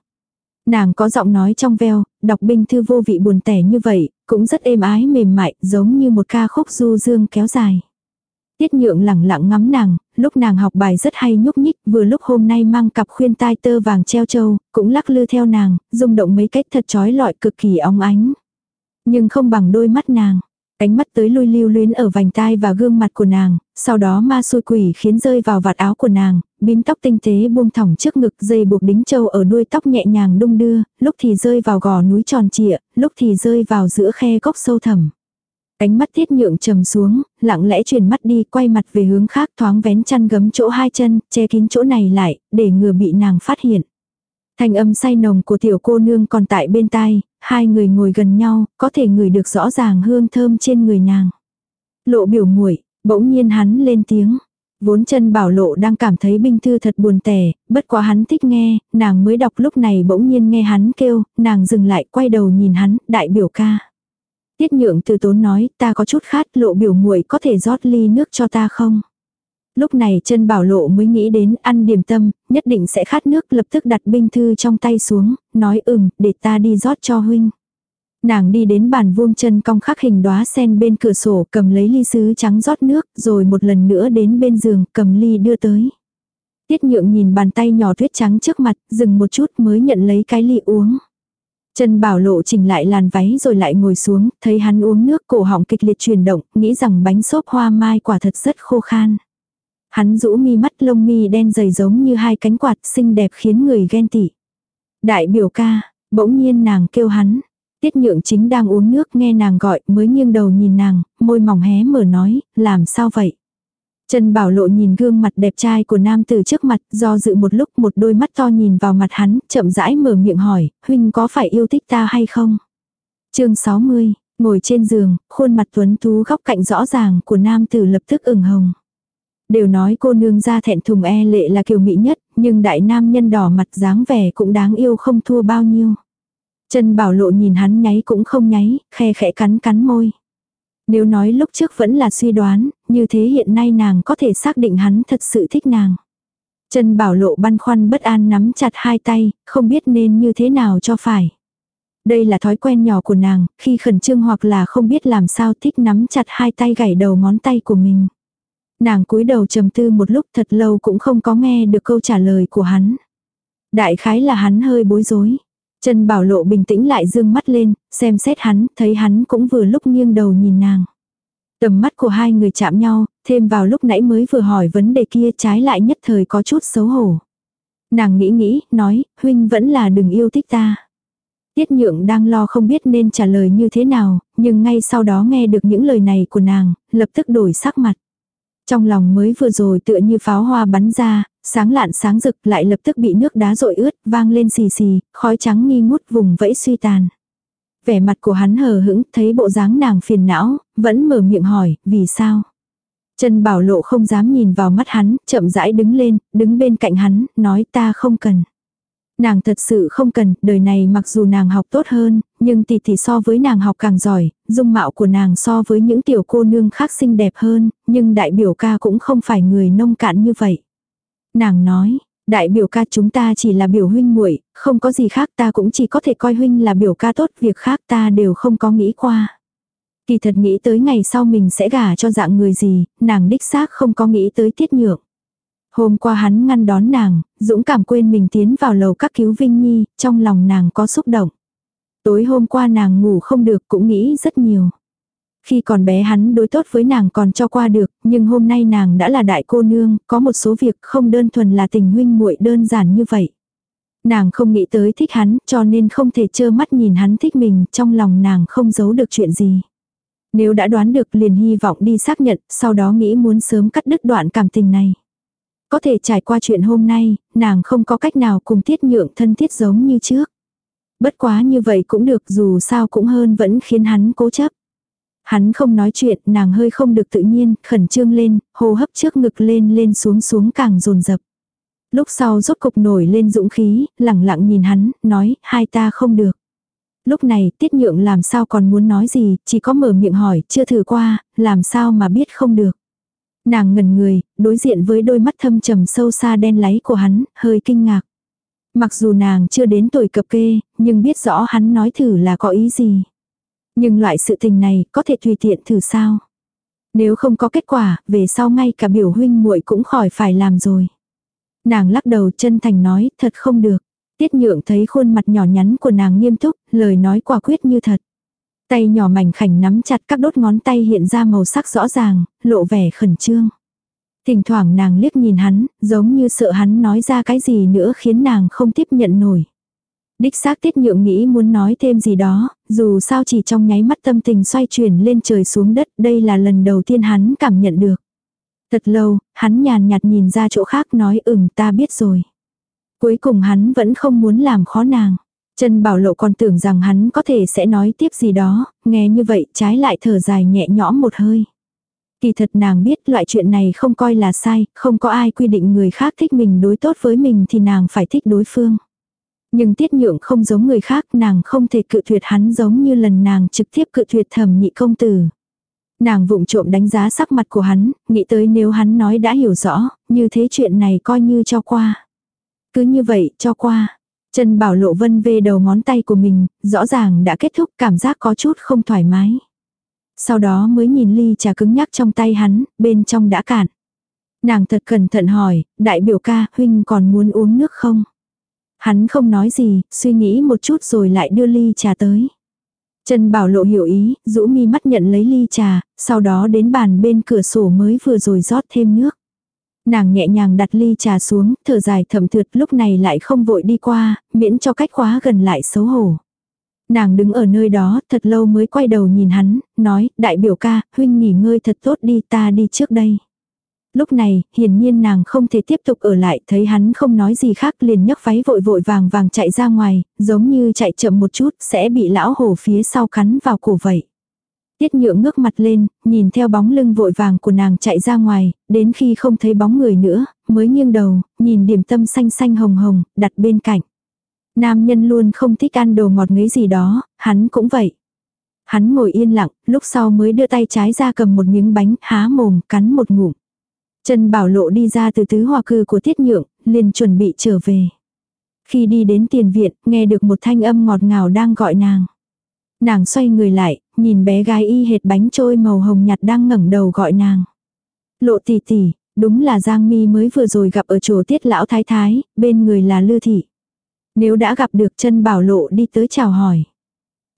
Nàng có giọng nói trong veo, đọc binh thư vô vị buồn tẻ như vậy, cũng rất êm ái mềm mại, giống như một ca khúc du dương kéo dài. Tiết nhượng lẳng lặng ngắm nàng, lúc nàng học bài rất hay nhúc nhích, vừa lúc hôm nay mang cặp khuyên tai tơ vàng treo châu, cũng lắc lư theo nàng, rung động mấy cách thật chói lọi cực kỳ óng ánh. Nhưng không bằng đôi mắt nàng. Cánh mắt tới lui lưu luyến ở vành tai và gương mặt của nàng, sau đó ma xui quỷ khiến rơi vào vạt áo của nàng, bím tóc tinh tế buông thỏng trước ngực dây buộc đính châu ở đuôi tóc nhẹ nhàng đung đưa, lúc thì rơi vào gò núi tròn trịa, lúc thì rơi vào giữa khe góc sâu thẳm. Cánh mắt thiết nhượng trầm xuống, lặng lẽ chuyển mắt đi quay mặt về hướng khác thoáng vén chăn gấm chỗ hai chân, che kín chỗ này lại, để ngừa bị nàng phát hiện. Thành âm say nồng của tiểu cô nương còn tại bên tai, hai người ngồi gần nhau, có thể ngửi được rõ ràng hương thơm trên người nàng. Lộ biểu muội bỗng nhiên hắn lên tiếng. Vốn chân bảo lộ đang cảm thấy binh thư thật buồn tẻ, bất quá hắn thích nghe, nàng mới đọc lúc này bỗng nhiên nghe hắn kêu, nàng dừng lại quay đầu nhìn hắn, đại biểu ca. Tiết nhượng từ tốn nói, ta có chút khát, lộ biểu muội có thể rót ly nước cho ta không? Lúc này chân bảo lộ mới nghĩ đến ăn điểm tâm, nhất định sẽ khát nước lập tức đặt binh thư trong tay xuống, nói ừm, để ta đi rót cho huynh. Nàng đi đến bàn vuông chân cong khắc hình đóa sen bên cửa sổ cầm lấy ly sứ trắng rót nước rồi một lần nữa đến bên giường cầm ly đưa tới. Tiết nhượng nhìn bàn tay nhỏ tuyết trắng trước mặt, dừng một chút mới nhận lấy cái ly uống. Trần Bảo Lộ chỉnh lại làn váy rồi lại ngồi xuống, thấy hắn uống nước cổ họng kịch liệt chuyển động, nghĩ rằng bánh xốp hoa mai quả thật rất khô khan. Hắn rũ mi mắt lông mi đen dày giống như hai cánh quạt xinh đẹp khiến người ghen tị. Đại biểu ca, bỗng nhiên nàng kêu hắn. Tiết nhượng chính đang uống nước nghe nàng gọi mới nghiêng đầu nhìn nàng, môi mỏng hé mở nói, làm sao vậy? Trần Bảo Lộ nhìn gương mặt đẹp trai của nam tử trước mặt, do dự một lúc một đôi mắt to nhìn vào mặt hắn, chậm rãi mở miệng hỏi, huynh có phải yêu thích ta hay không? chương 60, ngồi trên giường, khuôn mặt tuấn tú góc cạnh rõ ràng của nam tử lập tức ửng hồng. Đều nói cô nương ra thẹn thùng e lệ là kiều mỹ nhất, nhưng đại nam nhân đỏ mặt dáng vẻ cũng đáng yêu không thua bao nhiêu. Trần Bảo Lộ nhìn hắn nháy cũng không nháy, khe khẽ cắn cắn môi. Nếu nói lúc trước vẫn là suy đoán, như thế hiện nay nàng có thể xác định hắn thật sự thích nàng. Trần Bảo Lộ băn khoăn bất an nắm chặt hai tay, không biết nên như thế nào cho phải. Đây là thói quen nhỏ của nàng, khi khẩn trương hoặc là không biết làm sao thích nắm chặt hai tay gảy đầu ngón tay của mình. Nàng cúi đầu trầm tư một lúc thật lâu cũng không có nghe được câu trả lời của hắn. Đại khái là hắn hơi bối rối. Trần Bảo Lộ bình tĩnh lại dương mắt lên, xem xét hắn, thấy hắn cũng vừa lúc nghiêng đầu nhìn nàng. Tầm mắt của hai người chạm nhau, thêm vào lúc nãy mới vừa hỏi vấn đề kia trái lại nhất thời có chút xấu hổ. Nàng nghĩ nghĩ, nói, huynh vẫn là đừng yêu thích ta. Tiết nhượng đang lo không biết nên trả lời như thế nào, nhưng ngay sau đó nghe được những lời này của nàng, lập tức đổi sắc mặt. Trong lòng mới vừa rồi tựa như pháo hoa bắn ra, sáng lạn sáng rực lại lập tức bị nước đá rội ướt, vang lên xì xì, khói trắng nghi ngút vùng vẫy suy tàn. Vẻ mặt của hắn hờ hững, thấy bộ dáng nàng phiền não, vẫn mở miệng hỏi, vì sao? Trần Bảo Lộ không dám nhìn vào mắt hắn, chậm rãi đứng lên, đứng bên cạnh hắn, nói ta không cần. Nàng thật sự không cần, đời này mặc dù nàng học tốt hơn, nhưng tỷ tỷ so với nàng học càng giỏi, dung mạo của nàng so với những tiểu cô nương khác xinh đẹp hơn, nhưng đại biểu ca cũng không phải người nông cạn như vậy. Nàng nói, đại biểu ca chúng ta chỉ là biểu huynh muội không có gì khác ta cũng chỉ có thể coi huynh là biểu ca tốt, việc khác ta đều không có nghĩ qua. Kỳ thật nghĩ tới ngày sau mình sẽ gả cho dạng người gì, nàng đích xác không có nghĩ tới tiết nhượng. Hôm qua hắn ngăn đón nàng, dũng cảm quên mình tiến vào lầu các cứu Vinh Nhi, trong lòng nàng có xúc động. Tối hôm qua nàng ngủ không được cũng nghĩ rất nhiều. Khi còn bé hắn đối tốt với nàng còn cho qua được, nhưng hôm nay nàng đã là đại cô nương, có một số việc không đơn thuần là tình huynh muội đơn giản như vậy. Nàng không nghĩ tới thích hắn, cho nên không thể trơ mắt nhìn hắn thích mình, trong lòng nàng không giấu được chuyện gì. Nếu đã đoán được liền hy vọng đi xác nhận, sau đó nghĩ muốn sớm cắt đứt đoạn cảm tình này. Có thể trải qua chuyện hôm nay, nàng không có cách nào cùng tiết nhượng thân thiết giống như trước. Bất quá như vậy cũng được dù sao cũng hơn vẫn khiến hắn cố chấp. Hắn không nói chuyện, nàng hơi không được tự nhiên, khẩn trương lên, hô hấp trước ngực lên lên xuống xuống càng dồn dập. Lúc sau rốt cục nổi lên dũng khí, lẳng lặng nhìn hắn, nói, hai ta không được. Lúc này, tiết nhượng làm sao còn muốn nói gì, chỉ có mở miệng hỏi, chưa thử qua, làm sao mà biết không được. Nàng ngần người, đối diện với đôi mắt thâm trầm sâu xa đen láy của hắn, hơi kinh ngạc. Mặc dù nàng chưa đến tuổi cập kê, nhưng biết rõ hắn nói thử là có ý gì. Nhưng loại sự tình này có thể tùy tiện thử sao. Nếu không có kết quả, về sau ngay cả biểu huynh muội cũng khỏi phải làm rồi. Nàng lắc đầu chân thành nói, thật không được. Tiết nhượng thấy khuôn mặt nhỏ nhắn của nàng nghiêm túc, lời nói quả quyết như thật. Tay nhỏ mảnh khảnh nắm chặt các đốt ngón tay hiện ra màu sắc rõ ràng, lộ vẻ khẩn trương. Thỉnh thoảng nàng liếc nhìn hắn, giống như sợ hắn nói ra cái gì nữa khiến nàng không tiếp nhận nổi. Đích xác tiết nhượng nghĩ muốn nói thêm gì đó, dù sao chỉ trong nháy mắt tâm tình xoay chuyển lên trời xuống đất, đây là lần đầu tiên hắn cảm nhận được. Thật lâu, hắn nhàn nhạt nhìn ra chỗ khác nói ừm ta biết rồi. Cuối cùng hắn vẫn không muốn làm khó nàng. Trần Bảo Lộ còn tưởng rằng hắn có thể sẽ nói tiếp gì đó, nghe như vậy trái lại thở dài nhẹ nhõm một hơi. Kỳ thật nàng biết loại chuyện này không coi là sai, không có ai quy định người khác thích mình đối tốt với mình thì nàng phải thích đối phương. Nhưng tiết nhượng không giống người khác nàng không thể cự tuyệt hắn giống như lần nàng trực tiếp cự tuyệt thẩm nhị công tử. Nàng vụng trộm đánh giá sắc mặt của hắn, nghĩ tới nếu hắn nói đã hiểu rõ, như thế chuyện này coi như cho qua. Cứ như vậy, cho qua. Trần Bảo Lộ vân về đầu ngón tay của mình, rõ ràng đã kết thúc cảm giác có chút không thoải mái. Sau đó mới nhìn ly trà cứng nhắc trong tay hắn, bên trong đã cạn. Nàng thật cẩn thận hỏi, đại biểu ca, huynh còn muốn uống nước không? Hắn không nói gì, suy nghĩ một chút rồi lại đưa ly trà tới. Trần Bảo Lộ hiểu ý, rũ mi mắt nhận lấy ly trà, sau đó đến bàn bên cửa sổ mới vừa rồi rót thêm nước. Nàng nhẹ nhàng đặt ly trà xuống, thở dài thầm thượt lúc này lại không vội đi qua, miễn cho cách quá gần lại xấu hổ. Nàng đứng ở nơi đó thật lâu mới quay đầu nhìn hắn, nói, đại biểu ca, huynh nghỉ ngơi thật tốt đi ta đi trước đây. Lúc này, hiển nhiên nàng không thể tiếp tục ở lại, thấy hắn không nói gì khác liền nhấc váy vội vội vàng vàng chạy ra ngoài, giống như chạy chậm một chút sẽ bị lão hổ phía sau cắn vào cổ vậy. Tiết nhượng ngước mặt lên, nhìn theo bóng lưng vội vàng của nàng chạy ra ngoài, đến khi không thấy bóng người nữa, mới nghiêng đầu, nhìn điểm tâm xanh xanh hồng hồng, đặt bên cạnh. Nam nhân luôn không thích ăn đồ ngọt ngấy gì đó, hắn cũng vậy. Hắn ngồi yên lặng, lúc sau mới đưa tay trái ra cầm một miếng bánh, há mồm, cắn một ngụm. Trần Bảo Lộ đi ra từ tứ hòa cư của Tiết Nhượng, liền chuẩn bị trở về. Khi đi đến tiền viện, nghe được một thanh âm ngọt ngào đang gọi nàng. Nàng xoay người lại, nhìn bé gái y hệt bánh trôi màu hồng nhạt đang ngẩng đầu gọi nàng. Lộ tỷ tỷ, đúng là Giang Mi mới vừa rồi gặp ở chỗ Tiết lão thái thái, bên người là Lư thị. Nếu đã gặp được chân bảo lộ đi tới chào hỏi.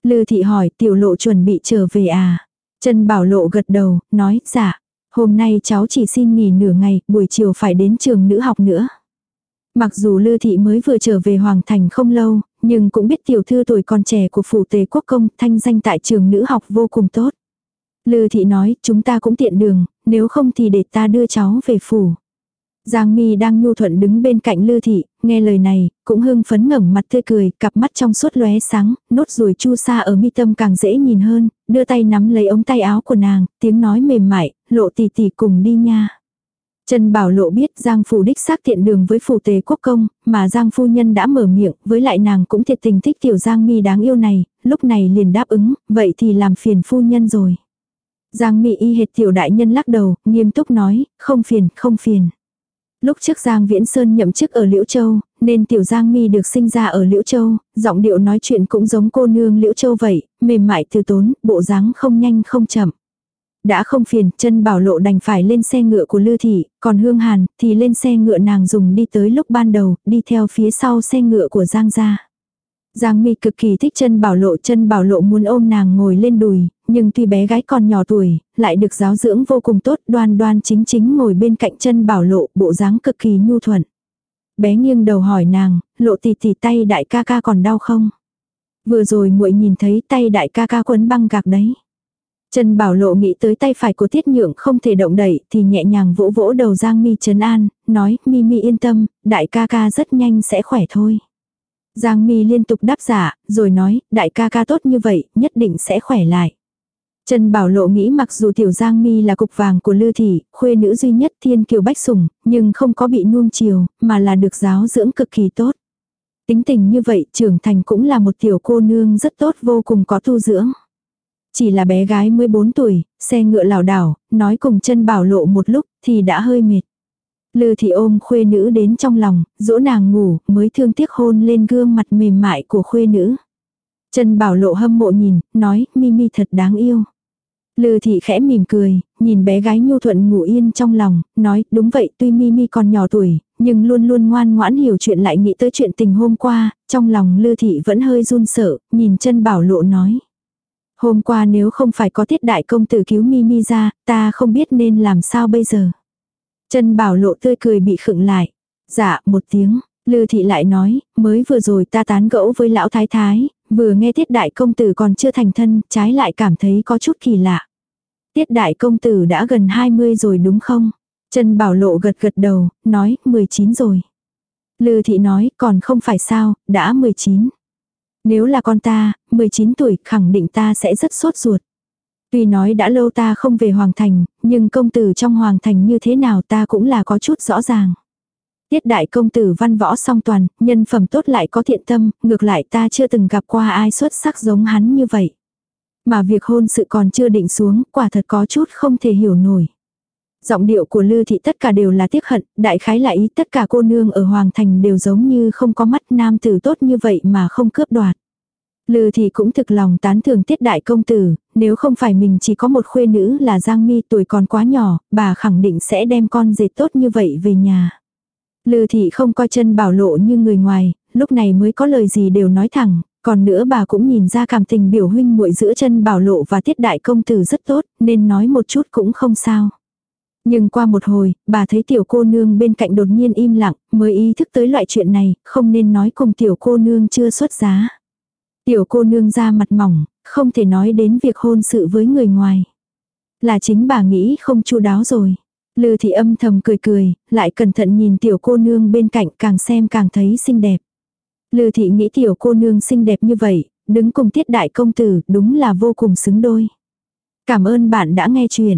Lư thị hỏi tiểu lộ chuẩn bị trở về à. Chân bảo lộ gật đầu, nói dạ. Hôm nay cháu chỉ xin nghỉ nửa ngày, buổi chiều phải đến trường nữ học nữa. Mặc dù Lư Thị mới vừa trở về Hoàng Thành không lâu, nhưng cũng biết tiểu thư tuổi còn trẻ của phủ tề quốc công thanh danh tại trường nữ học vô cùng tốt. Lư Thị nói chúng ta cũng tiện đường, nếu không thì để ta đưa cháu về phủ. Giang Mi đang nhu thuận đứng bên cạnh Lư thị, nghe lời này, cũng hưng phấn ngẩng mặt tươi cười, cặp mắt trong suốt lóe sáng, nốt ruồi chu sa ở mi tâm càng dễ nhìn hơn, đưa tay nắm lấy ống tay áo của nàng, tiếng nói mềm mại, "Lộ tỷ tỷ cùng đi nha." Trần Bảo Lộ biết Giang Phu đích xác tiện đường với phủ tề quốc công, mà Giang Phu Nhân đã mở miệng, với lại nàng cũng thiệt tình thích tiểu Giang Mi đáng yêu này, lúc này liền đáp ứng, vậy thì làm phiền Phu Nhân rồi. Giang Mi y hệt tiểu đại nhân lắc đầu, nghiêm túc nói, không phiền, không phiền. Lúc trước Giang Viễn Sơn nhậm chức ở Liễu Châu, nên tiểu Giang Mi được sinh ra ở Liễu Châu, giọng điệu nói chuyện cũng giống cô nương Liễu Châu vậy, mềm mại từ tốn, bộ dáng không nhanh không chậm. Đã không phiền, chân bảo lộ đành phải lên xe ngựa của Lư Thị, còn Hương Hàn thì lên xe ngựa nàng dùng đi tới lúc ban đầu, đi theo phía sau xe ngựa của Giang gia. Giang Mi cực kỳ thích chân bảo lộ, chân bảo lộ muốn ôm nàng ngồi lên đùi, nhưng tuy bé gái còn nhỏ tuổi, lại được giáo dưỡng vô cùng tốt, đoan đoan chính chính ngồi bên cạnh chân bảo lộ, bộ dáng cực kỳ nhu thuận. Bé nghiêng đầu hỏi nàng, lộ tì tì tay đại ca ca còn đau không? Vừa rồi muội nhìn thấy tay đại ca ca quấn băng gạc đấy. Trần Bảo Lộ nghĩ tới tay phải của Tiết Nhượng không thể động đẩy thì nhẹ nhàng vỗ vỗ đầu Giang Mi trấn an, nói Mi Mi yên tâm, đại ca ca rất nhanh sẽ khỏe thôi. Giang Mi liên tục đáp giả, rồi nói, đại ca ca tốt như vậy, nhất định sẽ khỏe lại. Trần Bảo Lộ nghĩ mặc dù Tiểu Giang Mi là cục vàng của Lư Thị, khuê nữ duy nhất thiên kiều bách sủng, nhưng không có bị nuông chiều, mà là được giáo dưỡng cực kỳ tốt. Tính tình như vậy trưởng thành cũng là một tiểu cô nương rất tốt vô cùng có tu dưỡng. Chỉ là bé gái 14 tuổi, xe ngựa lảo đảo, nói cùng chân Bảo Lộ một lúc thì đã hơi mệt. Lư thị ôm khuê nữ đến trong lòng, dỗ nàng ngủ, mới thương tiếc hôn lên gương mặt mềm mại của khuê nữ. chân Bảo Lộ hâm mộ nhìn, nói, Mimi thật đáng yêu. Lư thị khẽ mỉm cười, nhìn bé gái nhu thuận ngủ yên trong lòng, nói, đúng vậy tuy Mimi còn nhỏ tuổi, nhưng luôn luôn ngoan ngoãn hiểu chuyện lại nghĩ tới chuyện tình hôm qua, trong lòng Lư thị vẫn hơi run sợ, nhìn chân Bảo Lộ nói. Hôm qua nếu không phải có tiết đại công tử cứu Mimi ra, ta không biết nên làm sao bây giờ. Chân bảo lộ tươi cười bị khựng lại. Dạ, một tiếng, Lư thị lại nói, mới vừa rồi ta tán gẫu với lão thái thái, vừa nghe tiết đại công tử còn chưa thành thân, trái lại cảm thấy có chút kỳ lạ. Tiết đại công tử đã gần 20 rồi đúng không? Trần Bảo Lộ gật gật đầu, nói, 19 rồi. Lư thị nói, còn không phải sao, đã 19. Nếu là con ta, 19 tuổi, khẳng định ta sẽ rất sốt ruột. Tuy nói đã lâu ta không về Hoàng Thành, nhưng công tử trong Hoàng Thành như thế nào ta cũng là có chút rõ ràng. Tiết đại công tử văn võ song toàn, nhân phẩm tốt lại có thiện tâm, ngược lại ta chưa từng gặp qua ai xuất sắc giống hắn như vậy. Mà việc hôn sự còn chưa định xuống, quả thật có chút không thể hiểu nổi. Giọng điệu của Lư thị tất cả đều là tiếc hận, đại khái là ý tất cả cô nương ở Hoàng Thành đều giống như không có mắt nam tử tốt như vậy mà không cướp đoạt. Lư thị cũng thực lòng tán thưởng tiết đại công tử, nếu không phải mình chỉ có một khuê nữ là Giang Mi tuổi còn quá nhỏ, bà khẳng định sẽ đem con dệt tốt như vậy về nhà. Lư thị không coi chân bảo lộ như người ngoài, lúc này mới có lời gì đều nói thẳng, còn nữa bà cũng nhìn ra cảm tình biểu huynh muội giữa chân bảo lộ và tiết đại công tử rất tốt, nên nói một chút cũng không sao. Nhưng qua một hồi, bà thấy tiểu cô nương bên cạnh đột nhiên im lặng, mới ý thức tới loại chuyện này, không nên nói cùng tiểu cô nương chưa xuất giá. Tiểu cô nương ra mặt mỏng, không thể nói đến việc hôn sự với người ngoài. Là chính bà nghĩ không chu đáo rồi. Lư thị âm thầm cười cười, lại cẩn thận nhìn tiểu cô nương bên cạnh càng xem càng thấy xinh đẹp. Lư thị nghĩ tiểu cô nương xinh đẹp như vậy, đứng cùng tiết đại công tử, đúng là vô cùng xứng đôi. Cảm ơn bạn đã nghe chuyện.